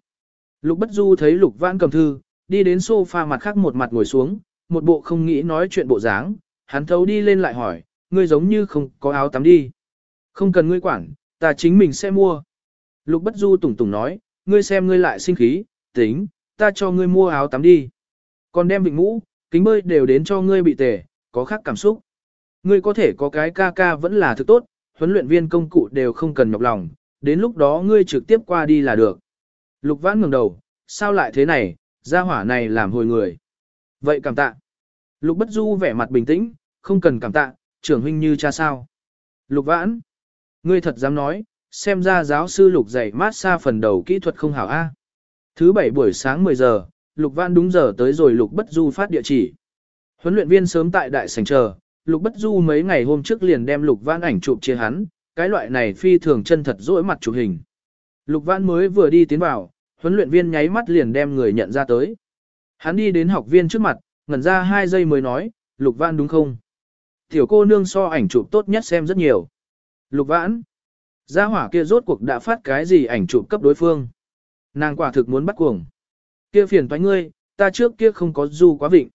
Lục bất du thấy lục vãn cầm thư, đi đến sofa mặt khác một mặt ngồi xuống, một bộ không nghĩ nói chuyện bộ dáng, hắn thấu đi lên lại hỏi, ngươi giống như không có áo tắm đi. Không cần ngươi quản, ta chính mình sẽ mua. Lục bất du tùng tùng nói, ngươi xem ngươi lại sinh khí, tính, ta cho ngươi mua áo tắm đi. Còn đem vịnh mũ, kính bơi đều đến cho ngươi bị tề, có khác cảm xúc. Ngươi có thể có cái ca ca vẫn là thứ tốt, huấn luyện viên công cụ đều không cần nhọc lòng, đến lúc đó ngươi trực tiếp qua đi là được. Lục vãn ngừng đầu, sao lại thế này, gia hỏa này làm hồi người. Vậy cảm tạ. Lục bất du vẻ mặt bình tĩnh, không cần cảm tạ, trưởng huynh như cha sao. Lục vãn. Ngươi thật dám nói, xem ra giáo sư lục dạy mát xa phần đầu kỹ thuật không hảo A. Thứ bảy buổi sáng 10 giờ, lục vãn đúng giờ tới rồi lục bất du phát địa chỉ. Huấn luyện viên sớm tại đại sảnh chờ, lục bất du mấy ngày hôm trước liền đem lục vãn ảnh chụp chia hắn, cái loại này phi thường chân thật rỗi mặt chụp hình. Lục vãn mới vừa đi tiến vào, huấn luyện viên nháy mắt liền đem người nhận ra tới. Hắn đi đến học viên trước mặt, ngẩn ra hai giây mới nói, lục vãn đúng không? Tiểu cô nương so ảnh chụp tốt nhất xem rất nhiều. Lục vãn. Gia hỏa kia rốt cuộc đã phát cái gì ảnh chụp cấp đối phương. Nàng quả thực muốn bắt cuồng. Kia phiền toái ngươi, ta trước kia không có du quá vịnh.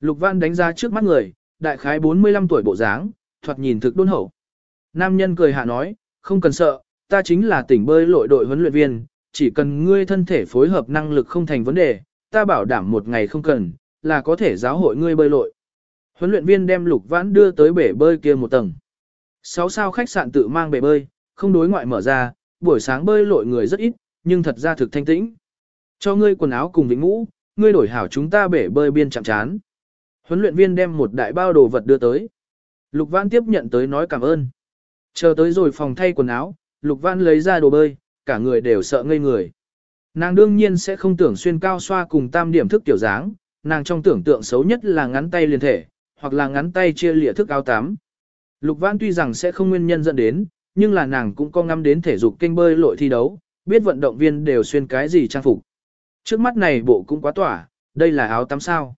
Lục vãn đánh ra trước mắt người, đại khái 45 tuổi bộ dáng, thoạt nhìn thực đôn hậu. Nam nhân cười hạ nói, không cần sợ, ta chính là tỉnh bơi lội đội huấn luyện viên, chỉ cần ngươi thân thể phối hợp năng lực không thành vấn đề, ta bảo đảm một ngày không cần, là có thể giáo hội ngươi bơi lội. Huấn luyện viên đem lục vãn đưa tới bể bơi kia một tầng. Sáu sao khách sạn tự mang bể bơi, không đối ngoại mở ra, buổi sáng bơi lội người rất ít, nhưng thật ra thực thanh tĩnh. Cho ngươi quần áo cùng vĩnh ngũ, ngươi đổi hảo chúng ta bể bơi biên chạm chán. Huấn luyện viên đem một đại bao đồ vật đưa tới. Lục Vãn tiếp nhận tới nói cảm ơn. Chờ tới rồi phòng thay quần áo, Lục Vãn lấy ra đồ bơi, cả người đều sợ ngây người. Nàng đương nhiên sẽ không tưởng xuyên cao xoa cùng tam điểm thức tiểu dáng, nàng trong tưởng tượng xấu nhất là ngắn tay liền thể, hoặc là ngắn tay chia lịa thức áo tắm. Lục Vãn tuy rằng sẽ không nguyên nhân dẫn đến, nhưng là nàng cũng có ngắm đến thể dục kênh bơi lội thi đấu, biết vận động viên đều xuyên cái gì trang phục. Trước mắt này bộ cũng quá tỏa, đây là áo tắm sao.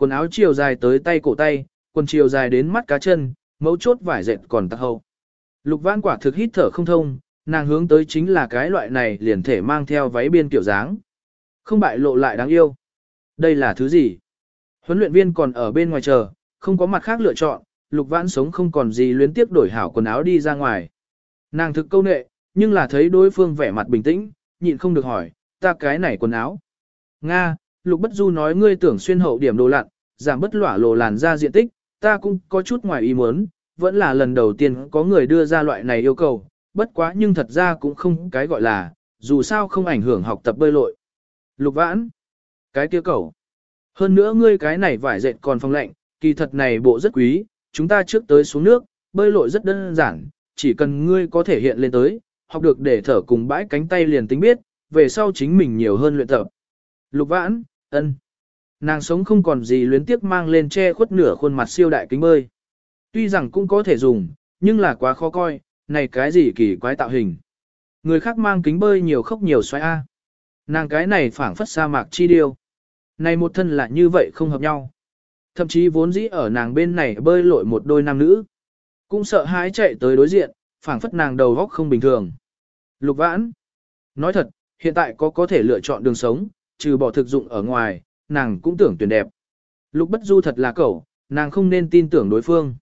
Quần áo chiều dài tới tay cổ tay, quần chiều dài đến mắt cá chân, mấu chốt vải dệt còn tắc hậu. Lục Vãn quả thực hít thở không thông, nàng hướng tới chính là cái loại này liền thể mang theo váy biên kiểu dáng. Không bại lộ lại đáng yêu. Đây là thứ gì? Huấn luyện viên còn ở bên ngoài chờ, không có mặt khác lựa chọn, lục vãn sống không còn gì luyến tiếp đổi hảo quần áo đi ra ngoài. Nàng thực câu nệ, nhưng là thấy đối phương vẻ mặt bình tĩnh, nhịn không được hỏi, ta cái này quần áo. Nga, lục bất du nói ngươi tưởng xuyên hậu điểm đồ lặn, giảm bất lỏa lồ làn ra diện tích, ta cũng có chút ngoài ý muốn, vẫn là lần đầu tiên có người đưa ra loại này yêu cầu, bất quá nhưng thật ra cũng không cái gọi là, dù sao không ảnh hưởng học tập bơi lội. Lục vãn, cái kia cầu. Hơn nữa ngươi cái này vải dệt còn phong lạnh, kỳ thật này bộ rất quý, chúng ta trước tới xuống nước, bơi lội rất đơn giản, chỉ cần ngươi có thể hiện lên tới, học được để thở cùng bãi cánh tay liền tính biết, về sau chính mình nhiều hơn luyện tập. Lục vãn, ân. Nàng sống không còn gì luyến tiếc mang lên che khuất nửa khuôn mặt siêu đại kính bơi. Tuy rằng cũng có thể dùng, nhưng là quá khó coi, này cái gì kỳ quái tạo hình. Người khác mang kính bơi nhiều khóc nhiều xoay A. Nàng cái này phảng phất sa mạc chi điêu. Này một thân là như vậy không hợp nhau. Thậm chí vốn dĩ ở nàng bên này bơi lội một đôi nam nữ. Cũng sợ hãi chạy tới đối diện, phảng phất nàng đầu góc không bình thường. Lục vãn. Nói thật, hiện tại có có thể lựa chọn đường sống, trừ bỏ thực dụng ở ngoài, nàng cũng tưởng tuyển đẹp. Lục bất du thật là cậu, nàng không nên tin tưởng đối phương.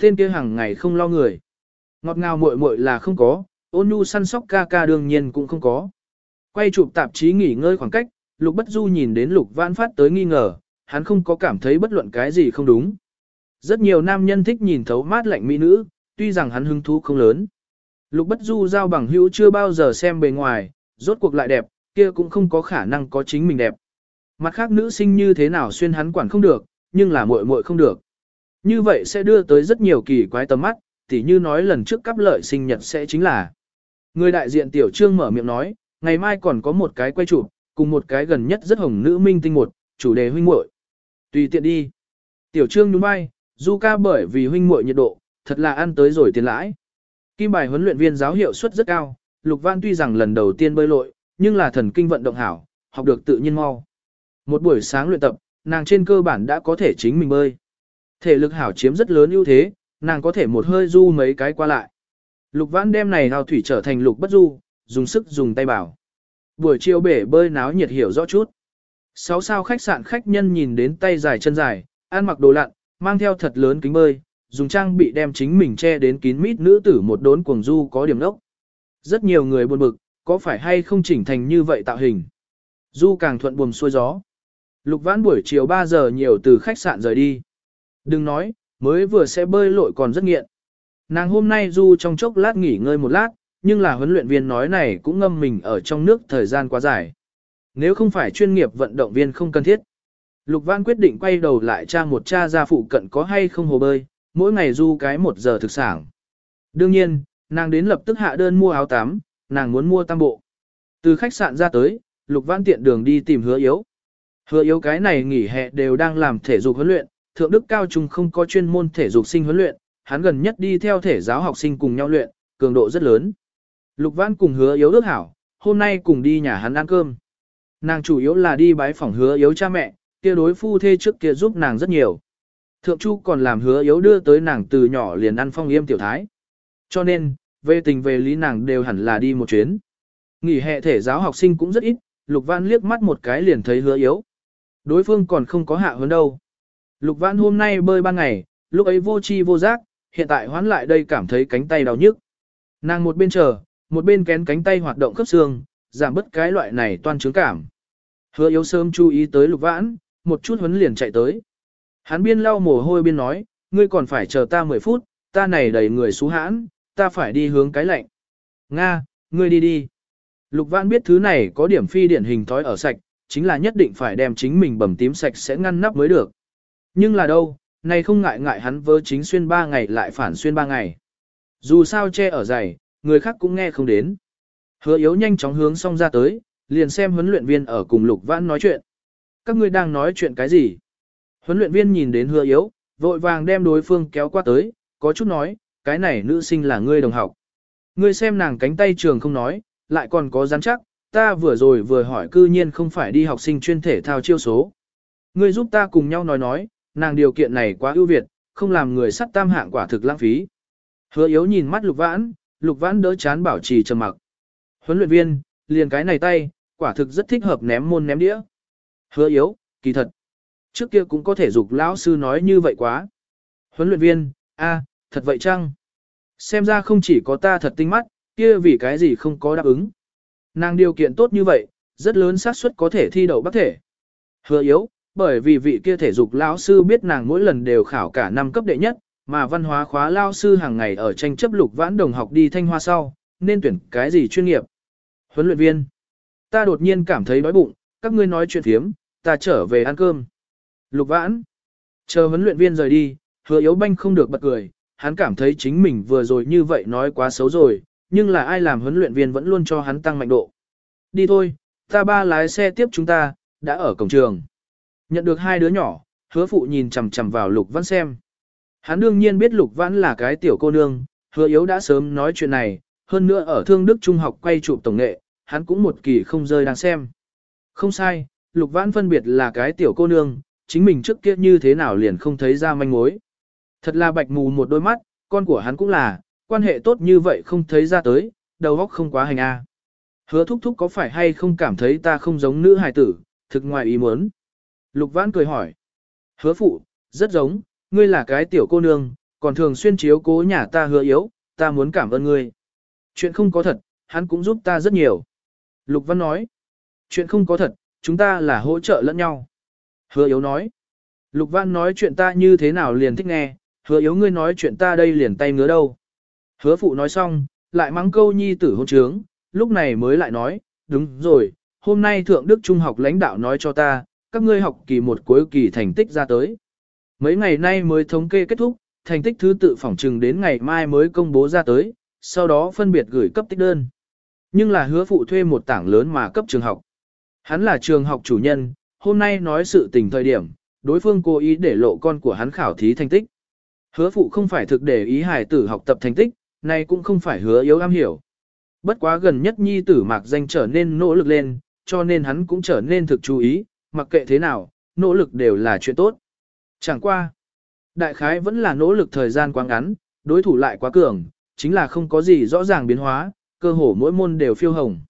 Tên kia hàng ngày không lo người. Ngọt ngào muội muội là không có, ôn nhu săn sóc ca ca đương nhiên cũng không có. Quay chụp tạp chí nghỉ ngơi khoảng cách, Lục Bất Du nhìn đến Lục Vãn Phát tới nghi ngờ, hắn không có cảm thấy bất luận cái gì không đúng. Rất nhiều nam nhân thích nhìn thấu mát lạnh mỹ nữ, tuy rằng hắn hứng thú không lớn. Lục Bất Du giao bằng hữu chưa bao giờ xem bề ngoài, rốt cuộc lại đẹp, kia cũng không có khả năng có chính mình đẹp. Mặt khác nữ sinh như thế nào xuyên hắn quản không được, nhưng là muội muội không được. Như vậy sẽ đưa tới rất nhiều kỳ quái tầm mắt, tỉ như nói lần trước cắp lợi sinh nhật sẽ chính là. Người đại diện tiểu trương mở miệng nói, ngày mai còn có một cái quay chụp, cùng một cái gần nhất rất hồng nữ minh tinh một, chủ đề huynh muội. Tùy tiện đi. Tiểu trương nhún vai, du ca bởi vì huynh muội nhiệt độ, thật là ăn tới rồi tiền lãi. Kim bài huấn luyện viên giáo hiệu suất rất cao, Lục Văn tuy rằng lần đầu tiên bơi lội, nhưng là thần kinh vận động hảo, học được tự nhiên mau. Một buổi sáng luyện tập, nàng trên cơ bản đã có thể chính mình bơi. Thể lực hảo chiếm rất lớn ưu thế, nàng có thể một hơi du mấy cái qua lại. Lục Vãn đem này hào thủy trở thành lục bất du, dùng sức dùng tay bảo. Buổi chiều bể bơi náo nhiệt hiểu rõ chút. Sáu sao khách sạn khách nhân nhìn đến tay dài chân dài, ăn mặc đồ lặn, mang theo thật lớn kính bơi, dùng trang bị đem chính mình che đến kín mít nữ tử một đốn cuồng du có điểm đốc. Rất nhiều người buồn bực, có phải hay không chỉnh thành như vậy tạo hình. Du càng thuận buồm xuôi gió. Lục vãn buổi chiều 3 giờ nhiều từ khách sạn rời đi. Đừng nói, mới vừa sẽ bơi lội còn rất nghiện. Nàng hôm nay du trong chốc lát nghỉ ngơi một lát, nhưng là huấn luyện viên nói này cũng ngâm mình ở trong nước thời gian quá dài. Nếu không phải chuyên nghiệp vận động viên không cần thiết. Lục Văn quyết định quay đầu lại tra một cha ra phụ cận có hay không hồ bơi, mỗi ngày du cái một giờ thực sản. Đương nhiên, nàng đến lập tức hạ đơn mua áo tắm, nàng muốn mua tam bộ. Từ khách sạn ra tới, Lục Văn tiện đường đi tìm hứa yếu. Hứa yếu cái này nghỉ hè đều đang làm thể dục huấn luyện, thượng đức cao trung không có chuyên môn thể dục sinh huấn luyện, hắn gần nhất đi theo thể giáo học sinh cùng nhau luyện, cường độ rất lớn. Lục Văn cùng hứa yếu ước hảo, hôm nay cùng đi nhà hắn ăn cơm. Nàng chủ yếu là đi bái phỏng hứa yếu cha mẹ, kia đối phu thê trước kia giúp nàng rất nhiều. Thượng Chu còn làm hứa yếu đưa tới nàng từ nhỏ liền ăn phong yêm tiểu thái. Cho nên, về tình về lý nàng đều hẳn là đi một chuyến. Nghỉ hè thể giáo học sinh cũng rất ít, Lục Văn liếc mắt một cái liền thấy hứa yếu. Đối phương còn không có hạ hơn đâu. Lục Văn hôm nay bơi ban ngày, lúc ấy vô chi vô giác, hiện tại hoán lại đây cảm thấy cánh tay đau nhức. Nàng một bên chờ, một bên kén cánh tay hoạt động khớp xương, giảm bớt cái loại này toan trướng cảm. Hứa yếu sớm chú ý tới lục vãn, một chút huấn liền chạy tới. Hắn biên lau mồ hôi biên nói, ngươi còn phải chờ ta 10 phút, ta này đầy người xú hãn, ta phải đi hướng cái lạnh. Nga, ngươi đi đi. Lục vãn biết thứ này có điểm phi điển hình thói ở sạch, chính là nhất định phải đem chính mình bầm tím sạch sẽ ngăn nắp mới được. Nhưng là đâu, này không ngại ngại hắn vớ chính xuyên 3 ngày lại phản xuyên 3 ngày. Dù sao che ở dày, người khác cũng nghe không đến. Hứa yếu nhanh chóng hướng xong ra tới, liền xem huấn luyện viên ở cùng Lục Vãn nói chuyện. Các ngươi đang nói chuyện cái gì? Huấn luyện viên nhìn đến hứa yếu, vội vàng đem đối phương kéo qua tới, có chút nói, cái này nữ sinh là ngươi đồng học. Ngươi xem nàng cánh tay trường không nói, lại còn có rắn chắc, ta vừa rồi vừa hỏi cư nhiên không phải đi học sinh chuyên thể thao chiêu số. Ngươi giúp ta cùng nhau nói nói, nàng điều kiện này quá ưu việt, không làm người sắt tam hạng quả thực lãng phí. Hứa yếu nhìn mắt lục vãn, lục vãn đỡ chán bảo trì trầm mặc. Huấn luyện viên, liền cái này tay, quả thực rất thích hợp ném môn ném đĩa. Hứa yếu, kỳ thật. Trước kia cũng có thể dục lão sư nói như vậy quá. Huấn luyện viên, a, thật vậy chăng? Xem ra không chỉ có ta thật tinh mắt, kia vì cái gì không có đáp ứng. Nàng điều kiện tốt như vậy, rất lớn xác suất có thể thi đậu bác thể. Hứa yếu, bởi vì vị kia thể dục lão sư biết nàng mỗi lần đều khảo cả năm cấp đệ nhất, mà văn hóa khóa lao sư hàng ngày ở tranh chấp lục vãn đồng học đi thanh hoa sau, nên tuyển cái gì chuyên nghiệp. Huấn luyện viên, ta đột nhiên cảm thấy đói bụng, các ngươi nói chuyện thiếm, ta trở về ăn cơm. Lục vãn, chờ huấn luyện viên rời đi, hứa yếu banh không được bật cười, hắn cảm thấy chính mình vừa rồi như vậy nói quá xấu rồi, nhưng là ai làm huấn luyện viên vẫn luôn cho hắn tăng mạnh độ. Đi thôi, ta ba lái xe tiếp chúng ta, đã ở cổng trường. Nhận được hai đứa nhỏ, hứa phụ nhìn chằm chằm vào lục văn xem. Hắn đương nhiên biết lục văn là cái tiểu cô nương, hứa yếu đã sớm nói chuyện này, hơn nữa ở thương đức trung học quay chụp tổng nghệ, hắn cũng một kỳ không rơi đang xem. Không sai, lục văn phân biệt là cái tiểu cô nương, chính mình trước kia như thế nào liền không thấy ra manh mối. Thật là bạch mù một đôi mắt, con của hắn cũng là, quan hệ tốt như vậy không thấy ra tới, đầu óc không quá hành a. Hứa thúc thúc có phải hay không cảm thấy ta không giống nữ hài tử, thực ngoài ý muốn. Lục Vãn cười hỏi. Hứa phụ, rất giống, ngươi là cái tiểu cô nương, còn thường xuyên chiếu cố nhà ta hứa yếu, ta muốn cảm ơn ngươi. Chuyện không có thật, hắn cũng giúp ta rất nhiều. Lục Văn nói. Chuyện không có thật, chúng ta là hỗ trợ lẫn nhau. Hứa yếu nói. Lục Văn nói chuyện ta như thế nào liền thích nghe, hứa yếu ngươi nói chuyện ta đây liền tay ngứa đâu. Hứa phụ nói xong, lại mắng câu nhi tử hôn trướng, lúc này mới lại nói, đúng rồi, hôm nay Thượng Đức Trung học lãnh đạo nói cho ta, các ngươi học kỳ một cuối kỳ thành tích ra tới. Mấy ngày nay mới thống kê kết thúc, thành tích thứ tự phỏng trừng đến ngày mai mới công bố ra tới, sau đó phân biệt gửi cấp tích đơn. Nhưng là hứa phụ thuê một tảng lớn mà cấp trường học. Hắn là trường học chủ nhân, hôm nay nói sự tình thời điểm, đối phương cố ý để lộ con của hắn khảo thí thành tích. Hứa phụ không phải thực để ý hài tử học tập thành tích, này cũng không phải hứa yếu am hiểu. Bất quá gần nhất nhi tử mạc danh trở nên nỗ lực lên, cho nên hắn cũng trở nên thực chú ý, mặc kệ thế nào, nỗ lực đều là chuyện tốt. Chẳng qua. Đại khái vẫn là nỗ lực thời gian quá ngắn, đối thủ lại quá cường, chính là không có gì rõ ràng biến hóa, cơ hồ mỗi môn đều phiêu hồng.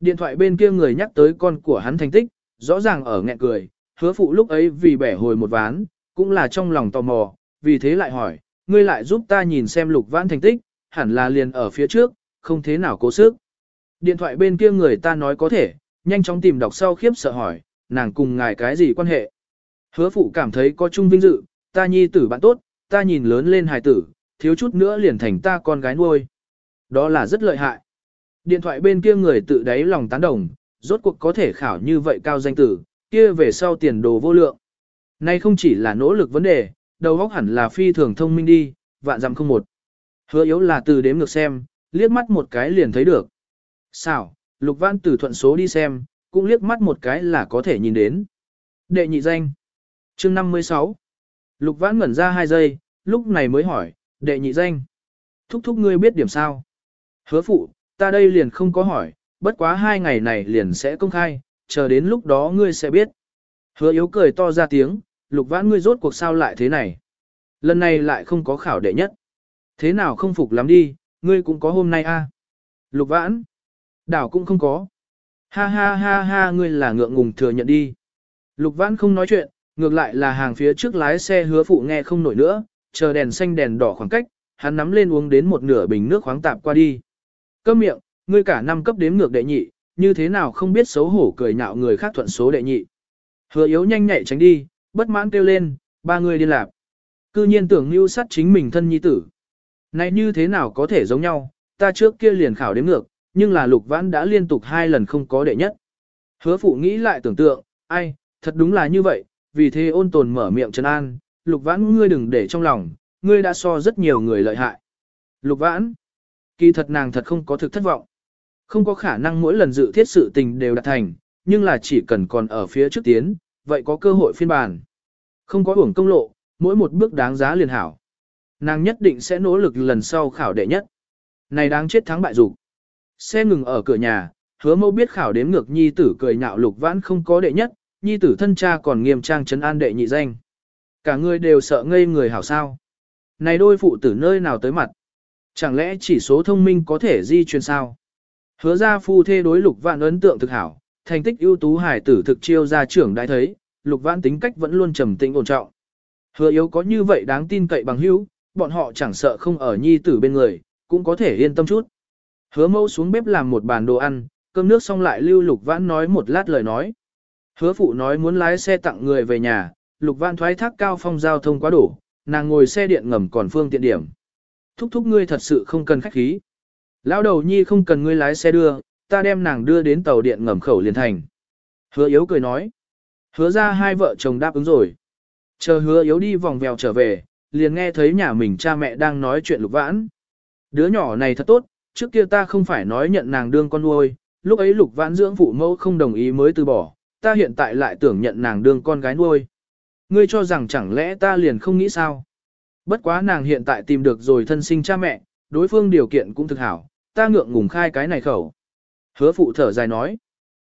Điện thoại bên kia người nhắc tới con của hắn thành tích, rõ ràng ở nghẹn cười, hứa phụ lúc ấy vì bẻ hồi một ván, cũng là trong lòng tò mò, vì thế lại hỏi, ngươi lại giúp ta nhìn xem lục vãn thành tích, hẳn là liền ở phía trước, không thế nào cố sức. Điện thoại bên kia người ta nói có thể, nhanh chóng tìm đọc sau khiếp sợ hỏi, nàng cùng ngài cái gì quan hệ. Hứa phụ cảm thấy có chung vinh dự, ta nhi tử bạn tốt, ta nhìn lớn lên hài tử, thiếu chút nữa liền thành ta con gái nuôi. Đó là rất lợi hại. Điện thoại bên kia người tự đáy lòng tán đồng, rốt cuộc có thể khảo như vậy cao danh tử, kia về sau tiền đồ vô lượng. Nay không chỉ là nỗ lực vấn đề, đầu óc hẳn là phi thường thông minh đi, vạn dặm không một. Hứa yếu là từ đếm ngược xem, liếc mắt một cái liền thấy được. Sao, lục văn từ thuận số đi xem, cũng liếc mắt một cái là có thể nhìn đến. Đệ nhị danh. chương 56. Lục vãn ngẩn ra hai giây, lúc này mới hỏi, đệ nhị danh. Thúc thúc ngươi biết điểm sao? Hứa phụ, ta đây liền không có hỏi, bất quá hai ngày này liền sẽ công khai, chờ đến lúc đó ngươi sẽ biết. Hứa yếu cười to ra tiếng, lục vãn ngươi rốt cuộc sao lại thế này. Lần này lại không có khảo đệ nhất. Thế nào không phục lắm đi, ngươi cũng có hôm nay a. Lục vãn. Đảo cũng không có. Ha ha ha ha ngươi là ngượng ngùng thừa nhận đi. Lục vãn không nói chuyện, ngược lại là hàng phía trước lái xe hứa phụ nghe không nổi nữa, chờ đèn xanh đèn đỏ khoảng cách, hắn nắm lên uống đến một nửa bình nước khoáng tạp qua đi. Câm miệng, ngươi cả năm cấp đếm ngược đệ nhị, như thế nào không biết xấu hổ cười nhạo người khác thuận số đệ nhị. Hứa yếu nhanh nhạy tránh đi, bất mãn kêu lên, ba người đi lạp. Cư nhiên tưởng mưu sát chính mình thân nhi tử. Này như thế nào có thể giống nhau, ta trước kia liền khảo đếm ngược, nhưng là lục vãn đã liên tục hai lần không có đệ nhất. Hứa phụ nghĩ lại tưởng tượng, ai, thật đúng là như vậy, vì thế ôn tồn mở miệng trấn an, lục vãn ngươi đừng để trong lòng, ngươi đã so rất nhiều người lợi hại. Lục vãn, kỳ thật nàng thật không có thực thất vọng. Không có khả năng mỗi lần dự thiết sự tình đều đạt thành, nhưng là chỉ cần còn ở phía trước tiến, vậy có cơ hội phiên bản. Không có uổng công lộ, mỗi một bước đáng giá liền hảo. Nàng nhất định sẽ nỗ lực lần sau khảo đệ nhất. Này đáng chết thắng bại dục. Xe ngừng ở cửa nhà, hứa mâu biết khảo đếm ngược nhi tử cười nhạo lục vãn không có đệ nhất, nhi tử thân cha còn nghiêm trang trấn an đệ nhị danh. Cả người đều sợ ngây người hảo sao. Này đôi phụ tử nơi nào tới mặt. Chẳng lẽ chỉ số thông minh có thể di truyền sao? Hứa ra phu thê đối lục vãn ấn tượng thực hảo, thành tích ưu tú hải tử thực chiêu ra trưởng đại thấy, lục vãn tính cách vẫn luôn trầm tĩnh ổn trọng. Hứa yếu có như vậy đáng tin cậy bằng hữu, bọn họ chẳng sợ không ở nhi tử bên người, cũng có thể yên tâm chút. Hứa mẫu xuống bếp làm một bàn đồ ăn, cơm nước xong lại lưu lục vãn nói một lát lời nói. Hứa phụ nói muốn lái xe tặng người về nhà, lục vãn thoái thác cao phong giao thông quá đủ, nàng ngồi xe điện ngầm còn phương tiện điểm. Thúc thúc ngươi thật sự không cần khách khí. Lão đầu nhi không cần ngươi lái xe đưa, ta đem nàng đưa đến tàu điện ngầm khẩu liền thành. Hứa yếu cười nói. Hứa ra hai vợ chồng đáp ứng rồi. Chờ hứa yếu đi vòng vèo trở về, liền nghe thấy nhà mình cha mẹ đang nói chuyện lục vãn. Đứa nhỏ này thật tốt, trước kia ta không phải nói nhận nàng đương con nuôi, lúc ấy lục vãn dưỡng phụ mẫu không đồng ý mới từ bỏ, ta hiện tại lại tưởng nhận nàng đương con gái nuôi. Ngươi cho rằng chẳng lẽ ta liền không nghĩ sao? Bất quá nàng hiện tại tìm được rồi thân sinh cha mẹ, đối phương điều kiện cũng thực hảo, ta ngượng ngùng khai cái này khẩu. Hứa phụ thở dài nói.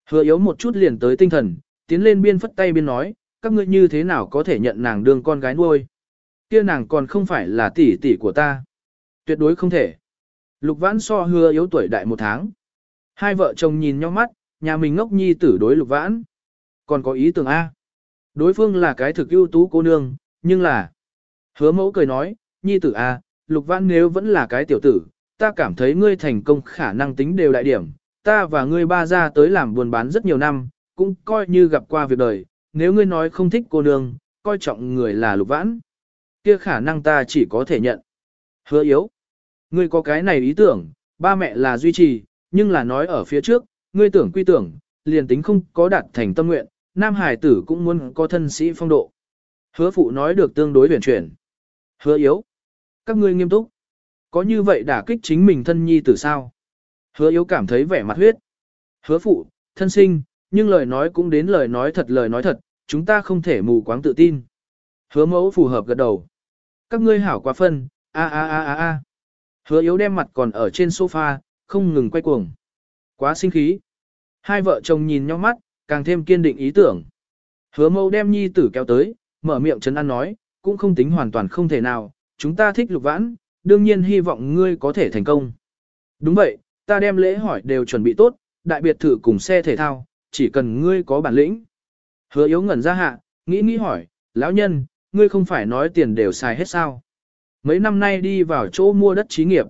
Hứa yếu một chút liền tới tinh thần, tiến lên biên phất tay biên nói, các ngươi như thế nào có thể nhận nàng đương con gái nuôi? Kia nàng còn không phải là tỷ tỷ của ta. Tuyệt đối không thể. Lục vãn so hứa yếu tuổi đại một tháng. Hai vợ chồng nhìn nhau mắt, nhà mình ngốc nhi tử đối lục vãn. Còn có ý tưởng A. Đối phương là cái thực ưu tú cô nương, nhưng là... Hứa mẫu cười nói, nhi tử A, lục vãn nếu vẫn là cái tiểu tử, ta cảm thấy ngươi thành công khả năng tính đều đại điểm. Ta và ngươi ba ra tới làm buôn bán rất nhiều năm, cũng coi như gặp qua việc đời. Nếu ngươi nói không thích cô nương, coi trọng người là lục vãn. Kia khả năng ta chỉ có thể nhận. Hứa yếu. Ngươi có cái này ý tưởng, ba mẹ là duy trì, nhưng là nói ở phía trước, ngươi tưởng quy tưởng, liền tính không có đạt thành tâm nguyện, nam hải tử cũng muốn có thân sĩ phong độ. Hứa phụ nói được tương đối huyền chuyển. Hứa yếu. Các ngươi nghiêm túc. Có như vậy đả kích chính mình thân nhi tử sao? Hứa yếu cảm thấy vẻ mặt huyết. Hứa phụ, thân sinh, nhưng lời nói cũng đến lời nói thật lời nói thật, chúng ta không thể mù quáng tự tin. Hứa mẫu phù hợp gật đầu. Các ngươi hảo quá phân, a a a a a. Hứa yếu đem mặt còn ở trên sofa, không ngừng quay cuồng. Quá sinh khí. Hai vợ chồng nhìn nhau mắt, càng thêm kiên định ý tưởng. Hứa mẫu đem nhi tử kéo tới, mở miệng chấn an nói, cũng không tính hoàn toàn không thể nào, chúng ta thích lục vãn, đương nhiên hy vọng ngươi có thể thành công. Đúng vậy, ta đem lễ hỏi đều chuẩn bị tốt, đại biệt thự cùng xe thể thao, chỉ cần ngươi có bản lĩnh. Hứa yếu ngẩn ra hạ, nghĩ nghĩ hỏi, lão nhân, ngươi không phải nói tiền đều xài hết sao? Mấy năm nay đi vào chỗ mua đất trí nghiệp.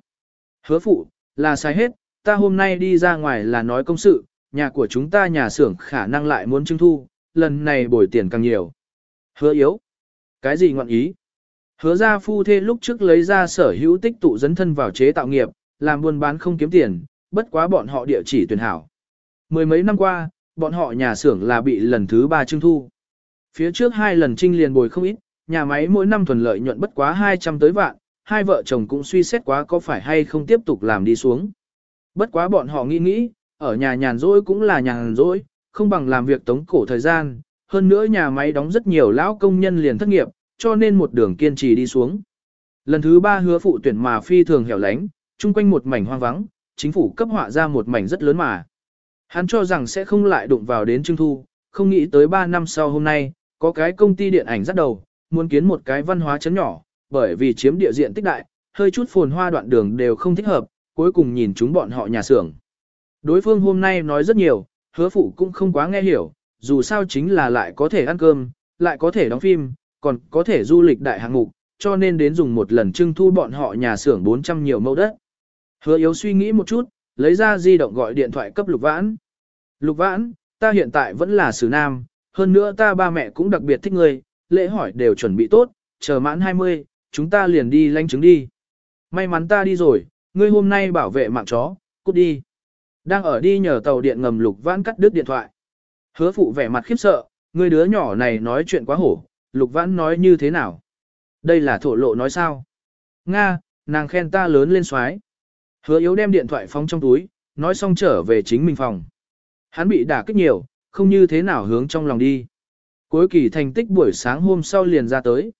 Hứa phụ, là xài hết, ta hôm nay đi ra ngoài là nói công sự, nhà của chúng ta nhà xưởng khả năng lại muốn trưng thu, lần này bồi tiền càng nhiều. Hứa yếu. Cái gì ngọn ý? Hứa ra phu thê lúc trước lấy ra sở hữu tích tụ dấn thân vào chế tạo nghiệp, làm buôn bán không kiếm tiền, bất quá bọn họ địa chỉ tuyển hảo. Mười mấy năm qua, bọn họ nhà xưởng là bị lần thứ ba trưng thu. Phía trước hai lần trinh liền bồi không ít, nhà máy mỗi năm thuần lợi nhuận bất quá 200 tới vạn, hai vợ chồng cũng suy xét quá có phải hay không tiếp tục làm đi xuống. Bất quá bọn họ nghĩ nghĩ, ở nhà nhàn rỗi cũng là nhàn rỗi, không bằng làm việc tống cổ thời gian, hơn nữa nhà máy đóng rất nhiều lão công nhân liền thất nghiệp, cho nên một đường kiên trì đi xuống. Lần thứ ba hứa phụ tuyển mà phi thường hẻo lánh, chung quanh một mảnh hoang vắng, chính phủ cấp họa ra một mảnh rất lớn mà. Hắn cho rằng sẽ không lại đụng vào đến Trưng Thu, không nghĩ tới 3 năm sau hôm nay, có cái công ty điện ảnh dắt đầu, muốn kiến một cái văn hóa chấn nhỏ, bởi vì chiếm địa diện tích đại, hơi chút phồn hoa đoạn đường đều không thích hợp, cuối cùng nhìn chúng bọn họ nhà xưởng. Đối phương hôm nay nói rất nhiều, hứa phụ cũng không quá nghe hiểu, dù sao chính là lại có thể ăn cơm, lại có thể đóng phim, còn có thể du lịch đại hạng mục, cho nên đến dùng một lần trưng thu bọn họ nhà xưởng 400 nhiều mẫu đất. Hứa yếu suy nghĩ một chút, lấy ra di động gọi điện thoại cấp Lục Vãn. Lục Vãn, ta hiện tại vẫn là xử nam, hơn nữa ta ba mẹ cũng đặc biệt thích ngươi, lễ hỏi đều chuẩn bị tốt, chờ mãn 20, chúng ta liền đi lanh chứng đi. May mắn ta đi rồi, ngươi hôm nay bảo vệ mạng chó, cút đi. Đang ở đi nhờ tàu điện ngầm Lục Vãn cắt đứt điện thoại. Hứa phụ vẻ mặt khiếp sợ, ngươi đứa nhỏ này nói chuyện quá hổ, Lục Vãn nói như thế nào? Đây là thổ lộ nói sao? Nga, nàng khen ta lớn lên xoái. Hứa yếu đem điện thoại phóng trong túi, nói xong trở về chính mình phòng. Hắn bị đả kích nhiều, không như thế nào hướng trong lòng đi. Cuối kỳ thành tích buổi sáng hôm sau liền ra tới.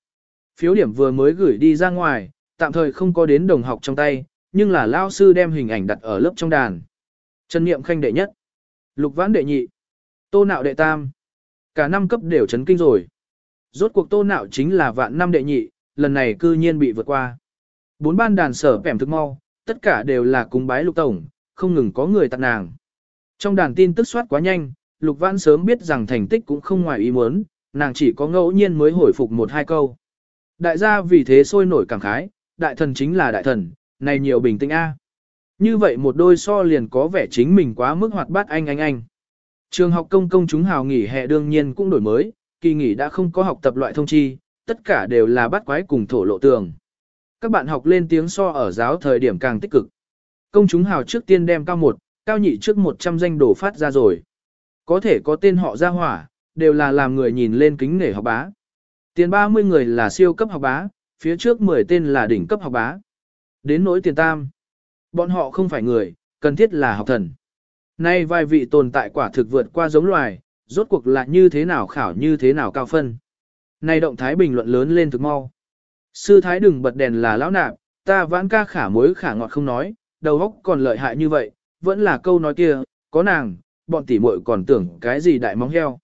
Phiếu điểm vừa mới gửi đi ra ngoài, tạm thời không có đến đồng học trong tay, nhưng là lao sư đem hình ảnh đặt ở lớp trong đàn. Trần Niệm Khanh đệ nhất, Lục Vãn đệ nhị, Tô Nạo đệ tam. Cả năm cấp đều chấn kinh rồi. Rốt cuộc Tô Nạo chính là vạn năm đệ nhị, lần này cư nhiên bị vượt qua. Bốn ban đàn sở kèm thức mau, tất cả đều là cúng bái lục tổng, không ngừng có người tặng nàng. Trong đàn tin tức soát quá nhanh, Lục Vãn sớm biết rằng thành tích cũng không ngoài ý muốn, nàng chỉ có ngẫu nhiên mới hồi phục một hai câu. Đại gia vì thế sôi nổi cảm khái, đại thần chính là đại thần, này nhiều bình tĩnh a. Như vậy một đôi so liền có vẻ chính mình quá mức hoạt bát anh anh anh. Trường học công công chúng hào nghỉ hè đương nhiên cũng đổi mới, kỳ nghỉ đã không có học tập loại thông chi, tất cả đều là bắt quái cùng thổ lộ tường. Các bạn học lên tiếng so ở giáo thời điểm càng tích cực. Công chúng hào trước tiên đem cao một, cao nhị trước 100 danh đổ phát ra rồi. Có thể có tên họ ra hỏa, đều là làm người nhìn lên kính nể học bá. Tiền 30 người là siêu cấp học bá, phía trước 10 tên là đỉnh cấp học bá. Đến nỗi tiền tam. Bọn họ không phải người, cần thiết là học thần. Nay vài vị tồn tại quả thực vượt qua giống loài, rốt cuộc là như thế nào khảo như thế nào cao phân. Nay động thái bình luận lớn lên thực mau. Sư thái đừng bật đèn là lão nạp, ta vãn ca khả mối khả ngọt không nói, đầu óc còn lợi hại như vậy, vẫn là câu nói kia, có nàng, bọn tỷ muội còn tưởng cái gì đại móng heo.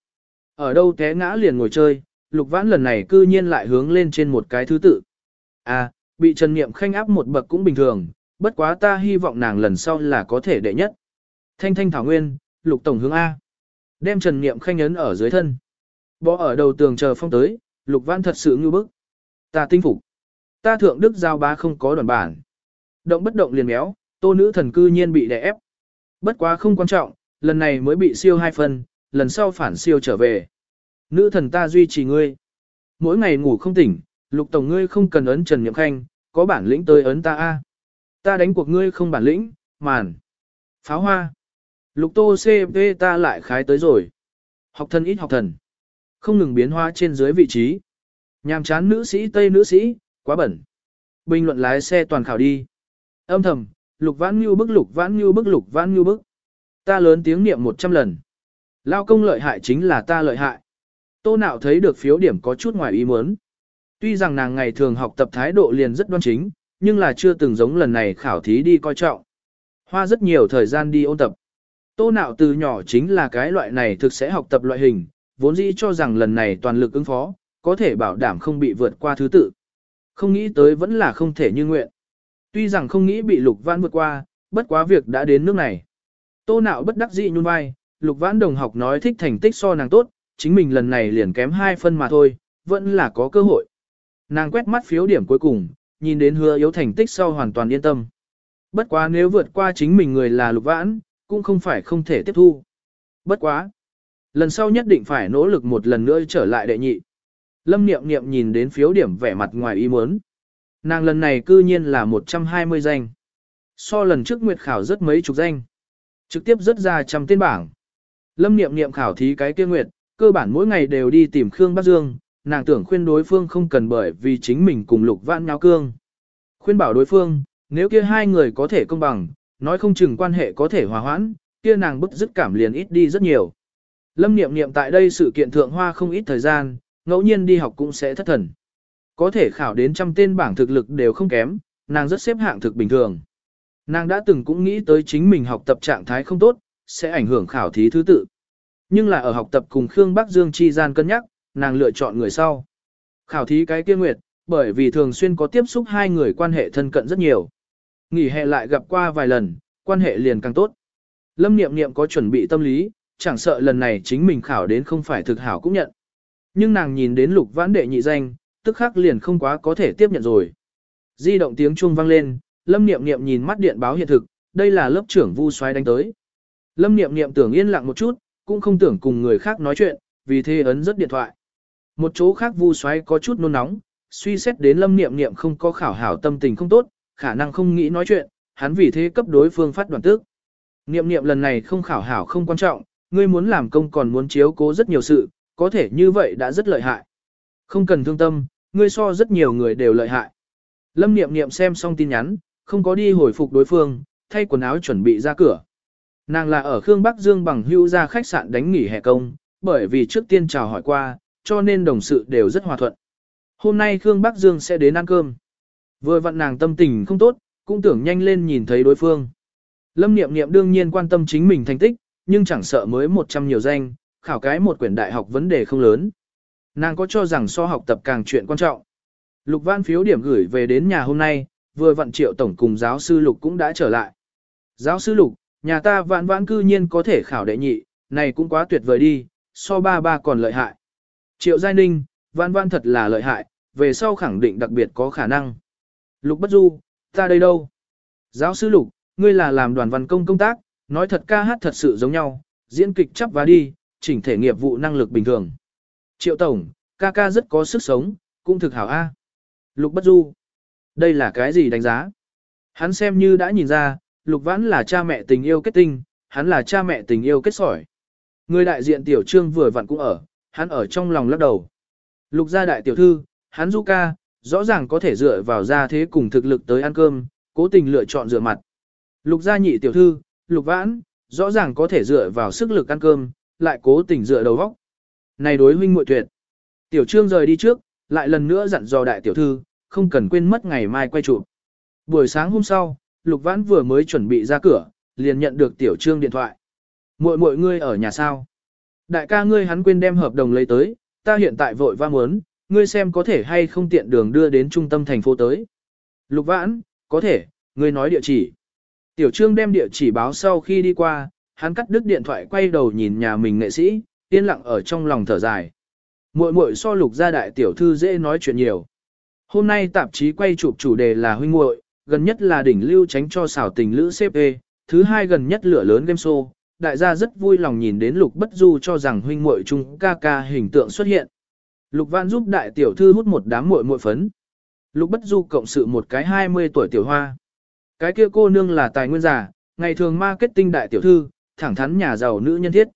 Ở đâu té ngã liền ngồi chơi, lục vãn lần này cư nhiên lại hướng lên trên một cái thứ tự. À, bị Trần Niệm khanh áp một bậc cũng bình thường, bất quá ta hy vọng nàng lần sau là có thể đệ nhất. Thanh thanh thảo nguyên, lục tổng hướng A. Đem Trần Niệm khanh ấn ở dưới thân. Bỏ ở đầu tường chờ phong tới, lục vãn thật sự ngư bức. Ta tinh phục. Ta thượng đức giao bá không có đoàn bản. Động bất động liền méo, tô nữ thần cư nhiên bị đè ép. Bất quá không quan trọng, lần này mới bị siêu hai phần, lần sau phản siêu trở về. Nữ thần ta duy trì ngươi. Mỗi ngày ngủ không tỉnh, lục tổng ngươi không cần ấn Trần Nhậm Khanh, có bản lĩnh tới ấn ta a. Ta đánh cuộc ngươi không bản lĩnh, màn. Pháo hoa. Lục tô CP ta lại khái tới rồi. Học thần ít học thần. Không ngừng biến hóa trên dưới vị trí. Nhàm chán nữ sĩ Tây nữ sĩ, quá bẩn. Bình luận lái xe toàn khảo đi. Âm thầm, lục vãn như bức lục vãn như bức lục vãn như bức. Ta lớn tiếng niệm 100 lần. Lao công lợi hại chính là ta lợi hại. Tô nạo thấy được phiếu điểm có chút ngoài ý muốn. Tuy rằng nàng ngày thường học tập thái độ liền rất đoan chính, nhưng là chưa từng giống lần này khảo thí đi coi trọng. Hoa rất nhiều thời gian đi ôn tập. Tô nạo từ nhỏ chính là cái loại này thực sẽ học tập loại hình, vốn dĩ cho rằng lần này toàn lực ứng phó, có thể bảo đảm không bị vượt qua thứ tự. Không nghĩ tới vẫn là không thể như nguyện. Tuy rằng không nghĩ bị lục vãn vượt qua, bất quá việc đã đến nước này. Tô nạo bất đắc dĩ nhún vai, lục vãn đồng học nói thích thành tích so nàng tốt, chính mình lần này liền kém hai phân mà thôi, vẫn là có cơ hội. Nàng quét mắt phiếu điểm cuối cùng, nhìn đến hứa yếu thành tích sau hoàn toàn yên tâm. Bất quá nếu vượt qua chính mình người là lục vãn, cũng không phải không thể tiếp thu. Bất quá. Lần sau nhất định phải nỗ lực một lần nữa trở lại đệ nhị. Lâm Niệm Niệm nhìn đến phiếu điểm vẻ mặt ngoài ý muốn. Nàng lần này cư nhiên là 120 danh. So lần trước nguyệt khảo rất mấy chục danh. Trực tiếp rất ra trăm tên bảng. Lâm Niệm Niệm khảo thí cái kia nguyệt, cơ bản mỗi ngày đều đi tìm Khương Bắc Dương, nàng tưởng khuyên đối phương không cần bởi vì chính mình cùng Lục Vãn nháo cương. Khuyên bảo đối phương, nếu kia hai người có thể công bằng, nói không chừng quan hệ có thể hòa hoãn, kia nàng bức dứt cảm liền ít đi rất nhiều. Lâm Niệm Niệm tại đây sự kiện thượng hoa không ít thời gian, ngẫu nhiên đi học cũng sẽ thất thần. Có thể khảo đến trăm tên bảng thực lực đều không kém, nàng rất xếp hạng thực bình thường. Nàng đã từng cũng nghĩ tới chính mình học tập trạng thái không tốt, sẽ ảnh hưởng khảo thí thứ tự. Nhưng là ở học tập cùng Khương Bắc Dương chi gian cân nhắc, nàng lựa chọn người sau. Khảo thí cái kia nguyệt, bởi vì thường xuyên có tiếp xúc hai người quan hệ thân cận rất nhiều. Nghỉ hè lại gặp qua vài lần, quan hệ liền càng tốt. Lâm Niệm Niệm có chuẩn bị tâm lý, chẳng sợ lần này chính mình khảo đến không phải thực hảo cũng nhận. Nhưng nàng nhìn đến lục vãn đệ nhị danh, tức khắc liền không quá có thể tiếp nhận rồi. Di động tiếng chuông vang lên, Lâm Niệm Niệm nhìn mắt điện báo hiện thực, đây là lớp trưởng Vu Soái đánh tới. Lâm Niệm Niệm tưởng yên lặng một chút, cũng không tưởng cùng người khác nói chuyện, vì thế ấn rất điện thoại. Một chỗ khác Vu Soái có chút nôn nóng, suy xét đến Lâm Niệm Niệm không có khảo hảo tâm tình không tốt, khả năng không nghĩ nói chuyện, hắn vì thế cấp đối phương phát đoàn tức. Niệm Niệm lần này không khảo hảo không quan trọng, ngươi muốn làm công còn muốn chiếu cố rất nhiều sự, có thể như vậy đã rất lợi hại. Không cần thương tâm, ngươi so rất nhiều người đều lợi hại. Lâm Niệm Niệm xem xong tin nhắn, không có đi hồi phục đối phương, thay quần áo chuẩn bị ra cửa. Nàng là ở Khương Bắc Dương bằng hưu ra khách sạn đánh nghỉ hè công, bởi vì trước tiên chào hỏi qua, cho nên đồng sự đều rất hòa thuận. Hôm nay Khương Bắc Dương sẽ đến ăn cơm. Vừa vặn nàng tâm tình không tốt, cũng tưởng nhanh lên nhìn thấy đối phương. Lâm Niệm Niệm đương nhiên quan tâm chính mình thành tích, nhưng chẳng sợ mới 100 nhiều danh, khảo cái một quyển đại học vấn đề không lớn. Nàng có cho rằng so học tập càng chuyện quan trọng. Lục Văn phiếu điểm gửi về đến nhà hôm nay, vừa vận triệu tổng cùng giáo sư Lục cũng đã trở lại. Giáo sư Lục, nhà ta vạn vãn cư nhiên có thể khảo đệ nhị, này cũng quá tuyệt vời đi, so ba ba còn lợi hại. Triệu Giai Ninh, vạn vãn thật là lợi hại, về sau khẳng định đặc biệt có khả năng. Lục Bất Du, ta đây đâu? Giáo sư Lục, ngươi là làm đoàn văn công công tác, nói thật ca hát thật sự giống nhau, diễn kịch chấp và đi, chỉnh thể nghiệp vụ năng lực bình thường. Triệu Tổng, ca ca rất có sức sống, cũng thực hảo A. Lục Bất Du. Đây là cái gì đánh giá? Hắn xem như đã nhìn ra, Lục Vãn là cha mẹ tình yêu kết tinh, hắn là cha mẹ tình yêu kết sỏi. Người đại diện tiểu trương vừa vặn cũng ở, hắn ở trong lòng lắc đầu. Lục gia đại tiểu thư, hắn du ca, rõ ràng có thể dựa vào gia thế cùng thực lực tới ăn cơm, cố tình lựa chọn rửa mặt. Lục gia nhị tiểu thư, lục vãn, rõ ràng có thể dựa vào sức lực ăn cơm, lại cố tình dựa đầu vóc. Này đối huynh muội tuyệt. Tiểu trương rời đi trước, lại lần nữa dặn dò đại tiểu thư, không cần quên mất ngày mai quay chụp. Buổi sáng hôm sau, Lục Vãn vừa mới chuẩn bị ra cửa, liền nhận được tiểu trương điện thoại. Muội muội ngươi ở nhà sao? Đại ca ngươi hắn quên đem hợp đồng lấy tới, ta hiện tại vội va muốn, ngươi xem có thể hay không tiện đường đưa đến trung tâm thành phố tới. Lục Vãn, có thể, ngươi nói địa chỉ. Tiểu trương đem địa chỉ báo sau khi đi qua, hắn cắt đứt điện thoại quay đầu nhìn nhà mình nghệ sĩ, yên lặng ở trong lòng thở dài. Muội muội so lục gia đại tiểu thư dễ nói chuyện nhiều. Hôm nay tạp chí quay chụp chủ đề là huynh muội, gần nhất là đỉnh lưu tránh cho xảo tình lữ CP, thứ hai gần nhất lửa lớn game show. Đại gia rất vui lòng nhìn đến Lục Bất Du cho rằng huynh muội chung ca ca hình tượng xuất hiện. Lục Văn giúp đại tiểu thư hút một đám muội muội phấn. Lục Bất Du cộng sự một cái 20 tuổi tiểu hoa. Cái kia cô nương là tài nguyên giả, ngày thường marketing đại tiểu thư, thẳng thắn nhà giàu nữ nhân thiết.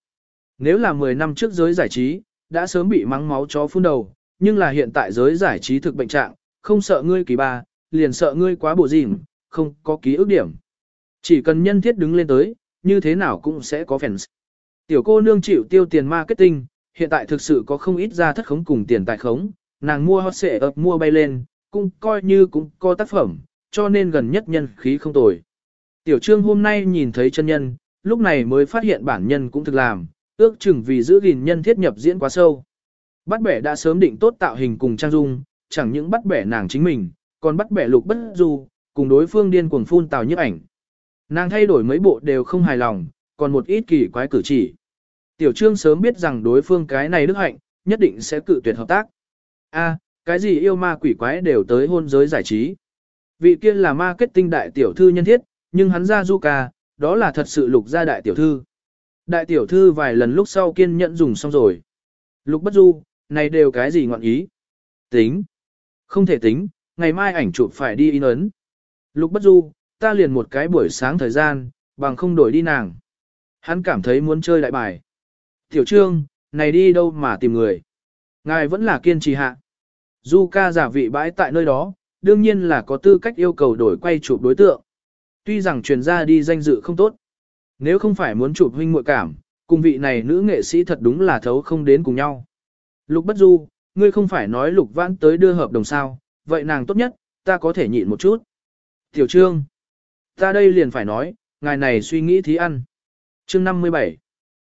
Nếu là 10 năm trước giới giải trí, đã sớm bị mắng máu chó phun đầu, nhưng là hiện tại giới giải trí thực bệnh trạng, không sợ ngươi kỳ ba, liền sợ ngươi quá bộ dìm, không có ký ức điểm. Chỉ cần nhân thiết đứng lên tới, như thế nào cũng sẽ có fans. Tiểu cô nương chịu tiêu tiền marketing, hiện tại thực sự có không ít ra thất khống cùng tiền tài khống, nàng mua hot xệ ập mua bay lên, cũng coi như cũng có tác phẩm, cho nên gần nhất nhân khí không tồi. Tiểu trương hôm nay nhìn thấy chân nhân, lúc này mới phát hiện bản nhân cũng thực làm, ước chừng vì giữ gìn nhân thiết nhập diễn quá sâu. Bắt bẻ đã sớm định tốt tạo hình cùng trang dung, chẳng những bắt bẻ nàng chính mình, còn bắt bẻ lục bất du, cùng đối phương điên cuồng phun tào nhức ảnh. Nàng thay đổi mấy bộ đều không hài lòng, còn một ít kỳ quái cử chỉ. Tiểu trương sớm biết rằng đối phương cái này đức hạnh, nhất định sẽ cự tuyệt hợp tác. A, cái gì yêu ma quỷ quái đều tới hôn giới giải trí. Vị kia là marketing đại tiểu thư nhân thiết, nhưng hắn ra du ca, đó là thật sự lục gia đại tiểu thư. Đại tiểu thư vài lần lúc sau kiên nhẫn dùng xong rồi. Lục bất du, này đều cái gì ngọn ý? Tính. Không thể tính, ngày mai ảnh chụp phải đi in ấn. Lục bất du, ta liền một cái buổi sáng thời gian, bằng không đổi đi nàng. Hắn cảm thấy muốn chơi lại bài. Tiểu trương, này đi đâu mà tìm người. Ngài vẫn là kiên trì hạ. Du ca giả vị bãi tại nơi đó, đương nhiên là có tư cách yêu cầu đổi quay chụp đối tượng. Tuy rằng truyền ra đi danh dự không tốt. Nếu không phải muốn chụp huynh muội cảm, cùng vị này nữ nghệ sĩ thật đúng là thấu không đến cùng nhau. Lục Bất Du, ngươi không phải nói Lục Vãn tới đưa hợp đồng sao, vậy nàng tốt nhất, ta có thể nhịn một chút. Tiểu Trương, ta đây liền phải nói, ngài này suy nghĩ thí ăn. Chương 57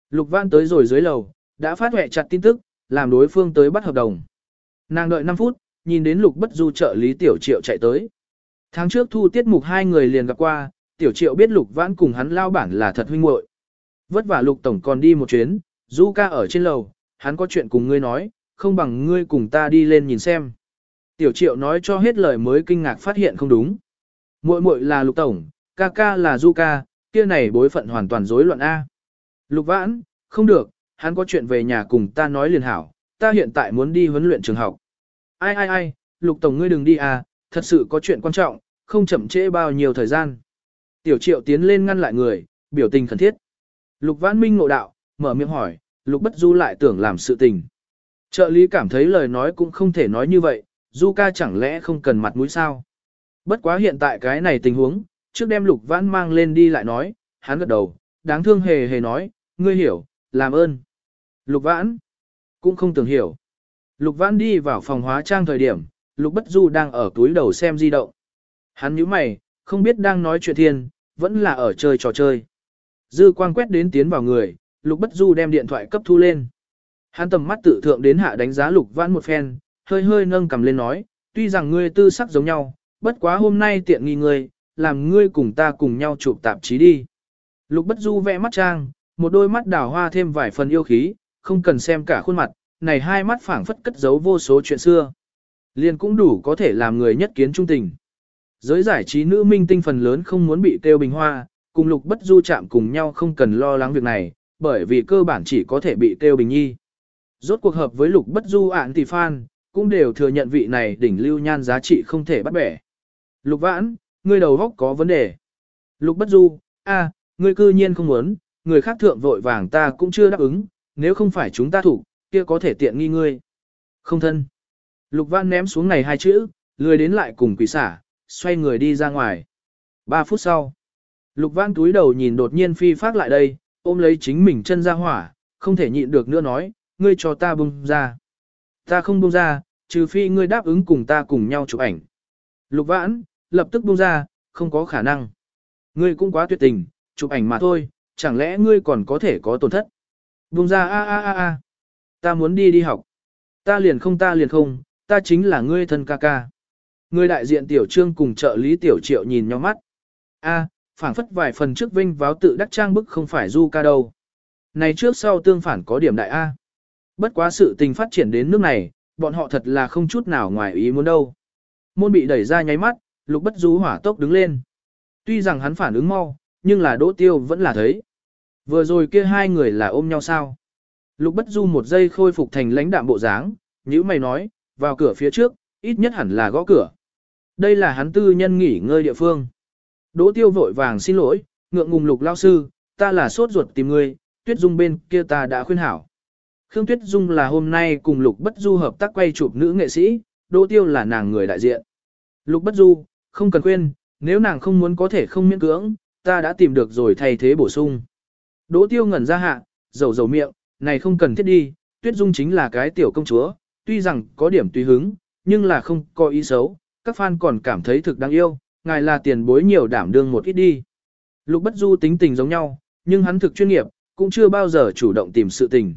Lục Vãn tới rồi dưới lầu, đã phát hệ chặt tin tức, làm đối phương tới bắt hợp đồng. Nàng đợi 5 phút, nhìn đến Lục Bất Du trợ lý Tiểu Triệu chạy tới. Tháng trước thu tiết mục hai người liền gặp qua, Tiểu Triệu biết Lục Vãn cùng hắn lao bản là thật huynh muội. Vất vả Lục Tổng còn đi một chuyến, Du ca ở trên lầu, hắn có chuyện cùng ngươi nói, không bằng ngươi cùng ta đi lên nhìn xem. Tiểu Triệu nói cho hết lời mới kinh ngạc phát hiện không đúng. Muội muội là Lục Tổng, ca ca là Du ca, kia này bối phận hoàn toàn rối loạn A. Lục Vãn, không được, hắn có chuyện về nhà cùng ta nói liền hảo, ta hiện tại muốn đi huấn luyện trường học. Ai ai ai, Lục Tổng ngươi đừng đi à, thật sự có chuyện quan trọng, không chậm trễ bao nhiêu thời gian. Tiểu Triệu tiến lên ngăn lại người, biểu tình khẩn thiết. Lục Vãn Minh ngộ đạo, mở miệng hỏi, Lục Bất Du lại tưởng làm sự tình. Trợ lý cảm thấy lời nói cũng không thể nói như vậy, Du ca chẳng lẽ không cần mặt mũi sao. Bất quá hiện tại cái này tình huống, trước đem Lục Vãn mang lên đi lại nói, hắn gật đầu, đáng thương hề hề nói, ngươi hiểu, làm ơn. Lục Vãn cũng không tưởng hiểu. Lục Vãn đi vào phòng hóa trang thời điểm, Lục Bất Du đang ở túi đầu xem di động. Hắn nhíu mày, không biết đang nói chuyện thiên, vẫn là ở chơi trò chơi. Dư quang quét đến tiến vào người, Lục Bất Du đem điện thoại cấp thu lên. Hắn tầm mắt tự thượng đến hạ đánh giá Lục Vãn một phen, hơi hơi nâng cầm lên nói, tuy rằng ngươi tư sắc giống nhau, bất quá hôm nay tiện nghi ngươi, làm ngươi cùng ta cùng nhau chụp tạp chí đi. Lục Bất Du vẽ mắt trang, một đôi mắt đào hoa thêm vài phần yêu khí, không cần xem cả khuôn mặt, này hai mắt phảng phất cất giấu vô số chuyện xưa. Liền cũng đủ có thể làm người nhất kiến trung tình. Giới giải trí nữ minh tinh phần lớn không muốn bị tiêu bình hoa, cùng lục bất du chạm cùng nhau không cần lo lắng việc này, bởi vì cơ bản chỉ có thể bị tiêu bình nhi. Rốt cuộc hợp với lục bất du ạn tỷ fan, cũng đều thừa nhận vị này đỉnh lưu nhan giá trị không thể bắt bẻ. Lục vãn, ngươi đầu góc có vấn đề. Lục bất du, a, ngươi cư nhiên không muốn, người khác thượng vội vàng ta cũng chưa đáp ứng, nếu không phải chúng ta thủ, kia có thể tiện nghi ngươi. Không thân. Lục vãn ném xuống này hai chữ, lười đến lại cùng quỷ xả, xoay người đi ra ngoài. Ba phút sau, Lục Văn túi đầu nhìn đột nhiên phi phát lại đây, ôm lấy chính mình chân ra hỏa, không thể nhịn được nữa nói, ngươi cho ta bung ra. Ta không bung ra, trừ phi ngươi đáp ứng cùng ta cùng nhau chụp ảnh. Lục Vãn, lập tức bung ra, không có khả năng. Ngươi cũng quá tuyệt tình, chụp ảnh mà thôi, chẳng lẽ ngươi còn có thể có tổn thất. Bung ra a a a a. Ta muốn đi đi học. Ta liền không ta liền không, ta chính là ngươi thân ca ca. Người đại diện tiểu trương cùng trợ lý tiểu triệu nhìn nhau mắt. A, phảng phất vài phần trước vinh váo tự đắc trang bức không phải du ca đâu. Này trước sau tương phản có điểm đại A. Bất quá sự tình phát triển đến nước này, bọn họ thật là không chút nào ngoài ý muốn đâu. Môn bị đẩy ra nháy mắt, lục bất du hỏa tốc đứng lên. Tuy rằng hắn phản ứng mau, nhưng là đỗ tiêu vẫn là thấy. Vừa rồi kia hai người là ôm nhau sao? Lục bất du một giây khôi phục thành lãnh đạm bộ dáng, như mày nói, vào cửa phía trước, ít nhất hẳn là gõ cửa. Đây là hắn tư nhân nghỉ ngơi địa phương. Đỗ tiêu vội vàng xin lỗi, ngượng ngùng lục lao sư, ta là sốt ruột tìm ngươi, Tuyết Dung bên kia ta đã khuyên hảo. Khương Tuyết Dung là hôm nay cùng Lục Bất Du hợp tác quay chụp nữ nghệ sĩ, Đỗ Tiêu là nàng người đại diện. Lục Bất Du, không cần khuyên, nếu nàng không muốn có thể không miễn cưỡng, ta đã tìm được rồi thay thế bổ sung. Đỗ Tiêu ngẩn ra hạ, dầu dầu miệng, này không cần thiết đi, Tuyết Dung chính là cái tiểu công chúa, tuy rằng có điểm tùy hứng, nhưng là không có ý xấu, các fan còn cảm thấy thực đáng yêu, ngài là tiền bối nhiều đảm đương một ít đi. Lục Bất Du tính tình giống nhau, nhưng hắn thực chuyên nghiệp, cũng chưa bao giờ chủ động tìm sự tình.